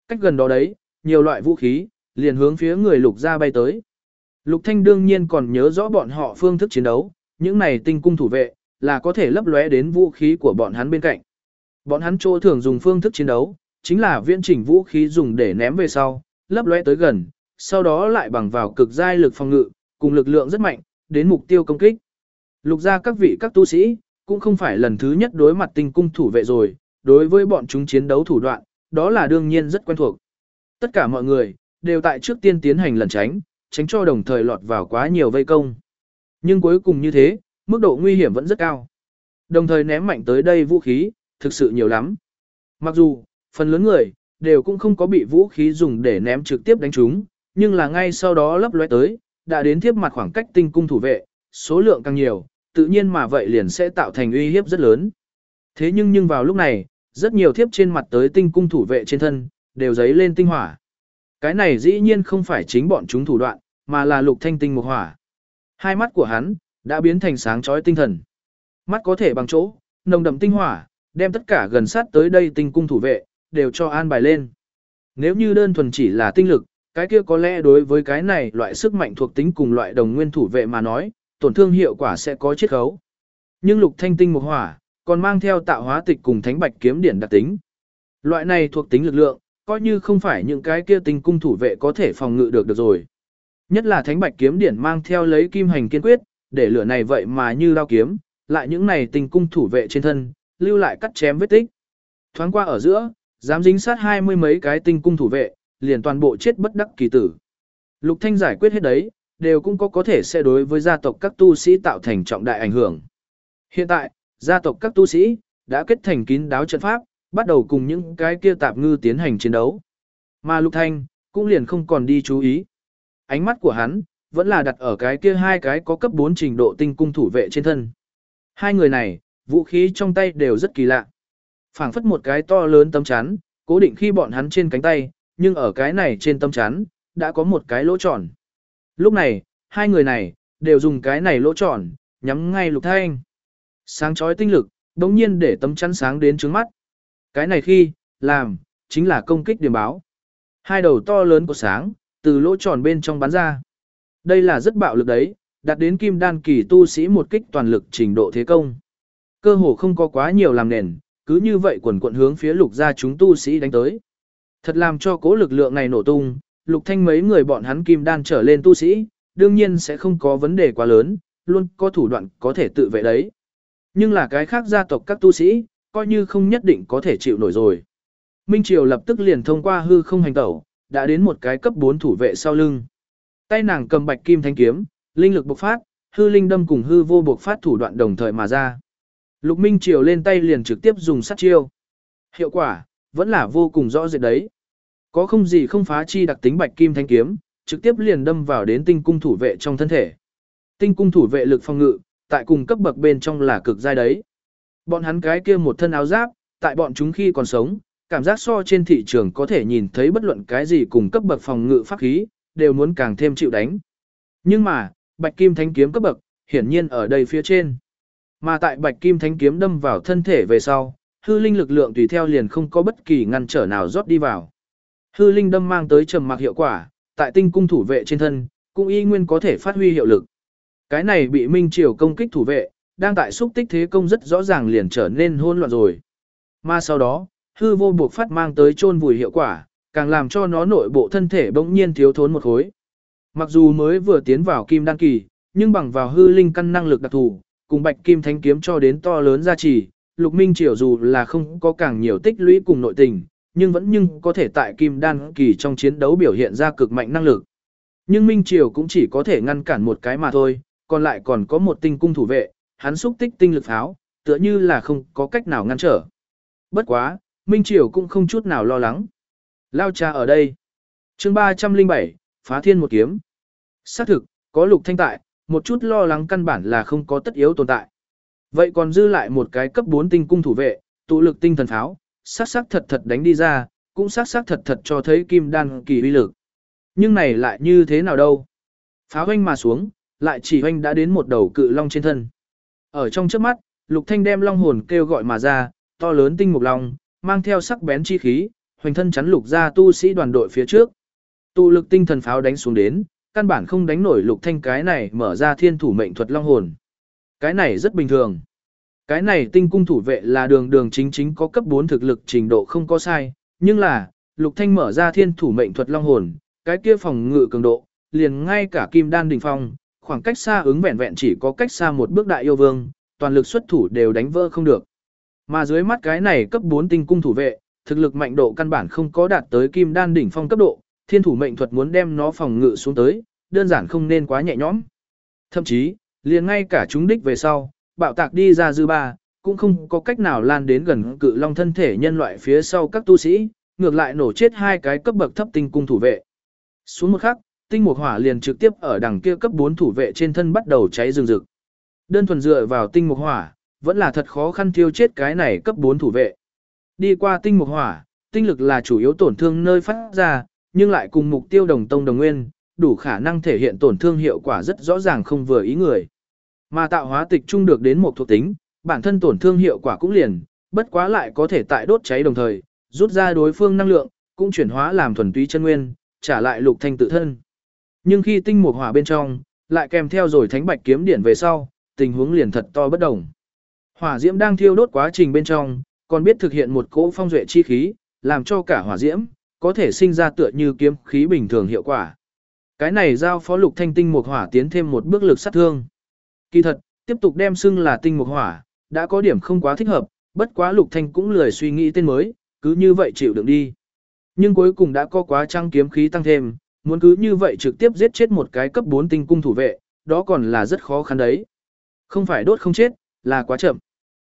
Cách gần đó đấy, nhiều loại vũ khí liền hướng phía người lục ra bay tới. Lục Thanh đương nhiên còn nhớ rõ bọn họ phương thức chiến đấu, những này tinh cung thủ vệ là có thể lấp lóe đến vũ khí của bọn hắn bên cạnh. Bọn hắn chỗ thường dùng phương thức chiến đấu, chính là viễn chỉnh vũ khí dùng để ném về sau, lấp lóe tới gần, sau đó lại bằng vào cực giai lực phòng ngự, cùng lực lượng rất mạnh, đến mục tiêu công kích. Lục ra các vị các tu sĩ, cũng không phải lần thứ nhất đối mặt tinh cung thủ vệ rồi, đối với bọn chúng chiến đấu thủ đoạn, đó là đương nhiên rất quen thuộc. Tất cả mọi người, đều tại trước tiên tiến hành lần tránh, tránh cho đồng thời lọt vào quá nhiều vây công. Nhưng cuối cùng như thế, mức độ nguy hiểm vẫn rất cao. Đồng thời ném mạnh tới đây vũ khí, thực sự nhiều lắm. Mặc dù, phần lớn người, đều cũng không có bị vũ khí dùng để ném trực tiếp đánh chúng, nhưng là ngay sau đó lấp lóe tới, đã đến tiếp mặt khoảng cách tinh cung thủ vệ, số lượng càng nhiều, tự nhiên mà vậy liền sẽ tạo thành uy hiếp rất lớn. Thế nhưng nhưng vào lúc này, rất nhiều thiếp trên mặt tới tinh cung thủ vệ trên thân, đều giấy lên tinh hỏa. Cái này dĩ nhiên không phải chính bọn chúng thủ đoạn, mà là lục thanh tinh một hỏa. Hai mắt của hắn, đã biến thành sáng chói tinh thần. Mắt có thể bằng chỗ, nồng đậm tinh hỏa, đem tất cả gần sát tới đây tinh cung thủ vệ, đều cho an bài lên. Nếu như đơn thuần chỉ là tinh lực, cái kia có lẽ đối với cái này loại sức mạnh thuộc tính cùng loại đồng nguyên thủ vệ mà nói, tổn thương hiệu quả sẽ có chiết khấu. Nhưng lục thanh tinh một hỏa, còn mang theo tạo hóa tịch cùng thánh bạch kiếm điển đặc tính. Loại này thuộc tính lực lượng, coi như không phải những cái kia tinh cung thủ vệ có thể phòng ngự được được rồi. Nhất là thánh bạch kiếm điển mang theo lấy kim hành kiên quyết, để lửa này vậy mà như lao kiếm, lại những này tinh cung thủ vệ trên thân, lưu lại cắt chém vết tích. Thoáng qua ở giữa, dám dính sát hai mươi mấy cái tinh cung thủ vệ, liền toàn bộ chết bất đắc kỳ tử. Lục Thanh giải quyết hết đấy, đều cũng có có thể sẽ đối với gia tộc các tu sĩ tạo thành trọng đại ảnh hưởng. Hiện tại, gia tộc các tu sĩ đã kết thành kín đáo trận pháp, bắt đầu cùng những cái kia tạp ngư tiến hành chiến đấu. Mà Lục Thanh cũng liền không còn đi chú ý. Ánh mắt của hắn vẫn là đặt ở cái kia hai cái có cấp 4 trình độ tinh cung thủ vệ trên thân. Hai người này, vũ khí trong tay đều rất kỳ lạ. Phảng phất một cái to lớn tấm chắn, cố định khi bọn hắn trên cánh tay, nhưng ở cái này trên tấm chắn, đã có một cái lỗ tròn. Lúc này, hai người này, đều dùng cái này lỗ tròn, nhắm ngay lục thanh. Sáng chói tinh lực, đống nhiên để tấm chắn sáng đến trướng mắt. Cái này khi, làm, chính là công kích điểm báo. Hai đầu to lớn của sáng, từ lỗ tròn bên trong bắn ra. Đây là rất bạo lực đấy, đạt đến kim đan kỳ tu sĩ một kích toàn lực trình độ thế công. Cơ hồ không có quá nhiều làm nền, cứ như vậy quần quận hướng phía lục gia chúng tu sĩ đánh tới. Thật làm cho cố lực lượng này nổ tung, lục thanh mấy người bọn hắn kim đan trở lên tu sĩ, đương nhiên sẽ không có vấn đề quá lớn, luôn có thủ đoạn có thể tự vệ đấy. Nhưng là cái khác gia tộc các tu sĩ, coi như không nhất định có thể chịu nổi rồi. Minh Triều lập tức liền thông qua hư không hành tẩu, đã đến một cái cấp 4 thủ vệ sau lưng. Tay nàng cầm bạch kim thanh kiếm, linh lực bộc phát, hư linh đâm cùng hư vô bộc phát thủ đoạn đồng thời mà ra. Lục Minh Triều lên tay liền trực tiếp dùng sát chiêu. Hiệu quả, vẫn là vô cùng rõ rệt đấy. Có không gì không phá chi đặc tính bạch kim thanh kiếm, trực tiếp liền đâm vào đến tinh cung thủ vệ trong thân thể. Tinh cung thủ vệ lực phòng ngự, tại cùng cấp bậc bên trong là cực giai đấy. Bọn hắn cái kia một thân áo giáp, tại bọn chúng khi còn sống, cảm giác so trên thị trường có thể nhìn thấy bất luận cái gì cùng cấp bậc phòng ngự pháp khí, đều muốn càng thêm chịu đánh. Nhưng mà, bạch kim thánh kiếm cấp bậc, hiển nhiên ở đây phía trên. Mà tại bạch kim thánh kiếm đâm vào thân thể về sau, hư linh lực lượng tùy theo liền không có bất kỳ ngăn trở nào rót đi vào. Hư linh đâm mang tới trầm mặc hiệu quả, tại tinh cung thủ vệ trên thân, cũng y nguyên có thể phát huy hiệu lực. Cái này bị Minh Triều công kích thủ vệ, đang tại xúc tích thế công rất rõ ràng liền trở nên hỗn loạn rồi. Mà sau đó, hư vô buộc phát mang tới chôn vùi hiệu quả, càng làm cho nó nội bộ thân thể bỗng nhiên thiếu thốn một khối. Mặc dù mới vừa tiến vào kim đan kỳ, nhưng bằng vào hư linh căn năng lực đặc thù, cùng bạch kim thánh kiếm cho đến to lớn gia trì, lục minh triều dù là không có càng nhiều tích lũy cùng nội tình, nhưng vẫn nhưng có thể tại kim đan kỳ trong chiến đấu biểu hiện ra cực mạnh năng lực. Nhưng minh triều cũng chỉ có thể ngăn cản một cái mà thôi, còn lại còn có một tinh cung thủ vệ, hắn xúc tích tinh lực pháo, tựa như là không có cách nào ngăn trở. Bất quá, Minh Triều cũng không chút nào lo lắng. Lao cha ở đây. chương 307, phá thiên một kiếm. Xác thực, có lục thanh tại, một chút lo lắng căn bản là không có tất yếu tồn tại. Vậy còn dư lại một cái cấp 4 tinh cung thủ vệ, tụ lực tinh thần pháo, sát sắc thật thật đánh đi ra, cũng sát sắc thật thật cho thấy kim đan kỳ uy lực. Nhưng này lại như thế nào đâu? Pháo hoanh mà xuống, lại chỉ hoanh đã đến một đầu cự long trên thân. Ở trong trước mắt, Lục Thanh đem long hồn kêu gọi mà ra, to lớn tinh mục long, mang theo sắc bén chi khí, hoành thân chắn lục ra tu sĩ đoàn đội phía trước. Tụ lực tinh thần pháo đánh xuống đến, căn bản không đánh nổi Lục Thanh cái này mở ra thiên thủ mệnh thuật long hồn. Cái này rất bình thường. Cái này tinh cung thủ vệ là đường đường chính chính có cấp 4 thực lực trình độ không có sai, nhưng là, Lục Thanh mở ra thiên thủ mệnh thuật long hồn, cái kia phòng ngự cường độ, liền ngay cả kim đan đỉnh phong, khoảng cách xa ứng vẹn vẹn chỉ có cách xa một bước đại yêu vương, toàn lực xuất thủ đều đánh vỡ không được. Mà dưới mắt cái này cấp 4 tinh cung thủ vệ, thực lực mạnh độ căn bản không có đạt tới kim đan đỉnh phong cấp độ, thiên thủ mệnh thuật muốn đem nó phòng ngự xuống tới, đơn giản không nên quá nhẹ nhõm. Thậm chí, liền ngay cả chúng đích về sau, bạo tạc đi ra dư ba, cũng không có cách nào lan đến gần cự long thân thể nhân loại phía sau các tu sĩ, ngược lại nổ chết hai cái cấp bậc thấp tinh cung thủ vệ. Xuống một khắc, tinh mục hỏa liền trực tiếp ở đằng kia cấp 4 thủ vệ trên thân bắt đầu cháy rừng rực. Đơn thuần dựa vào tinh mục hỏa, vẫn là thật khó khăn tiêu chết cái này cấp 4 thủ vệ. Đi qua tinh mục hỏa, tinh lực là chủ yếu tổn thương nơi phát ra, nhưng lại cùng mục tiêu đồng tông đồng nguyên, đủ khả năng thể hiện tổn thương hiệu quả rất rõ ràng không vừa ý người. Mà tạo hóa tịch trung được đến một thuộc tính, bản thân tổn thương hiệu quả cũng liền, bất quá lại có thể tại đốt cháy đồng thời, rút ra đối phương năng lượng, cũng chuyển hóa làm thuần túy chân nguyên, trả lại lục thanh tự thân. Nhưng khi tinh mục hỏa bên trong, lại kèm theo rồi thánh bạch kiếm điển về sau, tình huống liền thật to bất đồng. Hỏa diễm đang thiêu đốt quá trình bên trong, còn biết thực hiện một cỗ phong duệ chi khí, làm cho cả hỏa diễm có thể sinh ra tựa như kiếm khí bình thường hiệu quả. Cái này giao phó lục thanh tinh mục hỏa tiến thêm một bước lực sát thương. Kỳ thật, tiếp tục đem xưng là tinh mục hỏa, đã có điểm không quá thích hợp, bất quá lục thanh cũng lười suy nghĩ tên mới, cứ như vậy chịu đựng đi. Nhưng cuối cùng đã có quá trăng kiếm khí tăng thêm, muốn cứ như vậy trực tiếp giết chết một cái cấp 4 tinh cung thủ vệ, đó còn là rất khó khăn đấy. Không phải đốt không chết, là quá chậm.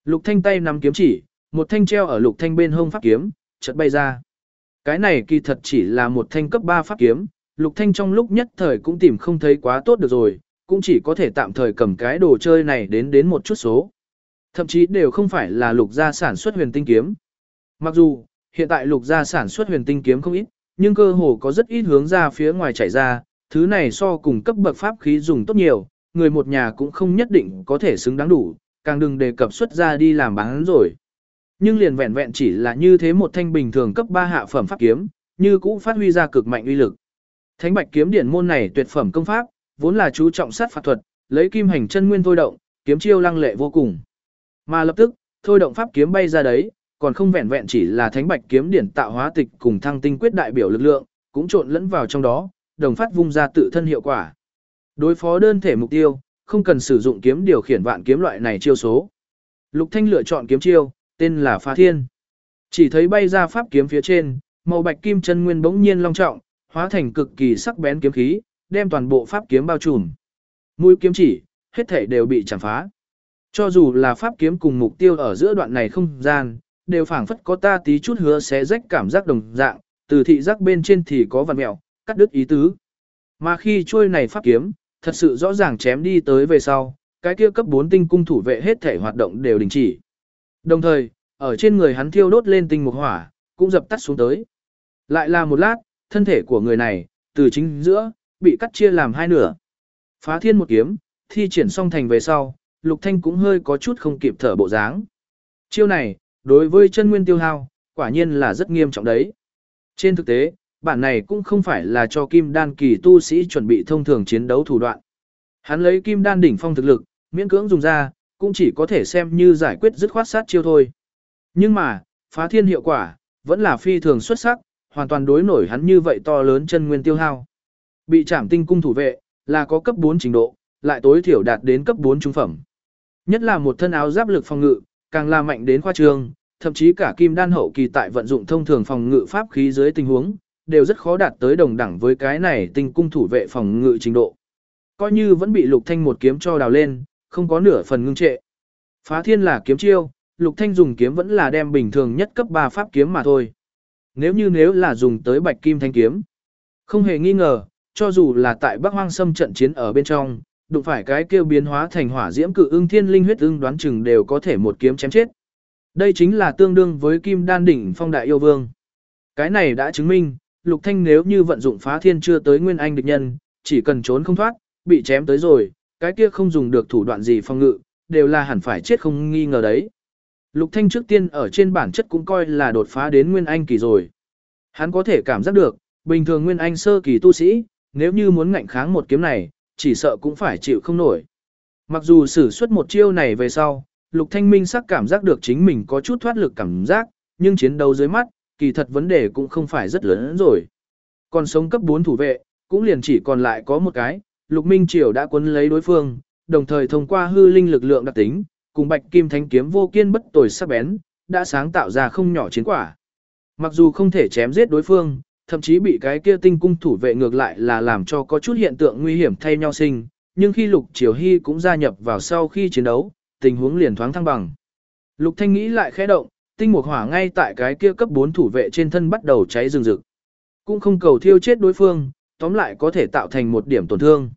Lục Thanh tay nắm kiếm chỉ, một thanh treo ở Lục Thanh bên hông pháp kiếm, chợt bay ra. Cái này kỳ thật chỉ là một thanh cấp 3 pháp kiếm, Lục Thanh trong lúc nhất thời cũng tìm không thấy quá tốt được rồi, cũng chỉ có thể tạm thời cầm cái đồ chơi này đến đến một chút số. Thậm chí đều không phải là Lục gia sản xuất huyền tinh kiếm. Mặc dù, hiện tại Lục gia sản xuất huyền tinh kiếm không ít, nhưng cơ hồ có rất ít hướng ra phía ngoài chảy ra, thứ này so cùng cấp bậc pháp khí dùng tốt nhiều, người một nhà cũng không nhất định có thể xứng đáng đủ, càng đừng đề cập xuất ra đi làm bán rồi. Nhưng liền vẹn vẹn chỉ là như thế một thanh bình thường cấp 3 hạ phẩm pháp kiếm, như cũ phát huy ra cực mạnh uy lực. Thánh Bạch kiếm điển môn này tuyệt phẩm công pháp, vốn là chú trọng sát phạt thuật, lấy kim hành chân nguyên thôi động, kiếm chiêu lăng lệ vô cùng. Mà lập tức, thôi động pháp kiếm bay ra đấy, còn không vẹn vẹn chỉ là thánh bạch kiếm điển tạo hóa tịch cùng thăng tinh quyết đại biểu lực lượng, cũng trộn lẫn vào trong đó, đồng phát vung ra tự thân hiệu quả. Đối phó đơn thể mục tiêu, không cần sử dụng kiếm điều khiển vạn kiếm loại này chiêu số. Lục Thanh lựa chọn kiếm chiêu, tên là Phá Thiên. Chỉ thấy bay ra pháp kiếm phía trên, màu bạch kim chân nguyên bỗng nhiên long trọng, hóa thành cực kỳ sắc bén kiếm khí, đem toàn bộ pháp kiếm bao trùm. Mũi kiếm chỉ, hết thể đều bị chảm phá. Cho dù là pháp kiếm cùng mục tiêu ở giữa đoạn này không gian, đều phảng phất có ta tí chút hứa xé rách cảm giác đồng dạng, từ thị giác bên trên thì có vằn mẹo, cắt đứt ý tứ. Mà khi chuôi này pháp kiếm, thật sự rõ ràng chém đi tới về sau, cái kia cấp 4 tinh cung thủ vệ hết thể hoạt động đều đình chỉ. Đồng thời, ở trên người hắn thiêu đốt lên tinh mục hỏa, cũng dập tắt xuống tới. Lại là một lát, thân thể của người này, từ chính giữa, bị cắt chia làm hai nửa. Phá thiên một kiếm, thi triển xong thành về sau, Lục Thanh cũng hơi có chút không kịp thở bộ dáng. Chiêu này, đối với chân nguyên tiêu hao, quả nhiên là rất nghiêm trọng đấy. Trên thực tế, bản này cũng không phải là cho kim đan kỳ tu sĩ chuẩn bị thông thường chiến đấu thủ đoạn. Hắn lấy kim đan đỉnh phong thực lực, miễn cưỡng dùng ra, cũng chỉ có thể xem như giải quyết dứt khoát sát chiêu thôi. Nhưng mà, phá thiên hiệu quả, vẫn là phi thường xuất sắc, hoàn toàn đối nổi hắn như vậy to lớn chân nguyên tiêu hao. Bị trảm tinh cung thủ vệ, là có cấp 4 trình độ, lại tối thiểu đạt đến cấp 4 trung phẩm. Nhất là một thân áo giáp lực phòng ngự, càng là mạnh đến khoa trương, thậm chí cả kim đan hậu kỳ tại vận dụng thông thường phòng ngự pháp khí dưới tình huống, đều rất khó đạt tới đồng đẳng với cái này tinh cung thủ vệ phòng ngự trình độ. Coi như vẫn bị Lục Thanh một kiếm cho đào lên, không có nửa phần ngưng trệ. Phá thiên là kiếm chiêu, Lục Thanh dùng kiếm vẫn là đem bình thường nhất cấp 3 pháp kiếm mà thôi. nếu như nếu là dùng tới bạch kim thanh kiếm. Không hề nghi ngờ, cho dù là tại Bắc Hoang Sâm trận chiến ở bên trong, đụng phải cái kêu biến hóa thành hỏa diễm cự ưng thiên linh huyết ưng đoán chừng đều có thể một kiếm chém chết. Đây chính là tương đương với kim đan đỉnh phong đại yêu vương. Cái này đã chứng minh, Lục Thanh nếu như vận dụng phá thiên chưa tới nguyên anh địch nhân, chỉ cần trốn không thoát, bị chém tới rồi, cái kia không dùng được thủ đoạn gì phong ngự, đều là hẳn phải chết không nghi ngờ đấy. Lục Thanh trước tiên ở trên bản chất cũng coi là đột phá đến nguyên anh kỳ rồi. Hắn có thể cảm giác được, bình thường nguyên anh sơ kỳ tu sĩ, nếu như muốn ngạnh kháng một kiếm này, chỉ sợ cũng phải chịu không nổi. Mặc dù sử xuất một chiêu này về sau, Lục Thanh Minh sắc cảm giác được chính mình có chút thoát lực cảm giác, nhưng chiến đấu dưới mắt, kỳ thật vấn đề cũng không phải rất lớn rồi. Còn sống cấp 4 thủ vệ, cũng liền chỉ còn lại có một cái, Lục Minh Triều đã cuốn lấy đối phương, đồng thời thông qua hư linh lực lượng đặc tính, cùng Bạch Kim Thánh kiếm vô kiên bất tồi sắc bén, đã sáng tạo ra không nhỏ chiến quả. Mặc dù không thể chém giết đối phương, thậm chí bị cái kia tinh cung thủ vệ ngược lại là làm cho có chút hiện tượng nguy hiểm thay nhau sinh, nhưng khi Lục Triều Hy cũng gia nhập vào sau khi chiến đấu, tình huống liền thoáng thăng bằng. Lục Thanh nghĩ lại khẽ động, tinh mục hỏa ngay tại cái kia cấp 4 thủ vệ trên thân bắt đầu cháy rừng rực. Cũng không cầu thiêu chết đối phương, tóm lại có thể tạo thành một điểm tổn thương.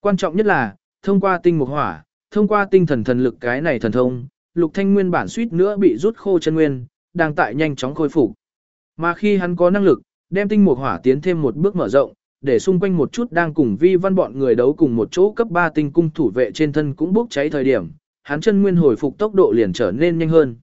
Quan trọng nhất là, thông qua tinh mục hỏa, thông qua tinh thần thần lực cái này thần thông, Lục Thanh nguyên bản suýt nữa bị rút khô chân nguyên, đang tại nhanh chóng khôi phục. Mà khi hắn có năng lực, đem tinh mục hỏa tiến thêm một bước mở rộng, để xung quanh một chút đang cùng vi văn bọn người đấu cùng một chỗ cấp 3 tinh cung thủ vệ trên thân cũng bốc cháy thời điểm, hắn chân nguyên hồi phục tốc độ liền trở nên nhanh hơn.